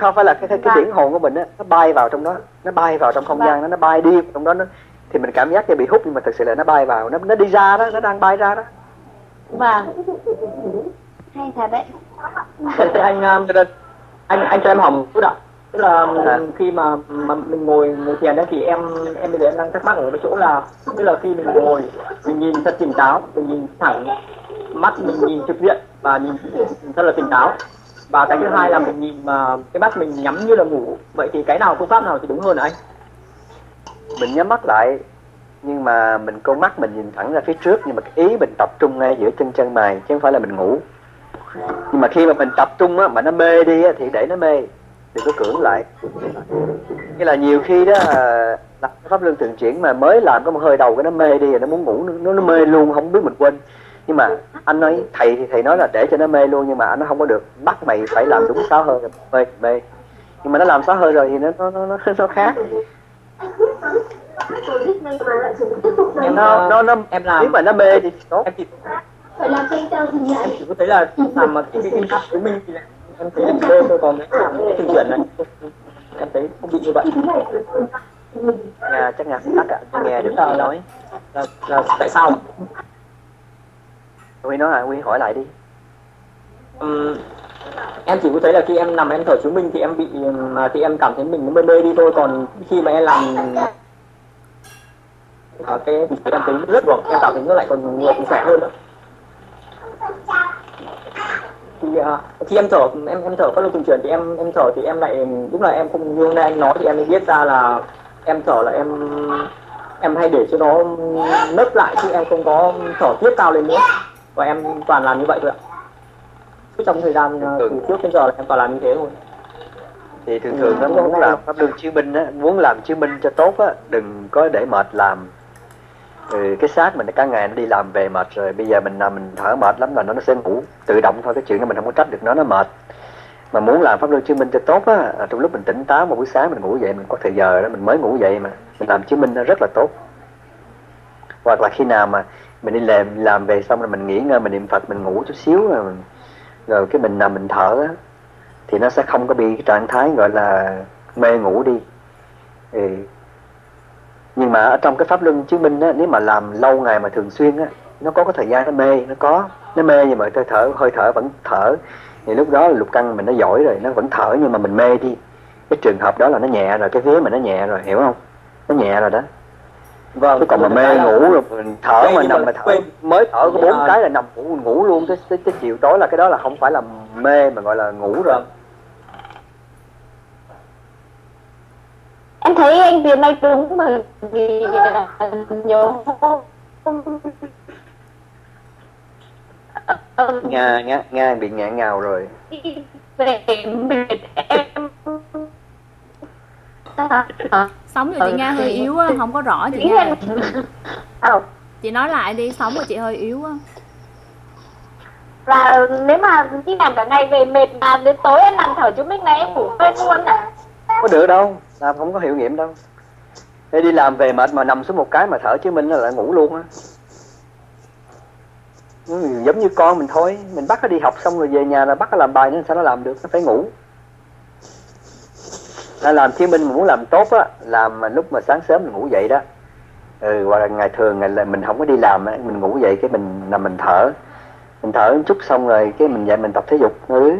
không phải là cái cái, cái
Vâng.
điển hồn của mình á nó bay vào trong đó nó bay vào trong không
Vâng.
gian đó nó bay đi trong đó nó thì mình cảm giác như bị hút nhưng mà thực sự là nó bay vào nó nó đi ra đó nó đang bay ra đó
vâng hay thật đấy
Thế anh um, anh anh cho em hỏi một chút ạ. Tức là
À.
khi mà mà mình ngồi ngồi thiền đấy thì em em bây giờ em đang thắc mắc ở cái chỗ là tức là khi mình ngồi mình nhìn thật tỉnh táo, mình nhìn thẳng mắt mình nhìn trực diện và nhìn rất là tỉnh táo. Và cái thứ hai là mình nhìn mà cái mắt mình nhắm như là ngủ. Vậy thì cái nào phương pháp nào thì đúng hơn hả anh?
mình nhắm mắt lại, nhưng mà mình con mắt mình nhìn thẳng ra phía trước, nhưng mà cái ý mình tập trung ngay giữa chân chân mày, chứ không phải là mình ngủ nhưng mà khi mà mình tập trung á, mà nó mê đi á, thì để nó mê, đừng có cưỡng lại như là nhiều khi đó là pháp luân thường chuyển mà mới làm có một hơi đầu cái nó mê đi, rồi nó muốn ngủ, nó nó mê luôn, không biết mình quên nhưng mà anh nói thầy thì thầy nói là để cho nó mê luôn nhưng mà anh nó không có được. Bắt mày phải làm đúng sáu hơi. Mê mê. Nhưng mà nó làm sáu hơi rồi thì nó nó nó, nó, nó khác.
Em
nó nó nó
em làm
nếu mà nó mê thì tốt.
em chỉ em chỉ có thấy là làm mà cái cái pháp của mình thì là em thấy chỉ đôi thôi còn cái làm cái thường chuyển này em thấy không bị như vậy.
Nghe chắc nghe tắt ạ nghe được nói
là, là tại sao?
Huy nói à Huy hỏi lại đi.
Um, em chỉ có thấy là khi em nằm em thở chứng minh thì em bị thì em cảm thấy mình nó mê mê đi thôi còn khi mà em làm ở cái thì em thấy rất buồn em cảm thấy nó lại còn ngược khỏe hơn nữa. Thì à, khi em thở em em thở các lực chuyển thì em em thở thì em lại lúc là em không như hôm nay anh nói thì em mới biết ra là em thở là em em hay để cho nó nấp lại chứ em không có thở tiếp cao lên nữa và em toàn làm như vậy thôi ạ. Cứ trong thời gian à, từ trước đến giờ là em toàn làm như thế thôi.
Thì thường thường nó muốn làm pháp luân chiếu minh á muốn làm chiếu minh cho tốt á đừng có để mệt làm. Ừ, cái xác mình cả ngày nó đi làm về mệt rồi bây giờ mình nằm mình thở mệt lắm là nó nó sẽ ngủ tự động thôi cái chuyện đó mình không có trách được nó nó mệt. Mà muốn làm pháp luân chiếu minh cho tốt á à, trong lúc mình tỉnh táo một buổi sáng mình ngủ dậy mình có thời giờ đó mình mới ngủ dậy mà mình làm chiếu minh nó rất là tốt. Hoặc là khi nào mà mình đi làm làm về xong rồi mình nghỉ ngơi mình niệm phật mình ngủ chút xíu rồi mình, rồi cái mình nằm mình thở á thì nó sẽ không có bị cái trạng thái gọi là mê ngủ đi. Ừ. nhưng mà ở trong cái pháp luân chứng minh á nếu mà làm lâu ngày mà thường xuyên á nó có cái thời gian nó mê nó có nó mê nhưng mà hơi thở hơi thở vẫn thở. Thì lúc đó là lục căn mình nó giỏi rồi nó vẫn thở nhưng mà mình mê đi. Cái trường hợp đó là nó nhẹ rồi cái vế mình nó nhẹ rồi hiểu không? Nó nhẹ rồi đó
vâng
chứ còn mà mê ngủ rồi mình thở mà nằm
mà
mà thở
quên.
mới thở có bốn
À.
cái là nằm ngủ ngủ luôn tới, tới, tới chiều tối là cái đó là không phải là mê mà gọi là ngủ rồi
Vâng.
em thấy anh Tiến nói đúng bởi vì à, nhiều hôm
nga nga nga bị ngạn ngào rồi
về em
Sống của chị Nga hơi yếu á, không có rõ chị Nga.
là Ờ,
Chị nói lại đi, sống của chị hơi yếu á.
và nếu mà đi làm cả ngày về mệt mà đến tối em nằm thở chúng mình này em ngủ quên luôn ạ
có được đâu làm không có hiệu nghiệm đâu Thế đi làm về mệt mà nằm xuống một cái mà thở chứ mình là lại ngủ luôn á Ừ, giống như con mình thôi mình bắt nó đi học xong rồi về nhà là bắt nó làm bài nữa sao nó làm được nó phải ngủ nó làm mình mà muốn làm tốt á làm mà lúc mà sáng sớm mình ngủ dậy đó. Ừ hoặc là ngày thường ngày là mình không có đi làm á mình ngủ dậy cái mình nằm mình thở. Mình thở một chút xong rồi cái mình dậy mình tập thể dục. Ừ.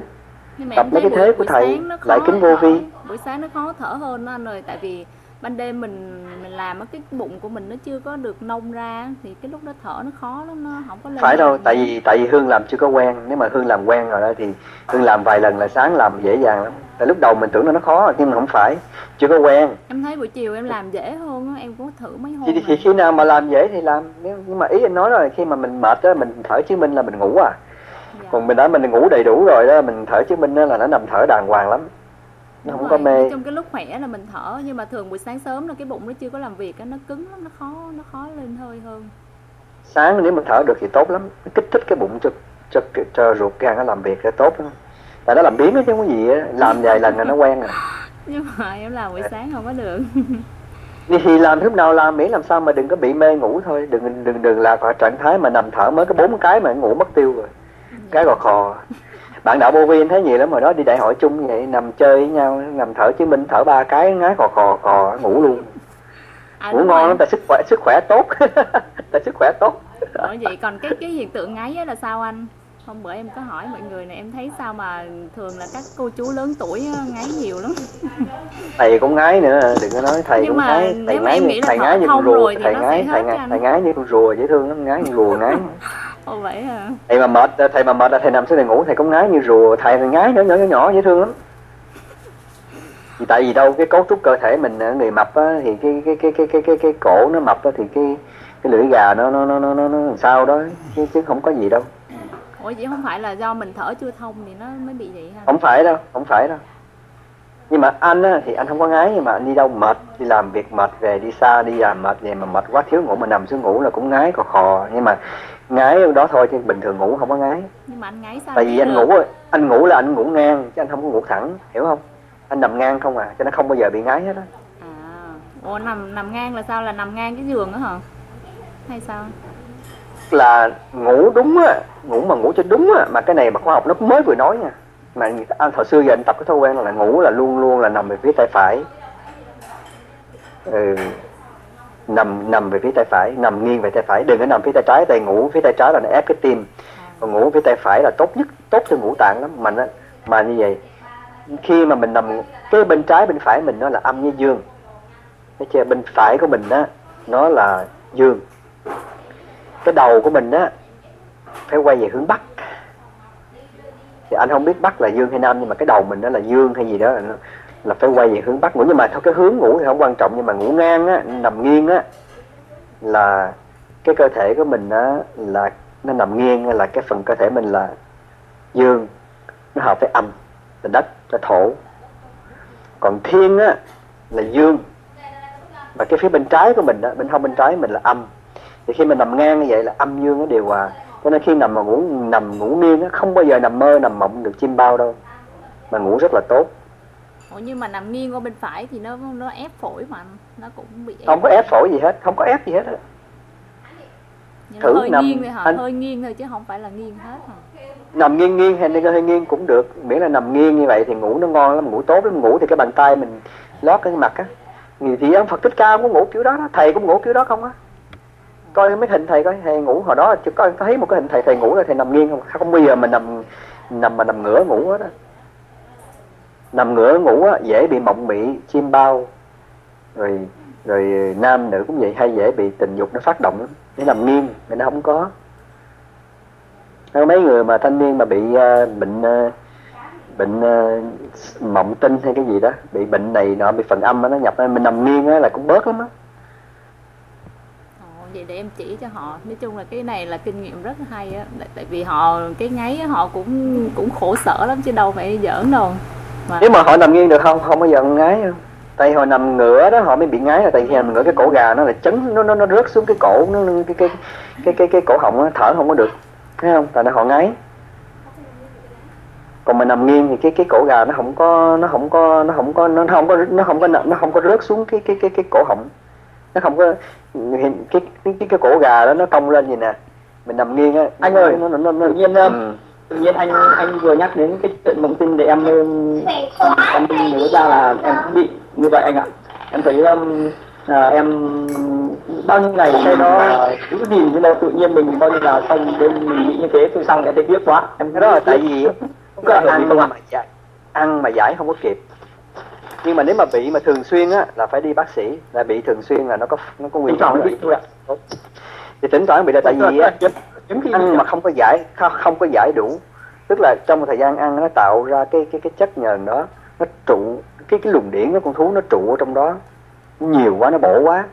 Mà
Tập mấy cái thế của thầy, lại kính vô vi.
Buổi sáng nó khó thở hơn anh ơi, tại vì ban đêm mình mình làm cái bụng của mình nó chưa có được nông ra thì cái lúc đó thở nó khó lắm nó không có lên
phải đâu tại vì tại vì hương làm chưa có quen nếu mà hương làm quen rồi đó thì hương làm vài lần là sáng làm dễ dàng lắm. Tại lúc đầu mình tưởng là nó khó nhưng mà không phải chưa có quen.
Em thấy buổi chiều em làm dễ hơn em cũng thử mấy hôm
thì, thì
rồi.
khi nào mà làm dễ thì làm nhưng mà ý anh nói là khi mà mình mệt á mình thở chứng minh là mình ngủ à.
Dạ.
còn mình đã mình ngủ đầy đủ rồi đó mình thở chứng minh là nó nằm thở đàng hoàng lắm nó
Đúng
không
rồi,
có mê.
trong cái lúc khỏe là mình thở nhưng mà thường buổi sáng sớm là cái bụng nó chưa có làm việc á nó cứng lắm nó khó nó khó lên hơi hơn.
Sáng nếu mà thở được thì tốt lắm nó kích thích cái bụng cho cho cho ruột gan nó làm việc là tốt lắm. Tại nó làm biến đó chứ không có gì làm vài lần là nó quen rồi.
Nhưng mà em làm buổi sáng không có được.
Thì- làm lúc nào làm miễn làm sao mà đừng có bị mê ngủ thôi. Đừng đừng đừng là vào trạng thái mà nằm thở mới có bốn cái mà ngủ mất tiêu rồi. Cái gò khò bạn đạo vô vi anh thấy nhiều lắm rồi đó đi đại hội chung vậy nằm chơi với nhau nằm thở chứng minh thở ba cái ngái cò cò cò ngủ luôn.
À,
ngủ ngon lắm tại sức khỏe sức khỏe tốt. Tại sức khỏe tốt.
Ủa vậy còn cái cái hiện tượng ngáy là sao anh? Hôm bữa em có hỏi mọi người này em thấy sao mà thường là các cô chú lớn tuổi ngáy nhiều lắm.
thầy cũng ngái nữa đừng có nói thầy
Nhưng
cũng ngái
nếu
thầy ngái
em
như thầy ngái như con rùa thầy ngái thầy ngái ngái như con rùa dễ thương lắm ngái như rùa ngái
Ồ vậy à?
thầy mà mệt thầy mà mệt là thầy nằm xuống thầy ngủ thầy cũng ngái như rùa thầy thì ngái nhỏ nhỏ nhỏ nhỏ dễ thương lắm vì tại vì đâu cái cấu trúc cơ thể mình á, người mập á, thì cái cái cái cái cái cái cái cổ nó mập á, thì cái cái lưỡi gà nó nó nó nó nó, nó làm sao đó chứ, chứ không có gì đâu
Ủa vậy không phải là do mình thở chưa thông thì nó mới bị vậy ha?
không phải đâu không phải đâu nhưng mà anh á, thì anh không có ngái nhưng mà anh đi đâu mệt đi làm việc mệt về đi xa đi làm mệt về mà mệt quá thiếu ngủ mà nằm xuống ngủ là cũng ngái khò khò nhưng mà ngái đó thôi chứ bình thường ngủ không có ngái
Nhưng mà anh ngáy sao?
tại vì anh
được?
ngủ anh ngủ là anh ngủ ngang chứ anh không có ngủ thẳng hiểu không anh nằm ngang không à cho nó không bao giờ bị ngái hết á
À, ủa nằm nằm ngang là sao? Là nằm ngang cái giường đó hả? Hay sao?
là ngủ đúng á ngủ mà ngủ cho đúng á mà cái này mà khoa học nó mới vừa nói nha mà anh thời xưa giờ anh tập cái thói quen là ngủ là luôn luôn là nằm về phía tay phải ừ. Nằm nằm về phía tay phải nằm nghiêng về tay phải. Đừng có nằm phía tay trái tay ngủ phía tay trái là nó ép cái tim. Còn ngủ phía tay phải là tốt nhất tốt cho ngũ tạng lắm. Mà nó, mà như vậy khi mà mình nằm cái bên trái bên phải mình nó là âm với dương. Thấy chưa? Bên phải của mình á nó là dương. Cái đầu của mình á phải quay về hướng bắc. Thì anh không biết bắc là dương hay nam nhưng mà cái đầu mình đó là dương hay gì đó là, phải quay về hướng bắc ngủ nhưng mà theo cái hướng ngủ thì không quan trọng nhưng mà ngủ ngang á nằm nghiêng á là cái cơ thể của mình á là nó nằm nghiêng là cái phần cơ thể mình là dương nó hợp với âm là đất là thổ. Còn thiên á là dương. Và cái phía bên trái của mình á bên hông bên trái mình là âm. Thì khi mình nằm ngang như vậy là âm dương nó đều hòa. Cho nên khi nằm mà ngủ nằm ngủ nghiêng á không bao giờ nằm mơ nằm mộng được chim bao đâu. Mà ngủ rất là tốt.
Ủa nhưng mà nằm nghiêng qua bên phải thì nó nó ép phổi mà. Nó cũng bị ép.
không có ép phổi gì hết không có ép gì hết á.
Nhưng
thử
hơi
nằm-
nghiêng thôi hả?
anh-
Hơi nghiêng thôi chứ không phải là nghiêng hết hả?
nằm nghiêng nghiêng hay hơi nghiêng cũng được miễn là nằm nghiêng như vậy thì ngủ nó ngon lắm ngủ tốt lắm ngủ thì cái bàn tay mình lót cái mặt á người thì ông Phật thích ca cũng ngủ kiểu đó, đó thầy cũng ngủ kiểu đó không á coi mấy hình thầy coi thầy ngủ hồi đó chỉ có thấy một cái hình thầy thầy ngủ là thầy nằm nghiêng không không bao giờ mà nằm nằm mà nằm ngửa ngủ hết á nằm ngửa ngủ á dễ bị mộng mị chim bao. Rồi rồi nam nữ cũng vậy hay dễ bị tình dục nó phát động lắm. Để nằm nghiêng thì nó không có. Có mấy người mà thanh niên mà bị uh, bệnh uh, bệnh uh, mộng tinh hay cái gì đó bị bệnh này nọ bị phần âm á, nó nhập mình nằm nghiêng á là cũng bớt lắm á.
Vậy để em chỉ cho họ. Nói chung là cái này là kinh nghiệm rất hay á. Tại, tại vì họ cái ngáy họ cũng cũng khổ sở lắm chứ đâu phải giỡn đâu mà
nếu mà họ nằm nghiêng được không? Không bao giờ ngái đâu. Tại họ nằm ngửa đó họ mới bị ngái là tại vì nằm ngửa cái cổ gà nó là chấn nó nó nó rớt xuống cái cổ nó nó- cái cái cái cái cái cổ họng á thở không có được. Thấy không? Tại nó họ ngái. Còn mình nằm nghiêng thì cái cái cổ gà nó không có nó không có nó không có nó không có nó không có nó không có rớt xuống cái cái cái cái cổ họng. Nó không có hiện cái cái cái, cái cổ gà đó nó cong lên gì nè. Mình nằm nghiêng á
Anh ơi,
nó nó nó, nó
tự nhiên,
ừ.
Tự nhiên anh anh vừa nhắc đến cái chuyện mộng tinh để em em em nhớ ra là em cũng bị như vậy anh ạ. Em thấy um, à, em bao nhiêu ngày cái đó cứ nhìn như là tự nhiên mình bao nhiêu là xong bên mình bị như thế tôi xong em thấy tiếc quá. Em
cái đó là tại vì
không có
ăn
không
mà giải ăn mà giải không có kịp. Nhưng mà nếu mà bị mà thường xuyên á là phải đi bác sĩ là bị thường xuyên là nó có nó có nguy hiểm
bị thôi ạ.
Thì thỉnh thoảng bị là tại vì á ăn mà không có giải không, có giải đủ. Tức là trong thời gian ăn nó tạo ra cái cái cái chất nhờn đó nó trụ cái cái luồng điển của con thú nó trụ ở trong đó. Nhiều quá nó bổ quá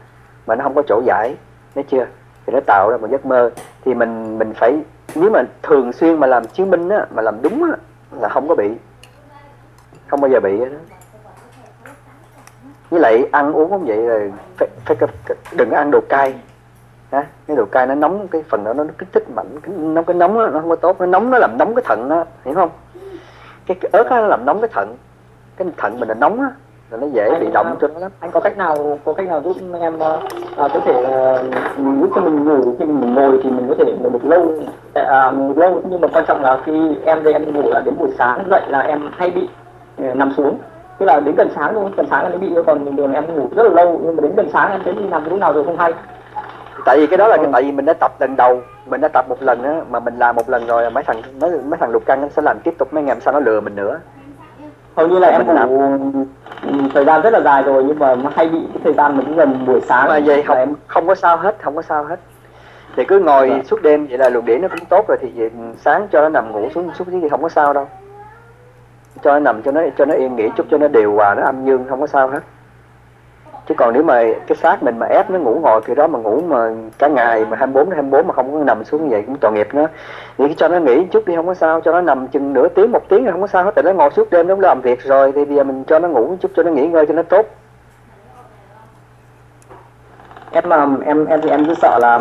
mà nó không có chỗ giải. Thấy chưa? Thì nó tạo ra một giấc mơ. Thì mình mình phải nếu mà thường xuyên mà làm chứng minh á mà làm đúng á là không có bị. Không bao giờ bị đó. với lại ăn uống cũng vậy rồi phải, phải, phải đừng ăn đồ cay ha cái đồ cay nó nóng cái phần đó nó kích thích mạnh cái, nó cái nóng đó, nó không có tốt nó nóng nó làm nóng cái thận đó hiểu không? Cái, cái ớt đó, nó làm nóng cái thận cái thận mình là nóng á là nó dễ bị động cho nó lắm.
anh có cách nào có cách nào giúp em ờ, à, có thể mình giúp cho mình ngủ khi mình ngồi thì mình có thể ngủ được lâu? À, lâu nhưng mà quan trọng là khi em dậy em ngủ là đến buổi sáng dậy là em hay bị ờ, nằm xuống. Tức là đến gần sáng thôi gần sáng là mới bị còn bình thường em ngủ rất là lâu nhưng mà đến gần sáng em thấy đi nằm lúc nào rồi không hay
tại vì cái đó là cái tại vì mình đã tập lần đầu mình đã tập một lần á mà mình làm một lần rồi mấy thằng mấy, mấy thằng lục căng nó sẽ làm tiếp tục mấy ngày sau nó lừa mình nữa.
Hầu như là em
Mình làm.
thời gian rất là dài rồi nhưng mà nó hay bị cái thời gian mình gần buổi sáng.
Mà vậy không
em
không có sao hết không có sao hết. Thì cứ ngồi
Dạ.
suốt đêm vậy là luồng điển nó cũng tốt rồi thì về sáng cho nó nằm ngủ xuống suốt thì không có sao đâu. Cho nó nằm cho nó cho nó yên nghỉ chút cho nó điều hòa nó âm dương không có sao hết chứ còn nếu mà cái xác mình mà ép nó ngủ ngồi kiểu đó mà ngủ mà cả ngày mà 24 đến 24 mà không có nằm xuống như vậy cũng tội nghiệp nó thì cho nó nghỉ chút đi không có sao. Cho nó nằm chừng nửa tiếng một tiếng là không có sao hết. Tại nó ngồi suốt đêm nó làm việc rồi thì bây giờ mình cho nó ngủ chút cho nó nghỉ ngơi cho nó tốt.
Em mà em em thì em cứ sợ là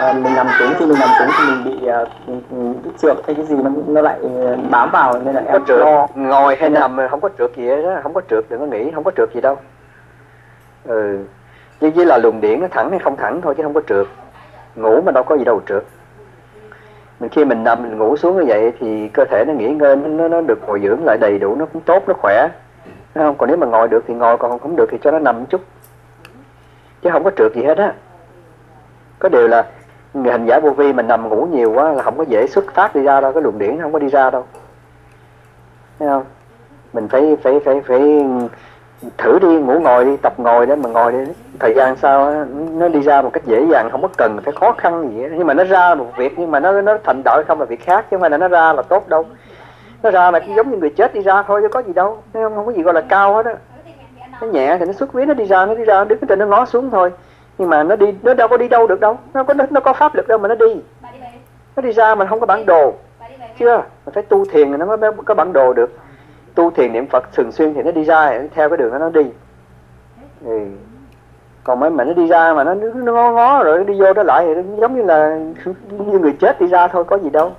ờ, mình nằm xuống khi mình nằm xuống thì mình bị bị trượt hay cái gì nó nó lại ờ, bám vào nên là
có
em
trượt
lo.
ngồi hay nằm không có trượt gì hết đó không có trượt đừng có nghĩ không có trượt gì đâu ừ. Nhưng chỉ là luồng điển nó thẳng hay không thẳng thôi chứ không có trượt. Ngủ mà đâu có gì đâu trượt. Mình khi mình nằm mình ngủ xuống như vậy thì cơ thể nó nghỉ ngơi nó, nó, được bồi dưỡng lại đầy đủ nó cũng tốt nó khỏe. Thấy không? Còn nếu mà ngồi được thì ngồi còn không được thì cho nó nằm một chút. Chứ không có trượt gì hết á. Có điều là người hành giả vô vi mình nằm ngủ nhiều quá là không có dễ xuất phát đi ra đâu cái luồng điển nó không có đi ra đâu. Thấy không? Mình phải phải phải phải thử đi ngủ ngồi đi tập ngồi đấy mà ngồi đi. Thời gian sau nó đi ra một cách dễ dàng không có cần phải khó khăn gì hết. nhưng mà nó ra một việc nhưng mà nó nó thành đợi không là việc khác chứ không phải là nó ra là tốt đâu. Nó ra là cũng giống như người chết đi ra thôi chứ có gì đâu. Không? Không có gì gọi là cao hết á. Nó nhẹ thì nó xuất huyết nó đi ra nó đi ra đứng trên nó ngó xuống thôi. Nhưng mà nó đi nó đâu có đi đâu được đâu. Nó có nó, nó có pháp lực đâu mà nó đi. Nó đi ra mà không có bản đồ. Chưa? Mình phải tu thiền thì nó mới có bản đồ được tu thiền niệm phật thường xuyên thì nó đi ra nó theo cái đường đó nó đi. Thì còn mấy mà nó đi ra mà nó, nó ngó ngó rồi nó đi vô đó lại thì nó giống như là như người chết đi ra thôi có gì đâu.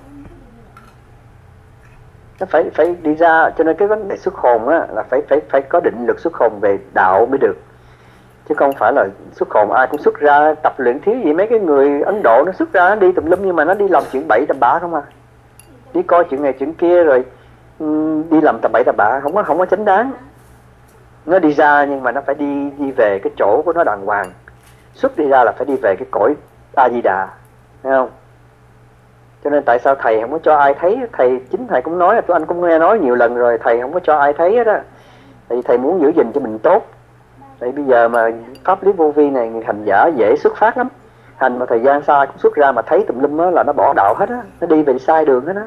Nó phải phải đi ra cho nên cái vấn đề xuất hồn á là phải phải phải có định lực xuất hồn về đạo mới được. Chứ không phải là xuất hồn ai cũng xuất ra tập luyện thiếu gì mấy cái người Ấn Độ nó xuất ra nó đi tùm lum nhưng mà nó đi làm chuyện bậy tầm bạ không à. Đi coi chuyện này chuyện kia rồi đi làm tầm bậy tầm bạ, không có không có chính đáng. Nó đi ra nhưng mà nó phải đi đi về cái chỗ của nó đàng hoàng. Xuất đi ra là phải đi về cái cõi A Di Đà thấy không? Cho nên tại sao thầy không có cho ai thấy? Thầy, chính thầy cũng nói là tụi anh cũng nghe nói nhiều lần rồi, thầy không có cho ai thấy đó tại vì thầy muốn giữ gìn cho mình tốt. Tại bây giờ mà pháp lý vô vi này hành giả dễ xuất phát lắm. Hành mà thời gian xa cũng xuất ra mà thấy tùm lum đó là nó bỏ đạo hết á. Nó đi về sai đường hết á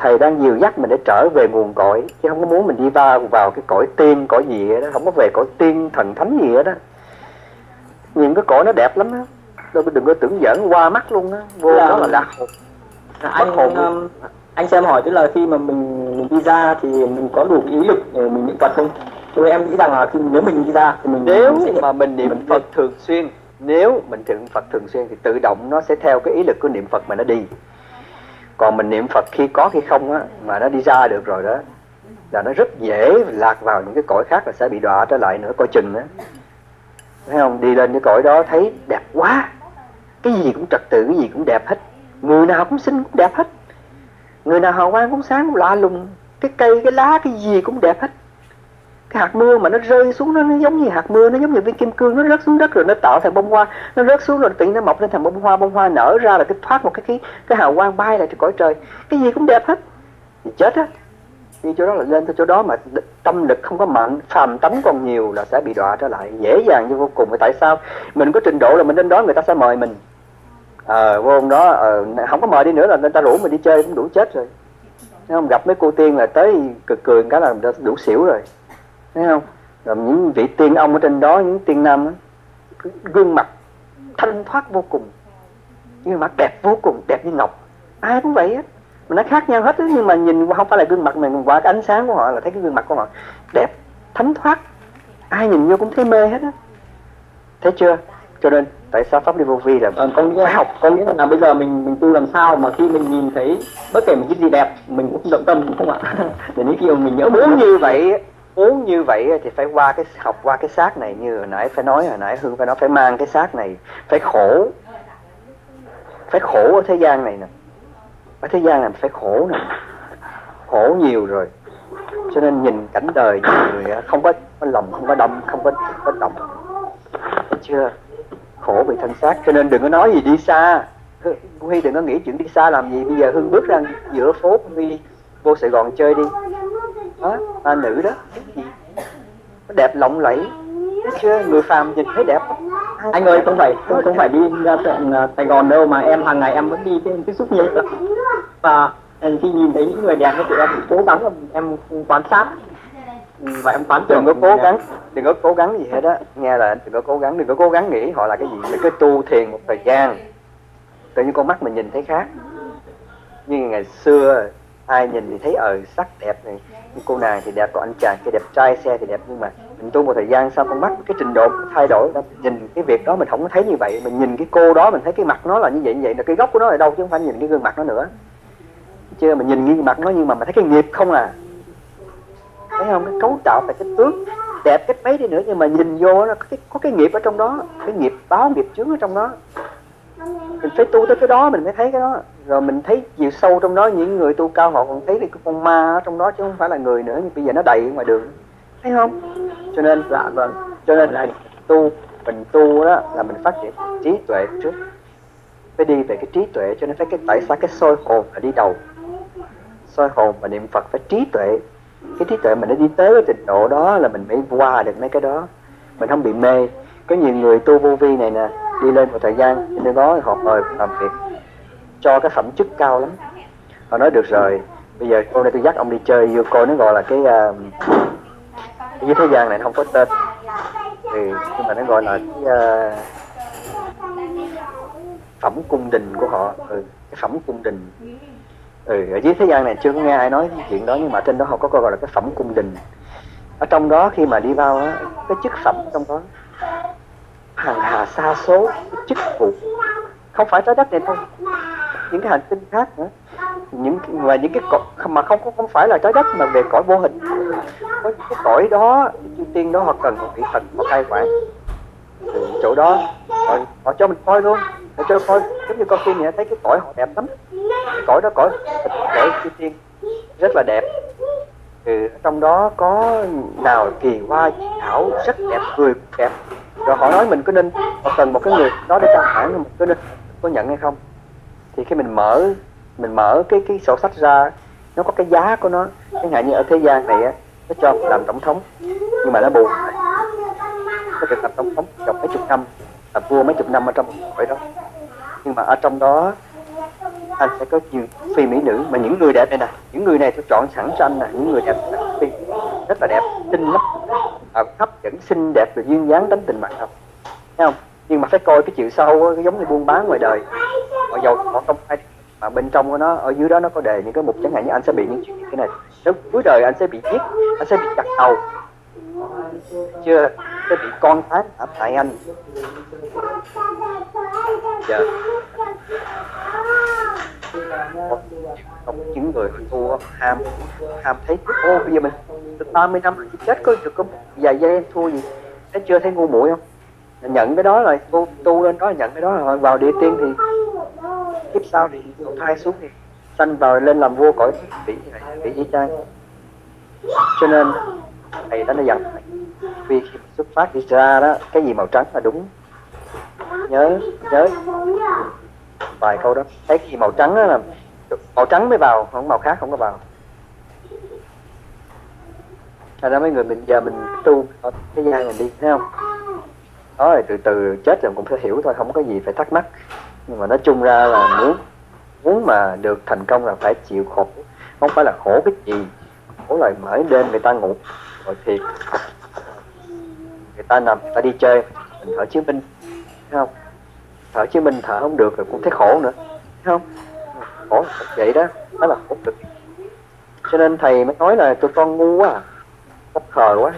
thầy đang dìu dắt mình để trở về nguồn cội chứ không có muốn mình đi vào vào cái cõi tiên cõi gì đó không có về cõi tiên thần thánh gì đó. Nhìn cái cõi nó đẹp lắm á đâu đừng có tưởng giỡn qua mắt luôn á vô
Là-
đó là lạc hồn.
anh
hồn.
um, anh xem hỏi tức là khi mà mình mình đi ra thì mình có đủ ý lực để mình niệm Phật không? Tôi em nghĩ rằng là khi nếu mình đi ra thì mình
nếu
mình sẽ
mà mình niệm
mình-
Phật thường xuyên nếu mình niệm Phật thường xuyên thì tự động nó sẽ theo cái ý lực của niệm Phật mà nó đi còn mình niệm Phật khi có khi không á, mà nó đi ra được rồi đó, là nó rất dễ lạc vào những cái cõi khác là sẽ bị đọa trở lại nữa, coi chừng á. Thấy không? Đi lên cái cõi đó thấy đẹp quá. Cái gì cũng trật tự, cái gì cũng đẹp hết. Người nào cũng xinh cũng đẹp hết. Người nào hào quang cũng sáng cũng lạ lùng. Cái cây, cái lá, cái gì cũng đẹp hết cái hạt mưa mà nó rơi xuống nó, nó giống như hạt mưa nó giống như viên kim cương nó rớt xuống đất rồi nó tạo thành bông hoa. Nó rớt xuống rồi tự nhiên nó mọc lên thành bông hoa bông hoa nở ra là cái thoát một cái khí cái hào quang bay lại trên cõi trời. Cái gì cũng đẹp hết. Thì chết á đi chỗ đó là lên tới chỗ đó mà tâm lực không có mạnh phàm tánh còn nhiều là sẽ bị đọa trở lại. Dễ dàng như vô cùng. Vì tại sao? Mình có trình độ là mình đến đó người ta sẽ mời mình. Ờ vô hôm đó ờ, không có mời đi nữa là người ta rủ mình đi chơi cũng đủ chết rồi. Nếu không? Gặp mấy cô tiên là tới cực cười cái là đủ xỉu rồi thấy không? Rồi những vị tiên ông ở trên đó những tiên nam gương mặt thanh thoát vô cùng. Gương mặt đẹp vô cùng đẹp như ngọc. Ai cũng vậy á mà nó khác nhau hết á nhưng mà nhìn qua không phải là gương mặt mình qua cái ánh sáng của họ là thấy cái gương mặt của họ đẹp thánh thoát. Ai nhìn vô cũng thấy mê hết á. Thấy chưa? Cho nên tại sao pháp lý vô vi là
Ờ, có nghĩa
phải học?
có nghĩa là bây giờ mình mình tu làm sao mà khi mình nhìn thấy bất kể một cái gì đẹp mình cũng động tâm đúng không ạ? Để đến khi mình nhớ
muốn như vậy muốn như vậy thì phải qua cái học qua cái xác này như hồi nãy phải nói hồi nãy hương phải nói phải mang cái xác này phải khổ. Phải khổ ở thế gian này nè. Ở thế gian này phải khổ nè. Khổ nhiều rồi. Cho nên nhìn cảnh đời nhiều người không có, có lòng không có đâm không có không có động. Thấy chưa? Khổ vì thân xác. Cho nên đừng có nói gì đi xa. Huy đừng có nghĩ chuyện đi xa làm gì. Bây giờ Hương bước ra giữa phố Huy vô Sài Gòn chơi đi đó ba nữ đó. Nó đẹp lộng lẫy. Chưa? Người phàm nhìn thấy đẹp.
Anh ơi không phải không, không phải đi ra tận uh, Sài Gòn đâu mà em hàng ngày em vẫn đi trên tiếp xúc nhiều lắm và ừ, khi nhìn thấy những người đẹp thì em cố gắng em quan sát. Ừ, và em phán
đừng có cố gắng đừng có cố gắng gì hết á. Nghe là đừng có cố gắng đừng có cố gắng nghĩ họ là cái gì. Đừng có tu thiền một thời gian tự nhiên con mắt mình nhìn thấy khác. Như ngày xưa ai nhìn thì thấy ở sắc đẹp này. Cô nàng thì đẹp còn anh chàng thì đẹp trai xe thì đẹp. Nhưng mà mình tu một thời gian sau con mắt cái trình độ thay đổi đó nhìn cái việc đó mình không có thấy như vậy. Mình nhìn cái cô đó mình thấy cái mặt nó là như vậy như vậy. Là cái gốc của nó ở đâu chứ không phải nhìn cái gương mặt nó nữa. Chưa? Mình nhìn cái mặt nó nhưng mà mình thấy cái nghiệp không à. Thấy không? Cái cấu tạo và cái tướng đẹp cách mấy đi nữa. Nhưng mà nhìn vô nó có cái, có cái nghiệp ở trong đó. Cái nghiệp báo nghiệp chướng ở trong đó mình phải tu tới cái đó, mình mới thấy cái đó. Rồi mình thấy chiều sâu trong đó, những người tu cao họ còn thấy được con ma ở trong đó, chứ không phải là người nữa, nhưng bây giờ nó đầy ngoài đường. Thấy không? Cho nên là vâng cho nên là tu, mình tu đó là mình phát triển trí tuệ trước. Phải đi về cái trí tuệ, cho nên phải cái, tại sao cái soi hồn là đi đầu? Soi hồn và niệm phật phải trí tuệ. Cái trí tuệ mình đã đi tới cái trình độ đó là mình mới qua được mấy cái đó. Mình không bị mê. Có nhiều người tu vô vi này nè đi lên một thời gian nên đó họ mời làm việc cho cái phẩm chức cao lắm. Họ nói được rồi bây giờ hôm nay tôi dắt ông đi chơi vô coi nó gọi là cái uh, dưới thế gian này không có tên. Thì nhưng mà nó gọi là cái uh, phẩm cung đình của họ. Ừ, cái phẩm cung đình. Ừ, ở dưới thế gian này chưa có nghe ai nói chuyện đó nhưng mà trên đó họ có coi gọi là cái phẩm cung đình. Ở trong đó khi mà đi vào á, cái chức phẩm trong đó hàng hà xa số chức vụ. Không phải trái đất này thôi. Những cái hành tinh khác nữa. Những và những cái cõi mà không không phải là trái đất mà về cõi vô hình. Có cái cõi đó chư tiên đó họ cần một vị thần một cai quản ừ, chỗ đó họ, họ cho mình coi luôn. Họ cho coi. Giống như con tiên này thấy cái cõi họ đẹp lắm. Cái cõi đó cõi cõi chư tiên. Rất là đẹp. Ừ, trong đó có nào kỳ hoa thảo rất đẹp cười đẹp rồi họ nói mình có nên họ cần một cái người đó để căn bản mình có nên có nhận hay không? Thì khi mình mở mình mở cái cái sổ sách ra, nó có cái giá của nó. Chẳng hạn như ở thế gian này á, nó cho làm tổng thống, nhưng mà nó buồn. Nó được làm tổng thống trong mấy chục năm làm vua mấy chục năm ở trong một cõi đó. Nhưng mà ở trong đó anh sẽ có nhiều phi mỹ nữ. Mà những người đẹp này nè những người này tôi chọn sẵn cho anh nè những người đẹp phi rất là đẹp xinh lắm. À, hấp dẫn xinh đẹp rồi duyên dáng tính tình bạn không thấy không? Nhưng mà phải coi cái chiều sâu giống như buôn bán ngoài đời. Họ giàu họ không ai mà bên trong của nó ở dưới đó nó có đề những cái mục chẳng hạn như anh sẽ bị những chuyện như thế này. Nếu cuối đời anh sẽ bị giết anh sẽ bị chặt đầu chưa cái bị con cái hãm hại anh. Dạ. Không những người thua ham ham thấy. Ô bây giờ mình được 30 năm chỉ chết có được có vài giây em thua gì? Nó chưa thấy ngu muội không? Nhận cái đó rồi tu, tu lên đó nhận cái đó rồi. Vào địa tiên thì tiếp sau thì thai xuống thì sanh vào lên làm vua cõi vị vị y trang. Cho nên thầy đã nó dặn khi xuất phát đi ra đó, cái gì màu trắng là đúng. Nhớ nhớ. Vài câu đó. Thấy cái gì màu trắng đó là màu trắng mới vào, không màu khác, không có vào. Thành ra mấy người mình, giờ mình tu ở thế gian mình đi, thấy không? Đó, rồi từ từ chết rồi cũng phải hiểu thôi, không có gì phải thắc mắc. Nhưng mà nói chung ra là muốn muốn mà được thành công là phải chịu khổ. Không phải là khổ cái gì. Khổ là mở đêm người ta ngủ rồi thì người ta nằm, người ta đi chơi. Mình thở chiến binh thấy không? Thở chiến binh thở không được rồi cũng thấy khổ nữa, thấy không? Khổ vậy đó đó là khổ cực. Cho nên thầy mới nói là tụi con ngu quá à bất khờ quá.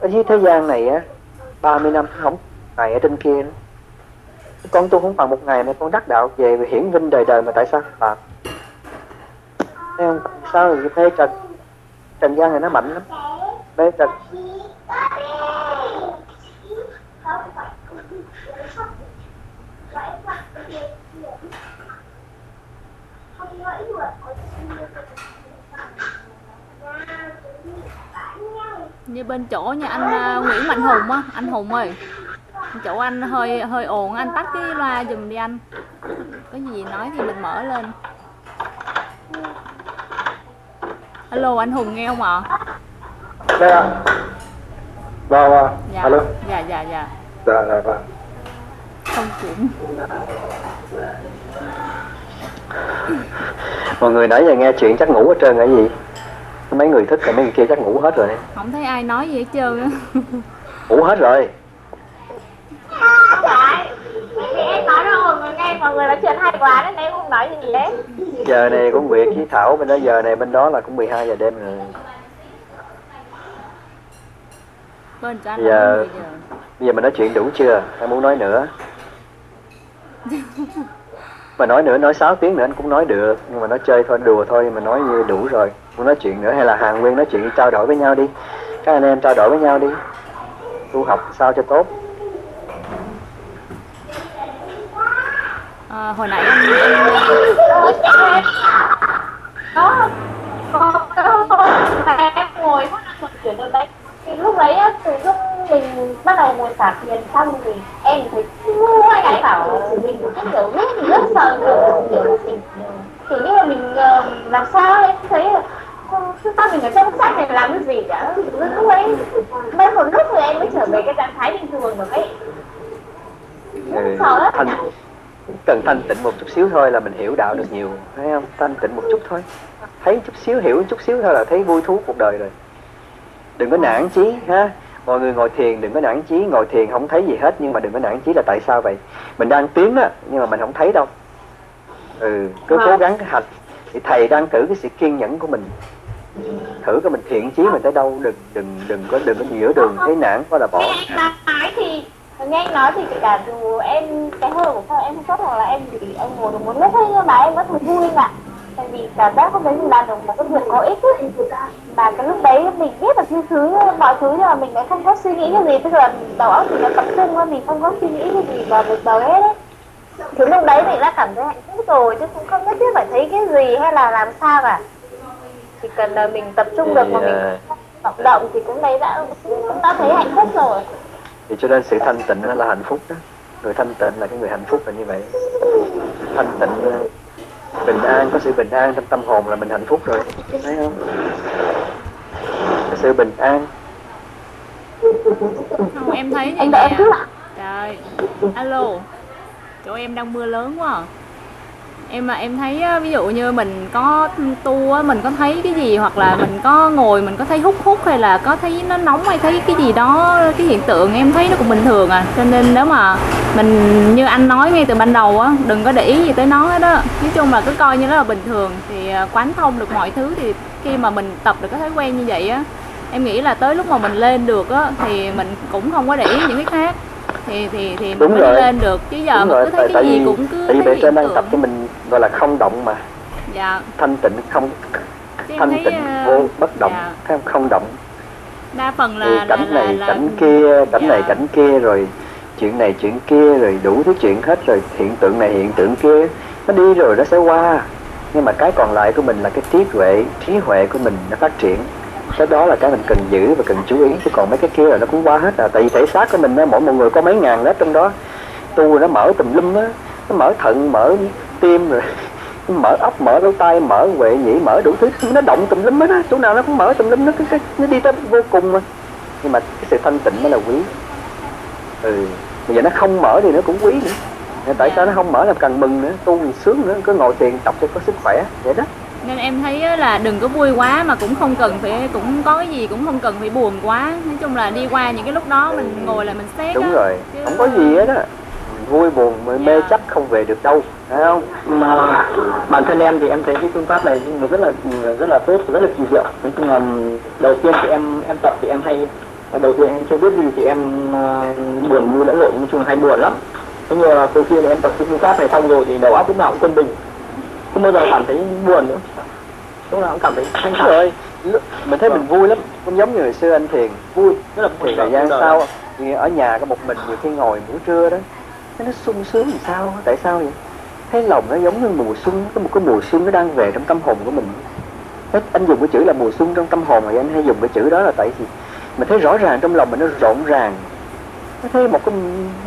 Ở dưới thế gian này á 30 năm không? Ngày ở trên kia nữa. con tu không bằng một ngày mà con đắc đạo về hiển vinh đời đời mà tại sao mà thấy không? Sao thì thế trần trần gian này nó mạnh lắm. Đây trần
như bên chỗ nhà anh à, Nguyễn Mạnh Hùng á, anh Hùng ơi. Chỗ anh hơi hơi ồn anh tắt cái loa giùm đi anh. Có gì nói thì mình mở lên alo anh Hùng nghe không ạ?
Đây ạ. Vâng vâng
dạ.
Alo.
Dạ dạ dạ.
Dạ dạ vâng.
Không chuyển
mọi người nãy giờ nghe chuyện chắc ngủ hết trơn cái gì? Mấy người thức rồi mấy người kia chắc ngủ hết rồi.
Không thấy ai nói gì hết trơn á.
Ngủ hết rồi
em nói đâu mọi người nghe mọi người nói chuyện hay quá nên em không nói gì đấy
giờ này công việc với thảo bên đó giờ này bên đó là cũng 12 giờ đêm rồi.
Bên 10 giờ
bây giờ mình nói chuyện đủ chưa? Em muốn nói nữa. Mà nói nữa nói 6 tiếng nữa anh cũng nói được. Nhưng mà nói chơi thôi đùa thôi mà nói như đủ rồi. Muốn nói chuyện nữa hay là hàng nguyên nói chuyện trao đổi với nhau đi. Các anh em trao đổi với nhau đi. Tu học sao cho tốt
à, hồi nãy anh, anh
có em ngồi chuyện ở đấy thì lúc đấy từ lúc mình bắt đầu ngồi xả tiền xong thì em thấy hai cái bảo mình cũng kiểu rất rất sợ kiểu kiểu mình kiểu như là mình ờ, làm sao em thấy là sao mình ở trong sách này làm cái gì cả lúc ấy mấy một lúc rồi em mới trở về cái trạng thái bình thường được ấy
ừ.
sợ lắm
cần thanh tịnh một chút xíu thôi là mình hiểu đạo được nhiều thấy không? Thanh tịnh một chút thôi. Thấy chút xíu hiểu chút xíu thôi là thấy vui thú cuộc đời rồi. Đừng có nản chí ha? Mọi người ngồi thiền đừng có nản chí. Ngồi thiền không thấy gì hết nhưng mà đừng có nản chí là tại sao vậy? Mình đang tiến á nhưng mà mình không thấy đâu. Ừ cứ cố gắng cái hành thì thầy đang cử cái sự kiên nhẫn của mình. Thử coi mình thiện chí mình tới đâu đừng đừng đừng có đừng có giữa đường thấy nản quá là bỏ.
Thì nghe anh nói thì kể cả dù em cái hơi của sao em tốt hoặc là em chỉ em ngồi được một lúc thôi nhưng mà em vẫn thấy vui ạ tại vì cảm giác hôm đấy mình làm được một cái việc có ích ấy. mà cái lúc đấy mình biết được những thứ mọi thứ nhưng mà mình lại không có suy nghĩ cái gì. Tức là đầu óc mình nó tập trung hơn mình không có suy nghĩ cái gì vào việc đầu hết ấy. Thì lúc đấy mình đã cảm thấy hạnh phúc rồi chứ cũng không nhất thiết phải thấy cái gì hay là làm sao cả. Chỉ cần là mình tập trung được mà mình
à,
vận động thì cũng đấy đã cũng đã thấy hạnh phúc rồi
thì cho nên sự thanh tịnh đó là hạnh phúc đó. Người thanh tịnh là cái người hạnh phúc là như vậy. Thanh tịnh ờ, bình an có sự bình an trong tâm hồn là mình hạnh phúc rồi. Thấy không? Cái sự bình an.
Không em thấy vậy
anh đợi em
nè
chút ạ
trời alo. Chỗ em đang mưa lớn quá à. Em mà em thấy á, ví dụ như mình có tu á mình có thấy cái gì hoặc là mình có ngồi mình có thấy hút hút hay là có thấy nó nóng hay thấy cái gì đó cái hiện tượng em thấy nó cũng bình thường à. Cho nên nếu mà mình như anh nói ngay từ ban đầu á đừng có để ý gì tới nó hết á. Nói chung là cứ coi như nó là bình thường thì à, quán thông được mọi thứ thì khi mà mình tập được cái thói quen như vậy á em nghĩ là tới lúc mà mình lên được á thì mình cũng không có để ý những cái khác. Thì thì thì mình
Đúng
mới
rồi.
lên được. Chứ giờ
đúng rồi
cứ thấy
tại,
cái
tại
gì
vì
cũng cứ
tại vì bề trên đang tập cho mình gọi là không động mà.
Dạ.
Thanh tịnh không
chứ
thanh
thấy
tịnh
ờ,
vô bất động
dạ.
không? Không động.
Đa phần là là
cảnh
là,
này
là
cảnh kia cảnh này
dạ.
cảnh kia rồi chuyện này chuyện kia rồi đủ thứ chuyện hết rồi hiện tượng này hiện tượng kia. Nó đi rồi nó sẽ qua. Nhưng mà cái còn lại của mình là cái trí tuệ trí huệ của mình nó phát triển. Cái đó là cái mình cần giữ và cần chú ý. Chứ còn mấy cái kia là nó cũng qua hết à. Tại vì thể xác của mình á mỗi một người có mấy ngàn nét trong đó. Tu nó mở tùm lum á. Nó mở thận mở tim rồi. Mở ốc mở lỗ tai mở huệ nhĩ mở đủ thứ. Nó động tùm lum hết á chỗ nào nó cũng mở tùm lum nó cứ cái nó đi tới vô cùng mà. Nhưng mà cái sự thanh tịnh mới là quý. Ừ bây giờ nó không mở thì nó cũng quý nữa. Nên tại
Dạ.
sao nó không mở là càng mừng nữa tu thì sướng nữa cứ ngồi thiền tập cho có sức khỏe vậy đó.
Nên em thấy là đừng có vui quá mà cũng không cần phải cũng có cái gì cũng không cần phải buồn quá. Nói chung là đi qua những cái lúc đó mình ngồi lại mình xét
đúng
á.
rồi
Chứ-
không có gì hết á vui buồn mê- mê
Dạ.
chấp không về được đâu phải không?
Mà bản thân em thì em thấy cái phương pháp này nó rất là rất là tốt rất là kỳ diệu. Nói chung là đầu tiên thì em em tập thì em hay đầu tiên em chưa biết gì thì em ờ, buồn vui lẫn lộn nói chung là hay buồn lắm. Thế nhưng mà từ khi em tập cái phương pháp này xong rồi thì đầu óc lúc nào cũng quân bình. Không bao giờ cảm thấy buồn nữa. Lúc nào cũng cảm thấy thanh thản.
Rồi mình thấy mình vui lắm cũng giống như hồi xưa anh thiền. Vui
rất là
thì thời gian sau thì ở nhà có một mình nhiều khi ngồi buổi trưa đó nó sung sướng làm sao? Tại sao vậy? Thấy lòng nó giống như mùa xuân có một cái mùa xuân nó đang về trong tâm hồn của mình. Hết, anh dùng cái chữ là mùa xuân trong tâm hồn mà anh hay dùng cái chữ đó là tại vì mình thấy rõ ràng trong lòng mình nó rộn ràng. Nó thấy một cái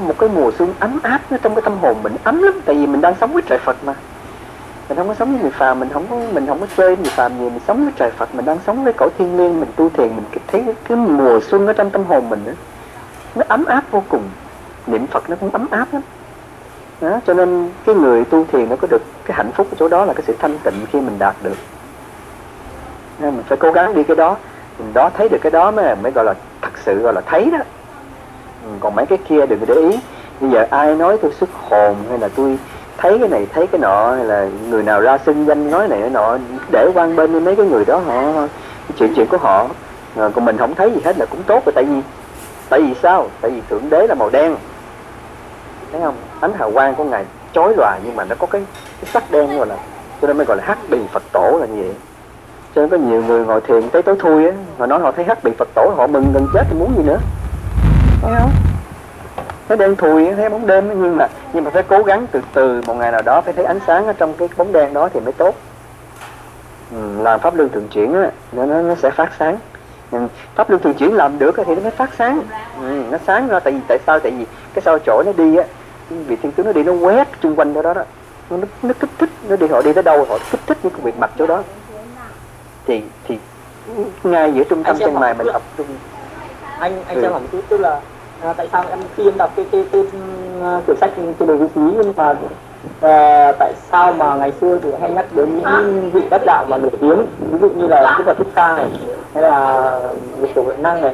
một cái mùa xuân ấm áp nó trong cái tâm hồn mình ấm lắm tại vì mình đang sống với trời Phật mà. Mình không có sống với người phàm mình không có mình không có chơi người phàm gì mình sống với trời Phật mình đang sống với cõi thiên liêng mình tu thiền mình thấy cái, cái mùa xuân ở trong tâm hồn mình đó, nó ấm áp vô cùng niệm Phật nó cũng ấm áp lắm. Đó, cho nên cái người tu thiền nó có được cái hạnh phúc ở chỗ đó là cái sự thanh tịnh khi mình đạt được. Nên mình phải cố gắng đi cái đó. Mình đó thấy được cái đó mới mới gọi là thật sự gọi là thấy đó. Ừ, còn mấy cái kia đừng để ý. Bây giờ ai nói tôi xuất hồn hay là tôi thấy cái này thấy cái nọ hay là người nào ra xưng danh nói này nói nọ để quan bên mấy cái người đó họ cái chuyện chuyện của họ. Ờ, còn mình không thấy gì hết là cũng tốt rồi tại vì tại vì sao? Tại vì thượng đế là màu đen thấy không? Ánh hào quang của ngài chói lòa nhưng mà nó có cái, cái sắc đen gọi là cho nên mới gọi là hắc bì phật tổ là như vậy. Cho nên có nhiều người ngồi thiền tới tối thui á họ nói họ thấy hắc bì phật tổ họ mừng gần chết thì muốn gì nữa? Thấy không? Thấy đen thui thấy bóng đêm nhưng mà nhưng mà phải cố gắng từ từ một ngày nào đó phải thấy ánh sáng ở trong cái bóng đen đó thì mới tốt. Ừ, làm pháp luân thường chuyển á nó, nó nó sẽ phát sáng. Ừ, pháp luân thường chuyển làm được thì nó mới phát sáng. Ừ, nó sáng ra tại vì tại sao? Tại vì cái sao chỗ nó đi á vị thiên tướng nó đi nó quét chung quanh chỗ đó đó. Nó, nó, kích thích nó đi họ đi tới đâu họ kích thích những công việc mặt chỗ đó. Thì thì ngay giữa trung tâm chân mày mình tập trung
anh anh
Ừ.
xem hỏi một chút tức là à, tại sao em khi em đọc cái cái tên uh, quyển sách trên đời vi ký nhưng mà à, tại sao mà ngày xưa thì hay nhắc đến những vị đắc đạo mà nổi tiếng ví dụ như là đức phật thích ca này hay là một số huệ năng này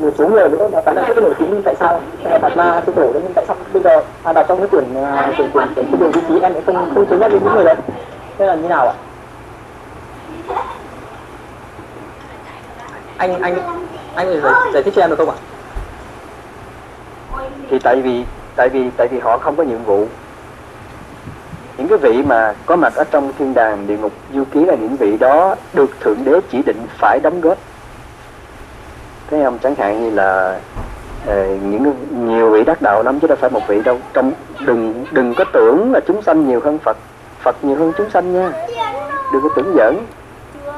một số người nữa là cái nổi tiếng nhưng tại sao hay ma sư tổ đấy nhưng tại sao bây giờ à, đọc trong cái quyển à, quyển quyển quyển cái đường vi ký em lại không không chứng nhắc đến những người đấy. Thế là như nào ạ? Anh anh anh giải, giải thích cho em được không ạ?
Thì tại vì tại vì tại vì họ không có nhiệm vụ. Những cái vị mà có mặt ở trong thiên đàng địa ngục du ký là những vị đó được thượng đế chỉ định phải đóng góp thấy không chẳng hạn như là ờ, những nhiều vị đắc đạo lắm chứ đâu phải một vị đâu. Trong, đừng đừng có tưởng là chúng sanh nhiều hơn phật. Phật nhiều hơn chúng sanh nha. Đừng có tưởng giỡn.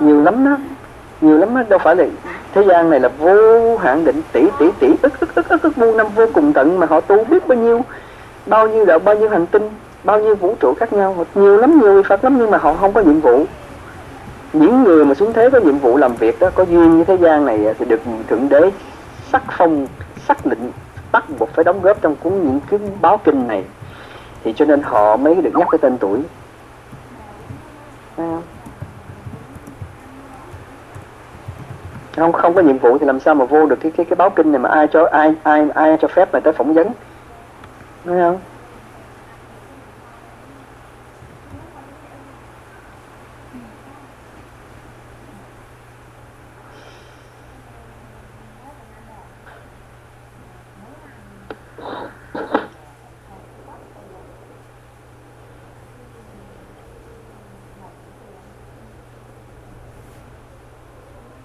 Nhiều lắm đó. Nhiều lắm đó. Đâu phải là thế gian này là vô hạn định, tỷ tỷ tỷ, ức ức ức ức ức vô năm vô cùng tận mà họ tu biết bao nhiêu bao nhiêu đạo, bao nhiêu hành tinh, bao nhiêu vũ trụ khác nhau. Họ nhiều lắm, nhiều vị phật lắm nhưng mà họ không có nhiệm vụ những người mà xuống thế có nhiệm vụ làm việc đó, có duyên với thế gian này thì được thượng đế sắc phong xác định bắt buộc phải đóng góp trong cuốn những cái báo kinh này. Thì cho nên họ mới được nhắc cái tên tuổi. Không? không không có nhiệm vụ thì làm sao mà vô được cái cái cái báo kinh này mà ai cho, ai ai ai cho phép mà tới phỏng vấn? Thấy không?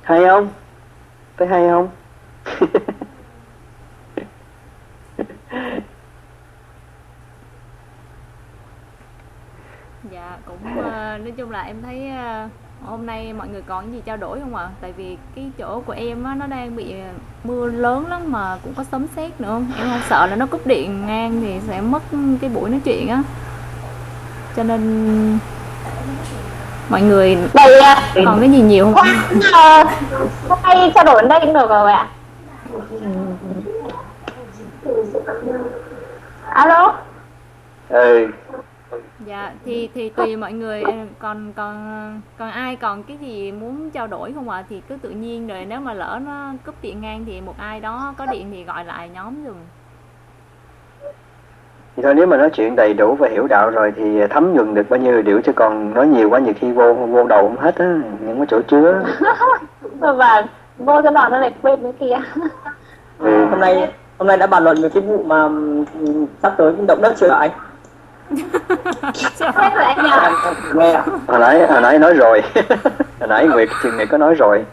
Hay không? Thấy hay không?
Dạ cũng uh, nói chung là em thấy uh, hôm nay mọi người còn gì trao đổi không ạ? Tại vì cái chỗ của em á nó đang bị mưa lớn lắm mà cũng có sấm sét nữa. Em không sợ là nó cúp điện ngang thì sẽ mất cái buổi nói chuyện á. Cho nên mọi người
Đây, à,
còn cái gì nhiều không ạ?
ờ, hôm nay trao đổi đến đây cũng được rồi ạ. Alo,
ừ
dạ thì thì tùy mọi người ờ, còn còn còn ai còn cái gì muốn trao đổi không ạ thì cứ tự nhiên rồi nếu mà lỡ nó cúp điện ngang thì một ai đó có điện thì gọi lại nhóm dùm
thì thôi nếu mà nói chuyện đầy đủ và hiểu đạo rồi thì thấm nhuần được bao nhiêu điều chứ còn nói nhiều quá nhiều khi vô vô đầu không hết á những cái chỗ chứa.
Vâng, vô cho đoạn nó lại quên cái kia.
ừ.
hôm nay hôm nay đã bàn luận về cái vụ mà ừm, sắp tới động đất chưa anh
Thế rồi anh
hồi nãy hồi nãy nói rồi. Hồi nãy nguyệt trường nguyệt có nói rồi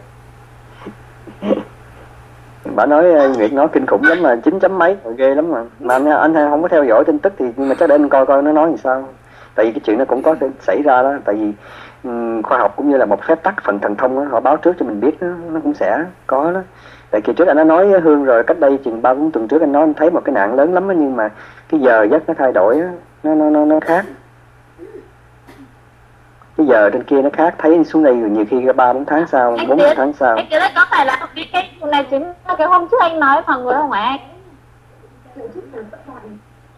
bà nói nguyệt nói kinh khủng lắm mà chín chấm mấy ghê lắm mà. Mà anh, anh không có theo dõi tin tức thì nhưng mà chắc để anh coi coi nó nói làm sao. Tại vì cái chuyện nó cũng có xảy ra đó. Tại vì um, khoa học cũng như là một phép tắc phần thần thông đó, họ báo trước cho mình biết nó, nó cũng sẽ có đó. Tại kỳ trước anh đã nói với hương rồi cách đây chừng ba bốn tuần trước anh nói anh thấy một cái nạn lớn lắm đó, nhưng mà cái giờ giấc nó thay đổi đó, nó nó nó nó khác cái giờ trên kia nó khác thấy xuống đây rồi nhiều khi ba bốn tháng sau bốn tháng sau
Tiến ơi, có phải là cái cái này chính là cái hôm trước anh nói phòng người không anh?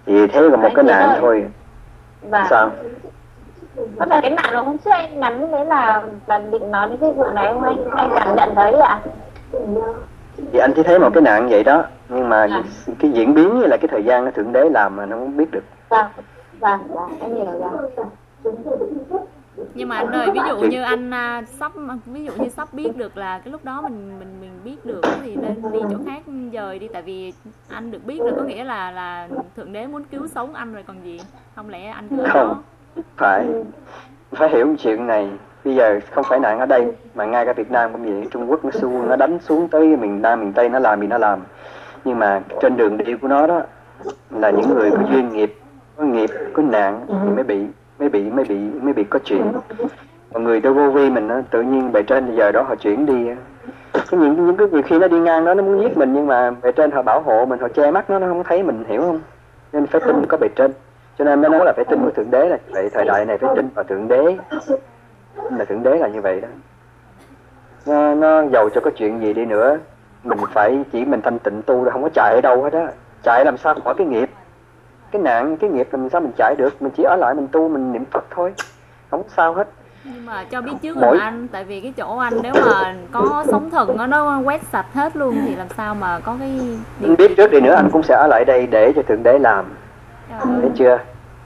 thì thế là một cái nạn
ơi.
thôi
Và
sao
có phải cái nạn rồi hôm trước anh nhắn đấy là là định nói đến cái vụ này không anh? Anh cảm nhận thấy ạ?
thì anh chỉ thấy một cái nạn vậy đó nhưng mà
À.
cái diễn biến với lại cái thời gian nó thượng đế làm mà nó không biết được
Vâng, vâng, vâng, em hiểu rồi
nhưng mà anh ơi, ví dụ như anh à, sắp, ví dụ như sắp biết được là cái lúc đó mình mình mình biết được thì nên đi chỗ khác dời đi. Tại vì anh được biết là có nghĩa là là thượng đế muốn cứu sống anh rồi còn gì. Không lẽ anh cứ đó?
Không, phải phải hiểu chuyện này. Bây giờ không phải nạn ở đây, mà ngay cả Việt Nam cũng vậy. Trung Quốc nó xu nó đánh xuống tới miền Nam, miền Tây, nó làm gì nó làm. Nhưng mà trên đường đi của nó đó, là những người có duyên nghiệp, có nghiệp, có nạn thì mới bị mới bị mới bị mới bị có chuyện. Mọi người tôi vô vi mình nó tự nhiên bề trên giờ đó họ chuyển đi cái những những cái nhiều khi nó đi ngang đó nó muốn giết mình nhưng mà bề trên họ bảo hộ mình họ che mắt nó nó không thấy mình hiểu không? Nên phải tin có bề trên. Cho nên mới nói là phải tin của thượng đế này vậy thời đại này phải tin vào thượng đế. Là thượng đế là như vậy đó. Nó, nó giàu cho có chuyện gì đi nữa. Mình phải chỉ mình thanh tịnh tu là không có chạy ở đâu hết á. Chạy làm sao khỏi cái nghiệp cái nạn cái nghiệp làm sao mình chạy được? Mình chỉ ở lại mình tu mình niệm phật thôi. Không sao hết.
Nhưng mà cho biết trước
Mỗi-
là anh tại vì cái chỗ anh nếu mà có sóng thần nó nó quét sạch hết luôn thì làm sao mà có cái
anh biết trước đi nữa anh cũng sẽ ở lại đây để cho thượng đế làm.
Trời
thấy chưa?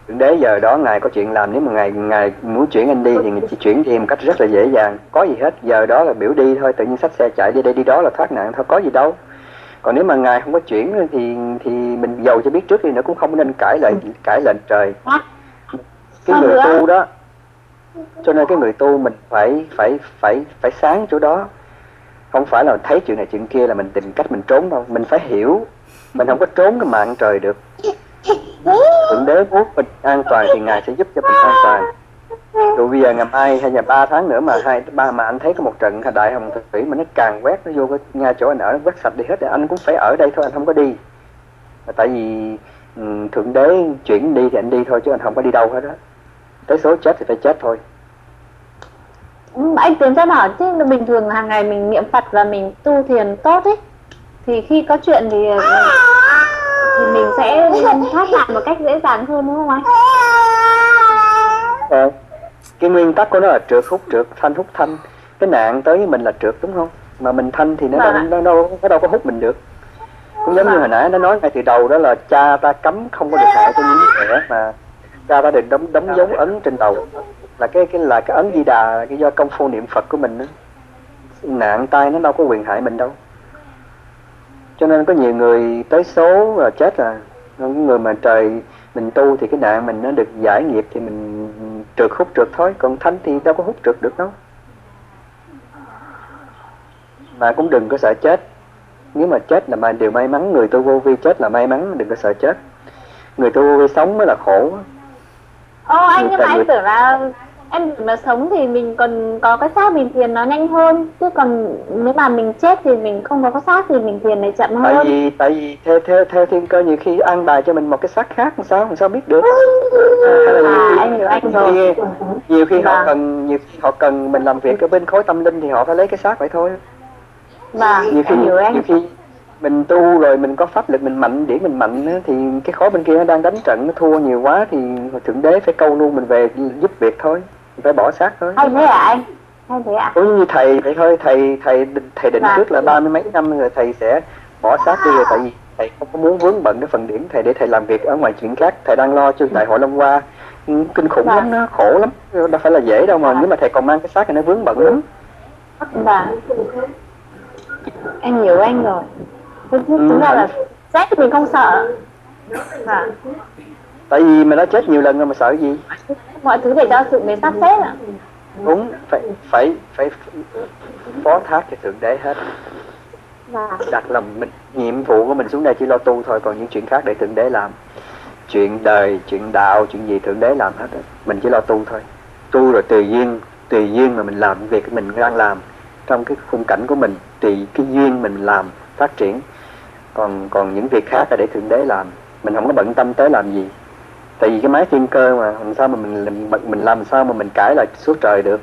Thượng đế giờ đó ngài có chuyện làm nếu mà ngài ngài muốn chuyển anh đi thì ngài chỉ chuyển đi một cách rất là dễ dàng. Có gì hết giờ đó là biểu đi thôi tự nhiên xách xe chạy đi đây đi đó là thoát nạn thôi có gì đâu còn nếu mà ngài không có chuyển thì thì mình giàu cho biết trước đi nữa cũng không nên cãi lại cãi lệnh trời. Cái người tu đó cho nên cái người tu mình phải phải phải phải sáng chỗ đó. Không phải là thấy chuyện này chuyện kia là mình tìm cách mình trốn đâu mình phải hiểu. Mình không có trốn cái mạng trời được. Thượng đế muốn mình an toàn thì ngài sẽ giúp cho mình an toàn rồi bây giờ ngày mai hay là ba tháng nữa mà hai, ba mà anh thấy có một trận đại hồng thủy mà nó càng quét, nó vô cái ngay chỗ anh ở, nó quét sạch đi hết. Thì anh cũng phải ở đây thôi, anh không có đi. Mà tại vì ừ, thượng đế chuyển đi thì anh đi thôi chứ anh không có đi đâu hết á. Tới số chết thì phải chết thôi.
Ừ, anh Tiến ra hỏi, chứ bình thường hàng ngày mình niệm Phật và mình tu thiền tốt ấy, thì khi có chuyện thì ờ, thì mình sẽ thoát nạn một cách dễ dàng hơn, đúng không anh?
Ờ, cái nguyên tắc của nó là trượt hút trượt thanh hút thanh. Cái nạn tới với mình là trượt đúng không? Mà mình thanh thì nó đâu,
Vâng.
nó, đâu, nó đâu có hút mình được. Cũng giống như hồi nãy nó nói ngay từ đầu đó là cha ta cấm không có được hại cho những trẻ mà cha ta đừng đóng đóng dấu ấn trên đầu. Là cái cái là cái ấn di đà là cái do công phu niệm phật của mình đó. nạn tai nó đâu có quyền hại mình đâu. Cho nên có nhiều người tới số rồi chết à. Những người mà trời mình tu thì cái nạn mình nó được giải nghiệp thì mình trượt hút trượt thôi còn thanh thì đâu có hút trượt được đâu. Mà cũng đừng có sợ chết. Nếu mà chết là mà điều may mắn người tu vô vi chết là may mắn đừng có sợ chết. Người tu vô vi sống mới là khổ.
Ô anh nhưng mà anh tưởng là em là sống thì mình còn có cái xác mình thiền nó nhanh hơn chứ còn nếu mà mình chết thì mình không có cái xác thì mình thiền này chậm
tại
hơn.
vì tại vì theo theo theo thiên cơ nhiều khi an bài cho mình một cái xác khác làm sao làm sao biết được Hay là
À
nhiều
anh hiểu anh
nhiều
rồi.
nhiều khi họ
Vâng.
cần nhiều khi họ cần mình làm việc ở bên khối tâm linh thì họ phải lấy cái xác vậy thôi
Vâng,
nhiều khi
em hiểu anh.
nhiều khi mình tu rồi mình có pháp lực mình mạnh điển mình mạnh thì cái khối bên kia nó đang đánh trận nó thua nhiều quá thì thượng đế phải câu luôn mình về giúp việc thôi phải bỏ xác thôi
Hay thế à anh? Hay thế à?
cũng như thầy vậy thôi thầy thầy thầy định
Dạ.
trước là ba mươi mấy năm rồi thầy sẽ bỏ xác đi rồi tại vì thầy không có muốn vướng bận cái phần điểm thầy để thầy làm việc ở ngoài chuyện khác thầy đang lo cho đại hội long hoa Ừ, kinh khủng
Dạ.
lắm nó khổ lắm đâu phải là dễ đâu mà nếu mà thầy còn mang cái xác thì nó vướng bận lắm
Vâng. Em hiểu anh rồi. Thực
Ừ,
ra là chết thì mình không sợ. Vâng.
tại vì mà nó chết nhiều lần rồi mà sợ gì
mọi thứ để cho sự để sắp xếp ạ.
Đúng phải phải phải phó thác cho thượng đế hết.
Và
đặt lòng mình nhiệm vụ của mình xuống đây chỉ lo tu thôi còn những chuyện khác để thượng đế làm. Chuyện đời chuyện đạo chuyện gì thượng đế làm hết mình chỉ lo tu thôi. Tu rồi tùy duyên tùy duyên mà mình làm việc mình đang làm. Trong cái khung cảnh của mình tùy cái duyên mình làm phát triển. Còn còn những việc khác là để thượng đế làm. Mình không có bận tâm tới làm gì tại vì cái máy thiên cơ mà làm sao mà mình mình, mình làm sao mà mình cãi lại suốt trời được?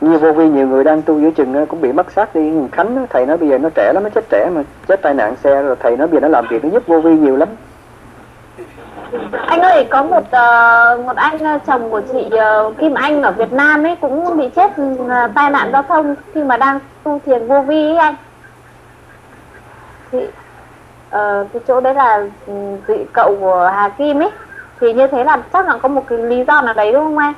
Như vô vi nhiều người đang tu giữa chừng cũng bị mất xác đi. Khánh thầy nói bây giờ nó trẻ lắm nó chết trẻ mà chết tai nạn xe rồi thầy nói bây giờ nó làm việc nó giúp vô vi nhiều lắm.
Anh ơi có một uh, một anh ờ, chồng của chị uh, Kim Anh ở Việt Nam ấy cũng bị chết uh, tai nạn giao thông khi mà đang tu thiền vô vi ấy anh. Chị ờ, cái chỗ đấy là ừ, vị cậu của Hà Kim ấy. Thì như thế là chắc là có một cái lý do nào đấy đúng không anh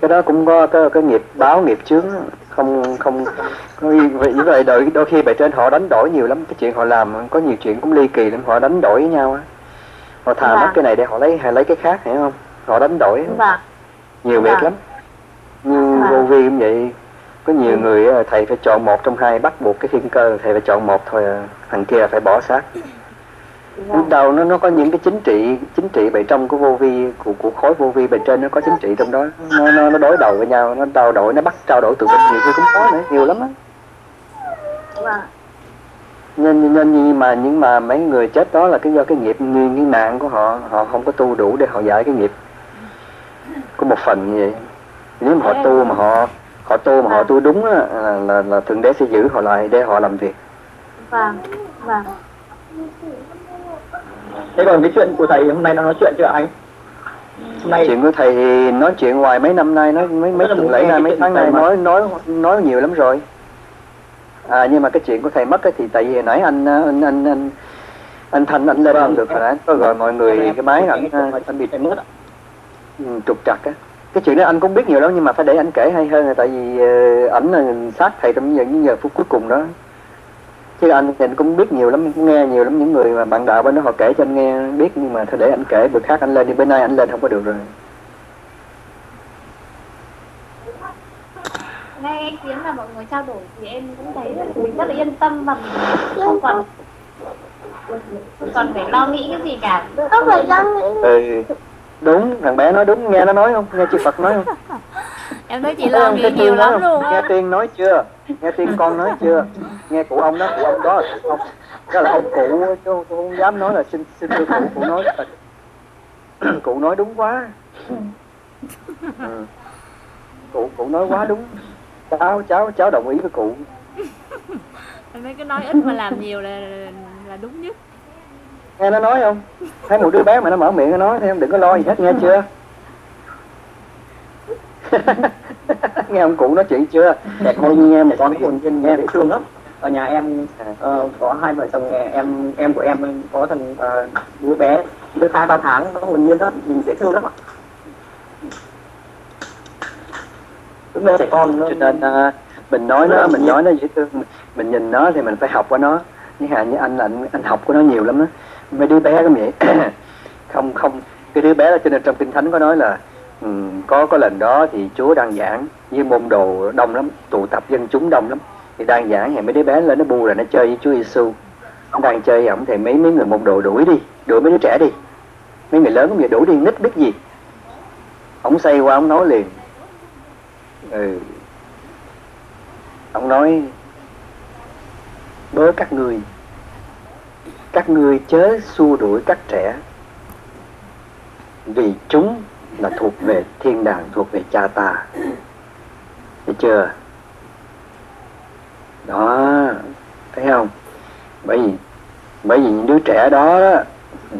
cái đó cũng có cái, cái nghiệp báo nghiệp chướng. Không không như vậy như vậy đôi, đôi khi bề trên họ đánh đổi nhiều lắm. Cái chuyện họ làm có nhiều chuyện cũng ly kỳ lắm. Họ đánh đổi với nhau á. Họ thà
Dạ.
mất cái này để họ lấy hay lấy cái khác hiểu không? Họ đánh đổi
vâng
nhiều việc
Dạ.
lắm. Như
Dạ.
vô vi cũng vậy có nhiều người á, thầy phải chọn một trong hai bắt buộc cái thiên cơ thầy phải chọn một thôi à. thằng kia là phải bỏ xác.
Vâng
đầu nó nó có những cái chính trị chính trị bề trong của vô vi của của khối vô vi bề trên nó có chính trị trong đó. Nó nó, nó đối đầu với nhau nó trao đổi nó bắt trao đổi tụi mình nhiều khi cũng có nữa nhiều lắm á.
Vâng
nên nên nhưng mà nhưng mà mấy người chết đó là cái do cái nghiệp nguyên cái nạn của họ họ không có tu đủ để họ giải cái nghiệp có một phần như vậy. Nếu mà họ tu mà họ họ tu mà họ tu đúng á là, là, là thượng đế sẽ giữ họ lại để họ làm việc.
Vâng vâng.
Thế còn cái chuyện của thầy hôm nay nó nói chuyện chưa anh? Hôm nay
chuyện của thầy thì nói chuyện hoài mấy năm nay nói mấy mấy tuần lễ nay mấy tháng nay nói nói nói nhiều lắm rồi. À nhưng mà cái chuyện của thầy mất á thì tại vì nãy anh anh anh anh anh thanh anh lên
Vâng.
không được hồi nãy có gọi mọi người cái máy ảnh anh bị ừ, trục trặc á cái chuyện đó anh cũng biết nhiều lắm nhưng mà phải để anh kể hay hơn là tại vì ờ, ảnh là sát thầy trong những giờ phút cuối cùng đó. Chứ anh thì anh cũng biết nhiều lắm cũng nghe nhiều lắm những người mà bạn đạo bên đó họ kể cho anh nghe biết nhưng mà thôi để anh kể bữa khác anh lên đi bên nay anh lên không có được rồi.
Nghe anh Tiến là mọi người trao đổi thì em cũng thấy là mình rất là yên tâm và mình không còn không còn phải lo nghĩ cái gì cả. Không phải lo nghĩ.
Ừ đúng thằng bé nói đúng nghe nó nói không? Nghe chư Phật nói không?
Em thấy chị lo nhiều
nói
lắm luôn
nghe tiên nói chưa? Nghe tiên con nói chưa? Nghe cụ ông đó cụ ông đó là cụ ông đó là ông cụ chứ tôi không dám nói là xin xin thưa cụ cụ nói là cụ nói đúng quá. Ừ. cụ cụ nói quá đúng. Cháu cháu cháu đồng ý với cụ.
Em thấy cái nói ít mà làm nhiều là là đúng nhất
nghe nó nói không? Thấy một đứa bé mà nó mở miệng nó nói thì em đừng có lo gì hết nghe chưa? Nghe ông cụ nói chuyện chưa?
Để con nghe một con hồn nhân nghe dễ thương lắm. Ở nhà em ờ, có hai vợ chồng em em của em có thằng ờ, đứa bé đứa hai ba tháng nó hồn nhiên đó nhìn dễ thương lắm ạ. Đúng trẻ con nó
cho nên à, mình nói nó mình nói nó dễ thương. Mình nhìn nó thì mình phải học của nó. Như hà như anh là anh anh học của nó nhiều lắm đó mấy đứa bé cũng vậy. Không không. Cái đứa bé đó cho nên trong kinh thánh có nói là um, có có lần đó thì chúa đang giảng với môn đồ đông lắm tụ tập dân chúng đông lắm. Thì đang giảng thì mấy đứa bé lên nó bu là nó chơi với chúa giêsu đang chơi ổng thì mấy mấy người môn đồ đuổi đi đuổi mấy đứa trẻ đi. Mấy người lớn cũng vậy đuổi đi nít biết gì. Ông say qua ông nói liền. Ừ. Ông nói bớ các người các ngươi chớ xua đuổi các trẻ. Vì chúng là thuộc về thiên đàng thuộc về cha ta. Thấy chưa? Đó thấy không? Bởi vì bởi vì những đứa trẻ đó đó,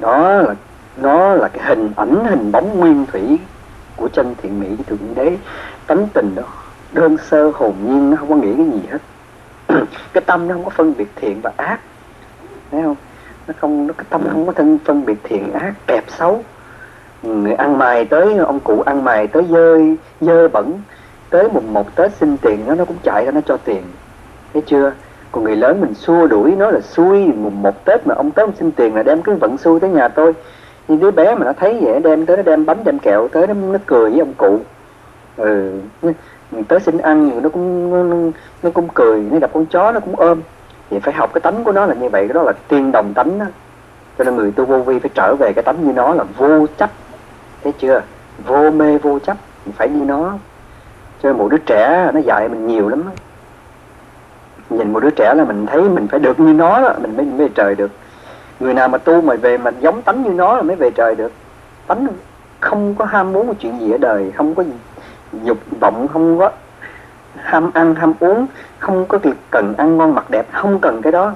nó là nó là cái hình ảnh hình bóng nguyên thủy của chân thiện mỹ thượng đế tánh tình đó. Đơn sơ hồn nhiên nó không có nghĩ cái gì hết. Cái tâm nó không có phân biệt thiện và ác. Thấy không? Nó không nó cái tâm không có thân phân biệt thiện ác đẹp xấu. Người ăn mày tới ông cụ ăn mày tới dơ dơ bẩn. Tới mùng một tết xin tiền nó nó cũng chạy ra nó cho tiền. Thấy chưa? Còn người lớn mình xua đuổi nó là xui mùng một tết mà ông tới ông xin tiền là đem cái vận xui tới nhà tôi. Nhưng đứa bé mà nó thấy vậy đem tới nó đem bánh đem kẹo tới nó, nó cười với ông cụ. Ừ tới xin ăn nó cũng nó, nó cũng cười nó gặp con chó nó cũng ôm thì phải học cái tánh của nó là như vậy đó là tiên đồng tánh đó. Cho nên người tu vô vi phải trở về cái tánh như nó là vô chấp. Thấy chưa? Vô mê, vô chấp phải như nó. Cho nên một đứa trẻ, nó dạy mình nhiều lắm đó. nhìn một đứa trẻ là mình thấy mình phải được như nó đó, mình mới về trời được. Người nào mà tu mà về mà giống tánh như nó là mới về trời được. Tánh không có ham muốn một chuyện gì ở đời, không có dục vọng, không có ham ăn ham uống không có việc cần ăn ngon mặc đẹp không cần cái đó.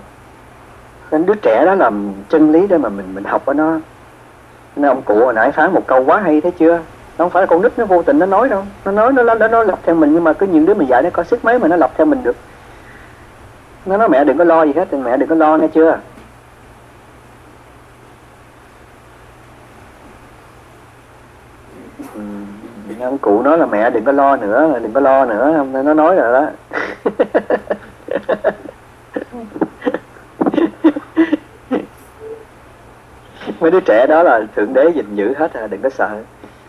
Nên đứa trẻ đó là chân lý để mà mình mình học ở nó nên ông cụ hồi nãy phán một câu quá hay thấy chưa? Nó không phải là con nít nó vô tình nó nói đâu. Nó nói nó nó, nó lập theo mình nhưng mà cứ những đứa mình dạy nó có sức mấy mà nó lập theo mình được. Nó nói mẹ đừng có lo gì hết mẹ đừng có lo nghe chưa ừ ông cụ nói là mẹ đừng có lo nữa đừng có lo nữa không nó nói rồi đó. Mấy đứa trẻ đó là thượng đế gìn giữ hết à đừng có sợ.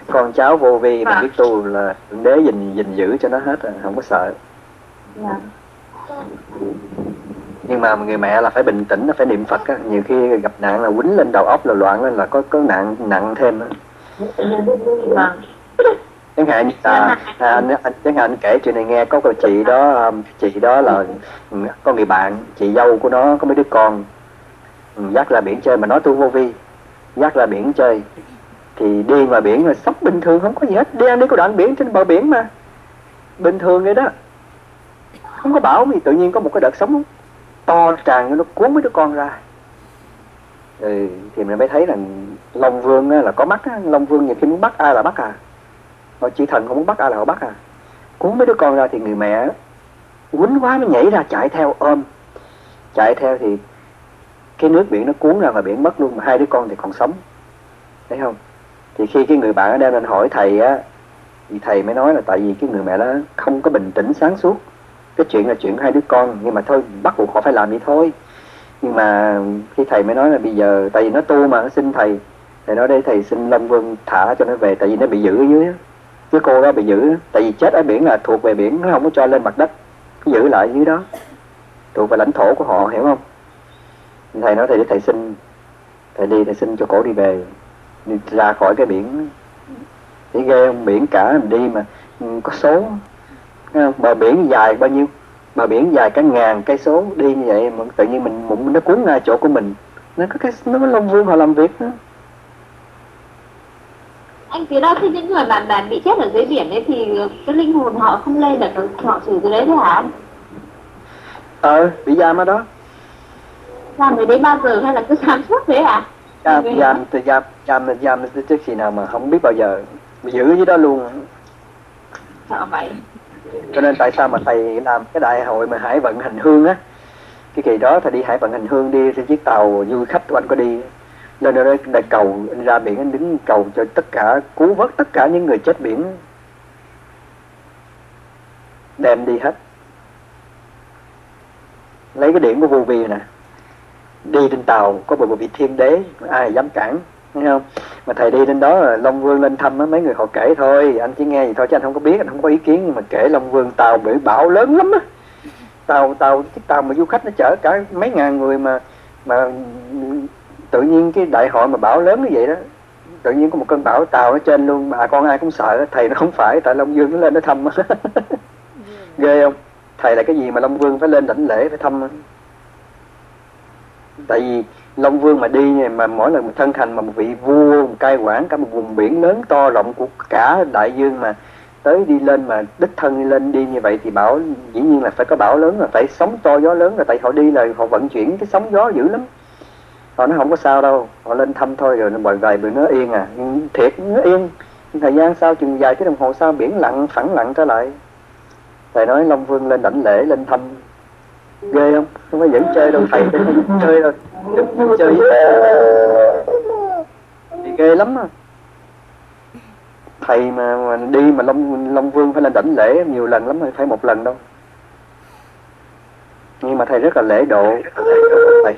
Con cháu vô vi mà biết tu là thượng đế gìn gìn giữ cho nó hết à không có sợ.
Dạ.
nhưng mà người mẹ là phải bình tĩnh là phải niệm phật á. Nhiều khi gặp nạn là quýnh lên đầu óc là loạn lên là có có nạn nặng thêm á
vâng
chẳng hạn như là à, anh, anh chẳng anh kể chuyện này nghe có cô chị đó um, chị đó là ừ, có người bạn chị dâu của nó có mấy đứa con. Ừ, dắt ra biển chơi mà nói tu vô vi dắt ra biển chơi. Thì đi ngoài biển là sống bình thường không có gì hết. Đi ăn đi có đoạn biển trên bờ biển mà. Bình thường vậy đó. Không có bão gì tự nhiên có một cái đợt sóng to tràn nó cuốn mấy đứa con ra. Ừ, thì mình mới thấy rằng long vương là có mắt á. long vương nhiều khi muốn bắt ai là bắt à Ờ, mà chỉ thần không muốn bắt ai là họ bắt à? Cuốn mấy đứa con ra thì người mẹ quýnh quá mới nhảy ra chạy theo ôm. Chạy theo thì cái nước biển nó cuốn ra và biển mất luôn mà hai đứa con thì còn sống. Thấy không? Thì khi cái người bạn ở đem lên hỏi thầy á, thì thầy mới nói là tại vì cái người mẹ đó không có bình tĩnh, sáng suốt. Cái chuyện là chuyện hai đứa con, nhưng mà thôi, bắt buộc họ phải làm vậy thôi. Nhưng mà khi thầy mới nói là bây giờ, tại vì nó tu mà, nó xin thầy. Thầy nói đây, thầy xin long vương thả cho nó về, tại vì nó bị giữ ở dưới á chứ cô đó bị giữ, tại vì chết ở biển là thuộc về biển, nó không có cho lên mặt đất. Giữ lại dưới đó. Thuộc về lãnh thổ của họ, hiểu không? Thầy nói, thầy để thầy xin, thầy đi, thầy xin cho cổ đi về. Đi ra khỏi cái biển. Thì ghê không biển cả mình đi mà có số. Bờ biển dài bao nhiêu? Bờ biển dài cả ngàn cây số. Đi như vậy mà tự nhiên mình nó cuốn ngay chỗ của mình. Nó có cái, nó có long vương họ làm việc đó
anh phía đó thì những người bạn bạn bị chết ở dưới biển ấy thì cái linh hồn họ không lên được họ xử dưới đấy thôi hả anh?
ờ bị giam ở đó.
Làm người đấy bao giờ hay là cứ giam suốt thế à
giam giam. từ giam giam giam tới khi nào mà không biết bao giờ. Giữ dưới đó luôn.
Sợ vậy.
Cho nên tại sao mà thầy làm cái đại hội mà hải vận hành hương á? Cái kỳ đó thầy đi hải vận hành hương đi trên chiếc tàu du khách của anh có đi nên đây đại cầu anh ra biển anh đứng cầu cho tất cả, cứu vớt tất cả những người chết biển. Đem đi hết. Lấy cái điện của vô vi nè. Đi trên tàu, có một vị thiên đế, ai dám cản, thấy không? Mà thầy đi lên đó là long vương lên thăm á, mấy người họ kể thôi, anh chỉ nghe gì thôi, chứ anh không có biết, anh không có ý kiến, nhưng mà kể long vương tàu bị bão lớn lắm á. Tàu tàu chiếc tàu mà du khách nó chở cả mấy ngàn người mà mà tự nhiên cái đại hội mà bão lớn như vậy đó, tự nhiên có một cơn bão tàu ở trên luôn, bà con ai cũng sợ, thầy nó không phải, tại long vương nó lên nó thăm. Ghê không? Thầy là cái gì mà long vương phải lên đảnh lễ, phải thăm? Tại vì long vương mà đi mà mỗi lần thân thành mà một vị vua, một cai quản, cả một vùng biển lớn to rộng của cả đại dương mà tới đi lên, mà đích thân đi lên đi như vậy thì bảo dĩ nhiên là phải có bão lớn, là phải sóng to gió lớn, là tại họ đi là họ vận chuyển cái sóng gió dữ lắm họ nói không có sao đâu. Họ lên thăm thôi rồi vài vài bữa nó yên à. Ừ, thiệt nó yên. Thời gian sau chừng vài cái đồng hồ sau biển lặng phẳng lặng trở lại. Thầy nói long vương lên đảnh lễ lên thăm. Ghê không? Không phải dẫn chơi đâu thầy không chơi đâu. Đừng chơi với thì ghê lắm à thầy mà, mà đi mà long long vương phải lên đảnh lễ nhiều lần lắm rồi phải một lần đâu. Nhưng mà thầy rất là lễ độ. Thầy.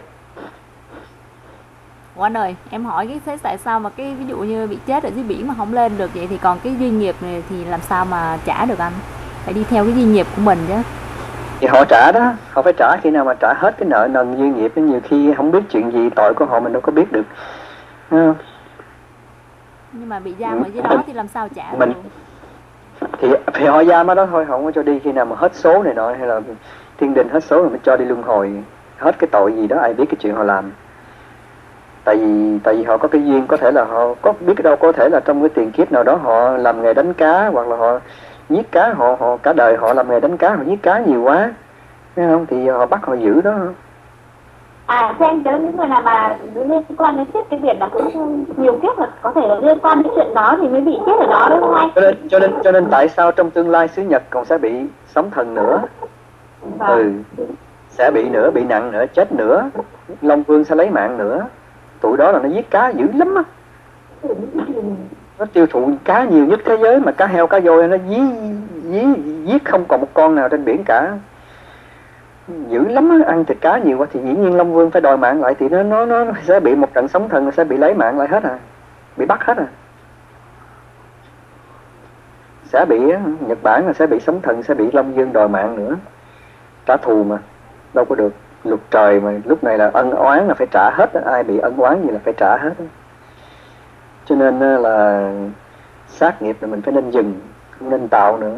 Anh ơi, em hỏi cái thế tại sao mà cái ví dụ như bị chết ở dưới biển mà không lên được vậy thì còn cái duyên nghiệp này thì làm sao mà trả được anh? Phải đi theo cái duyên nghiệp của mình chứ.
thì họ trả đó họ phải trả khi nào mà trả hết cái nợ nần duyên nghiệp nhiều khi không biết chuyện gì tội của họ mình đâu có biết được?
Nhưng mà bị giam ở dưới đó thì làm sao trả được?
Mình- thì thì họ giam ở đó thôi họ không có cho đi khi nào mà hết số này nọ hay là thiên đình hết số rồi mới cho đi luân hồi hết cái tội gì đó ai biết cái chuyện họ làm tại vì tại vì họ có cái duyên có thể là họ có biết đâu có thể là trong cái tiền kiếp nào đó họ làm nghề đánh cá hoặc là họ giết cá họ họ cả đời họ làm nghề đánh cá họ giết cá nhiều quá. Thấy không? Thì họ bắt họ giữ đó.
À, em nhớ những người nào mà liên quan đến chết cái biển là cũng nhiều kiếp là có thể là liên quan đến chuyện đó thì mới bị chết ở đó đúng không anh?
cho nên cho nên cho nên tại sao trong tương lai xứ Nhật còn sẽ bị sóng thần nữa?
Vâng.
ừ. Sẽ bị nữa bị nặng nữa chết nữa. Long vương sẽ lấy mạng nữa tụi đó là nó giết cá dữ lắm á. Nó tiêu thụ cá nhiều nhất thế giới mà cá heo cá voi nó dí dí giết không còn một con nào trên biển cả. Dữ lắm á ăn thịt cá nhiều quá thì dĩ nhiên long vương phải đòi mạng lại thì nó nó nó sẽ bị một trận sóng thần nó sẽ bị lấy mạng lại hết à. Bị bắt hết à. Sẽ bị á, Nhật Bản là sẽ bị sóng thần sẽ bị Long vương đòi mạng nữa. Trả thù mà đâu có được luật trời mà lúc này là ân oán là phải trả hết ai bị ân oán gì là phải trả hết cho nên là sát nghiệp là mình phải nên dừng, không nên tạo nữa.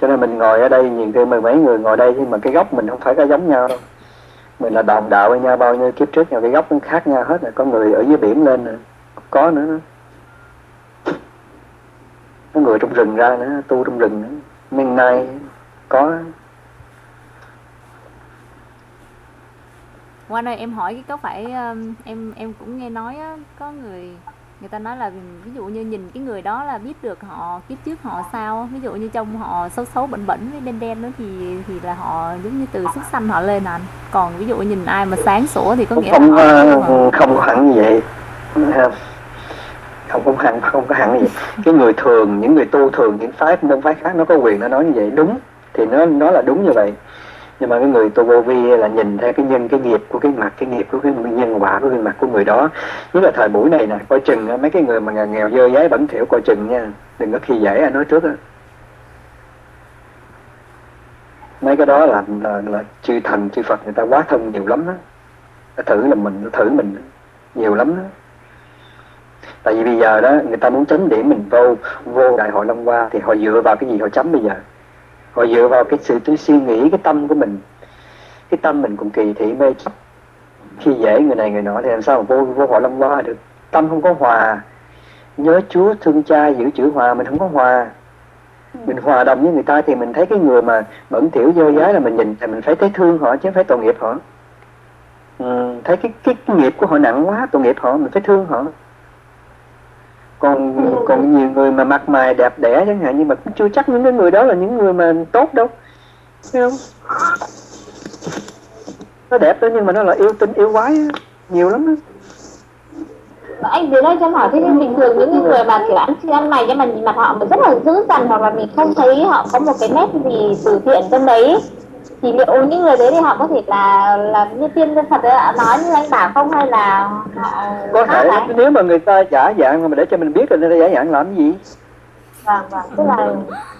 Cho nên mình ngồi ở đây nhìn thêm mười mấy người ngồi đây nhưng mà cái góc mình không phải có giống nhau đâu. Mình là đồng đạo với nhau, bao nhiêu kiếp trước nhau, cái góc nó khác nhau hết rồi, có người ở dưới biển lên rồi có nữa nữa có người trong rừng ra nữa tu trong rừng nữa. Miền nay có.
Qua đây em hỏi có phải um, em em cũng nghe nói có người người ta nói là ví dụ như nhìn cái người đó là biết được họ kiếp trước họ sao ví dụ như trong họ xấu xấu bẩn bẩn với đen đen đó thì thì là họ giống như từ xuất sanh họ lên anh. Còn ví dụ nhìn ai mà sáng sủa thì có
không
nghĩa là
không,
họ
ờ, không có hẳn như vậy không không có hẳn không có hẳn gì. Cái người thường những người tu thường những phái môn phái khác nó có quyền nó nói như vậy. Đúng thì nó nó là đúng như vậy. Nhưng mà cái người tu vô vi là nhìn theo cái nhân cái nghiệp của cái mặt cái nghiệp của cái nhân quả của cái mặt của người đó. Nhất là thời buổi này nè coi chừng à, mấy cái người mà nghèo, dơ giấy bẩn thỉu coi chừng nha. Đừng có khi dễ anh nói trước á. Mấy cái đó là là, là chư thần chư phật người ta quá thân nhiều lắm đó. Thử là mình thử mình nhiều lắm đó tại vì bây giờ đó người ta muốn chấm điểm mình vô vô đại hội long hoa thì họ dựa vào cái gì họ chấm bây giờ? Họ dựa vào cái sự tư suy nghĩ cái tâm của mình. Cái tâm mình cũng kỳ thị mê chấp. Khi dễ người này người nọ thì làm sao mà vô vô hội long hoa được? Tâm không có hòa. Nhớ chúa thương cha giữ chữ hòa mình không có hòa. Mình hòa đồng với người ta thì mình thấy cái người mà bẩn thỉu dơ dái là mình nhìn thì mình phải thấy thương họ chứ không phải tội nghiệp họ. Ừ, thấy cái, cái cái nghiệp của họ nặng quá tội nghiệp họ mình phải thương họ còn còn nhiều người mà mặt mày đẹp đẽ chẳng hạn nhưng mà cũng chưa chắc những cái người đó là những người mà tốt đâu thấy không nó đẹp đó nhưng mà nó là yêu tinh yêu quái á. nhiều lắm đó.
anh dưới đây cho em hỏi thế nhưng bình thường những người mà kiểu ăn chi ăn mày nhưng mà nhìn mặt họ mà rất là dữ dằn hoặc là mình không thấy họ có một cái nét gì từ thiện trong đấy thì liệu những người đấy thì họ có thể là là như tiên dân Phật đã nói như anh bảo không hay là họ
có thể.
hả?
nếu mà người ta giả dạng mà để cho mình biết là người ta giả dạng làm cái gì?
Vâng vâng. Tức là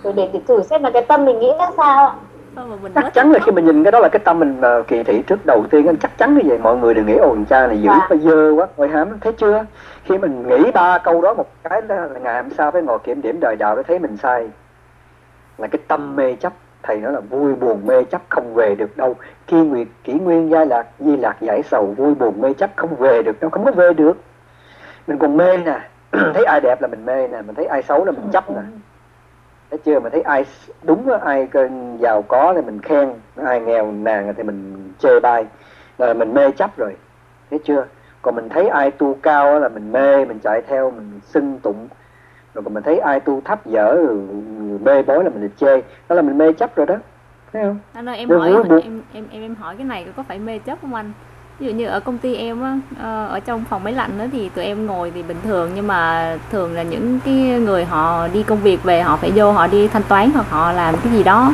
để để, thử xem là cái tâm mình nghĩ ra sao
chắc chắn là khi mình nhìn cái đó là cái tâm mình mà kỳ thị trước đầu tiên anh chắc chắn như vậy. Mọi người đừng nghĩ ồn cha này dữ
Dạ.
quá dơ quá ôi hám thấy chưa? Khi mình nghĩ ba câu đó một cái là ngày hôm sau phải ngồi kiểm điểm đời đạo để thấy mình sai. Là cái tâm mê chấp thầy nói là vui buồn mê chấp không về được đâu. Khi nguyệt kỷ nguyên gia lạc di lạc giải sầu, vui buồn mê chấp không về được đâu, không có về được. Mình còn mê nè. Thấy ai đẹp là mình mê nè, mình thấy ai xấu là mình chấp nè. Thấy chưa? Mình thấy ai đúng ai giàu có thì mình khen, ai nghèo nàn thì mình chê bai. Là mình mê chấp rồi. Thấy chưa? Còn mình thấy ai tu cao là mình mê, mình chạy theo, mình xưng tụng rồi còn mình thấy ai tu thấp dở mê bối là mình chê. Đó là mình mê chấp rồi đó. Thấy không?
Anh ơi em
Nếu
hỏi
vui buồn-
em em em em hỏi cái này có phải mê chấp không anh? Ví dụ như ở công ty em á ờ, ở trong phòng máy lạnh đó thì tụi em ngồi thì bình thường nhưng mà thường là những cái người họ đi công việc về họ phải vô họ đi thanh toán hoặc họ làm cái gì đó.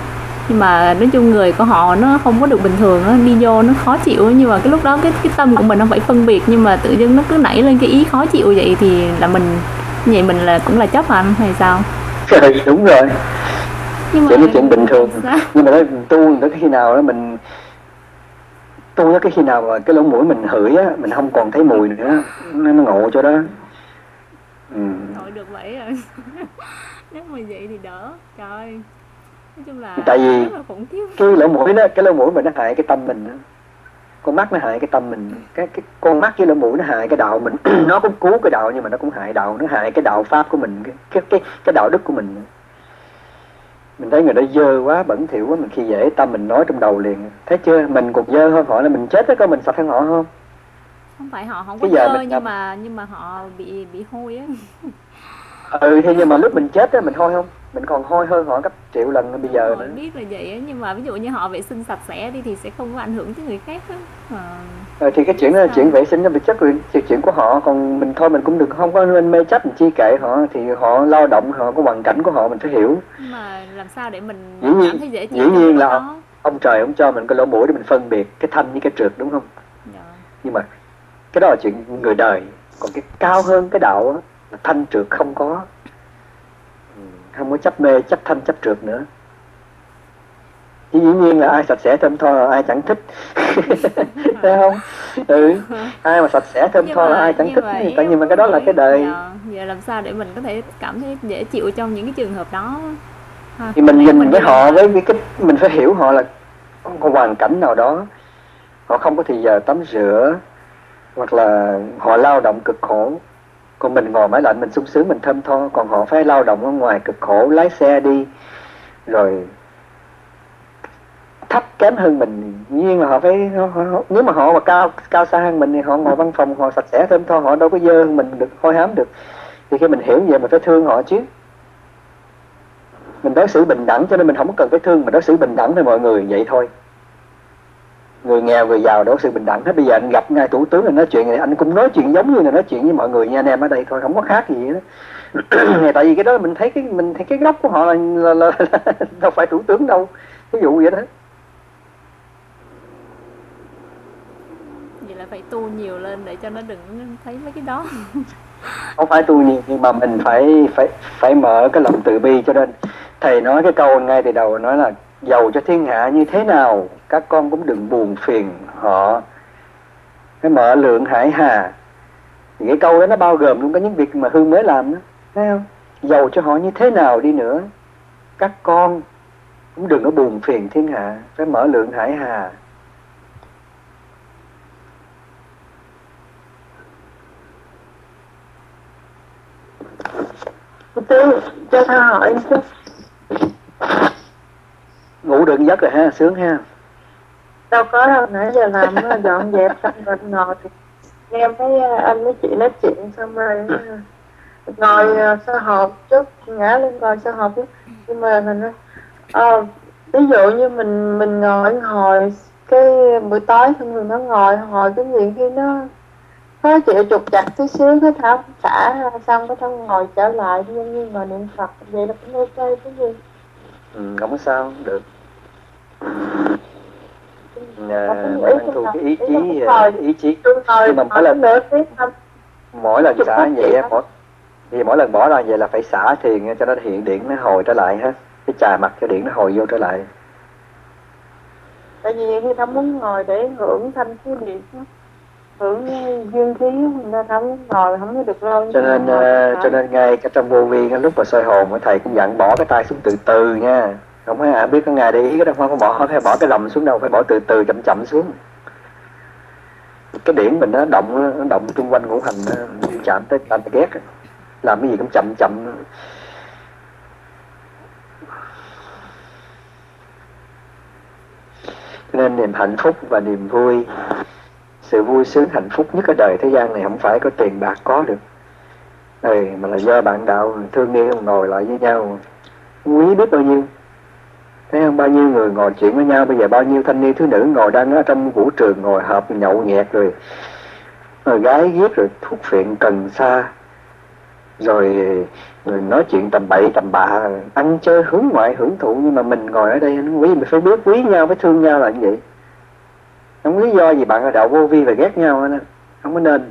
Nhưng mà nói chung người của họ nó không có được bình thường nó đi vô nó khó chịu nhưng mà cái lúc đó cái cái tâm của mình nó phải phân biệt. Nhưng mà tự dưng nó cứ nảy lên cái ý khó chịu vậy thì là mình vậy mình là cũng là chấp anh hay sao?
Ừ, đúng rồi.
Nhưng
chuyện là chuyện bình thường.
sao?
nhưng mà đó tu tới khi nào đó mình tu tới cái khi nào mà cái lỗ mũi mình hửi á mình không còn thấy mùi nữa nó, nó ngộ cho đó. Ừ.
Thôi được vậy rồi nếu mà vậy thì đỡ. Trời. Nói chung là
Tại vì-
là
cái lỗ mũi đó cái lỗ mũi mình nó hại cái tâm mình đó. Con mắt nó hại cái tâm mình. Cái cái con mắt với lỗ mũi nó hại cái đạo mình. Nó cũng cứu cái đạo nhưng mà nó cũng hại đạo. Nó hại cái đạo pháp của mình cái cái cái, cái đạo đức của mình. Mình thấy người đó dơ quá bẩn thỉu quá mình khi dễ tâm mình nói trong đầu liền. Thấy chưa? Mình còn dơ hơn họ là mình chết đó có mình sạch hơn họ không?
Không phải họ không có dơ
mình
nhưng mà nhưng mà họ bị bị hôi á.
Ừ thế nhưng mà lúc mình chết á mình hôi không mình còn hôi hơn họ gấp triệu lần bây giờ nữa.
biết là vậy á. Nhưng mà ví dụ như họ vệ sinh sạch sẽ đi thì sẽ không có ảnh hưởng tới người khác á.
Ờ, thì cái chuyện đó là chuyện vệ sinh nó bị chất quyền chuyện, chuyện của họ còn mình thôi mình cũng được không có nên mê trách mình chi kệ họ thì họ lao động họ có hoàn cảnh của họ mình phải hiểu.
Nhưng mà làm sao để mình
Dĩ nhiên-
cảm thấy dễ chịu
dĩ nhiên là-
đó?
ông trời ông cho mình cái lỗ mũi để mình phân biệt cái thanh với cái trượt đúng không?
Dạ.
nhưng mà cái đó là chuyện người đời. Còn cái cao hơn cái đạo á, là thanh trượt không có không có chấp mê chấp thanh chấp trượt nữa. Chứ dĩ nhiên là ai sạch sẽ thơm tho là ai chẳng thích. Thấy không? Ừ. Ai mà sạch sẽ thơm
Nhưng
tho là ai chẳng thích
mà
tại vì mà cái đó là cái đời.
Giờ làm sao để mình có thể cảm thấy dễ chịu trong những cái trường hợp đó? Ha,
thì mình nhìn với
đi-
họ với cái mình phải hiểu họ là có hoàn cảnh nào đó. Họ không có thì giờ tắm rửa hoặc là họ lao động cực khổ còn mình ngồi máy lạnh mình sung sướng mình thơm tho. Còn họ phải lao động ở ngoài cực khổ lái xe đi. Rồi thấp kém hơn mình. Nhiên là họ phải họ, họ, nếu mà họ mà cao cao xa hơn mình thì họ ngồi văn phòng họ sạch sẽ thơm tho họ đâu có dơ hơn mình được hôi hám được. Thì khi mình hiểu vậy mình phải thương họ chứ. Mình đối xử bình đẳng cho nên mình không cần phải thương mình đối xử bình đẳng với mọi người vậy thôi người nghèo người giàu đối xử bình đẳng. Hết bây giờ anh gặp ngay thủ tướng anh nói chuyện này anh cũng nói chuyện giống như là nói chuyện với mọi người nha anh em ở đây thôi không có khác gì đó tại vì cái đó mình thấy cái mình thấy cái góc của họ là, là, là, là đâu phải thủ tướng đâu ví dụ vậy đó.
Vậy là phải tu nhiều lên để cho nó đừng thấy mấy cái đó.
Không phải tu nhiều nhưng mà mình phải phải phải mở cái lòng từ bi cho nên. Thầy nói cái câu ngay từ đầu nói là giàu cho thiên hạ như thế nào các con cũng đừng buồn phiền họ. Cái mở lượng hải hà. Thì cái câu đó nó bao gồm luôn có những việc mà hương mới làm đó. Thấy không? Giàu cho họ như thế nào đi nữa các con cũng đừng có buồn phiền thiên hạ. Phải mở lượng hải hà.
Cô Tư, cho tao hỏi chút
ngủ được giấc rồi ha sướng ha.
Đâu có đâu nãy giờ làm nó dọn dẹp xong rồi ngồi. Thì nghe mấy à, anh với chị nói chuyện xong rồi ngồi à, sao hộp chút ngã lên ngồi sao hộp chút. Nhưng mà mình nói ờ, ví dụ như mình mình ngồi hồi cái buổi tối xong rồi nó ngồi hồi cái gì khi nó khó chịu trục chặt tí xíu cái tháo xả xong cái tháo ngồi trở lại giống như ngồi niệm phật vậy là cũng ok cái gì?
Ừ, không sao được. À,
cái ý
thu cái ý chí à, ý chí. Nhưng mà mỗi lần- mỗi lần xả vậy mỗi thì mỗi lần bỏ ra vậy là phải xả thiền cho nó hiện điện nó hồi trở lại hết cái chà mặt cho điện nó hồi vô trở lại.
Tại vì người ta muốn ngồi để hưởng thanh điện á. Hưởng dương khí ta không ngồi không có được lâu
cho nên à, cho nên ngay cái trong vô vi cái lúc mà soi hồn thầy cũng dặn bỏ cái tay xuống từ từ nha. Không phải ai biết có ngài để ý cái đó không có bỏ phải bỏ cái lầm xuống đâu phải bỏ từ từ chậm chậm xuống. Cái điển mình nó động nó động xung quanh ngũ hành chạm tới tới ghét làm cái gì cũng chậm chậm. Cho nên niềm hạnh phúc và niềm vui sự vui sướng hạnh phúc nhất ở đời thế gian này không phải có tiền bạc có được. Ừ, mà là do bạn đạo thương yêu ngồi lại với nhau. Quý biết bao nhiêu? Thấy không? Bao nhiêu người ngồi chuyện với nhau? Bây giờ bao nhiêu thanh niên thiếu nữ ngồi đang ở trong vũ trường ngồi hợp nhậu nhẹt rồi rồi gái giết rồi thuốc phiện cần xa, rồi rồi nói chuyện tầm bậy tầm bạ ăn chơi hướng ngoại hưởng thụ. Nhưng mà mình ngồi ở đây quý mình phải biết quý nhau phải thương nhau là như vậy không lý do gì bạn là đạo vô vi và ghét nhau đó. không có nên.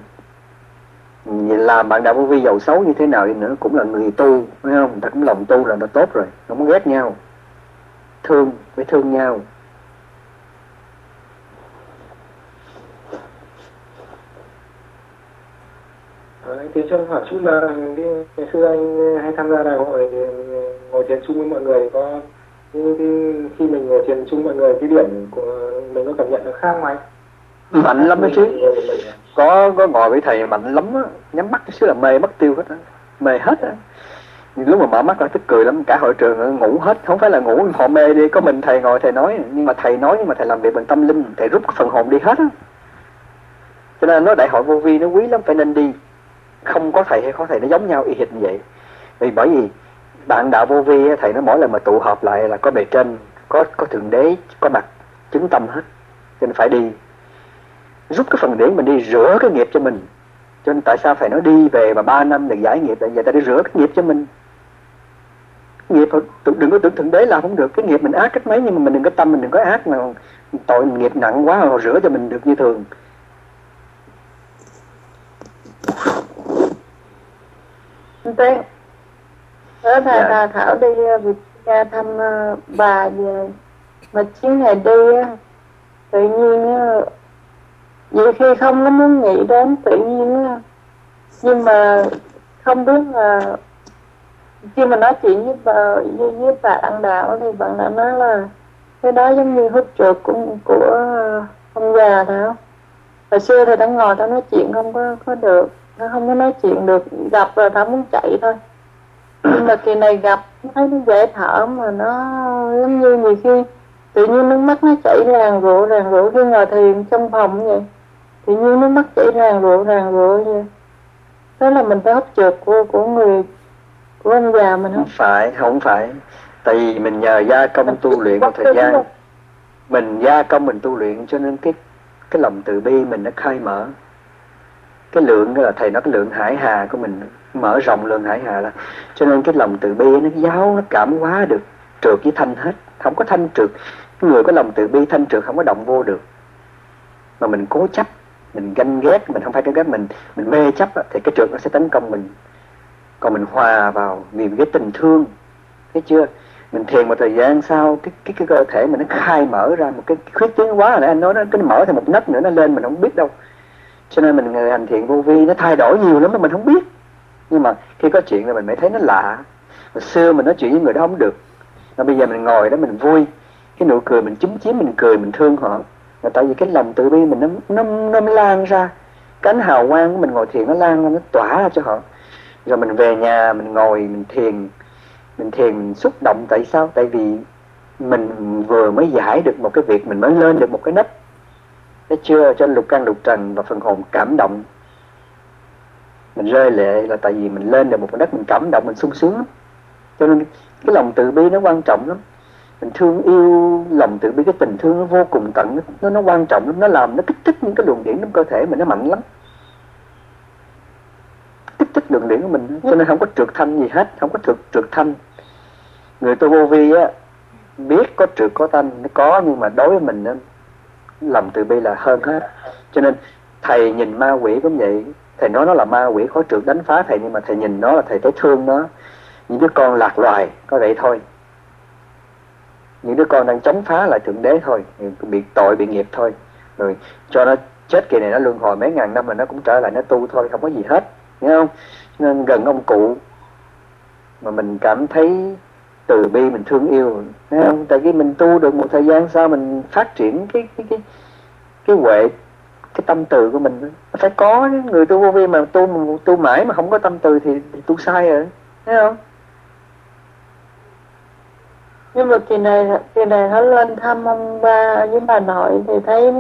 Làm bạn đạo vô vi giàu xấu như thế nào đi nữa cũng là người tu phải không? Người ta cũng lòng tu là nó tốt rồi không có ghét nhau. Thương phải thương nhau.
Ờ, anh Tiến cho hỏi chút là đi ngày xưa anh hay tham gia đại hội thì ngồi thiền chung với mọi người có cái, cái, khi mình ngồi thiền chung mọi người cái điểm của mình có cảm nhận nó khác không anh?
mạnh lắm đó chứ. Có có ngồi với thầy mạnh lắm á. Nhắm mắt xíu là mê mất tiêu hết á. Mê hết á. Lúc mà mở mắt ra tức cười lắm cả hội trường ngủ hết. Không phải là ngủ họ mê đi. Có mình thầy ngồi thầy nói. Nhưng mà thầy nói nhưng mà thầy làm việc bằng tâm linh. Thầy rút cái phần hồn đi hết á. Cho nên nói đại hội vô vi nó quý lắm. Phải nên đi. Không có thầy hay có thầy nó giống nhau y hệt như vậy. Vì bởi vì bạn đạo vô vi thầy nó mỗi lần mà tụ họp lại là có bề trên, có có thượng đế, có mặt, chứng tâm hết. Cho nên phải đi. Rút cái phần điển mình đi rửa cái nghiệp cho mình. Cho nên tại sao phải nói đi về mà ba năm để giải nghiệp, là vậy ta đi rửa cái nghiệp cho mình. Nghiệp đừng có tưởng thượng đế làm không được. Cái nghiệp mình ác cách mấy, nhưng mà mình đừng có tâm, mình đừng có ác mà tội mình nghiệp nặng quá rồi rửa cho mình được như thường.
Anh đó thà
Dạ.
thà Thảo đi uh, Việt Nam thăm uh, bà về Mà chuyến này đi á, tự nhiên nhiều khi không có muốn nghĩ đến tự nhiên á. Nhưng mà không biết là khi mà nói chuyện với bà với, với bạn đạo thì bạn đã nói là cái đó giống như hút trượt của của ông già Thảo hồi xưa thì đã ngồi tao nói chuyện không có có được nó không có nói chuyện được gặp rồi tao muốn chạy thôi nhưng mà kỳ này gặp thấy nó dễ thở mà nó giống như nhiều khi tự nhiên nước mắt nó chảy ràng rụa ràng rụa khi ngồi thiền trong phòng vậy. Tự nhiên nước mắt chảy ràng rụa ràng rụa vậy. Đó là mình phải hấp trượt của của người của ông già mình
không phải không phải. Tại vì mình nhờ gia công tu luyện một thời gian. mình gia công mình tu luyện cho nên cái cái lòng từ bi mình nó khai mở. Cái lượng là thầy nói cái lượng hải hà của mình mở rộng lượng hải hà là cho nên cái lòng từ bi nó giáo nó cảm hóa được, trượt với thanh hết. Không có thanh trượt. Người có lòng từ bi thanh trượt không có động vô được. Mà mình cố chấp, mình ganh ghét, mình không phải cái ghét, mình mình mê chấp thì cái trượt nó sẽ tấn công mình. Còn mình hòa vào vì cái tình thương. Thấy chưa? Mình thiền một thời gian sau, cái cái cái cơ thể mình nó khai mở ra một cái khuyết tiếng quá là anh nói nó cái nó mở thêm một nấc nữa, nó lên, mình không biết đâu. Cho nên mình người hành thiện vô vi, nó thay đổi nhiều lắm mà mình không biết nhưng mà khi có chuyện là mình mới thấy nó lạ. Hồi xưa mình nói chuyện với người đó không được. Mà bây giờ mình ngồi đó mình vui. Cái nụ cười mình chúm chím, mình cười, mình thương họ. Là tại vì cái lòng từ bi mình nó nó nó lan ra. Cánh hào quang của mình ngồi thiền nó lan ra, nó tỏa ra cho họ. Rồi mình về nhà, mình ngồi, mình thiền. Mình thiền, mình xúc động. Tại sao? Tại vì mình vừa mới giải được một cái việc, mình mới lên được một cái nấc thấy chưa? Cho lục căn lục trần và phần hồn cảm động mình rơi lệ là tại vì mình lên được một cái đất, mình cảm động, mình sung sướng lắm. Cho nên cái lòng từ bi nó quan trọng lắm. Mình thương yêu, lòng từ bi, cái tình thương nó vô cùng tận, nó nó quan trọng lắm. Nó làm, nó kích thích những cái luồng điển trong cơ thể mình, nó mạnh lắm. Kích thích luồng điển của mình, cho nên không có trượt thanh gì hết, không có trượt trượt thanh. Người tu vô vi á, biết có trượt có thanh, nó có, nhưng mà đối với mình á, lòng từ bi là hơn hết. Cho nên thầy nhìn ma quỷ cũng vậy thầy nói nó là ma quỷ, khó trượt đánh phá thầy, nhưng mà thầy nhìn nó là thầy thấy thương nó. Những đứa con lạc loài, có vậy thôi. Những đứa con đang chống phá lại thượng đế thôi, bị tội, bị nghiệp thôi. Rồi, cho nó chết kỳ này nó luân hồi mấy ngàn năm mà nó cũng trở lại, nó tu thôi, không có gì hết, nghe không? Nên gần ông cụ mà mình cảm thấy từ bi, mình thương yêu, nghe không? Tại vì mình tu được một thời gian sau mình phát triển cái cái cái cái huệ cái tâm từ của mình. Nó phải có người tu vô vi mà tu tu mãi mà không có tâm từ thì, thì tu sai rồi thấy không?
Nhưng mà kỳ này kỳ này nó lên thăm ông ba với bà nội thì thấy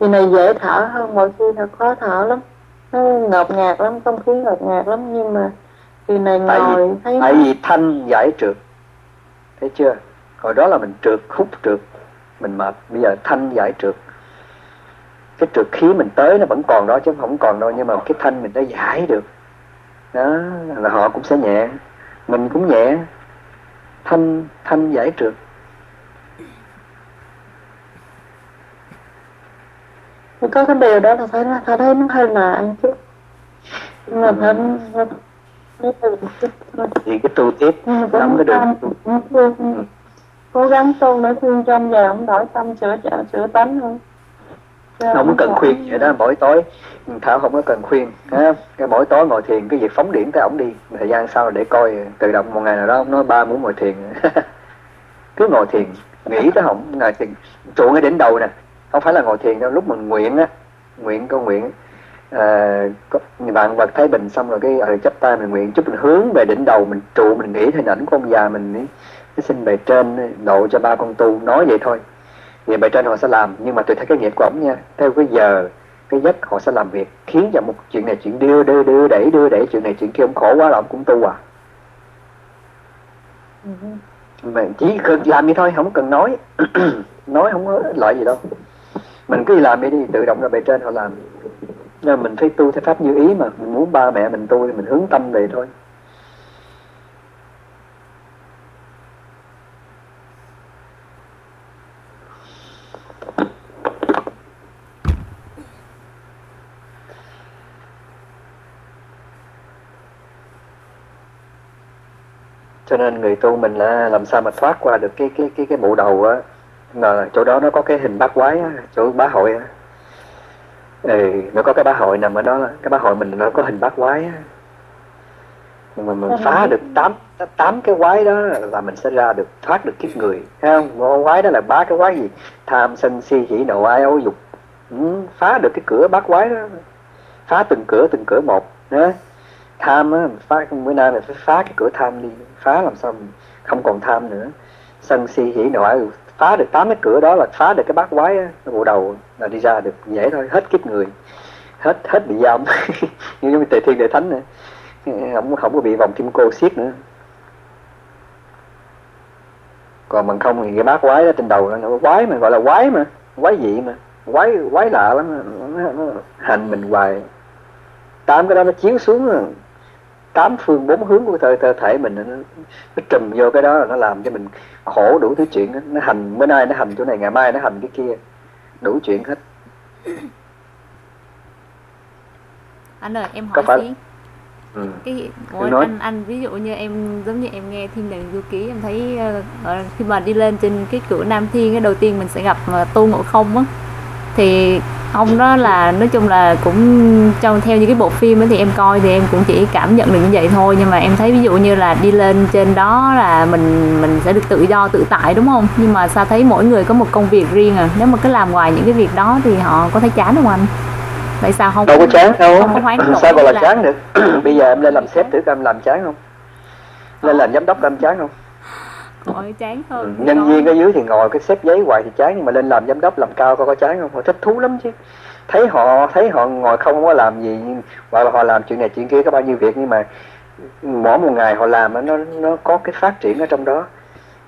kỳ này dễ thở hơn mọi khi là khó thở lắm. Nó ngột ngạt lắm không khí ngột ngạt lắm nhưng mà kỳ này
tại
ngồi
vì
thấy
tại vì thanh giải trượt thấy chưa? Hồi đó là mình trượt hút trượt mình mệt. Bây giờ thanh giải trượt cái trượt khí mình tới nó vẫn còn đó chứ không còn đâu nhưng mà cái thanh mình đã giải được. Đó là họ cũng sẽ nhẹ. Mình cũng nhẹ. Thanh thanh giải trượt.
Có cái điều đó là phải phải thấy nó hơi lạ chút. Nhưng mà thôi
thì cái tu tiếp nắm cái đường.
thương cố gắng tu để khuyên cho ông già ông đổi tâm sửa chữa sửa tánh hơn Chứ
không cần
phải-
khuyên vậy đó mỗi tối. Thảo không có cần khuyên cái mỗi tối ngồi thiền cái việc phóng điện tới ổng đi. Thời gian sau để coi tự động một ngày nào đó ông nói ba muốn ngồi thiền. Cứ ngồi thiền nghĩ tới không ngồi thiền. Trụ ngay đỉnh đầu nè không phải là ngồi thiền đâu lúc mình nguyện á nguyện câu nguyện à, có, vạn vật thái bình xong rồi cái ờ, chắp tay mình nguyện chút mình hướng về đỉnh đầu mình trụ mình nghĩ hình ảnh của ông già mình cái xin bề trên độ cho ba con tu nói vậy thôi thì bề trên họ sẽ làm nhưng mà tùy theo cái nghiệp của ổng nha. Theo cái giờ cái giấc họ sẽ làm việc khiến cho một chuyện này chuyện đưa đưa đưa đẩy đưa đẩy chuyện này chuyện kia ông khổ quá là ông cũng tu à. Mà chỉ cần làm vậy thôi không cần nói. Nói không có lợi gì đâu. Mình cứ làm đi đi tự động ra bề trên họ làm. Nên mình phải tu theo pháp như ý mà. Mình muốn ba mẹ mình tu thì mình hướng tâm về thôi cho nên người tu mình là làm sao mà thoát qua được cái cái cái cái bộ đầu á. Là chỗ đó nó có cái hình bát quái á, chỗ bá hội á. Ừ, nó có cái bá hội nằm ở đó cái bá hội mình nó có hình bát quái á. Nhưng mà mình phá được tám tám cái quái đó là mình sẽ ra được thoát được kiếp người. Thấy không? Một quái đó là ba cái quái gì? Tham sân si hỉ nộ ai ố dục. Ừ, phá được cái cửa bát quái đó. Phá từng cửa từng cửa một. Đó tham á phá bữa nay mình phải phá cái cửa tham đi phá làm sao mình không còn tham nữa. Sân si hỉ nộ phá được tám cái cửa đó là phá được cái bát quái á, bộ đầu là đi ra được dễ thôi hết kiếp người hết hết bị giam. Như như tề thiên đệ thánh nữa. Không không có bị vòng kim cô siết nữa. Còn bằng không thì cái bát quái đó trên đầu nó quái mà gọi là quái mà quái dị mà quái quái lạ lắm nó, nó hành mình hoài. Tám cái đó nó chiếu xuống tám phương bốn hướng của cơ thể mình nó, nó trùm vô cái đó là nó làm cho mình khổ đủ thứ chuyện nó hành bữa nay nó hành chỗ này ngày mai nó hành cái kia. Đủ chuyện hết.
Anh ơi em
Có
hỏi
phải-
xí
ừ.
cái
nói.
anh anh ví dụ như em giống như em nghe thiên đàng du ký em thấy ờ, khi mà đi lên trên cái cửa nam thiên cái đầu tiên mình sẽ gặp ờ, tu ngộ không á thì ông đó là nói chung là cũng trong theo như cái bộ phim ấy thì em coi thì em cũng chỉ cảm nhận được như vậy thôi. Nhưng mà em thấy ví dụ như là đi lên trên đó là mình mình sẽ được tự do tự tại đúng không? Nhưng mà sao thấy mỗi người có một công việc riêng à? Nếu mà cứ làm ngoài những cái việc đó thì họ có thấy chán không anh? Tại sao không?
Đâu có chán đâu.
Không có hoán
sao gọi là chán được? Bây giờ em lên làm sếp thử coi em làm chán không? Lên làm giám đốc coi em chán không
Ôi chán
Ừ,
hơn
nhân viên ở dưới thì ngồi cái xếp giấy hoài thì chán nhưng mà lên làm giám đốc làm cao coi có chán không? Họ thích thú lắm chứ. Thấy họ thấy họ ngồi không có làm gì nhưng hoặc là họ làm chuyện này chuyện kia có bao nhiêu việc nhưng mà mỗi một ngày họ làm nó nó có cái phát triển ở trong đó.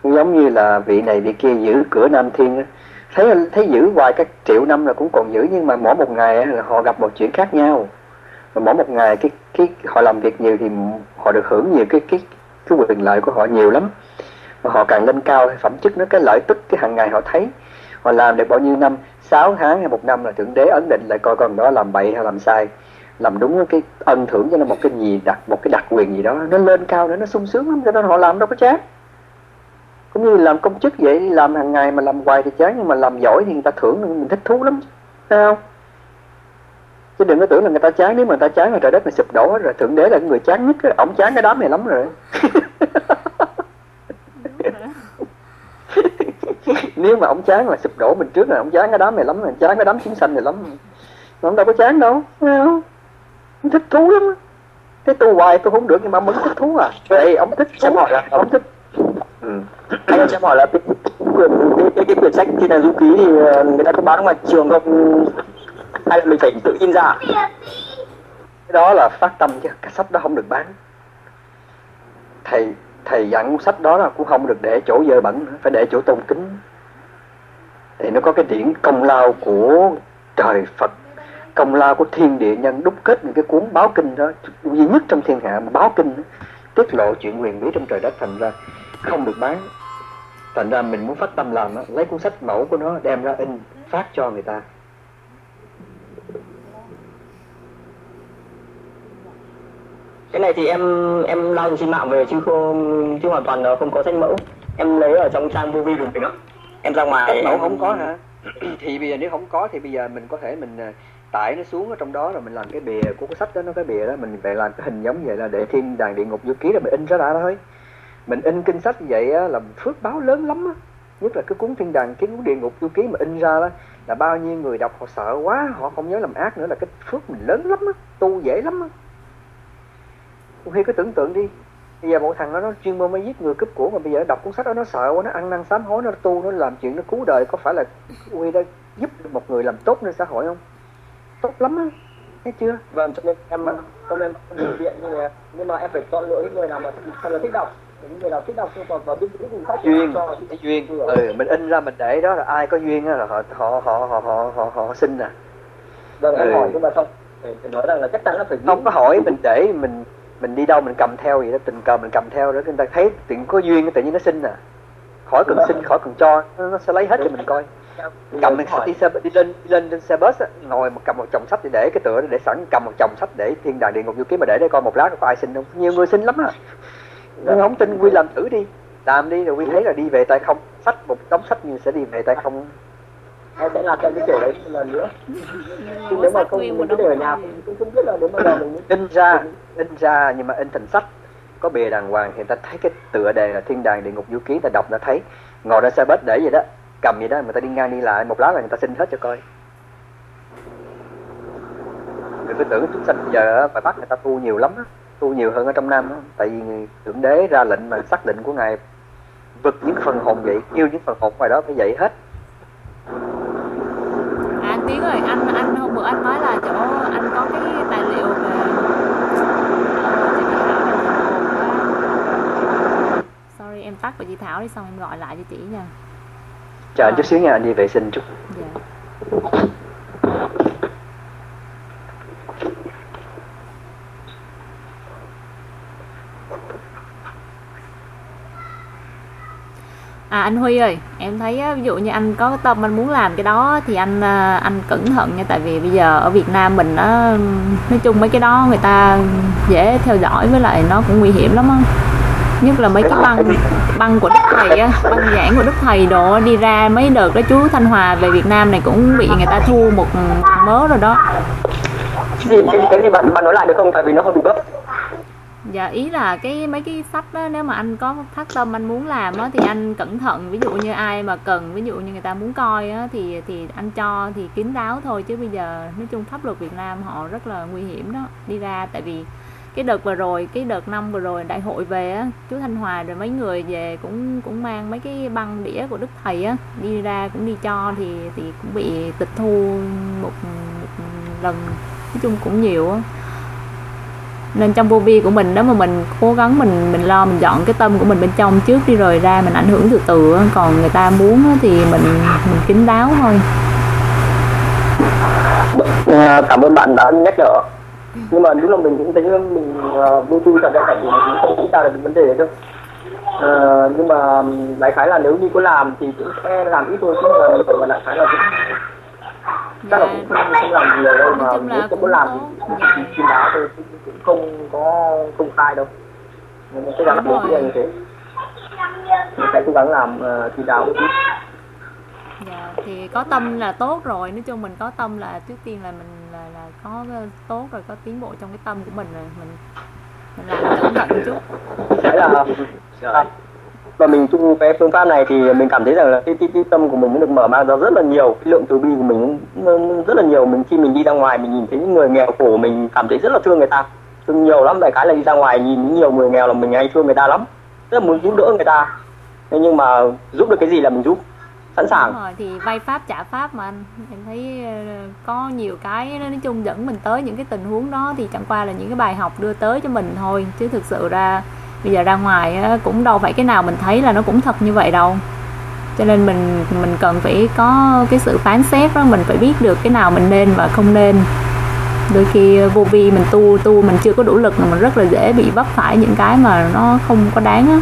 Giống như là vị này vị kia giữ cửa nam thiên thấy thấy giữ hoài các triệu năm là cũng còn giữ nhưng mà mỗi một ngày là họ gặp một chuyện khác nhau. Và mỗi một ngày cái cái họ làm việc nhiều thì họ được hưởng nhiều cái cái cái quyền lợi của họ nhiều lắm và họ càng lên cao, phẩm chất nó, cái lợi tức cái hàng ngày họ thấy. Họ làm được bao nhiêu năm? 6 tháng hay một năm là thượng đế ấn định lại coi con đó làm bậy hay làm sai. Làm đúng cái ân thưởng cho nó một cái gì đặc, một cái đặc quyền gì đó. Nó lên cao nữa, nó sung sướng lắm. Cho nên họ làm đâu có chán. Cũng như làm công chức vậy, làm hàng ngày mà làm hoài thì chán, nhưng mà làm giỏi thì người ta thưởng, mình thích thú lắm. Thấy không? Chứ đừng có tưởng là người ta chán. Nếu mà người ta chán là trời đất này sụp đổ hết rồi, thượng đế là người chán nhất ổng chán cái đám này lắm rồi. nếu mà ông chán là sụp đổ mình trước là ông chán cái đám này lắm chán cái đám chúng sanh này lắm mà ông đâu có chán đâu thấy không? Ông thích thú lắm. Thế tu hoài tôi không được nhưng mà ông vẫn thích thú à. Vậy ông thích thú.
Hỏi là-
ông thích ừ.
anh cho em hỏi là cái quyển cái, cái, cái quyển sách thiên đàng du ký thì ờ, người ta có bán ngoài trường không? Hay là mình phải tự in ra?
Cái đó là phát tâm chứ cái sách đó không được bán. Thầy thầy dặn cuốn sách đó là cũng không được để chỗ dơ bẩn nữa, phải để chỗ tôn kính. Thì nó có cái điển công lao của trời Phật công lao của thiên địa nhân đúc kết những cái cuốn báo kinh đó duy nhất trong thiên hạ mà báo kinh đó, tiết lộ chuyện quyền bí trong trời đất thành ra không được bán. Thành ra mình muốn phát tâm làm đó, lấy cuốn sách mẫu của nó đem ra in phát cho người ta.
Cái này thì em em lao trên mạng về chứ không chứ hoàn toàn là không có sách mẫu. Em lấy ở trong trang movie của mình đó em ra ngoài
sách mẫu không có hả? Thì bây giờ nếu không có thì bây giờ mình có thể mình à, tải nó xuống ở trong đó rồi mình làm cái bìa của cái sách đó nó cái bìa đó mình về làm cái hình giống vậy là để thiên đàng địa ngục vô ký rồi mình in ra đã thôi. Mình in kinh sách như vậy á, là phước báo lớn lắm á. Nhất là cái cuốn thiên đàng cái cuốn địa ngục vô ký mà in ra đó là bao nhiêu người đọc họ sợ quá họ không nhớ làm ác nữa là cái phước mình lớn lắm á tu dễ lắm á Huy cứ tưởng tượng đi. Bây giờ một thằng đó nó chuyên môn mới giết người cướp của mà bây giờ đọc cuốn sách đó nó sợ quá nó ăn năn sám hối nó tu nó làm chuyện nó cứu đời. Có phải là Huy đã giúp được một người làm tốt nên xã hội không? Tốt lắm á thấy chưa?
Vâng cho nên em cho nên em điều viện như này nhưng mà em phải chọn lựa những người nào mà thật là thích đọc. Những người nào thích đọc và, và biết những cuốn sách
duyên
cho
cái duyên. Ừ mình in ra mình để đó là ai có duyên á là họ họ họ họ họ họ, họ xin à
vâng em
Ừ.
hỏi nhưng mà không phải nói rằng là chắc chắn là phải
không có hỏi mình để mình mình đi đâu mình cầm theo vậy đó tình cờ mình cầm theo đó. Người ta thấy tự có duyên tự nhiên nó xin à. Khỏi cần xin khỏi cần cho nó, nó sẽ lấy hết cho mình coi. Cầm mình đi xe đi lên đi lên trên xe bus á, ngồi một cầm một chồng sách để để cái tựa để sẵn cầm một chồng sách để thiên đàng địa ngục vô kiếm mà để đây coi một lát có ai xin không. Nhiều người xin lắm á nhưng không tin quy làm thử đi. Làm đi rồi quy thấy là đi về tay không. Sách một đống sách như sẽ đi về tay không
em sẽ làm cho cái kiểu đấy một lần nữa. Chứ nếu mà không mình cứ để ở nhà cũng không biết là đến mà giờ mình
in ra in ra nhưng mà in thành sách có bìa đàng hoàng thì ta thấy cái tựa đề là thiên đàng địa ngục vũ ký, ta đọc đã thấy. Ngồi ra xe bus để vậy đó, cầm vậy đó, người ta đi ngang đi lại, một lát là người ta xin hết cho coi. Người cứ tưởng chúng sanh bây giờ ở bắt người ta tu nhiều lắm á, tu nhiều hơn ở trong nam tại vì thượng đế ra lệnh mà xác định của ngài vực những phần hồn vậy yêu những phần hồn ngoài đó phải dậy hết.
À, anh Tiến ơi, anh anh hôm bữa anh nói là chỗ anh có cái tài liệu về Ờ, quá. Sorry em tắt của chị Thảo đi xong em gọi lại cho chị nha.
chờ anh chút xíu nha anh đi vệ sinh chút
Dạ. À anh Huy ơi, em thấy á, ví dụ như anh có tâm anh muốn làm cái đó thì anh à, anh cẩn thận nha tại vì bây giờ ở Việt Nam mình nó nói chung mấy cái đó người ta dễ theo dõi với lại nó cũng nguy hiểm lắm á. Nhất là mấy cái băng băng của Đức Thầy á, băng giảng của Đức Thầy đồ đi ra mấy đợt đó chú Thanh Hòa về Việt Nam này cũng bị người ta thu một mớ rồi đó.
gì cái, cái gì bạn bạn nói lại được không tại vì nó hơi bị gấp
Dạ ý là cái mấy cái sách đó nếu mà anh có phát tâm anh muốn làm á thì anh cẩn thận. Ví dụ như ai mà cần ví dụ như người ta muốn coi á thì thì anh cho thì kín đáo thôi. Chứ bây giờ nói chung pháp luật Việt Nam họ rất là nguy hiểm đó đi ra. Tại vì cái đợt vừa rồi cái đợt năm vừa rồi đại hội về á chú Thanh Hòa rồi mấy người về cũng cũng mang mấy cái băng đĩa của Đức Thầy á đi ra cũng đi cho thì thì cũng bị tịch thu một, một lần. Nói chung cũng nhiều á nên trong vô vi của mình đó mà mình cố gắng mình mình lo mình dọn cái tâm của mình bên trong trước đi rồi ra mình ảnh hưởng từ từ còn người ta muốn thì mình mình kín đáo thôi.
À, cảm ơn bạn đã nhắc nhở. Nhưng mà lúc là mình cũng thấy mình vô tư thật ra tại vì mình cũng không nghĩ ra được vấn đề đấy đâu. À, nhưng mà đại khái là nếu như có làm thì cũng sẽ làm ít thôi chứ mà mình phải đại khái là cũng chắc là cũng không, không làm nhiều đâu mà nếu có
cũng
muốn làm thì đáo thôi chứ cũng không có công khai đâu. Nên mình sẽ
Đúng
được
rồi.
như thế. Mình sẽ cố gắng làm uh, chuyên đáo một chút.
Dạ, thì có tâm là tốt rồi. Nói chung mình có tâm là trước tiên là mình là, là có cái tốt rồi có tiến bộ trong cái tâm của mình rồi. Mình mình làm cẩn thận một chút.
Sẽ là và mình tu cái phương pháp này thì mình cảm thấy rằng là cái, cái, cái tâm của mình nó được mở mang ra rất là nhiều. Cái lượng từ bi của mình rất là nhiều. Mình khi mình đi ra ngoài mình nhìn thấy những người nghèo khổ mình cảm thấy rất là thương người ta. Thương nhiều lắm. Tại cái là đi ra ngoài nhìn nhiều người nghèo là mình hay thương người ta lắm. Rất là muốn giúp đỡ người ta. Thế nhưng mà giúp được cái gì là mình giúp. Sẵn sàng.
Đúng rồi. Thì vay pháp trả pháp mà anh em thấy ờ, có nhiều cái nói chung dẫn mình tới những cái tình huống đó thì chẳng qua là những cái bài học đưa tới cho mình thôi. Chứ thực sự ra bây giờ ra ngoài á, cũng đâu phải cái nào mình thấy là nó cũng thật như vậy đâu. Cho nên mình mình cần phải có cái sự phán xét đó mình phải biết được cái nào mình nên và không nên. Đôi khi ờ, vô vi mình tu tu mình chưa có đủ lực mình rất là dễ bị vấp phải những cái mà nó không có đáng á.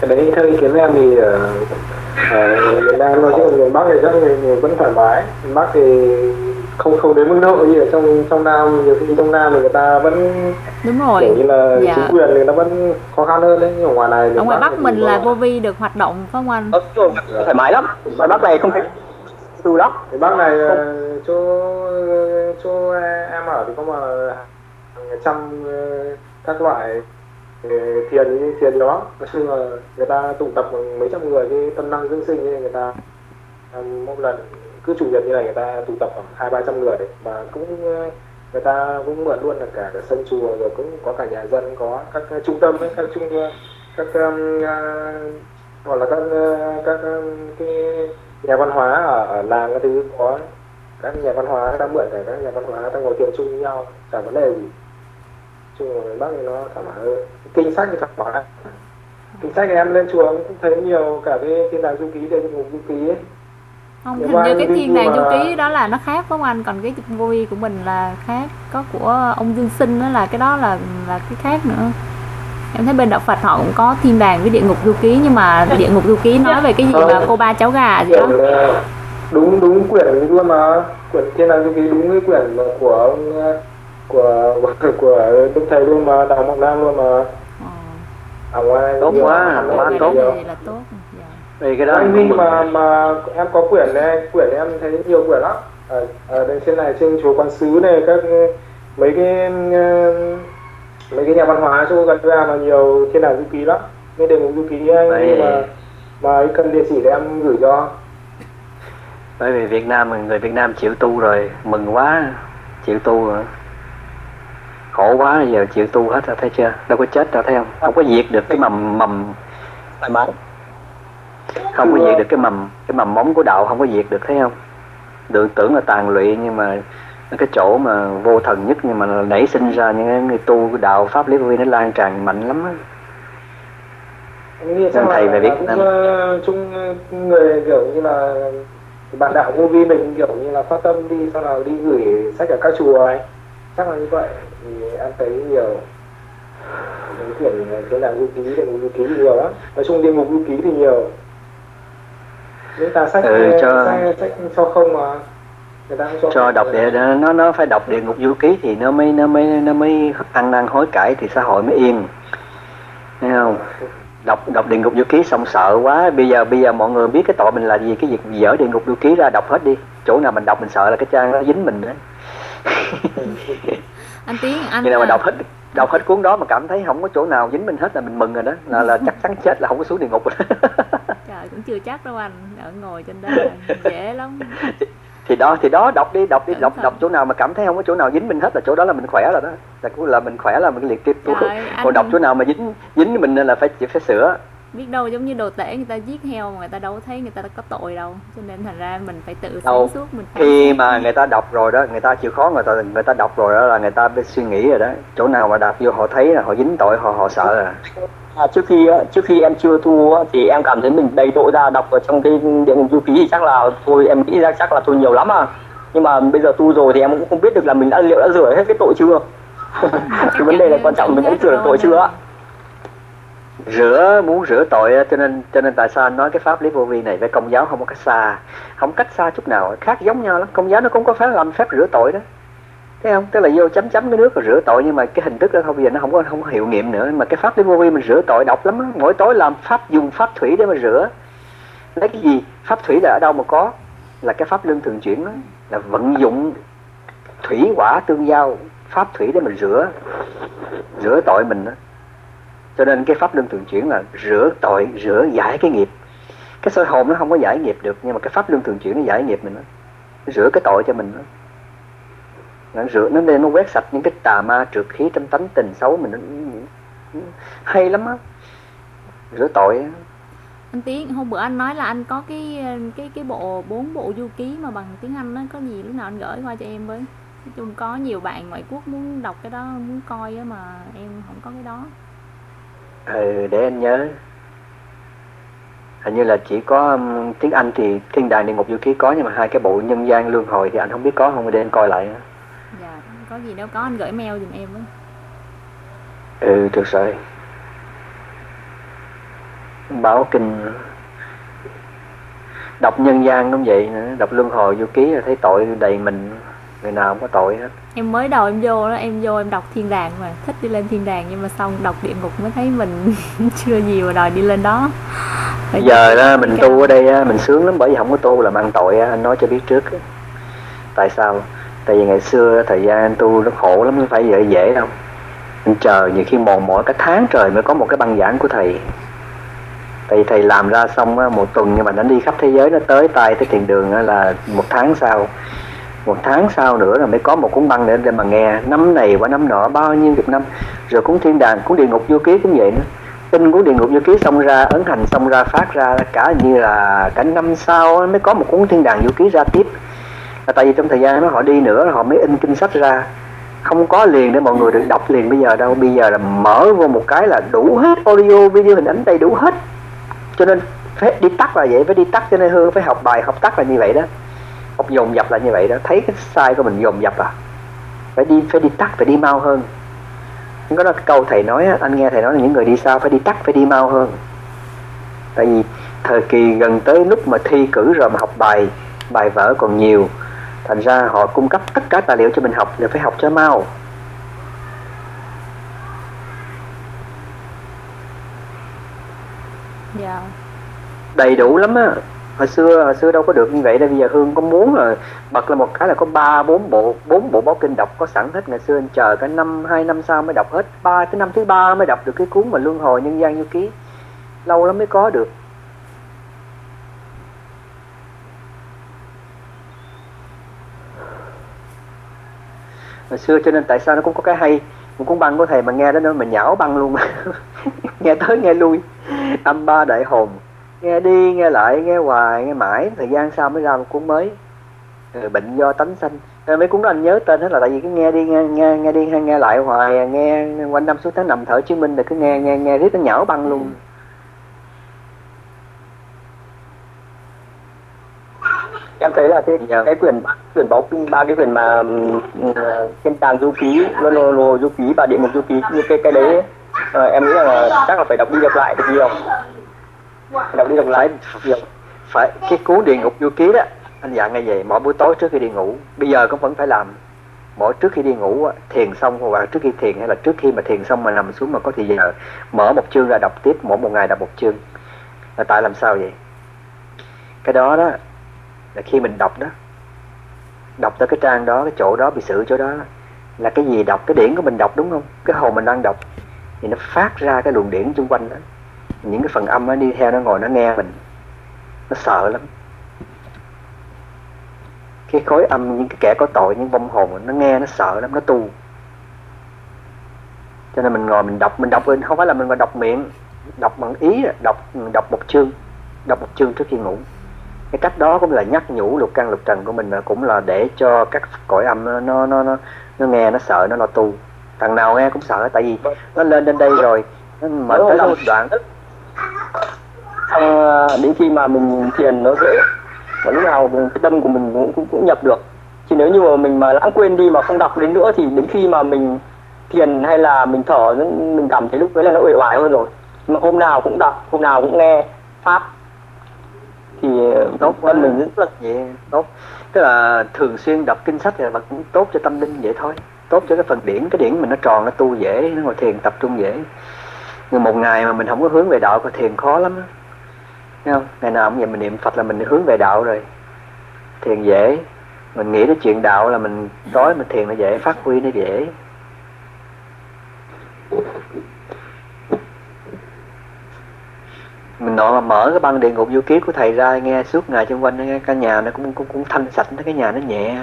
Cái đấy theo ý kiến em thì ở miền Nam nói chứ miền Bắc thì rất là người vẫn thoải mái. Miền Bắc thì không không đến mức độ như ở trong trong Nam nhiều khi trong Nam thì người ta vẫn
đúng
kiểu
rồi
như là
Dạ.
chính quyền người ta vẫn khó khăn hơn đấy nhưng ở ngoài này
ở ngoài Bắc mình là vô vi được hoạt động phải không anh?
Rồi, thoải mái lắm. Ngoài bắc này không thấy từ lắm
Thì Bắc này ờ, chỗ chỗ em ở thì có mà trăm ờ, các loại thiền như thiền đó nói chung là người ta tụ tập mấy trăm người cái tâm năng dưỡng sinh nên người ta mỗi lần cứ chủ nhật như này người ta tụ tập khoảng hai ba trăm người mà cũng ờ, người ta cũng mượn luôn là cả, cả sân chùa rồi cũng có cả nhà dân có các trung tâm ấy, các trung các um, uh, gọi là các uh, các um, cái nhà văn hóa ở, ở làng cái thứ có các nhà văn hóa đang mượn để các nhà văn hóa đang ngồi tiền chung với nhau chả vấn đề gì. Chùa miền bắc thì nó thoải mái hơn. Kinh sách thì thoải mái kinh sách em lên chùa cũng thấy nhiều cả cái thiên đàng du ký đây ngục du ký ấy
không
Dạ
hình như
vâng,
cái thiên đàng du ký đó là nó khác phải không anh? Còn cái vô vi của mình là khác có của ông dương sinh đó là cái đó là là cái khác nữa. Em thấy bên đạo Phật họ cũng có thiên đàng với địa ngục du ký nhưng mà địa ngục du ký nói về cái gì mà cô ba cháu gà gì đó?
Ờ, đúng đúng quyển luôn mà. Quyển thiên đàng du ký đúng cái quyển của ông ờ, của của, của đức thầy luôn mà đào mộng nam luôn mà.
Ờ,
ở ngoài
Tốt quá, quá tốt.
là tốt
vì cái đó
anh Vinh mà mà em có quyển này quyển này em thấy nhiều quyển lắm. Ở, ở đây trên này trên chùa quan sứ này các mấy cái ờ, mấy cái nhà văn hóa chỗ gần ra là nhiều thiên đàng du ký lắm. Nên đề mục du ký anh
Vậy-
mà mà anh cần địa chỉ để em gửi cho.
Bởi vì Việt Nam người Việt Nam chịu tu rồi mừng quá chịu tu rồi khổ quá giờ chịu tu hết rồi thấy chưa? Đâu có chết đâu thấy không? Không có diệt được cái mầm mầm
thoải mái
không có diệt được cái mầm cái mầm móng của đạo không có diệt được thấy không? Tưởng tưởng là tàn lụy nhưng mà cái chỗ mà vô thần nhất nhưng mà nảy sinh ra những cái người tu đạo pháp lý vi nó lan tràn mạnh lắm á.
Chắc
Thầy Việt
là cũng ờ, chung ờ, người kiểu như là bạn đạo vô vi mình kiểu như là phát tâm đi sau nào đi gửi sách ở các chùa ấy chắc là như vậy. Thì em thấy nhiều. Những quyển cái là du ký ngục du ký thì nhiều lắm. Nói chung địa ngục du ký thì nhiều những tà sách
Ừ, cho-
sách, sách cho không mà. Người ta cũng
cho đọc địa nó nó phải đọc địa ngục du ký thì nó mới nó mới nó mới ăn năn hối cải thì xã hội mới yên. Thấy không? Đọc đọc địa ngục du ký xong sợ quá. Bây giờ bây giờ mọi người biết cái tội mình là gì cái việc dở địa ngục du ký ra đọc hết đi. Chỗ nào mình đọc mình sợ là cái trang nó dính mình đấy.
Anh tiến anh
khi nào mà đọc hết đọc hết cuốn đó mà cảm thấy không có chỗ nào dính mình hết là mình mừng rồi đó. Là là chắc chắn chết là không có xuống địa ngục rồi
trời cũng chưa chắc đâu anh ở ngồi trên đó dễ lắm.
Thì đó thì đó đọc đi đọc đi
Cẩn
đọc đọc chỗ nào mà cảm thấy không có chỗ nào dính mình hết là chỗ đó là mình khỏe rồi đó. Là là mình khỏe là mình liệt tiếp
Trời, anh-
còn đọc chỗ nào mà dính dính mình nên là phải phải sửa
biết đâu giống như đồ tể người ta giết heo mà người ta đâu thấy người ta có tội đâu. Cho nên thành ra mình phải tự sáng suốt mình
khi mà người ta đọc rồi đó người ta chịu khó người ta người ta đọc rồi đó là người ta biết suy nghĩ rồi đó. Chỗ nào mà đọc vô họ thấy là họ dính tội họ họ sợ. À
À, trước khi á, trước khi em chưa tu á, thì em cảm thấy mình đầy tội ra đọc ở trong cái địa ngục du ký thì chắc là thôi em nghĩ ra chắc là thôi nhiều lắm à. Nhưng mà bây giờ tu rồi thì em cũng không biết được là mình đã liệu đã rửa hết cái tội chưa. Cái vấn đề là quan trọng mình đã rửa được tội chưa á
rửa, muốn rửa tội cho nên cho nên tại sao anh nói cái pháp lý vô vi này với công giáo không có cách xa? Không cách xa chút nào, khác giống nhau lắm. Công giáo nó cũng có phép làm phép rửa tội đó. Thấy không? Tức là vô chấm chấm cái nước rồi rửa tội, nhưng mà cái hình thức đó không bây giờ nó không có không có hiệu nghiệm nữa. Mà cái pháp lý vô vi mình rửa tội độc lắm đó. mỗi tối làm pháp, dùng pháp thủy để mà rửa. Lấy cái gì? Pháp thủy là ở đâu mà có? Là cái pháp luân thường chuyển đó. Là vận dụng thủy quả tương giao, pháp thủy để mình rửa rửa tội mình đó cho nên cái pháp luân thường chuyển là rửa tội rửa giải cái nghiệp cái soi hồn nó không có giải nghiệp được nhưng mà cái pháp luân thường chuyển nó giải nghiệp mình đó. Nó rửa cái tội cho mình đó. nó rửa nó nên nó quét sạch những cái tà ma trượt khí trong tánh tình xấu mình nó, hay lắm á rửa tội đó.
anh tiến hôm bữa anh nói là anh có cái cái cái bộ bốn bộ du ký mà bằng tiếng anh đó có gì lúc nào anh gửi qua cho em với nói chung có nhiều bạn ngoại quốc muốn đọc cái đó muốn coi á mà em không có cái đó
ừ để anh nhớ. Hình như là chỉ có um, tiếng Anh thì thiên đàng địa ngục du ký có nhưng mà hai cái bộ nhân gian luân hồi thì anh không biết có không để anh coi lại
dạ có gì nếu có anh gửi mail giùm em với
ừ được rồi báo kinh đọc nhân gian cũng vậy nữa đọc luân hồi du ký là thấy tội đầy mình người nào không có tội hết.
Em mới đầu em vô đó em vô em đọc thiên đàng mà. Thích đi lên thiên đàng nhưng mà xong đọc địa ngục mới thấy mình chưa nhiều mà đòi đi lên đó. Phải
giờ đó mình tu ở đây á, mình sướng lắm bởi vì không có tu làm ăn tội á, anh nói cho biết trước á. tại sao? Tại vì ngày xưa thời gian anh tu nó khổ lắm không phải dễ dễ đâu. Anh chờ nhiều khi mòn mỏi cả tháng trời mới có một cái băng giảng của thầy. Tại vì thầy làm ra xong một tuần nhưng mà nó đi khắp thế giới nó tới tay tới thiền đường là một tháng sau một tháng sau nữa là mới có một cuốn băng để để mà nghe. Năm này qua năm nọ, bao nhiêu chục năm. Rồi cuốn thiên đàng, cuốn địa ngục vô ký cũng vậy nữa. Tin cuốn địa ngục vô ký xong ra, ấn hành xong ra, phát ra cả như là cả năm sau mới có một cuốn thiên đàng vô ký ra tiếp. Là tại vì trong thời gian đó họ đi nữa, họ mới in kinh sách ra. Không có liền để mọi người được đọc liền bây giờ đâu. Bây giờ là mở vô một cái là đủ hết audio, video hình ảnh đầy đủ hết. Cho nên phải đi tắt là vậy, phải đi tắt, cho nên hương phải học bài, học tắt là như vậy đó học dồn dập là như vậy đó. Thấy cái sai của mình dồn dập à? Phải đi phải đi tắt phải đi mau hơn. Có đó câu thầy nói anh nghe thầy nói là những người đi sau phải đi tắt phải đi mau hơn. Tại vì thời kỳ gần tới lúc mà thi cử rồi mà học bài bài vở còn nhiều thành ra họ cung cấp tất cả tài liệu cho mình học là phải học cho mau.
Dạ.
Đầy đủ lắm á hồi xưa hồi xưa đâu có được như vậy đâu. Bây giờ hương có muốn là bật là một cái là có ba, bốn bộ bốn bộ báo kinh đọc có sẵn hết. Ngày xưa anh chờ cả năm, hai năm sau mới đọc hết. Ba cái năm thứ ba mới đọc được cái cuốn mà luân hồi nhân gian như ký. Lâu lắm mới có được. Hồi xưa cho nên tại sao nó cũng có cái hay. Một cuốn băng của thầy mà nghe đó nữa mình nhão băng luôn. Nghe tới nghe lui. Âm ba đại hồn nghe đi nghe lại nghe hoài nghe mãi. Thời gian sau mới ra một cuốn mới. Ừ, bệnh do tánh sanh. Rồi mấy cuốn đó anh nhớ tên hết là tại vì cứ nghe đi nghe nghe nghe đi hay nghe lại hoài. Nghe quanh năm suốt tháng nằm thở chứng minh rồi cứ nghe nghe nghe riết nó nhão băng luôn.
Em thấy là cái
Dạ.
cái quyển quyển báo kinh ba cái quyển mà ờ, thiên tàng du ký luân hồi lồ du ký và địa ngục du ký như cái cái đấy ờ, em nghĩ là chắc là phải đọc đi đọc lại được nhiều đọc đi đọc lại. Nhiều
phải cái cuốn địa ngục vô ký đó. Anh dặn ngay vậy mỗi buổi tối trước khi đi ngủ, bây giờ cũng vẫn phải làm. Mỗi trước khi đi ngủ thiền xong, hoặc là trước khi thiền, hay là trước khi mà thiền xong mà nằm xuống mà có thì giờ mở một chương ra đọc tiếp, mỗi một ngày đọc một chương. Là tại làm sao vậy? Cái đó đó, là khi mình đọc đó, đọc tới cái trang đó, cái chỗ đó, bị xử chỗ đó, là cái gì đọc, cái điển của mình đọc đúng không? Cái hồn mình đang đọc, thì nó phát ra cái luồng điển xung quanh đó những cái phần âm nó đi theo nó ngồi nó nghe mình nó sợ lắm. Cái khối âm những cái kẻ có tội những vong hồn nó nghe nó sợ lắm nó tu. Cho nên mình ngồi mình đọc mình đọc không phải là mình mà đọc miệng đọc bằng ý đọc đọc một chương đọc một chương trước khi ngủ. Cái cách đó cũng là nhắc nhủ lục căn lục trần của mình là cũng là để cho các cõi âm nó nó nó nó, nó nghe nó sợ nó lo tu. Thằng nào nghe cũng sợ tại vì nó lên đến đây rồi nó mở tới một đoạn
xong ờ, đến khi mà mình thiền nó dễ và lúc nào cái tâm của mình cũng, cũng, cũng nhập được. Chứ nếu như mà mình mà lãng quên đi mà không đọc đến nữa thì đến khi mà mình thiền hay là mình thở mình cảm thấy lúc đấy là nó uể oải hơn rồi. Mà hôm nào cũng đọc hôm nào cũng nghe pháp. Thì
tốt
tâm mình rất là
vậy tốt. Tức là thường xuyên đọc kinh sách là cũng tốt cho tâm linh vậy thôi. Tốt cho cái phần điển cái điển mình nó tròn nó tu dễ nó ngồi thiền tập trung dễ nhưng một ngày mà mình không có hướng về đạo thì thiền khó lắm. Thấy không? Ngày nào cũng vậy, mình niệm phật là mình hướng về đạo rồi. Thiền dễ. Mình nghĩ đến chuyện đạo là mình tối mình thiền nó dễ, phát huy nó dễ. Mình nội mà mở cái băng địa ngục du ký của thầy ra, nghe suốt ngày xung quanh nghe căn nhà nó cũng cũng cũng thanh sạch, cái nhà nó nhẹ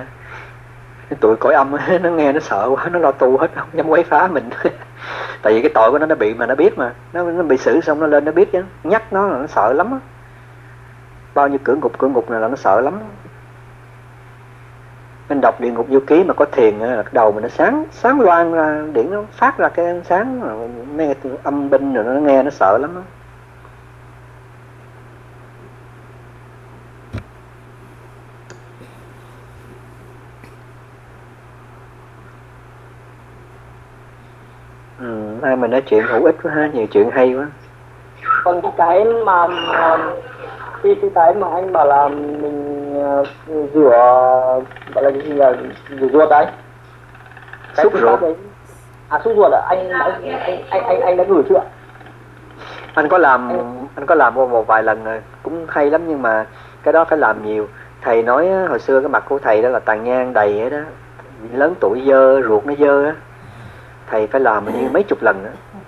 tụi cõi âm nó nghe nó sợ quá, nó lo tu hết, không dám quấy phá mình. Tại vì cái tội của nó nó bị mà nó biết mà. Nó nó bị xử xong nó lên nó biết chứ. Nhắc nó là nó sợ lắm á. Bao nhiêu cửa ngục cửa ngục này là nó sợ lắm. Mình đọc địa ngục vô ký mà có thiền là đầu mình nó sáng sáng loang ra điện nó phát ra cái ánh sáng mấy cái âm binh rồi nó nghe nó sợ lắm đó. Ừ, nay mình nói chuyện hữu ích quá ha, nhiều chuyện hay quá.
còn cái cái mà, mà cái cái cái mà anh bảo là mình ờ, rửa gọi là cái gì là rửa ruột đấy Cái
Xúc ruột.
đấy- à xúc ruột ạ anh anh anh anh anh, anh đã gửi chưa?
Anh có làm anh có làm qua một vài lần rồi, cũng hay lắm nhưng mà cái đó phải làm nhiều. Thầy nói hồi xưa cái mặt của thầy đó là tàn nhang đầy ấy đó, lớn tuổi dơ, ruột nó dơ á. Thầy phải làm như mấy chục lần nữa.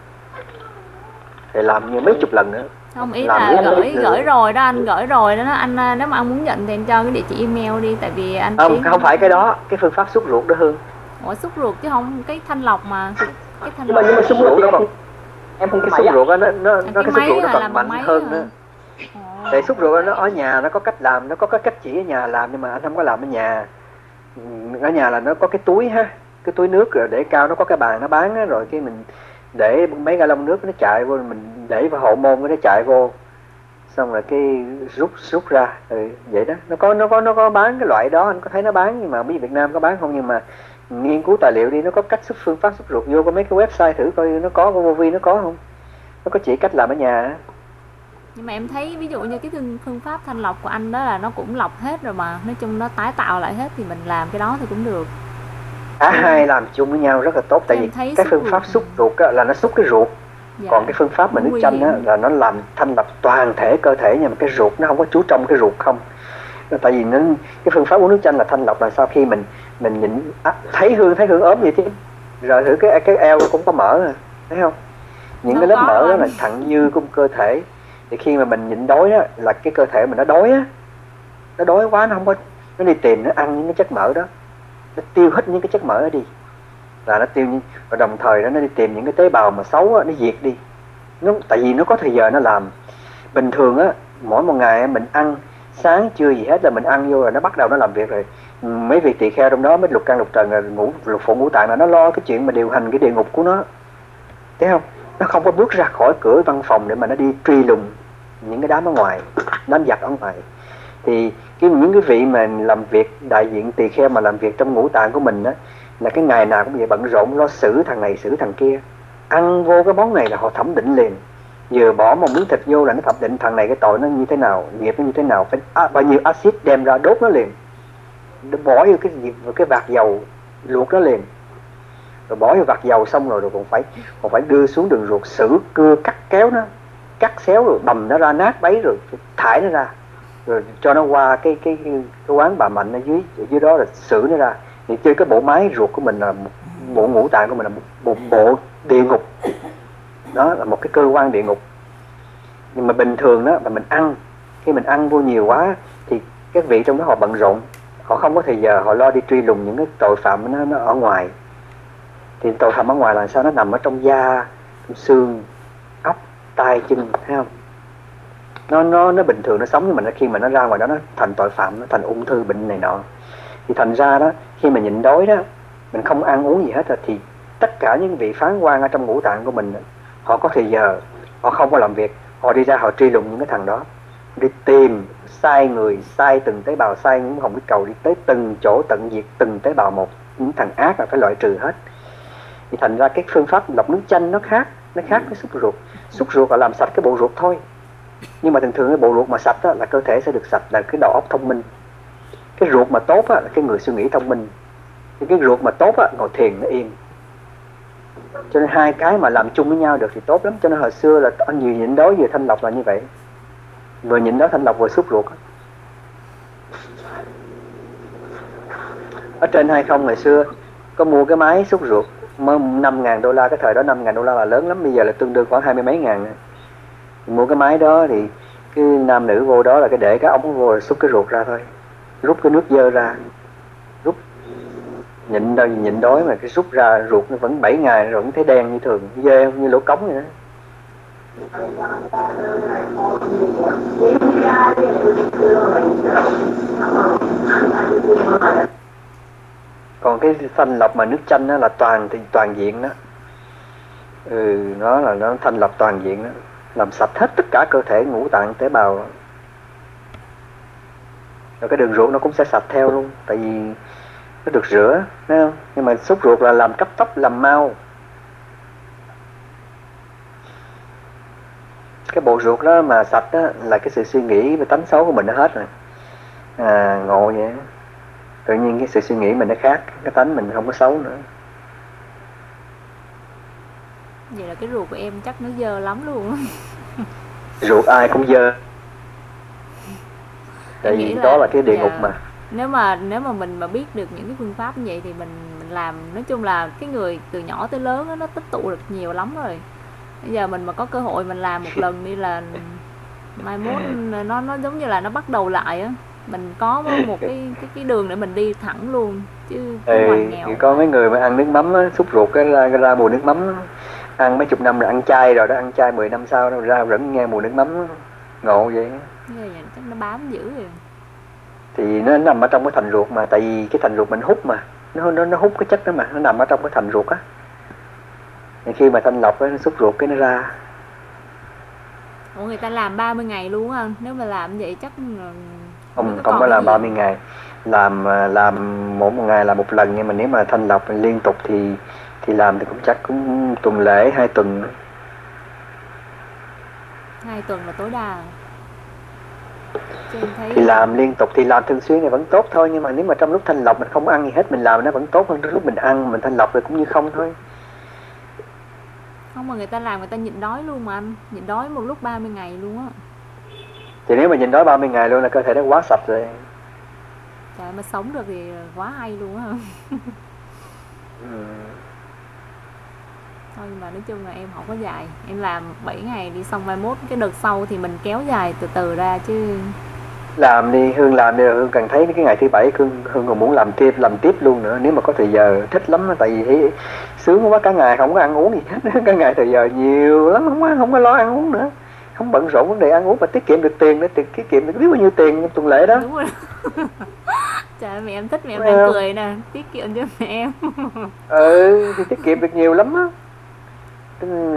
Thầy làm như mấy chục lần nữa.
không ý
Làm
là gửi gửi rồi đó anh gửi rồi đó anh à, nếu mà anh muốn nhận thì anh cho cái địa chỉ email đi tại vì anh
Không,
Tiến-
không phải cái đó, cái phương pháp xúc ruột đó Hương.
ủa xúc ruột chứ không cái thanh lọc mà cái thanh
nhưng mà nhưng mà xúc ruột em không em không
Cái
có
xúc ruột đó, nó, nó,
cái
nó cái xúc
máy
ruột nó
là
còn mạnh hơn
hả?
nữa. Tại xúc ruột nó ở nhà nó có cách làm, nó có cái cách chỉ ở nhà làm nhưng mà anh không có làm ở nhà. Ừ, Ở nhà là nó có cái túi ha, cái túi nước rồi để cao nó có cái bàn nó bán á, rồi cái mình để mấy ga lông nước nó chạy vô mình để vào hộ môn nó chạy vô. Xong rồi cái rút rút ra. Ừ, vậy đó. Nó có nó có nó có bán cái loại đó anh có thấy nó bán nhưng mà không biết Việt Nam có bán không nhưng mà nghiên cứu tài liệu đi nó có cách xuất phương pháp xuất ruột vô có mấy cái website thử coi nó có của nó có không? Nó có chỉ cách làm ở nhà
nhưng mà em thấy ví dụ như cái phương, phương pháp thanh lọc của anh đó là nó cũng lọc hết rồi mà nói chung nó tái tạo lại hết thì mình làm cái đó thì cũng được
cả hai làm chung với nhau rất là tốt tại
Em
vì cái phương pháp xúc ruột á, là nó xúc cái ruột.
Dạ.
còn cái phương pháp mà nước chanh á, là nó làm thanh lọc toàn thể cơ thể nhưng mà cái ruột nó không có chú trong cái ruột không. Tại vì nó cái phương pháp uống nước chanh là thanh lọc là sau khi mình mình nhịn à, thấy hương thấy hương ốm vậy chứ rồi thử cái cái eo cũng có mỡ à thấy không? Những
Nó
cái lớp mỡ đó là thặng dư của cơ thể. Thì khi mà mình nhịn đói á là cái cơ thể mình nó đói á. Nó đói quá nó không có nó đi tìm nó ăn những cái chất mỡ đó nó tiêu hết những cái chất mỡ đi. Là nó tiêu và đồng thời đó nó đi tìm những cái tế bào mà xấu á, nó diệt đi. Nó tại vì nó có thời giờ nó làm. Bình thường á mỗi một ngày mình ăn sáng trưa gì hết là mình ăn vô rồi nó bắt đầu nó làm việc rồi. Mấy vị tỳ kheo trong đó mấy lục căn lục trần rồi ngủ lục phụ ngũ tạng là nó lo cái chuyện mà điều hành cái địa ngục của nó. Thấy không? Nó không có bước ra khỏi cửa văn phòng để mà nó đi truy lùng những cái đám ở ngoài đám giặc ở ngoài. Thì cái những cái vị mà làm việc đại diện tỳ kheo mà làm việc trong ngũ tạng của mình á là cái ngày nào cũng vậy bận rộn lo xử thằng này xử thằng kia. Ăn vô cái món này là họ thẩm định liền. Vừa bỏ một miếng thịt vô là nó thẩm định thằng này cái tội nó như thế nào nghiệp nó như thế nào phải à, bao nhiêu axit đem ra đốt nó liền. Nó bỏ vô cái gì vào cái vạt dầu luộc nó liền. Rồi bỏ vô vạt dầu xong rồi rồi còn phải còn phải đưa xuống đường ruột xử cưa cắt kéo nó cắt xéo rồi bầm nó ra nát bấy rồi thải nó ra rồi cho nó qua cái cái cái, quán bà mạnh ở dưới ở dưới đó là xử nó ra. Thì chơi cái bộ máy ruột của mình là một bộ ngũ tạng của mình là một bộ, bộ địa ngục. Đó là một cái cơ quan địa ngục. Nhưng mà bình thường đó mà mình ăn. Khi mình ăn vô nhiều quá thì các vị trong đó họ bận rộn. Họ không có thời giờ họ lo đi truy lùng những cái tội phạm nó, nó ở ngoài. Thì tội phạm ở ngoài là sao? Nó nằm ở trong da trong xương ốc tay chân thấy không? Nó nó nó bình thường, nó sống, nhưng mà nó khi mà nó ra ngoài đó, nó thành tội phạm, nó thành ung thư bệnh này nọ. Thì thành ra đó, khi mà nhịn đói đó, mình không ăn uống gì hết rồi thì tất cả những vị phán quan ở trong ngũ tạng của mình, họ có thời giờ, họ không có làm việc, họ đi ra họ truy lùng những cái thằng đó. Đi tìm, sai người, sai từng tế bào, sai những hồng biết cầu, đi tới từng chỗ tận diệt từng tế bào một, những thằng ác là phải loại trừ hết. Thì thành ra cái phương pháp lọc nước chanh nó khác nó khác với xúc ruột. Xúc ruột là làm sạch cái bộ ruột thôi nhưng mà thường thường cái bộ ruột mà sạch đó, là cơ thể sẽ được sạch là cái đầu óc thông minh. Cái ruột mà tốt á, là cái người suy nghĩ thông minh. Thì cái ruột mà tốt á, ngồi thiền nó yên. Cho nên hai cái mà làm chung với nhau được thì tốt lắm. Cho nên hồi xưa là anh vừa nhịn đói vừa thanh lọc là như vậy. Vừa nhịn đói thanh lọc vừa xúc ruột ở trên hay không ngày xưa có mua cái máy xúc ruột mới năm ngàn đô la cái thời đó năm ngàn đô la là lớn lắm. Bây giờ là tương đương khoảng hai mươi mấy ngàn mua cái máy đó thì cái nam nữ vô đó là cái để cái ống vô rồi xúc cái ruột ra thôi. Rút cái nước dơ ra. Rút. Nhịn đâu nhịn đói mà cái xúc ra ruột nó vẫn 7 ngày rồi vẫn thấy đen như thường. Dê như lỗ cống vậy đó. Còn cái thanh lọc mà nước chanh đó là toàn thì toàn diện đó. Ừ nó là nó thanh lọc toàn diện đó làm sạch hết tất cả cơ thể ngũ tạng tế bào. Rồi cái đường ruột nó cũng sẽ sạch theo luôn, tại vì nó được rửa, thấy không? Nhưng mà sốt ruột là làm cấp tốc, làm mau. Cái bộ ruột đó mà sạch đó là cái sự suy nghĩ và tánh xấu của mình nó hết rồi. À ngộ vậy tự nhiên cái sự suy nghĩ mình nó khác, cái tánh mình không có xấu nữa
vậy là cái ruột của em chắc nó dơ lắm luôn.
Ruột ai cũng dơ. Tại vì đó là cái địa ngục
dạ.
mà.
Nếu mà nếu mà mình mà biết được những cái phương pháp như vậy thì mình mình làm nói chung là cái người từ nhỏ tới lớn á, nó tích tụ được nhiều lắm rồi. Bây giờ mình mà có cơ hội mình làm một lần đi là mai mốt nó nó giống như là nó bắt đầu lại á. Mình có một cái cái cái đường để mình đi thẳng luôn chứ không nghèo.
thì có mấy người mà ăn nước mắm á, xúc ruột cái ra, ra mùi nước mắm. Ăn mấy chục năm rồi ăn chay rồi đó ăn chay 10 năm sau đó ra vẫn nghe mùi nước mắm ngộ vậy.
Vậy chắc nó bám dữ rồi
thì nó nằm ở trong cái thành ruột mà tại vì cái thành ruột mình hút mà nó nó nó hút cái chất đó mà nó nằm ở trong cái thành ruột á. Thì khi mà thanh lọc á, nó xúc ruột cái nó ra.
Ủa người ta làm 30 ngày luôn anh nếu mà làm vậy chắc
không
nó
không có làm
gì?
30 ngày. Làm à, làm mỗi một ngày là một lần nhưng mà nếu mà thanh lọc liên tục thì thì làm thì cũng chắc cũng tuần lễ hai tuần. Nữa.
hai tuần là tối đa. Thấy
thì làm liên tục thì làm thường xuyên thì vẫn tốt thôi nhưng mà nếu mà trong lúc thanh lọc mình không ăn gì hết mình làm nó vẫn tốt hơn lúc mình ăn mình thanh lọc thì cũng như không thôi.
Không mà người ta làm người ta nhịn đói luôn mà anh. Nhịn đói một lúc 30 ngày luôn á.
Thì nếu mà nhìn đói 30 ngày luôn là cơ thể nó quá sạch rồi.
Trời mà sống được thì quá hay luôn á.
Ừ.
thôi nhưng mà nói chung là em không có dài. Em làm 7 ngày đi xong mai mốt cái đợt sau thì mình kéo dài từ từ ra chứ.
Làm đi hương làm đi hương cần thấy cái ngày thứ bảy hương hương còn muốn làm tiếp làm tiếp luôn nữa. Nếu mà có thời giờ thích lắm tại vì thấy sướng quá cả ngày không có ăn uống gì hết cả ngày thời giờ nhiều lắm không có không có lo ăn uống nữa. Không bận rộn vấn đề ăn uống mà tiết kiệm được tiền nữa tiết tiết kiệm được biết bao nhiêu tiền trong tuần lễ đó.
Đúng rồi. Trời mẹ em thích mẹ em đang cười nè. Tiết kiệm cho mẹ em.
Ừ thì tiết kiệm được nhiều lắm á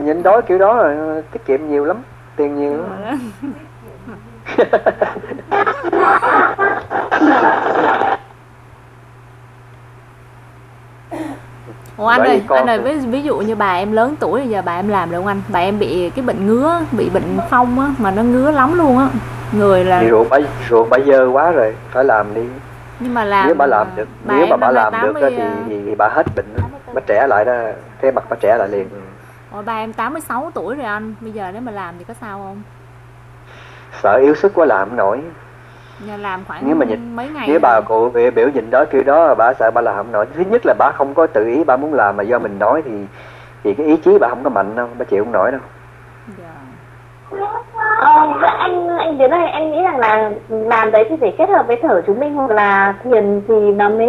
nhịn đói kiểu đó là tiết kiệm nhiều lắm tiền nhiều lắm.
Ủa anh
Bởi
ơi, anh ơi,
thì-
ví, ví dụ như bà em lớn tuổi bây giờ bà em làm được không anh? Bà em bị cái bệnh ngứa, bị bệnh phong á, mà nó ngứa lắm luôn á. Người là
thì ruột bà ruột bà dơ quá rồi phải làm đi.
Nhưng mà làm
nếu bà làm được nếu
em
mà bà làm được á
80,
thì,
à,
thì, thì bà hết bệnh bà trẻ lại đó thế mặt bà trẻ lại liền
Ủa, bà em 86 tuổi rồi anh, bây giờ nếu mà làm thì có sao không?
sợ yếu sức quá làm không nổi.
Nhà làm khoảng
nếu mà nhìn
mấy ngày
nếu bà cụ biểu, biểu nhìn đó kiểu đó bà sợ bà làm không nổi. Thứ nhất là bà không có tự ý bà muốn làm mà do mình nói thì thì cái ý chí bà không có mạnh đâu bà chịu không nổi đâu.
Dạ.
Ờ, anh anh đến đây anh nghĩ rằng là làm đấy thì phải kết hợp với thở chú minh hoặc là thiền thì nó mới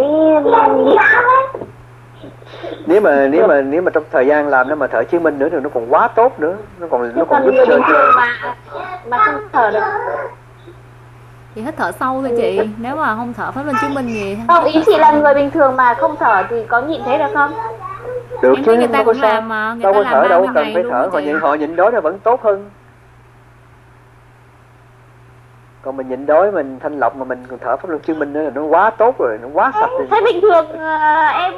nếu mà nếu mà nếu mà trong thời gian làm nó mà thở chứng minh nữa thì nó còn quá tốt nữa. Nó còn nó còn giúp cho
bình thường mà mà không thở được.
Thì hít thở sâu thôi chị, nếu mà không thở pháp luân chứng minh gì?
Không ý chị là người bình thường mà không thở thì có nhịn thế được không?
Được
Em
chứ.
người ta cũng làm mà, người
đâu
ta
có
làm
thở đâu
30
cần phải thở. họ nhịn họ nhịn đói nó vẫn tốt hơn còn mình nhịn đói mình thanh lọc mà mình còn thở pháp luân chứng minh nữa là nó quá tốt rồi nó quá sạch rồi
thế bình thường ờ, em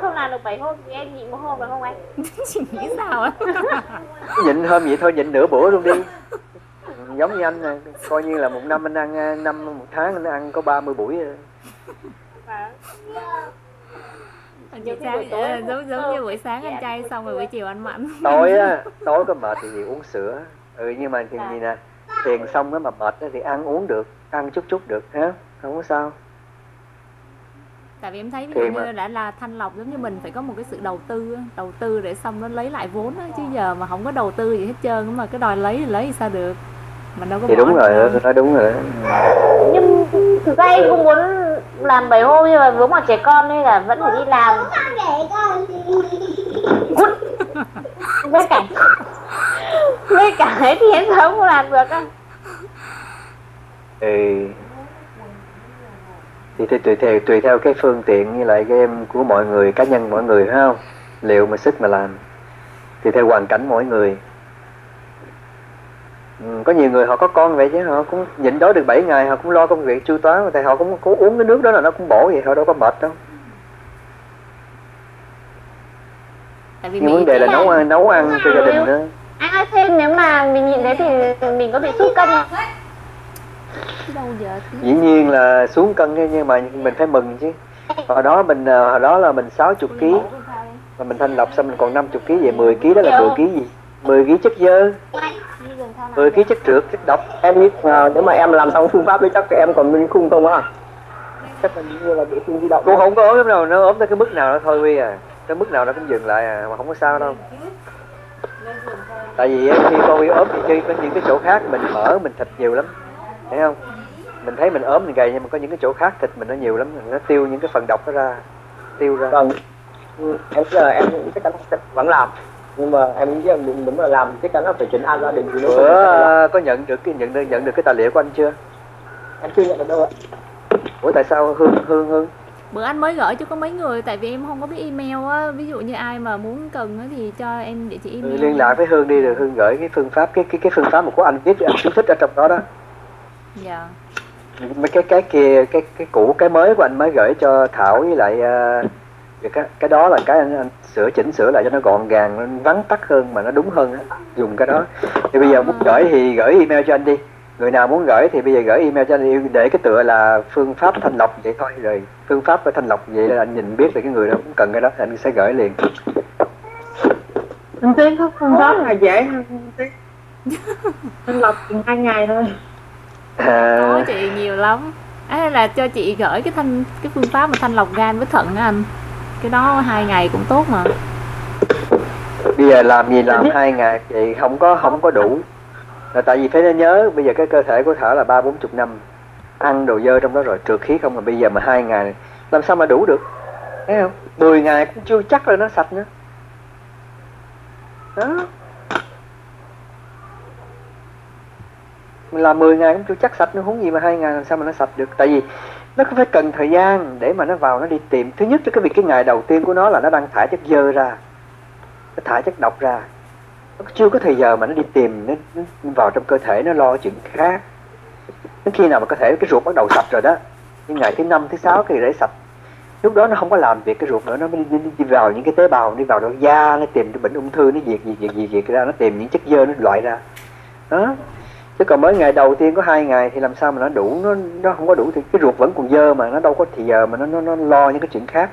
không làm được 7 hôm thì em nhịn một hôm được không anh
chị nghĩ sao á?
nhịn hôm vậy thôi nhịn nửa bữa luôn đi giống như anh nè coi như là một năm anh ăn à, năm một tháng anh ăn có 30 buổi à.
Chị sáng, ờ, giống giống như buổi sáng ăn chay xong rồi buổi chiều ăn mặn.
tối á tối có mệt thì uống sữa ừ nhưng mà thì gì nè thiền xong á mà mệt á thì ăn uống được ăn chút chút được ha? Không có sao.
Tại vì em thấy ví dụ
mà-
như đã là thanh lọc giống như mình phải có một cái sự đầu tư đầu tư để xong nó lấy lại vốn á chứ giờ mà không có đầu tư gì hết trơn mà cái đòi lấy thì lấy thì sao được? Mình đâu có
thì đúng rồi đó, nói đúng rồi đó.
nhưng thực ra em cũng muốn làm 7 hôm nhưng mà vướng một trẻ con nên là vẫn phải đi làm. Cút. với cả với cả ấy thì em không làm được á.
Ừ thì, thì tùy theo tùy theo cái phương tiện như lại cái em của mọi người cá nhân mọi người phải không? Liệu mà sức mà làm. Thì theo hoàn cảnh mỗi người. Ừ, có nhiều người họ có con vậy chứ họ cũng nhịn đói được 7 ngày họ cũng lo công việc chu toán tại họ cũng cố uống cái nước đó là nó cũng bổ vậy họ đâu có mệt đâu.
Tại vì
nhưng vấn đề là
thì-
nấu ăn. nấu ăn cho gia đình nữa
Anh ơi thêm nếu mà mình nhìn thấy thì mình có bị sút cân không?
đâu giờ
dĩ nhiên là xuống cân nhưng mà mình phải mừng chứ. Hồi đó mình ờ, hồi đó là mình 60 kg mà mình thanh lọc xong mình còn 50 kg về 10 kg đó là 10 kg gì? 10 kg chất dơ. 10 kg chất trượt chất độc.
Em biết à, nếu mà em làm xong phương pháp đấy chắc em còn bên khung không á? Chắc là như là địa phương di động.
Cũng không có ốm lắm đâu nó ốm tới cái mức nào nó thôi quy à. Tới mức nào nó cũng dừng lại à mà không có sao đâu tại vì khi con bị ốm thì chơi có những cái chỗ khác mình mỡ mình thịt nhiều lắm. Thấy không? Mình thấy mình ốm mình gầy nhưng mà có những cái chỗ khác thịt mình nó nhiều lắm. Nó tiêu những cái phần độc đó ra tiêu ra.
Vâng. Ừ, em giờ em chắc chắn vẫn làm. Nhưng mà em nghĩ là mình đúng là làm chắc chắn là phải chuyển an gia đình thì nó
bữa có nhận được cái nhận được nhận được cái tài liệu của anh chưa?
Em chưa nhận được đâu ạ.
Ủa tại sao hương hương hương
bữa anh mới gửi cho có mấy người tại vì em không có biết email á. Ví dụ như ai mà muốn cần á thì cho em địa chỉ
ừ,
email
liên lạc với hương đi rồi hương gửi cái phương pháp cái cái cái phương pháp mà của anh viết anh chú thích ở trong đó đó.
Dạ.
Mấy cái cái kia cái cái cũ cái mới của anh mới gửi cho thảo với lại uh, cái cái đó là cái anh, anh sửa chỉnh sửa lại cho nó gọn gàng nó vắn tắt hơn mà nó đúng hơn á dùng cái đó. Thì bây giờ muốn gửi thì gửi email cho anh đi người nào muốn gửi thì bây giờ gửi email cho anh đi để cái tựa là phương pháp thanh lọc vậy thôi rồi phương pháp của thanh lọc vậy là anh nhìn biết là cái người đó cũng cần cái đó anh sẽ gửi liền.
Anh tiến có phương pháp là dễ hơn không tiến anh lọc chừng hai ngày thôi.
À,
có chị nhiều lắm. Ấy là cho chị gửi cái thanh cái phương pháp mà thanh lọc gan với thận á anh. Cái đó hai ngày cũng tốt mà.
Bây giờ làm gì làm hai ngày vậy không có không có đủ là tại vì phải nhớ, bây giờ cái cơ thể của thảo là ba bốn chục năm, ăn đồ dơ trong đó rồi trượt khí không, mà bây giờ mà hai ngày làm sao mà đủ được? Thấy không? 10 ngày cũng chưa chắc là nó sạch nữa. Đó. Mình làm 10 ngày cũng chưa chắc sạch nữa, huống gì mà hai ngày làm sao mà nó sạch được? Tại vì nó cũng phải cần thời gian để mà nó vào, nó đi tìm. Thứ nhất là cái việc, cái ngày đầu tiên của nó là nó đang thải chất dơ ra, nó thải chất độc ra chưa có thời giờ mà nó đi tìm nó, nó vào trong cơ thể nó lo chuyện khác. Đến khi nào mà cơ thể cái ruột bắt đầu sạch rồi đó cái ngày thứ năm thứ sáu thì để sạch. Lúc đó nó không có làm việc cái ruột nữa nó mới đi, đi, đi vào những cái tế bào đi vào trong da nó tìm cái bệnh ung thư nó diệt diệt diệt diệt diệt ra nó tìm những chất dơ nó loại ra. Đó. Chứ còn mới ngày đầu tiên có hai ngày thì làm sao mà nó đủ nó nó không có đủ thì cái ruột vẫn còn dơ mà nó đâu có thì giờ mà nó nó, nó lo những cái chuyện khác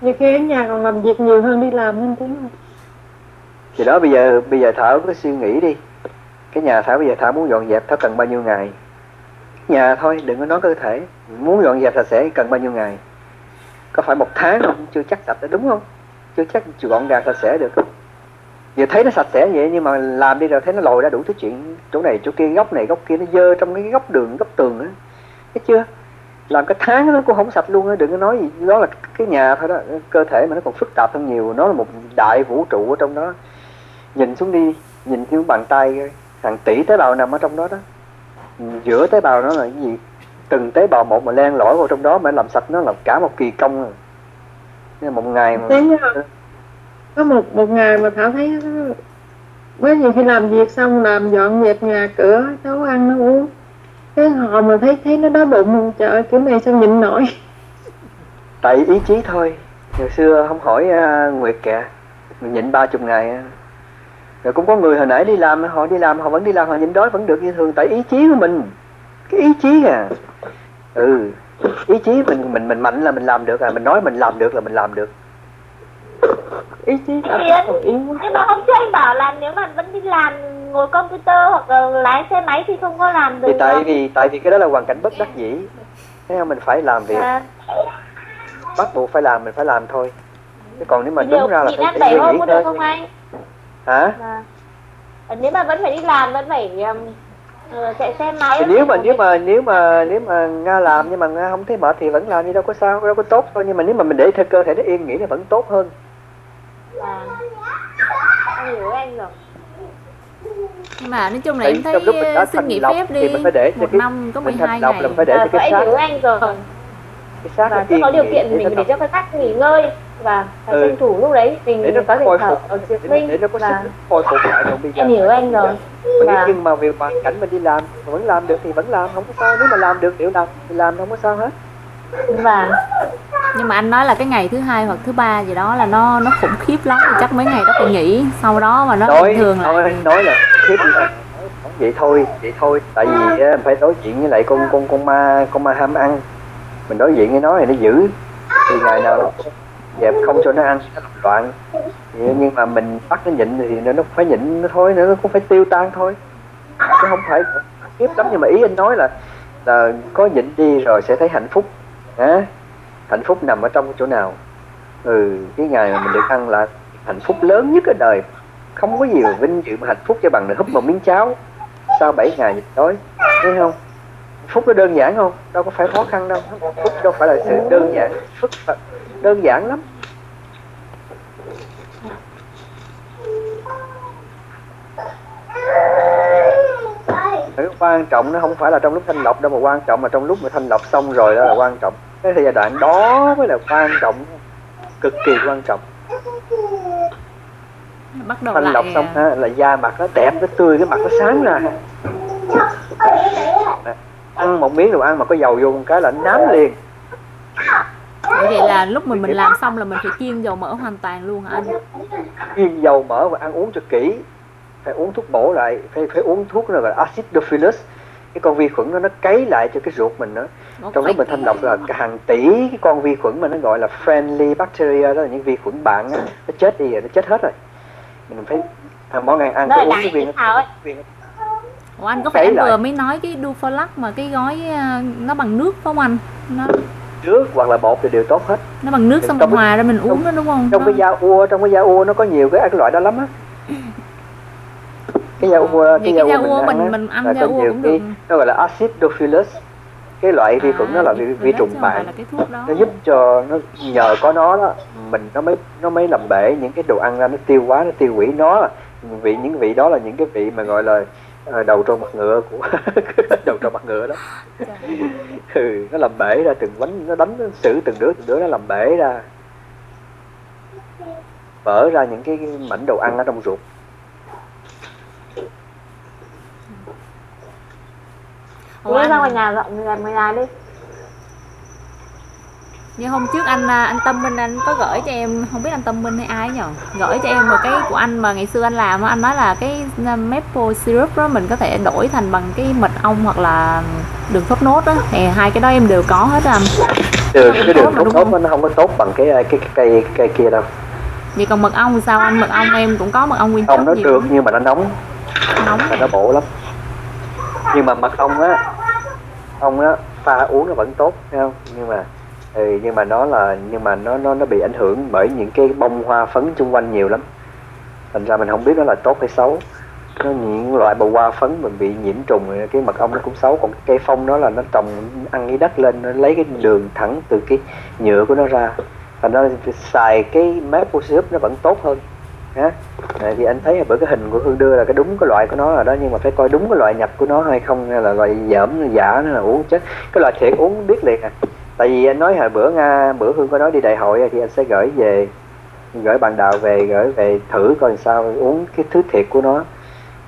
nhiều khi ở nhà còn làm việc nhiều hơn đi làm nên tiến
thì đó, bây giờ bây giờ thảo cứ suy nghĩ đi. Cái nhà thảo bây giờ thảo muốn dọn dẹp thảo cần bao nhiêu ngày? Nhà thôi, đừng có nói cơ thể. Muốn dọn dẹp sạch sẽ cần bao nhiêu ngày? Có phải một tháng không? Chưa chắc sạch đúng không? Chưa chắc gọn gàng sạch sẽ được. Giờ thấy nó sạch sẽ vậy, nhưng mà làm đi rồi thấy nó lồi ra đủ thứ chuyện. Chỗ này, chỗ kia, góc này, góc kia, nó dơ trong cái góc đường, góc tường á. Thấy chưa? Làm cái tháng nó cũng không sạch luôn á đừng có nói gì đó là cái nhà thôi đó cơ thể mà nó còn phức tạp hơn nhiều nó là một đại vũ trụ ở trong đó. Nhìn xuống đi nhìn xuống bàn tay coi, hàng tỷ tế bào nằm ở trong đó đó. Giữa tế bào nó là cái gì? Từng tế bào một mà len lỏi vào trong đó mà làm sạch nó là cả một kỳ công à. rồi. Nên một ngày mà
có một một ngày mà thảo thấy mới nhiều khi làm việc xong làm dọn dẹp nhà cửa nấu ăn nấu uống cái họ mà thấy thấy nó đói bụng mình trời ơi, kiểu này sao nhịn nổi.
Tại ý chí thôi. Hồi xưa không hỏi uh, nguyệt kìa. Mình nhịn ba chục ngày á. rồi cũng có người hồi nãy đi làm họ đi làm họ vẫn đi làm họ nhịn đói vẫn được như thường. Tại ý chí của mình. Cái ý chí à. Ừ ý chí mình mình mình mạnh là mình làm được à. Mình nói mình làm được là mình làm được.
Ý chí yếu quá.
nhưng mà hôm trước anh bảo là nếu mà vẫn đi làm ngồi computer hoặc là lái xe máy thì không có làm được
thì tại
đâu.
vì tại vì cái đó là hoàn cảnh bất đắc dĩ. Thế không mình phải làm việc.
À,
bắt buộc phải làm mình phải làm thôi. Chứ còn nếu mà đúng ra là phải phải suy nghĩ thôi
không anh?
Hả?
Ờ, nếu mà vẫn phải đi làm vẫn phải um, ờ, chạy xe máy
thì nếu mà nếu mà nếu mà nếu mà nga làm nhưng mà nga không thấy mệt thì vẫn làm đi đâu có sao đâu có tốt thôi. Nhưng mà nếu mà mình để cơ thể nó yên nghỉ thì vẫn tốt hơn.
À, em hiểu anh rồi
nhưng mà nói chung là
Tại
em thấy
trong lúc mình đã
ờ, xin nghỉ
lọc
phép
thì
đi.
mình phải để cho
một
cái-
năm có
mình
12
thành lọc
ngày
là phải để
Và
cho cái
em
xác.
anh rồi.
Cái xác
và có điều kiện thì mình để cho cái xác nghỉ ngơi và phải
Ừ.
tranh thủ lúc đấy. Mình
để nó
có thể thở ở Diệp Linh
để nó có
và
sức khôi phục lại. Còn bây giờ
em hiểu anh rồi. và
nhưng mà vì hoàn cảnh mình đi làm vẫn làm được thì vẫn làm không có sao. Nếu mà làm được đều làm thì làm không có sao hết
và
nhưng mà anh nói là cái ngày thứ hai hoặc thứ ba gì đó là nó nó khủng khiếp lắm. Thì chắc mấy ngày đó phải nghỉ. Sau đó mà nó
nói
bình thường lại
nói nói là khiếp. Vậy thôi vậy thôi. Tại vì phải đối diện với lại con con con ma con ma ham ăn. Mình đối diện với nó thì nó giữ. Thì ngày nào dẹp không cho nó ăn nó loạn. Nhưng mà mình bắt nó nhịn thì nó nó phải nhịn nó thôi nữa nó cũng phải tiêu tan thôi. Chứ không phải khiếp lắm. Nhưng mà ý anh nói là là có nhịn đi rồi sẽ thấy hạnh phúc hả hạnh phúc nằm ở trong chỗ nào? Ừ cái ngày mà mình được ăn là hạnh phúc lớn nhất ở đời. Không có gì mà vinh dự mà hạnh phúc cho bằng được húp một miếng cháo sau 7 ngày nhịn tối thấy không? Phúc nó đơn giản không? Đâu có phải khó khăn đâu. Phúc đâu phải là sự đơn giản, phức đơn giản lắm. Thứ quan trọng nó không phải là trong lúc thanh lọc đâu mà quan trọng là trong lúc mà thanh lọc xong rồi đó là quan trọng cái giai đoạn đó mới là quan trọng cực kỳ quan trọng.
Bắt đầu
thanh
lại
lọc xong
à,
ha, là da mặt nó đẹp nó tươi cái mặt nó sáng ra. Ăn một miếng đồ ăn mà có dầu vô một cái là nám liền.
Vậy là lúc mình mình làm xong là mình phải kiêng dầu mỡ hoàn toàn luôn hả anh?
Kiêng dầu mỡ và ăn uống cho kỹ. Phải uống thuốc bổ lại phải phải uống thuốc gọi là acidophilus cái con vi khuẩn nó nó cấy lại cho cái ruột mình nữa. Trong lúc mình thanh lọc là hàng tỷ cái con vi khuẩn mà nó gọi là friendly bacteria đó là những vi khuẩn bạn á nó chết đi rồi nó chết hết rồi. Mình phải hàng mỗi ngày ăn
nó
cái uống cái viên viên
Ủa anh có phải vừa mới nói cái Dufalac mà cái gói à, nó bằng nước phải không anh? Nó
nước hoặc là bột thì đều tốt hết.
Nó bằng nước xong
Trong
mình
cái-
hòa ra mình uống
trong-
đó đúng không?
trong cái
Nó-
da ua trong cái da ua nó có nhiều cái cái loại đó lắm á cái da ua
Vậy
cái
cái
da ua mình,
mình-
ăn,
mình ăn da ua cũng
cái nó gọi là acidophilus cái loại vi khuẩn đó là vi, vi trùng
đó.
Nó giúp cho nó nhờ có nó đó mình nó mới nó mới làm bể những cái đồ ăn ra nó tiêu hóa nó tiêu hủy nó. Vị những vị đó là những cái vị mà gọi là ờ, đầu trâu mặt ngựa của đầu trâu mặt ngựa đó. Ừ, nó làm bể ra từng bánh nó đánh nó xử từng đứa từng đứa nó làm bể ra. Vỡ ra những cái mảnh đồ ăn ở trong ruột
Ủa
ra ngoài nhà dọn nhà ngoài nhà đi.
Như hôm trước anh à, anh Tâm Minh anh có gửi cho em không biết anh Tâm Minh hay ai nhở gửi cho em một cái của anh mà ngày xưa anh làm á, anh nói là cái à, maple syrup đó mình có thể đổi thành bằng cái mật ong hoặc là đường thốt nốt đó thì hai cái đó em đều có hết á anh.
Đường cái đường
mà, đúng
tốt nó không có tốt bằng cái cái cái cây cây kia đâu.
Vậy còn mật ong sao anh? Mật ong em cũng có mật ong nguyên
không nó được nhưng mà nó nóng.
Nóng
và nó bổ lắm nhưng mà mật ong á ong á pha uống nó vẫn tốt thấy không? Nhưng mà ừ, nhưng mà nó là nhưng mà nó nó nó bị ảnh hưởng bởi những cái bông hoa phấn xung quanh nhiều lắm. Thành ra mình không biết nó là tốt hay xấu. Nó những loại bông hoa phấn mình bị nhiễm trùng rồi cái mật ong nó cũng xấu còn cây phong đó là nó trồng ăn cái đất lên nó lấy cái đường thẳng từ cái nhựa của nó ra. Thành ra xài cái maple syrup nó vẫn tốt hơn ha ờ, thì anh thấy bữa cái hình của Hương đưa là cái đúng cái loại của nó là đó, nhưng mà phải coi đúng cái loại nhập của nó hay không, hay là loại dởm, giả nó là uống chết. Cái loại thiệt uống biết liền à. Tại vì anh nói hồi bữa nga, bữa Hương có nói đi đại hội thì anh sẽ gửi về, gửi bạn đạo về, gửi về thử coi sao uống cái thứ thiệt của nó,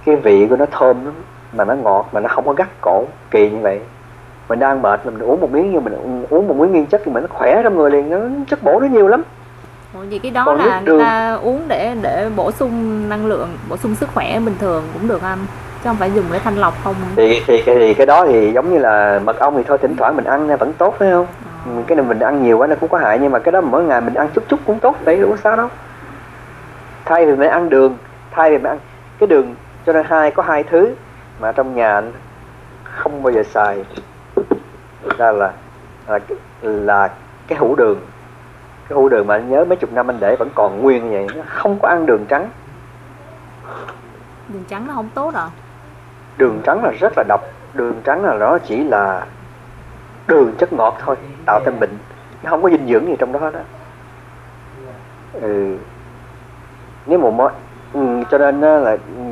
cái vị của nó thơm lắm, mà nó ngọt, mà nó không có gắt cổ, kỳ như vậy. Mình đang mệt, mình uống một miếng nhưng mình uống một miếng nguyên chất thì mình nó khỏe trong người liền, nó chất bổ nó nhiều lắm.
Ủa, vậy cái đó
Còn
là người ta uống để để bổ sung năng lượng bổ sung sức khỏe bình thường cũng được anh chứ không phải dùng để thanh lọc không.
Thì thì cái thì cái đó thì giống như là mật ong thì thôi thỉnh thoảng mình ăn vẫn tốt phải không? Ừ, cái này mình ăn nhiều quá nó cũng có hại nhưng mà cái đó mỗi ngày mình ăn chút chút cũng tốt đâu có sao đâu. Thay vì mình ăn đường thay vì mình ăn cái đường cho nên hai có hai thứ mà trong nhà anh không bao giờ xài. Ra là là là cái hũ đường cái hũ đường mà anh nhớ mấy chục năm anh để vẫn còn nguyên như vậy nó không có ăn đường trắng.
Đường trắng nó không tốt à?
Đường trắng là rất là độc đường trắng là nó chỉ là đường chất ngọt thôi tạo thành bệnh. Nó không có dinh dưỡng gì trong đó á. Ừ. nếu một món ừ, cho nên là ừ,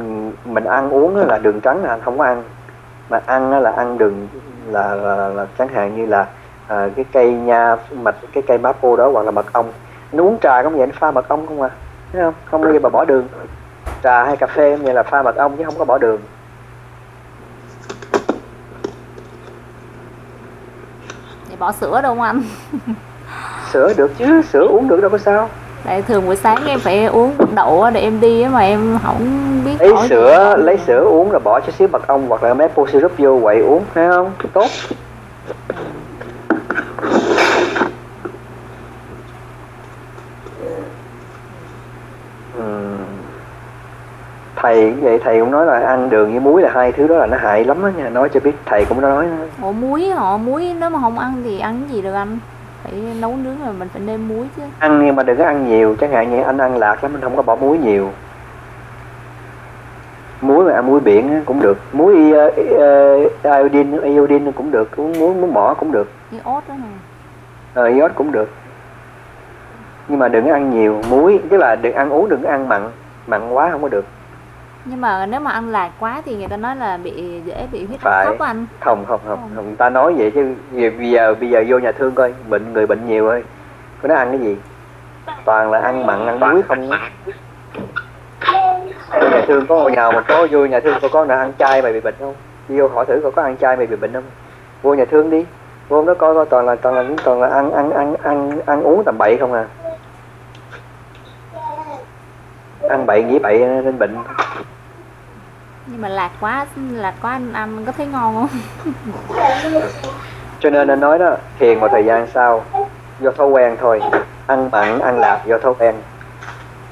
mình ăn uống là đường trắng là anh không có ăn. Mà ăn là ăn đường là, là, là, là chẳng hạn như là à, cái cây nha mật cái cây mapo đó hoặc là mật ong. Nó uống trà cũng vậy nó pha mật ong không à? Thấy không? Không bao giờ mà bỏ đường. Trà hay cà phê cũng vậy là pha mật ong chứ không có bỏ đường.
Vậy bỏ sữa đâu không anh?
sữa được chứ sữa uống được đâu có sao.
Tại thường buổi sáng em phải uống đậu á để em đi á mà em không biết
lấy sữa lấy sữa uống rồi bỏ chút xíu mật ong hoặc là maple syrup vô quậy uống thấy không? Tốt Thầy cũng vậy thầy cũng nói là ăn đường với muối là hai thứ đó là nó hại lắm á nha nói cho biết thầy cũng nói
Ủa muối họ muối nếu mà không ăn thì ăn cái gì được anh? Phải nấu nướng rồi mình phải nêm muối chứ.
ăn nhưng mà đừng có ăn nhiều chẳng hạn như anh ăn lạc lắm anh không có bỏ muối nhiều muối mà ăn muối biển cũng được. Muối i- uh, iodine iodine cũng được muối muối mỏ cũng được.
Cái ốt đó nè.
ờ iốt cũng được. Nhưng mà đừng ăn nhiều. Muối tức là đừng ăn uống đừng ăn mặn. Mặn quá không có được.
Nhưng mà nếu mà ăn lạc quá thì người ta nói là bị dễ bị huyết áp thấp anh.
không không không, không. người ta nói vậy chứ. Bây giờ bây giờ vô nhà thương coi. Bệnh người bệnh nhiều ơi có nó ăn cái gì? Toàn là ăn mặn ăn muối không nhà thương có nhà mà có vô nhà thương có con nào ăn chay mày bị bệnh không? Đi vô hỏi thử coi có ăn chay mày bị bệnh không? Vô nhà thương đi. Vô đó coi coi toàn là toàn là toàn là ăn ăn ăn ăn ăn uống tầm bậy không à? Ăn bậy nghĩ bậy nên bệnh.
Nhưng mà lạc quá lạc quá anh ăn có thấy ngon không?
cho nên anh nói đó thiền một thời gian sau. Do thói quen thôi. Ăn mặn ăn lạc do thói quen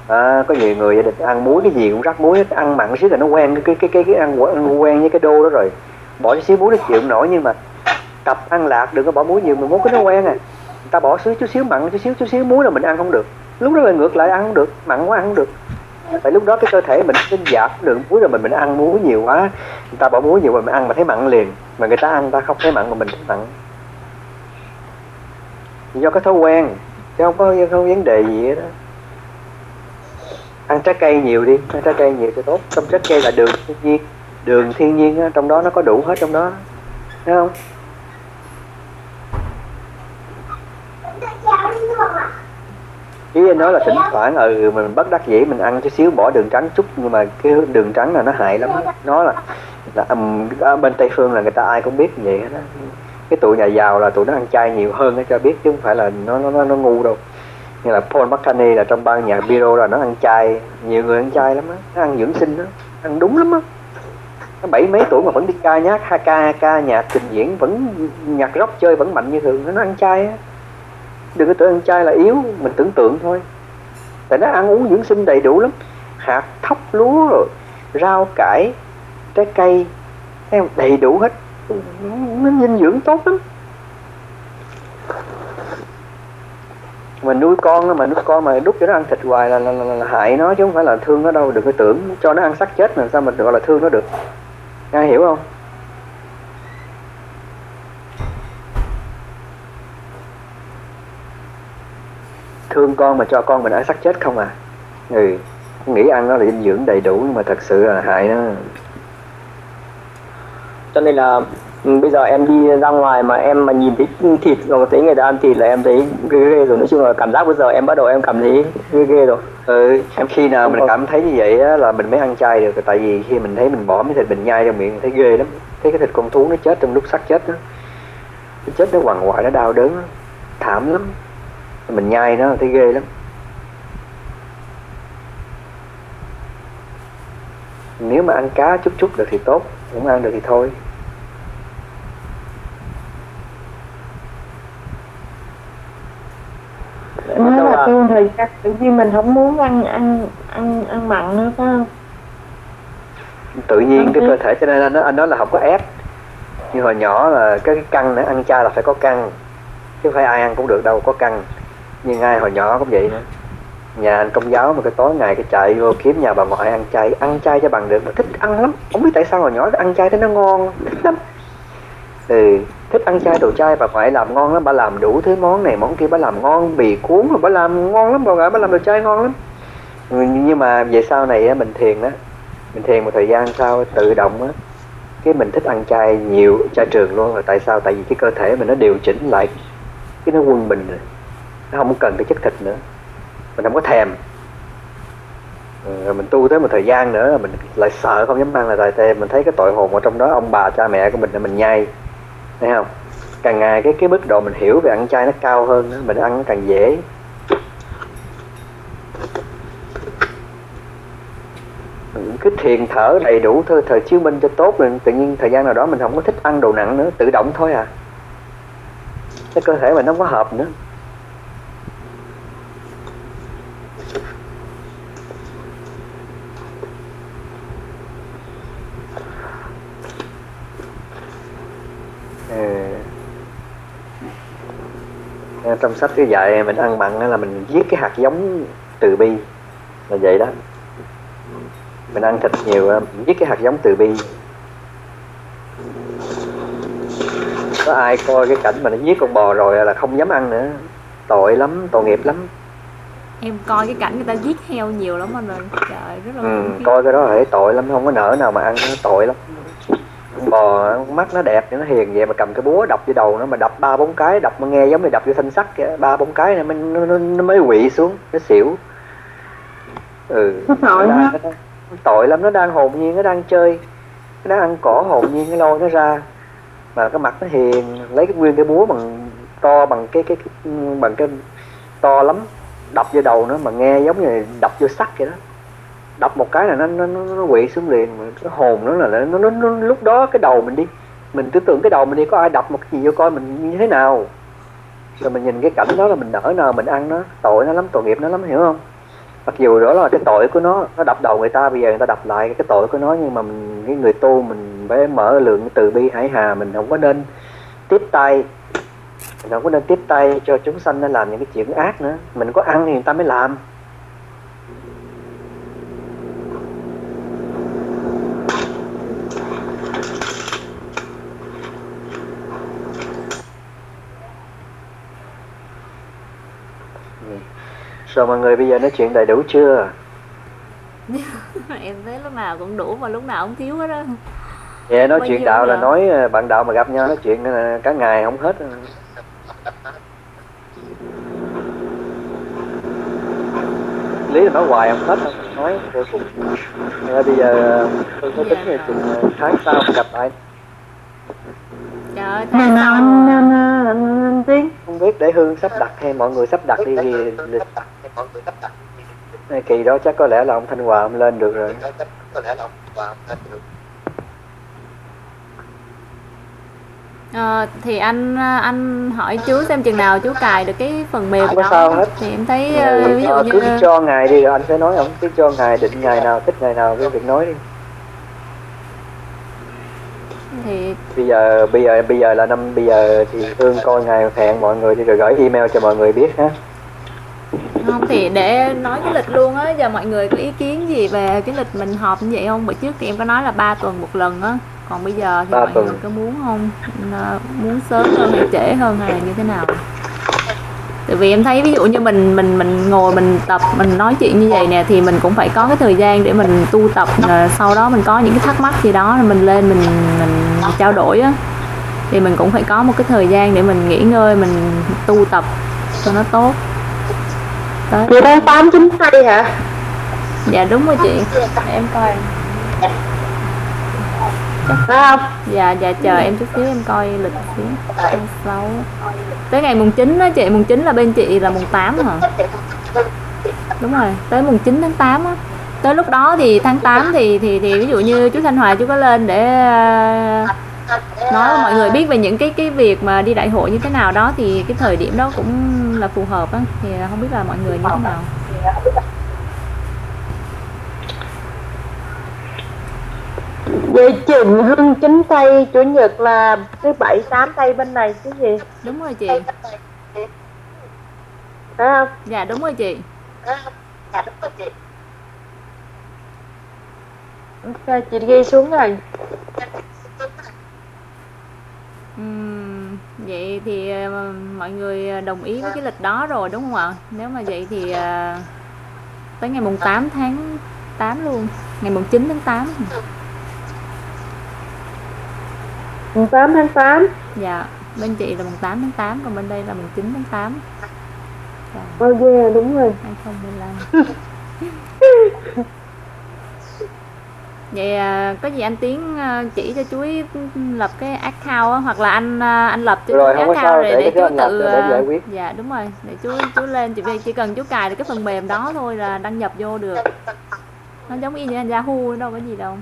à, có nhiều người gia đình ăn muối cái gì cũng rắc muối hết ăn mặn xíu là nó quen cái cái cái, cái ăn, ăn quen với cái đô đó rồi. Bỏ chút xíu muối nó chịu không nổi nhưng mà tập ăn lạc đừng có bỏ muối nhiều mình muốn cái nó quen à. Người ta bỏ xíu chút xíu mặn chút xíu chút xíu muối là mình ăn không được. Lúc đó là ngược lại ăn không được mặn quá ăn không được. Tại lúc đó cái cơ thể mình sinh giảm lượng muối rồi mình mình ăn muối nhiều quá. Người ta bỏ muối nhiều mà mình ăn mà thấy mặn liền. Mà người ta ăn người ta không thấy mặn mà mình thấy mặn. Do cái thói quen chứ không có không vấn đề gì hết đó ăn trái cây nhiều đi ăn trái cây nhiều cho tốt. Trong trái cây là đường thiên nhiên. Đường thiên nhiên á, trong đó nó có đủ hết trong đó. Thấy không? Ý anh nói là thỉnh thoảng ừ mình bất đắc dĩ mình ăn chút xíu bỏ đường trắng chút nhưng mà cái đường trắng là nó hại lắm nó là, là um, bên tây phương là người ta ai cũng biết vậy đó cái tụi nhà giàu là tụi nó ăn chay nhiều hơn nó cho biết chứ không phải là nó nó nó, nó ngu đâu như là Paul McCartney là trong ban nhạc Beatles là nó ăn chay. Nhiều người ăn chay lắm á. Nó ăn dưỡng sinh đó. Ăn đúng lắm á. Nó bảy mấy tuổi mà vẫn đi ca nhát ha ca ca, nhạc trình diễn, vẫn nhạc rock chơi vẫn mạnh như thường. Nó ăn chay á. Đừng có tưởng ăn chay là yếu, mình tưởng tượng thôi. Tại nó ăn uống dưỡng sinh đầy đủ lắm. Hạt thóc lúa rồi, rau cải, trái cây đầy đủ hết. Nó dinh dưỡng tốt lắm mà nuôi con mà nuôi con mà đút cho nó ăn thịt hoài là, là, là, là hại nó chứ không phải là thương nó đâu đừng có tưởng cho nó ăn xác chết mà sao mình gọi là thương nó được. Nghe hiểu không? Thương con mà cho con mình ăn xác chết không à? Ừ nghĩ ăn nó là dinh dưỡng đầy đủ nhưng mà thật sự là hại nó.
Cho nên là bây giờ em đi ra ngoài mà em mà nhìn thấy thịt rồi thấy người ta ăn thịt là em thấy ghê ghê rồi. Nói chung là cảm giác bây giờ em bắt đầu em cảm thấy ghê ghê rồi.
Ừ em khi nào mình cảm thấy như vậy á, là mình mới ăn chay được. Tại vì khi mình thấy mình bỏ miếng thịt mình nhai trong miệng thấy ghê lắm. Thấy cái thịt con thú nó chết trong lúc xác chết đó nó chết nó quằn quại nó đau đớn thảm lắm. Mình nhai nó thấy ghê lắm. Nếu mà ăn cá chút chút được thì tốt không ăn được thì thôi
Nó là tương thời gian tự nhiên mình không muốn ăn ăn ăn ăn mặn nữa phải không?
tự nhiên cái cơ thể cho nên anh nói, anh nói là không có ép. Như hồi nhỏ là cái, cái căng nữa ăn chay là phải có căng. Chứ phải ai ăn cũng được đâu có căng. Nhưng ai hồi nhỏ cũng vậy nữa. Nhà anh công giáo mà cái tối ngày cái chạy vô kiếm nhà bà ngoại ăn chay ăn chay cho bằng được. Mà thích ăn lắm. Không biết tại sao hồi nhỏ ăn chay thấy nó ngon thích lắm ừ thích ăn chay đồ chay bà phải làm ngon lắm bà làm đủ thứ món này món kia bà làm ngon bì cuốn rồi bà làm ngon lắm bà ngoại bà làm đồ chay ngon lắm. Ừ, nhưng mà về sau này á, mình thiền đó mình thiền một thời gian sau tự động á cái mình thích ăn chay nhiều chay trường luôn là tại sao? Tại vì cái cơ thể mình nó điều chỉnh lại cái nó quân bình rồi nó không cần cái chất thịt nữa mình không có thèm. Ừ, rồi mình tu tới một thời gian nữa là mình lại sợ không dám ăn là tại tại mình thấy cái tội hồn ở trong đó ông bà cha mẹ của mình là mình nhai thấy không? Càng ngày cái cái mức độ mình hiểu về ăn chay nó cao hơn mình ăn nó càng dễ. Mình cứ thiền thở đầy đủ thôi, thời chiếu minh cho tốt rồi tự nhiên thời gian nào đó mình không có thích ăn đồ nặng nữa, tự động thôi à. Cái cơ thể mình nó không có hợp nữa. Trong sách cái dạy mình ăn mặn là mình giết cái hạt giống từ bi. Là vậy đó. Mình ăn thịt nhiều mình giết cái hạt giống từ bi. Có ai coi cái cảnh mà nó giết con bò rồi là không dám ăn nữa. Tội lắm tội nghiệp lắm.
Em coi cái cảnh người ta giết heo nhiều lắm anh ơi trời rất là
ừ, coi cái đó là tội lắm không có nỡ nào mà ăn nó tội lắm con bò mắt nó đẹp nó hiền vậy mà cầm cái búa đập vô đầu nó mà đập ba bốn cái đập mà nghe giống như đập vô thanh sắt kìa ba bốn cái này nó, nó, nó mới quỵ xuống nó xỉu. Ừ
Nó tội
nó, đang- nó, nó tội lắm nó đang hồn nhiên nó đang chơi nó đang ăn cỏ hồn nhiên cái lôi nó ra. Mà cái mặt nó hiền lấy cái nguyên cái búa bằng to bằng cái cái, cái bằng cái to lắm đập vô đầu nó mà nghe giống như đập vô sắt vậy đó đập một cái là nó nó nó, nó quỵ xuống liền mà cái hồn nó là nó, nó, nó lúc đó cái đầu mình đi. Mình tưởng tượng cái đầu mình đi có ai đập một cái gì vô coi mình như thế nào. Rồi mình nhìn cái cảnh đó là mình nỡ nào mình ăn nó tội nó lắm tội nghiệp nó lắm hiểu không? Mặc dù đó là cái tội của nó nó đập đầu người ta bây giờ người ta đập lại cái tội của nó nhưng mà mình cái người tu mình phải mở lượng cái từ bi hải hà mình không có nên tiếp tay. Mình không có nên tiếp tay cho chúng sanh nó làm những cái chuyện ác nữa. Mình có ăn thì người ta mới làm. Rồi mọi người bây giờ nói chuyện đầy đủ chưa?
em thấy lúc nào cũng đủ và lúc nào cũng thiếu hết á
Dạ nói
Bao
chuyện đạo là nói ờ, bạn đạo mà gặp nhau nói chuyện ờ, cả ngày không hết. Lý là nói hoài không hết đâu, nói vô cùng. Ờ, bây giờ ờ, tôi có tính là chừng tháng sau gặp lại.
trời ơi
Ngày
tháng
nào
sau
anh, anh, anh, anh, anh Tiến?
Không biết để Hương sắp đặt hay mọi người sắp đặt đi thì lịch. Này, Kỳ đó chắc có lẽ là ông Thanh Hòa ông lên được rồi.
Ờ, thì anh anh hỏi chú xem chừng nào chú cài được cái phần mềm
Không có
đó
sao hết.
thì em thấy
Ừ,
ví dụ
ờ,
như
cứ cho ngày đi rồi anh sẽ nói ông cứ cho ngày định ngày nào thích ngày nào cái việc nói đi
thì
bây giờ bây giờ bây giờ là năm bây giờ thì hương coi ngày hẹn mọi người đi rồi gửi email cho mọi người biết ha
không thì để nói cái lịch luôn á giờ mọi người có ý kiến gì về cái lịch mình họp như vậy không? Bữa trước thì em có nói là 3 tuần một lần á còn bây giờ thì
Ba
mọi
tuần.
người có muốn không? Muốn sớm hơn hay trễ hơn hay là như thế nào? Tại vì em thấy ví dụ như mình mình mình ngồi mình tập mình nói chuyện như vậy nè thì mình cũng phải có cái thời gian để mình tu tập sau đó mình có những cái thắc mắc gì đó mình lên mình mình trao đổi á. Thì mình cũng phải có một cái thời gian để mình nghỉ ngơi mình tu tập cho nó tốt Đấy.
Chị đang 8 9 tay hả?
dạ đúng rồi chị. Để em coi.
Phải không?
dạ dạ chờ em chút xíu em coi lịch xíu. Tháng sáu. Tới ngày mùng 9 á chị mùng 9 là bên chị là mùng 8 hả? Đúng rồi tới mùng 9 tháng 8 á. Tới lúc đó thì tháng 8 thì thì thì ví dụ như chú Thanh Hòa chú có lên để ờ, nói mọi người biết về những cái cái việc mà đi đại hội như thế nào đó thì cái thời điểm đó cũng là phù hợp á thì không biết là mọi người như thế nào
Vậy chừng hưng 9 tay, Chủ nhật là thứ 7 8 tay bên này chứ gì?
đúng rồi chị
Phải không?
dạ đúng rồi chị
Ok, chị ghi xuống rồi.
Ừm, vậy thì ờ, mọi người đồng ý với cái lịch đó rồi đúng không ạ? Nếu mà vậy thì ờ, tới ngày mùng 8 tháng 8 luôn. ngày mùng 9 tháng 8
mùng 8 tháng 8
dạ bên chị là mùng 8 tháng 8 còn bên đây là mùng 9 tháng 8 dạ,
bao giờ đúng rồi.
2015 vậy à, có gì anh tiến à, chỉ cho chú ý lập cái account hoặc là anh à, anh lập cho
Rồi,
cái
sao,
account
để
để, chú tự
để giải quyết.
dạ đúng rồi để chú chú lên chỉ việc chỉ cần chú cài được cái phần mềm đó thôi là đăng nhập vô được. Nó giống y như anh Yahoo đâu có gì đâu.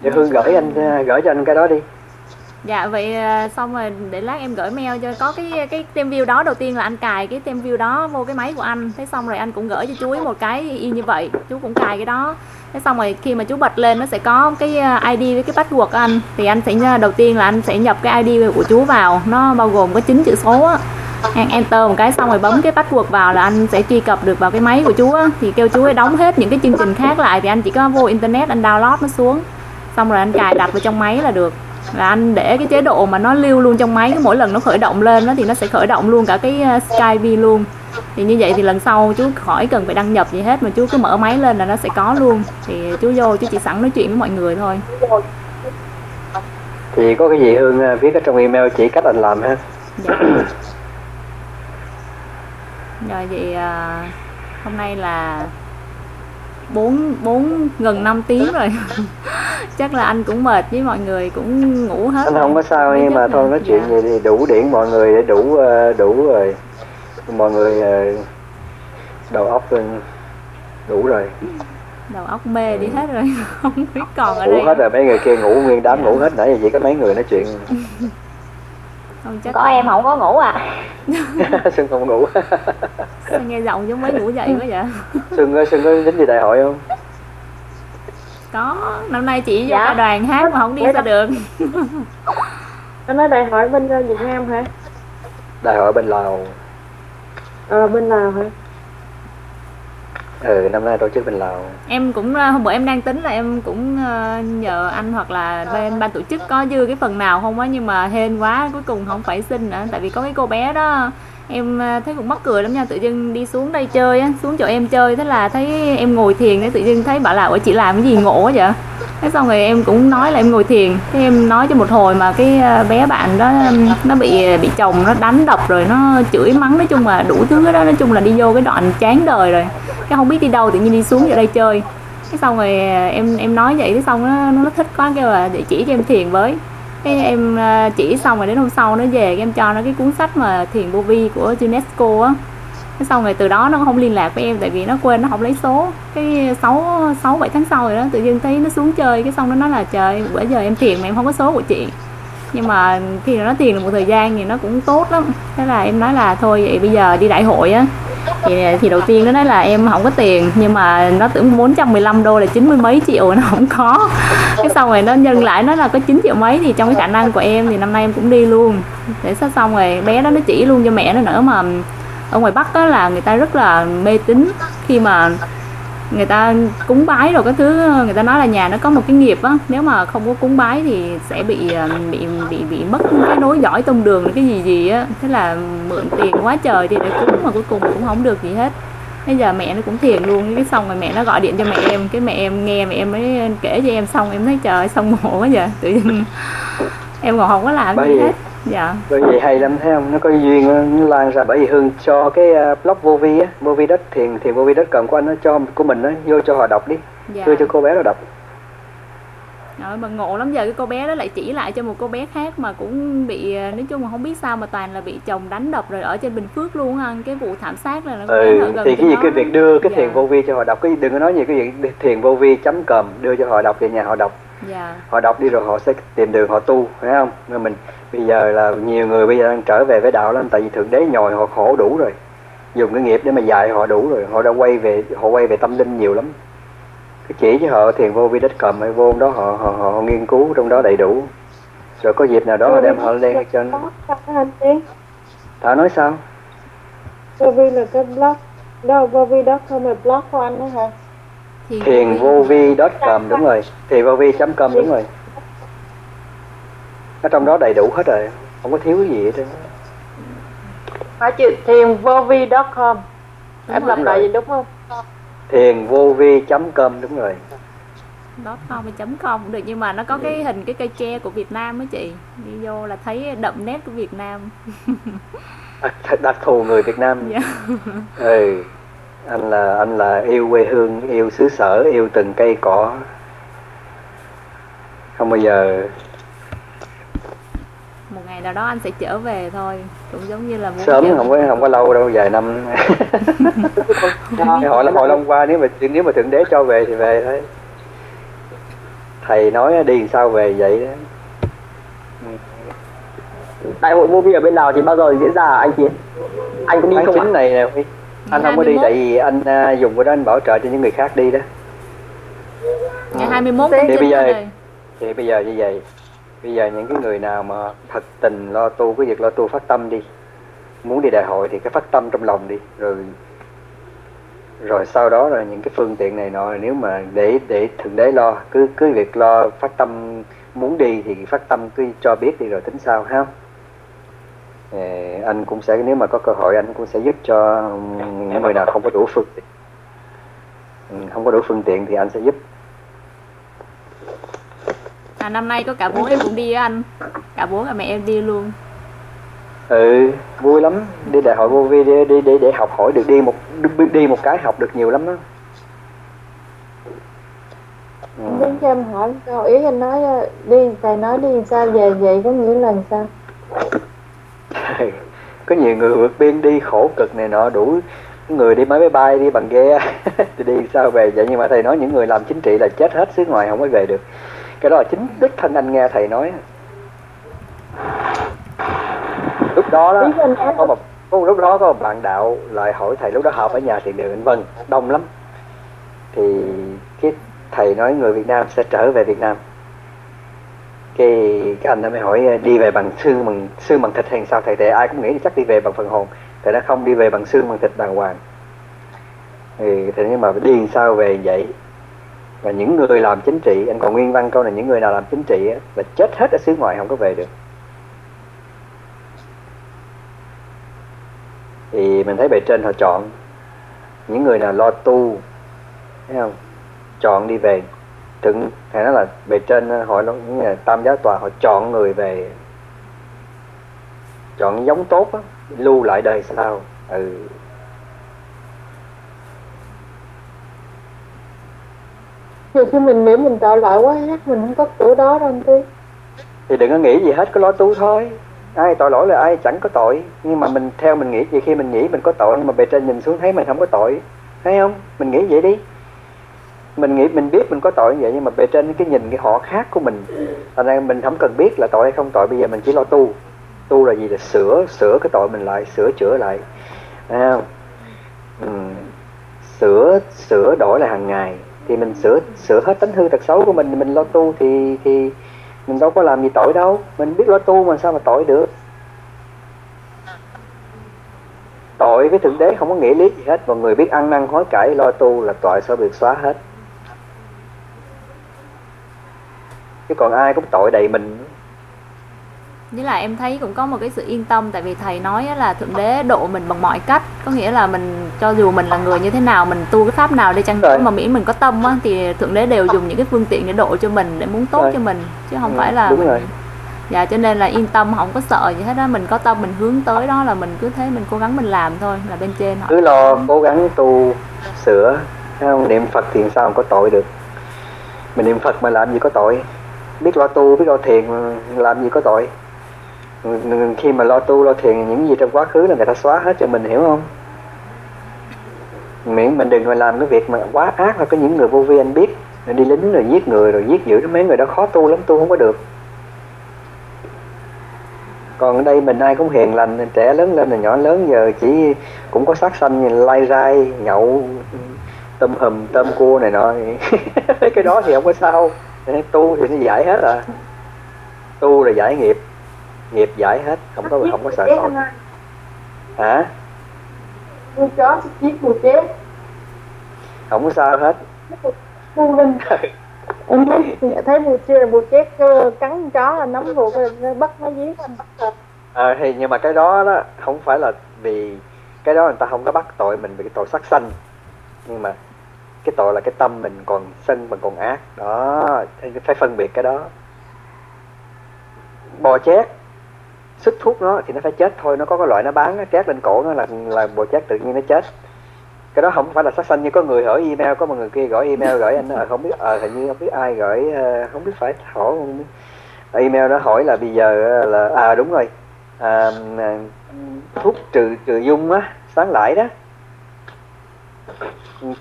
Để Hương gửi anh gửi cho anh cái đó đi.
Dạ vậy xong rồi để lát em gửi mail cho có cái cái tem view đó đầu tiên là anh cài cái tem view đó vô cái máy của anh thế xong rồi anh cũng gửi cho chú ý một cái y như vậy chú cũng cài cái đó thế xong rồi khi mà chú bật lên, nó sẽ có cái à, ID với cái password của anh. Thì anh sẽ à, đầu tiên là anh sẽ nhập cái ID của chú vào. Nó bao gồm có 9 chữ số á. Anh enter một cái, xong rồi bấm cái password vào là anh sẽ truy cập được vào cái máy của chú á. Thì kêu chú ấy đóng hết những cái chương trình khác lại, thì anh chỉ có vô internet, anh download nó xuống. Xong rồi anh cài đặt vào trong máy là được. Là anh để cái chế độ mà nó lưu luôn trong máy cái mỗi lần nó khởi động lên đó thì nó sẽ khởi động luôn cả cái à, Skype luôn thì như vậy thì lần sau chú khỏi cần phải đăng nhập gì hết mà chú cứ mở máy lên là nó sẽ có luôn. Thì chú vô chú chỉ sẵn nói chuyện với mọi người thôi.
Thì có cái gì Hương ờ, viết ở trong email chỉ cách anh làm ha.
Dạ. rồi vậy à, hôm nay là bốn bốn gần 5 tiếng rồi. Chắc là anh cũng mệt với mọi người cũng ngủ hết
Anh không có sao nhưng mà
hết
thôi nói chuyện
Dạ.
vậy thì đủ điển mọi người để đủ ờ, đủ rồi Mọi người ờ, đầu óc ờ, đủ rồi.
Đầu óc mê đi hết rồi không biết còn ở
Ngủ
đây
hết rồi mấy người kia ngủ nguyên đám ngủ hết nãy giờ chỉ có mấy người nói chuyện.
Không chắc
có em không có ngủ à?
Xuân không ngủ.
Sao nghe giọng giống mới ngủ dậy quá vậy?
Xuân ơi Xuân có dính gì đại hội không?
Có năm nay chị vô
Dạ.
cả đoàn hát mà không đi sao được.
Anh nói đại hội bên ờ, Việt Nam hả?
Đại hội bên Lào
ờ bên Lào hả?
Ừ năm nay tổ chức bên Lào.
Em cũng ờ, hôm bữa em đang tính là em cũng ờ, nhờ anh hoặc là bên ban tổ chức có dư cái phần nào không á nhưng mà hên quá cuối cùng không phải xin nữa tại vì có cái cô bé đó em à, thấy cũng mắc cười lắm nha, tự dưng đi xuống đây chơi á, xuống chỗ em chơi, thế là thấy em ngồi thiền thế tự dưng thấy bảo là, ủa, chị làm cái gì, ngộ quá vậy? Thế xong rồi em cũng nói là em ngồi thiền. Thế em nói cho một hồi mà cái à, bé bạn đó, nó bị à, bị chồng nó đánh đập rồi nó chửi mắng, nói chung là đủ thứ đó nói chung là đi vô cái đoạn chán đời rồi. Cái không biết đi đâu, tự nhiên đi xuống ở đây chơi. Cái xong rồi em em nói vậy cái xong nó nó thích quá, kêu là để chỉ cho em thiền với cái em à, chỉ xong rồi đến hôm sau nó về, em cho nó cái cuốn sách mà thiền vô vi của UNESCO á. Cái xong rồi từ đó nó không liên lạc với em tại vì nó quên, nó không lấy số. Cái sáu sáu, bảy tháng sau rồi đó, tự nhiên thấy nó xuống chơi, cái xong nó nói là, trời bữa giờ em thiền mà em không có số của chị. Nhưng mà khi nó tiền được một thời gian thì nó cũng tốt lắm. Thế là em nói là, thôi vậy bây giờ đi đại hội á thì thì đầu tiên nó nói là em không có tiền, nhưng mà nó tưởng 415 đô là chín mươi mấy triệu nó không có. Cái xong rồi nó nhân lại nó là có 9 triệu mấy thì trong cái khả năng của em thì năm nay em cũng đi luôn. Để sao xong rồi bé đó nó chỉ luôn cho mẹ nó nữa mà ở ngoài Bắc đó là người ta rất là mê tín. Khi mà người ta cúng bái rồi các thứ người ta nói là nhà nó có một cái nghiệp á nếu mà không có cúng bái thì sẽ bị ờ, bị bị bị mất cái nối dõi tông đường cái gì gì á. Thế là mượn tiền quá trời thì để cúng mà cuối cùng cũng không được gì hết. Bây giờ mẹ nó cũng thiền luôn cái xong rồi mẹ nó gọi điện cho mẹ em cái mẹ em nghe mẹ em mới kể cho em xong em thấy trời xong ngộ quá vậy. Tự nhiên em còn không có làm gì hết dạ.
Bởi vì hay lắm thấy không? Nó có duyên nó lan ra. Bởi vì hương cho cái uh, blog vô vi á vô vi đất thiền thiền vô vi đất cần của anh nó cho của mình nó vô cho họ đọc đi.
Dạ.
Đưa cho cô bé nó đọc.
Rồi mà ngộ lắm giờ cái cô bé đó lại chỉ lại cho một cô bé khác mà cũng bị ờ, nói chung là không biết sao mà toàn là bị chồng đánh đập rồi ở trên Bình Phước luôn ha cái vụ thảm sát là nó
ừ
gần
thì cái gì
đó.
cái việc đưa cái
Dạ.
thiền vô vi cho họ đọc? Cái đừng có nói gì cái việc thiền vô vi chấm còm đưa cho họ đọc về nhà họ đọc
dạ.
Họ đọc đi rồi họ sẽ tìm đường họ tu phải không? Nên mình bây giờ là nhiều người bây giờ đang trở về với đạo lắm tại vì thượng đế nhồi họ khổ đủ rồi. Dùng cái nghiệp để mà dạy họ đủ rồi. Họ đã quay về họ quay về tâm linh nhiều lắm. Cái chỉ cho họ thiền vô vi đất cầm hay vô đó họ, họ họ nghiên cứu trong đó đầy đủ. Rồi có dịp nào đó họ đem họ lên cho
anh
thảo nói sao?
Vovi là cái blog đâu Vovi đó không là blog của anh đó hả
thiền vô vi đất cầm đúng rồi. Thiền vô vi chấm com đúng rồi. Ở trong đó đầy đủ hết rồi không có thiếu cái gì hết trơn
phải chị thiền vovi.com em
Đúng
lặp
rồi.
lại gì đúng không?
Thiền vô vi chấm com đúng rồi.
Dot com chấm com cũng được nhưng mà nó có cái hình cái cây tre của Việt Nam á chị. Đi vô là thấy đậm nét của Việt Nam.
À, đặc thù người Việt Nam.
Dạ.
Ừ anh là anh là yêu quê hương yêu xứ sở yêu từng cây cỏ. Không bao giờ.
Một ngày nào đó anh sẽ trở về thôi. Cũng giống như là muốn
sớm
trở
không có không có lâu đâu vài năm. Hỏi hồi năm qua nếu mà nếu mà thượng đế cho về thì về thôi. Thầy nói đi sao về vậy đó.
Đại hội vô vi ở bên nào thì bao giờ diễn ra anh Chiến anh có đi
tháng
không
chín này nè Anh không có đi
21.
tại vì anh à, dùng cái đó anh bảo trợ cho những người khác đi đó.
Ngày 21 tháng
Thì
9
bây giờ- thì bây giờ như vậy. Bây giờ những cái người nào mà thật tình lo tu cái việc lo tu phát tâm đi muốn đi đại hội thì cái phát tâm trong lòng đi. Rồi rồi sau đó là những cái phương tiện này nọ nếu mà để để thượng đế lo cứ cứ việc lo phát tâm muốn đi thì phát tâm cứ cho biết đi rồi tính sao ha anh cũng sẽ nếu mà có cơ hội anh cũng sẽ giúp cho những người nào không có đủ phương tiện. Ừ, không có đủ phương tiện thì anh sẽ giúp.
À năm nay có cả bố em cũng đi với anh. Cả bố cả mẹ em đi luôn.
Ừ vui lắm. Đi đại hội vô vi đi đi để để học hỏi được đi một đi, đi một cái học được nhiều lắm đó ừ.
Đến cho em hỏi câu ý anh nói ờ, đi thầy nói đi sao về vậy có nghĩa là sao
có nhiều người vượt biên đi khổ cực này nọ đủ người đi máy bay đi bằng ghe. Thì đi sao về vậy? Nhưng mà thầy nói những người làm chính trị là chết hết xứ ngoài không có về được. Cái đó là chính đích thân anh nghe thầy nói. Lúc đó đó có một có một lúc đó có một bạn đạo lại hỏi thầy lúc đó họp ở nhà thiền đường anh Vân đông lắm. Thì cái thầy nói người Việt Nam sẽ trở về Việt Nam cái cái anh đó mới hỏi đi về bằng xương bằng xương bằng thịt hay sao? Thầy thầy ai cũng nghĩ chắc đi về bằng phần hồn. Thầy đã không đi về bằng xương bằng thịt đàng hoàng. Thì thế nhưng mà đi sao về vậy? Và những người làm chính trị anh còn nguyên văn câu này những người nào làm chính trị á, là chết hết ở xứ ngoài không có về được. Thì mình thấy bề trên họ chọn những người nào lo tu thấy không? Chọn đi về thượng hay nói là bề trên họ nó những nhà tam giáo tòa họ chọn người về chọn giống tốt á, lưu lại đời sau. Ừ.
Nhiều khi mình nghĩ mình tội lỗi quá chắc mình không có cửa đó đâu anh Tí
thì đừng có nghĩ gì hết có lo tu thôi. Ai tội lỗi là ai chẳng có tội. Nhưng mà mình theo mình nghĩ vậy khi mình nghĩ mình có tội nhưng mà bề trên nhìn xuống thấy mình không có tội. Thấy không? Mình nghĩ vậy đi mình nghĩ mình biết mình có tội như vậy nhưng mà bề trên cái nhìn cái họ khác của mình. Thành ra mình không cần biết là tội hay không tội bây giờ mình chỉ lo tu. Tu là gì? Là sửa sửa cái tội mình lại sửa chữa lại. À, không? Ừ. sửa sửa đổi lại hàng ngày. Thì mình sửa sửa hết tánh hư tật xấu của mình mình lo tu thì thì mình đâu có làm gì tội đâu. Mình biết lo tu mà sao mà tội được? Tội với thượng đế không có nghĩa lý gì hết. Mọi người biết ăn năn hối cải lo tu là tội sẽ bị xóa hết. Chứ còn ai cũng tội đầy mình.
Với lại em thấy cũng có một cái sự yên tâm tại vì thầy nói là thượng đế độ mình bằng mọi cách. Có nghĩa là mình cho dù mình là người như thế nào mình tu cái pháp nào đi chăng nữa mà miễn mình có tâm á thì thượng đế đều dùng những cái phương tiện để độ cho mình để muốn tốt
Rồi.
cho mình chứ không
Ừ,
phải là
đúng
mình
rồi.
dạ cho nên là yên tâm không có sợ gì hết á. Mình có tâm mình hướng tới đó là mình cứ thế mình cố gắng mình làm thôi là bên trên họ.
Cứ lo cố gắng tu sửa. Không? Niệm phật thì sao không có tội được? Mình niệm phật mà làm gì có tội biết lo tu, biết lo thiền, làm gì có tội. Khi mà lo tu, lo thiền, những gì trong quá khứ là người ta xóa hết cho mình, hiểu không? Miễn mình đừng mà làm cái việc mà quá ác là có những người vô vi anh biết. Rồi đi lính rồi giết người, rồi giết dữ, mấy người đó khó tu lắm, tu không có được. Còn ở đây mình ai cũng hiền lành, trẻ lớn lên là nhỏ lớn, giờ chỉ cũng có sát sanh như lai rai, nhậu, tôm hùm, tôm cua này nọ. Cái đó thì không có sao tu thì nó giải hết à tu là giải nghiệp. Nghiệp giải hết không có không có sợ tội. hả?
Nuôi chó giết mùi chết.
Không có sao hết.
Ngu linh. Em thấy, mùi chết, mùi chết cắn chó là nắm ruột bắt nó giết
à, thì nhưng mà cái đó đó không phải là vì cái đó người ta không có bắt tội mình vì cái tội sát sanh. Nhưng mà cái tội là cái tâm mình còn sân mình còn ác. Đó phải phân biệt cái đó. Bò chét xích thuốc nó thì nó phải chết thôi nó có cái loại nó bán nó chét lên cổ nó là là bò chét tự nhiên nó chết. Cái đó không phải là sát sanh như có người hỏi email có một người kia gọi email gửi anh à, không biết à, hình như không biết ai gửi ờ, không biết phải hỏi email nó hỏi là bây giờ là à đúng rồi à, thuốc trừ trừ dung á sáng lại đó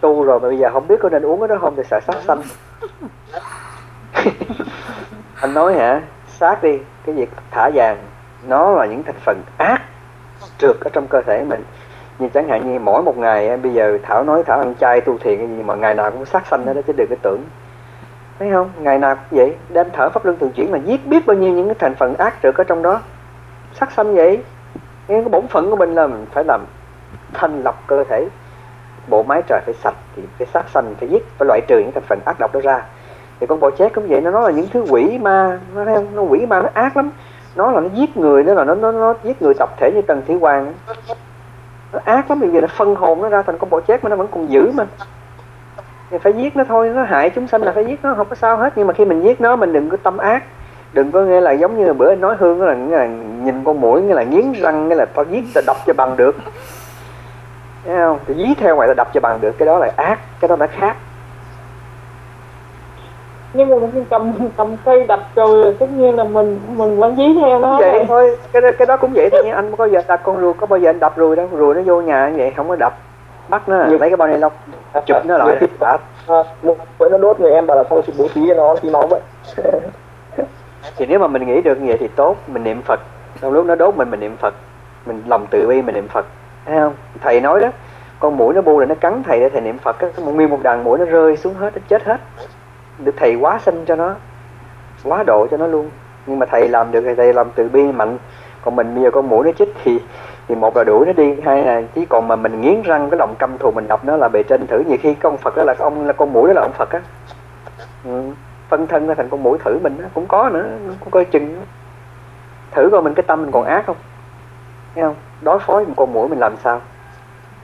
tu rồi mà bây giờ không biết có nên uống cái đó không thì sợ sát sanh. Anh nói hả? Sát đi cái việc thả vàng nó là những thành phần ác trượt ở trong cơ thể mình. Như chẳng hạn như mỗi một ngày bây giờ thảo nói thảo ăn chay tu thiền cái gì mà ngày nào cũng sát sanh đó chứ đừng có tưởng. Thấy không? Ngày nào cũng vậy đem thở pháp luân thường chuyển mà giết biết bao nhiêu những cái thành phần ác trượt ở trong đó. Sát sanh vậy cái bổn phận của mình là mình phải làm thanh lọc cơ thể bộ máy trời phải sạch thì phải sát sanh phải giết phải loại trừ những thành phần ác độc đó ra. Thì con bò chét cũng vậy nó nói là những thứ quỷ ma nó theo nó quỷ ma nó ác lắm. Nó là nó giết người nó là nó nó nó giết người tập thể như trần thủy hoàng. Nó ác lắm vì nó phân hồn nó ra thành con bò chét mà nó vẫn còn giữ mà. Thì phải giết nó thôi nó hại chúng sanh là phải giết nó không có sao hết. Nhưng mà khi mình giết nó mình đừng có tâm ác. Đừng có nghe là giống như bữa anh nói hương là, là nhìn con mũi nghĩa là nghiến răng nghĩa là tao giết tao đập cho bằng được thấy không? Thì dí theo mày tao đập cho bằng được cái đó là ác cái đó là khác.
Nhưng mà mình cầm cầm cây đập rồi tất nhiên là mình mình vẫn dí theo nó.
Vậy thôi cái cái đó cũng vậy thôi anh có bao giờ đập con rùa có bao giờ anh đập rùi đâu? Rùi nó vô nhà như vậy không có đập. Bắt nó lấy cái bao ni lông chụp nó lại.
à, một bữa nó đốt người em bảo là không chỉ bố trí cho nó tí máu vậy?
Thì nếu mà mình nghĩ được như vậy thì tốt mình niệm phật. Trong lúc nó đốt mình mình niệm phật. Mình lòng từ bi mình niệm phật thấy không? Thầy nói đó, con mũi nó bu là nó cắn thầy để thầy niệm phật cái một nguyên một đàn mũi nó rơi xuống hết, nó chết hết. Được thầy quá sinh cho nó quá độ cho nó luôn. Nhưng mà thầy làm được thì thầy làm từ bi mạnh. Còn mình bây giờ con mũi nó chích thì thì một là đuổi nó đi, hai là chỉ còn mà mình nghiến răng cái lòng căm thù mình đọc nó là bề trên thử. Nhiều khi con phật đó là ông, là con mũi đó là ông phật á. Ừ. phân thân ra thành con mũi thử mình đó. cũng có nữa, cũng coi chừng thử coi mình cái tâm mình còn ác không? Thấy không? Đối phó với một con mũi mình làm sao?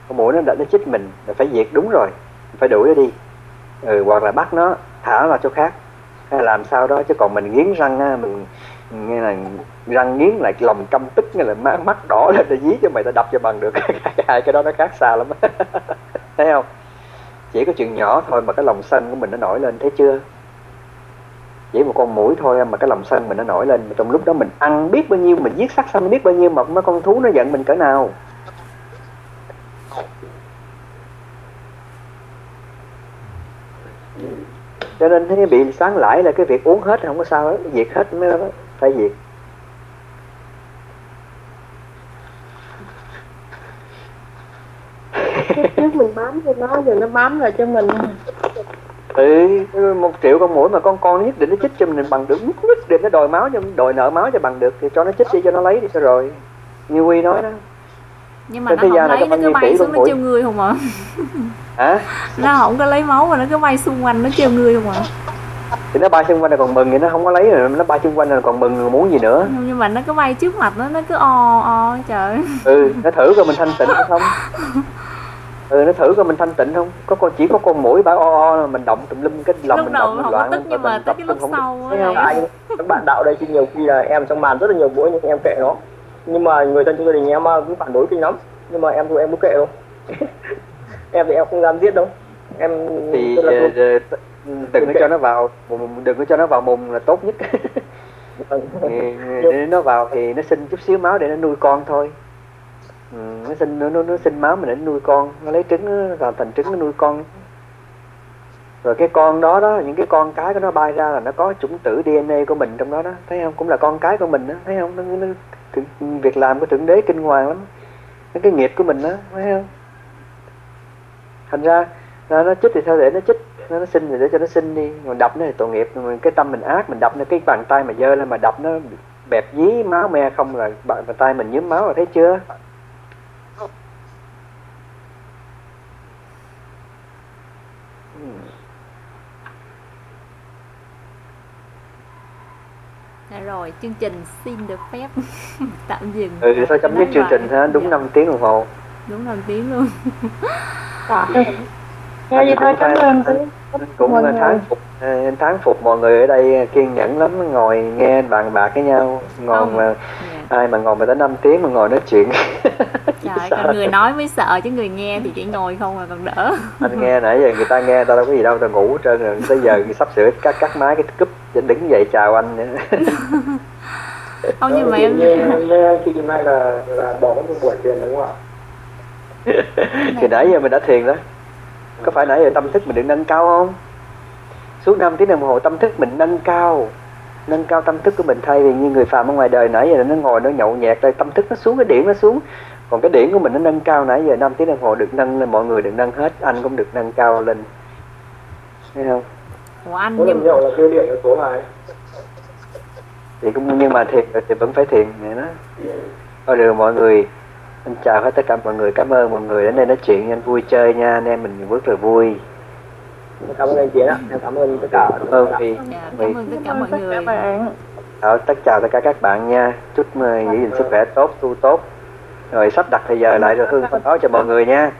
Con mũi nó đã nó chích mình là phải diệt đúng rồi. Phải đuổi nó đi. Ừ, hoặc là bắt nó thả vào chỗ khác. Hay làm sao đó chứ còn mình nghiến răng á, mình nghe là răng nghiến lại lòng căm tức như là mắt, mắt đỏ lên để dí cho mày ta đập cho bằng được. Hai cái đó nó khác xa lắm. Thấy không? Chỉ có chuyện nhỏ thôi mà cái lòng xanh của mình nó nổi lên thấy chưa? Chỉ một con mũi thôi mà cái lòng sân mình nó nổi lên. Mà trong lúc đó mình ăn biết bao nhiêu, mình giết sát xanh biết bao nhiêu mà mấy con thú nó giận mình cỡ nào. Cho nên thấy bị sáng lãi là cái việc uống hết không có sao hết, diệt hết mới phải diệt.
Trước mình bám cho nó, giờ nó bám lại cho mình
ừ một triệu con mũi mà con con nhất định nó chích cho mình bằng được nhất định nó đòi máu cho đòi nợ máu cho bằng được thì cho nó chích đi cho nó lấy đi cho rồi? Như quy nói đó.
Nhưng mà nó không lấy nó cứ bay xuống nó treo người không ạ
hả?
Nó không có lấy máu mà nó cứ bay xung quanh nó treo người không ạ
thì nó bay xung quanh là còn mừng thì nó không có lấy rồi nó bay xung quanh là còn mừng muốn gì nữa?
Nhưng mà nó cứ bay trước mặt nó nó cứ o o trời.
Ừ nó thử coi mình thanh tịnh hay không ừ nó thử coi mình thanh tịnh không? Có con chỉ có con mũi bả o o mình động tùm lum cái lòng
lúc
mình
đầu
động mình
không
loạn
có tức nhưng mà tới cái lúc
không-
sau á
các bạn đạo đây thì nhiều khi là em trong màn rất là nhiều mũi nhưng em kệ nó. Nhưng mà người thân trong gia đình em à, cũng phản đối kinh lắm. Nhưng mà em thôi em cũng kệ đâu. Em thì em không dám giết đâu. Em
thì
là
ờ, ờ, đừng có cho nó vào đừng có cho nó vào mùng là tốt nhất. Thì để nó vào thì nó sinh chút xíu máu để nó nuôi con thôi ừ, nó sinh nó, nó, nó sinh máu mình để nuôi con. Nó lấy trứng nó làm thành trứng nó nuôi con. Rồi cái con đó đó những cái con cái của nó bay ra là nó có chủng tử DNA của mình trong đó đó. Thấy không? Cũng là con cái của mình đó thấy không? Nó, nó, việc làm của thượng đế kinh hoàng lắm. Nó cái nghiệp của mình đó thấy không? Thành ra nó, nó chích thì sao để nó chích? Nó, nó sinh thì để cho nó sinh đi. Còn đập nó thì tội nghiệp. Mà cái tâm mình ác mình đập nó cái bàn tay mà dơ lên mà đập nó bẹp dí máu me không là bàn, tay mình nhúm máu rồi thấy chưa?
Dạ rồi chương trình xin được phép tạm dừng.
Ừ thôi chấm dứt chương trình ha. Đúng 5 tiếng đồng hồ.
Đúng 5 tiếng luôn.
Dạ. Nghe vậy thôi cảm ơn tí.
cũng
Mọi người.
tháng phục ờ, tháng phục mọi người ở đây kiên nhẫn lắm ngồi nghe bàn bạc với nhau. Ngồi mà
Dạ.
ai mà ngồi mà tới 5 tiếng mà ngồi nói chuyện.
Trời người nói mới sợ chứ người nghe thì chỉ ngồi không là còn đỡ.
Anh nghe nãy giờ người ta nghe tao đâu có gì đâu tao ngủ hết trơn rồi. Tới giờ sắp sửa cắt cắt máy cái cúp đứng dậy chào anh nữa.
Không nhưng mà
Thì
em
nghe, nghe khi nay là là bỏ một buổi thiền đúng không ạ?
Thì nãy giờ mình đã thiền đó có phải nãy giờ tâm thức mình được nâng cao không? Suốt 5 tiếng đồng hồ tâm thức mình nâng cao. Nâng cao tâm thức của mình thay vì như người phàm ở ngoài đời nãy giờ nó ngồi nó nhậu nhẹt đây tâm thức nó xuống cái điểm nó xuống. Còn cái điểm của mình nó nâng cao nãy giờ 5 tiếng đồng hồ được nâng lên mọi người được nâng hết anh cũng được nâng cao lên. Thấy không?
Của anh
mỗi
nhưng
nhậu là điện nó số lại
thì cũng nhưng mà thiền thì vẫn phải thiền này đó. Thôi được mọi người anh chào hết tất cả mọi người. Cảm ơn mọi người đến đây nói chuyện. Anh vui chơi nha. Anh em mình rất là vui.
Cảm ơn anh Chiến ạ em cảm ơn tất cả
cảm ơn vì
dạ, cảm ơn tất cả mọi người.
Đó, tất chào tất cả các bạn nha. Chúc giữ gìn sức khỏe tốt tu tốt. Rồi sắp đặt thời giờ lại rồi hương thông báo cho mọi người nha.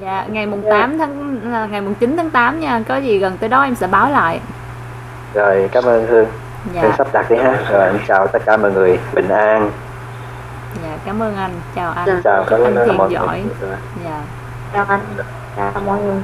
Dạ ngày mùng 8 tháng là ngày mùng 9 tháng 8 nha. Có gì gần tới đó em sẽ báo lại.
Rồi cảm ơn hương. Hương
dạ
sắp đặt đi ha. Rồi anh chào tất cả mọi người. Bình an
dạ cảm ơn anh. Chào anh.
Dạ.
chào
anh
cảm ơn
thiền
mọi
giỏi.
Người
dạ.
Chào anh. Chào mọi người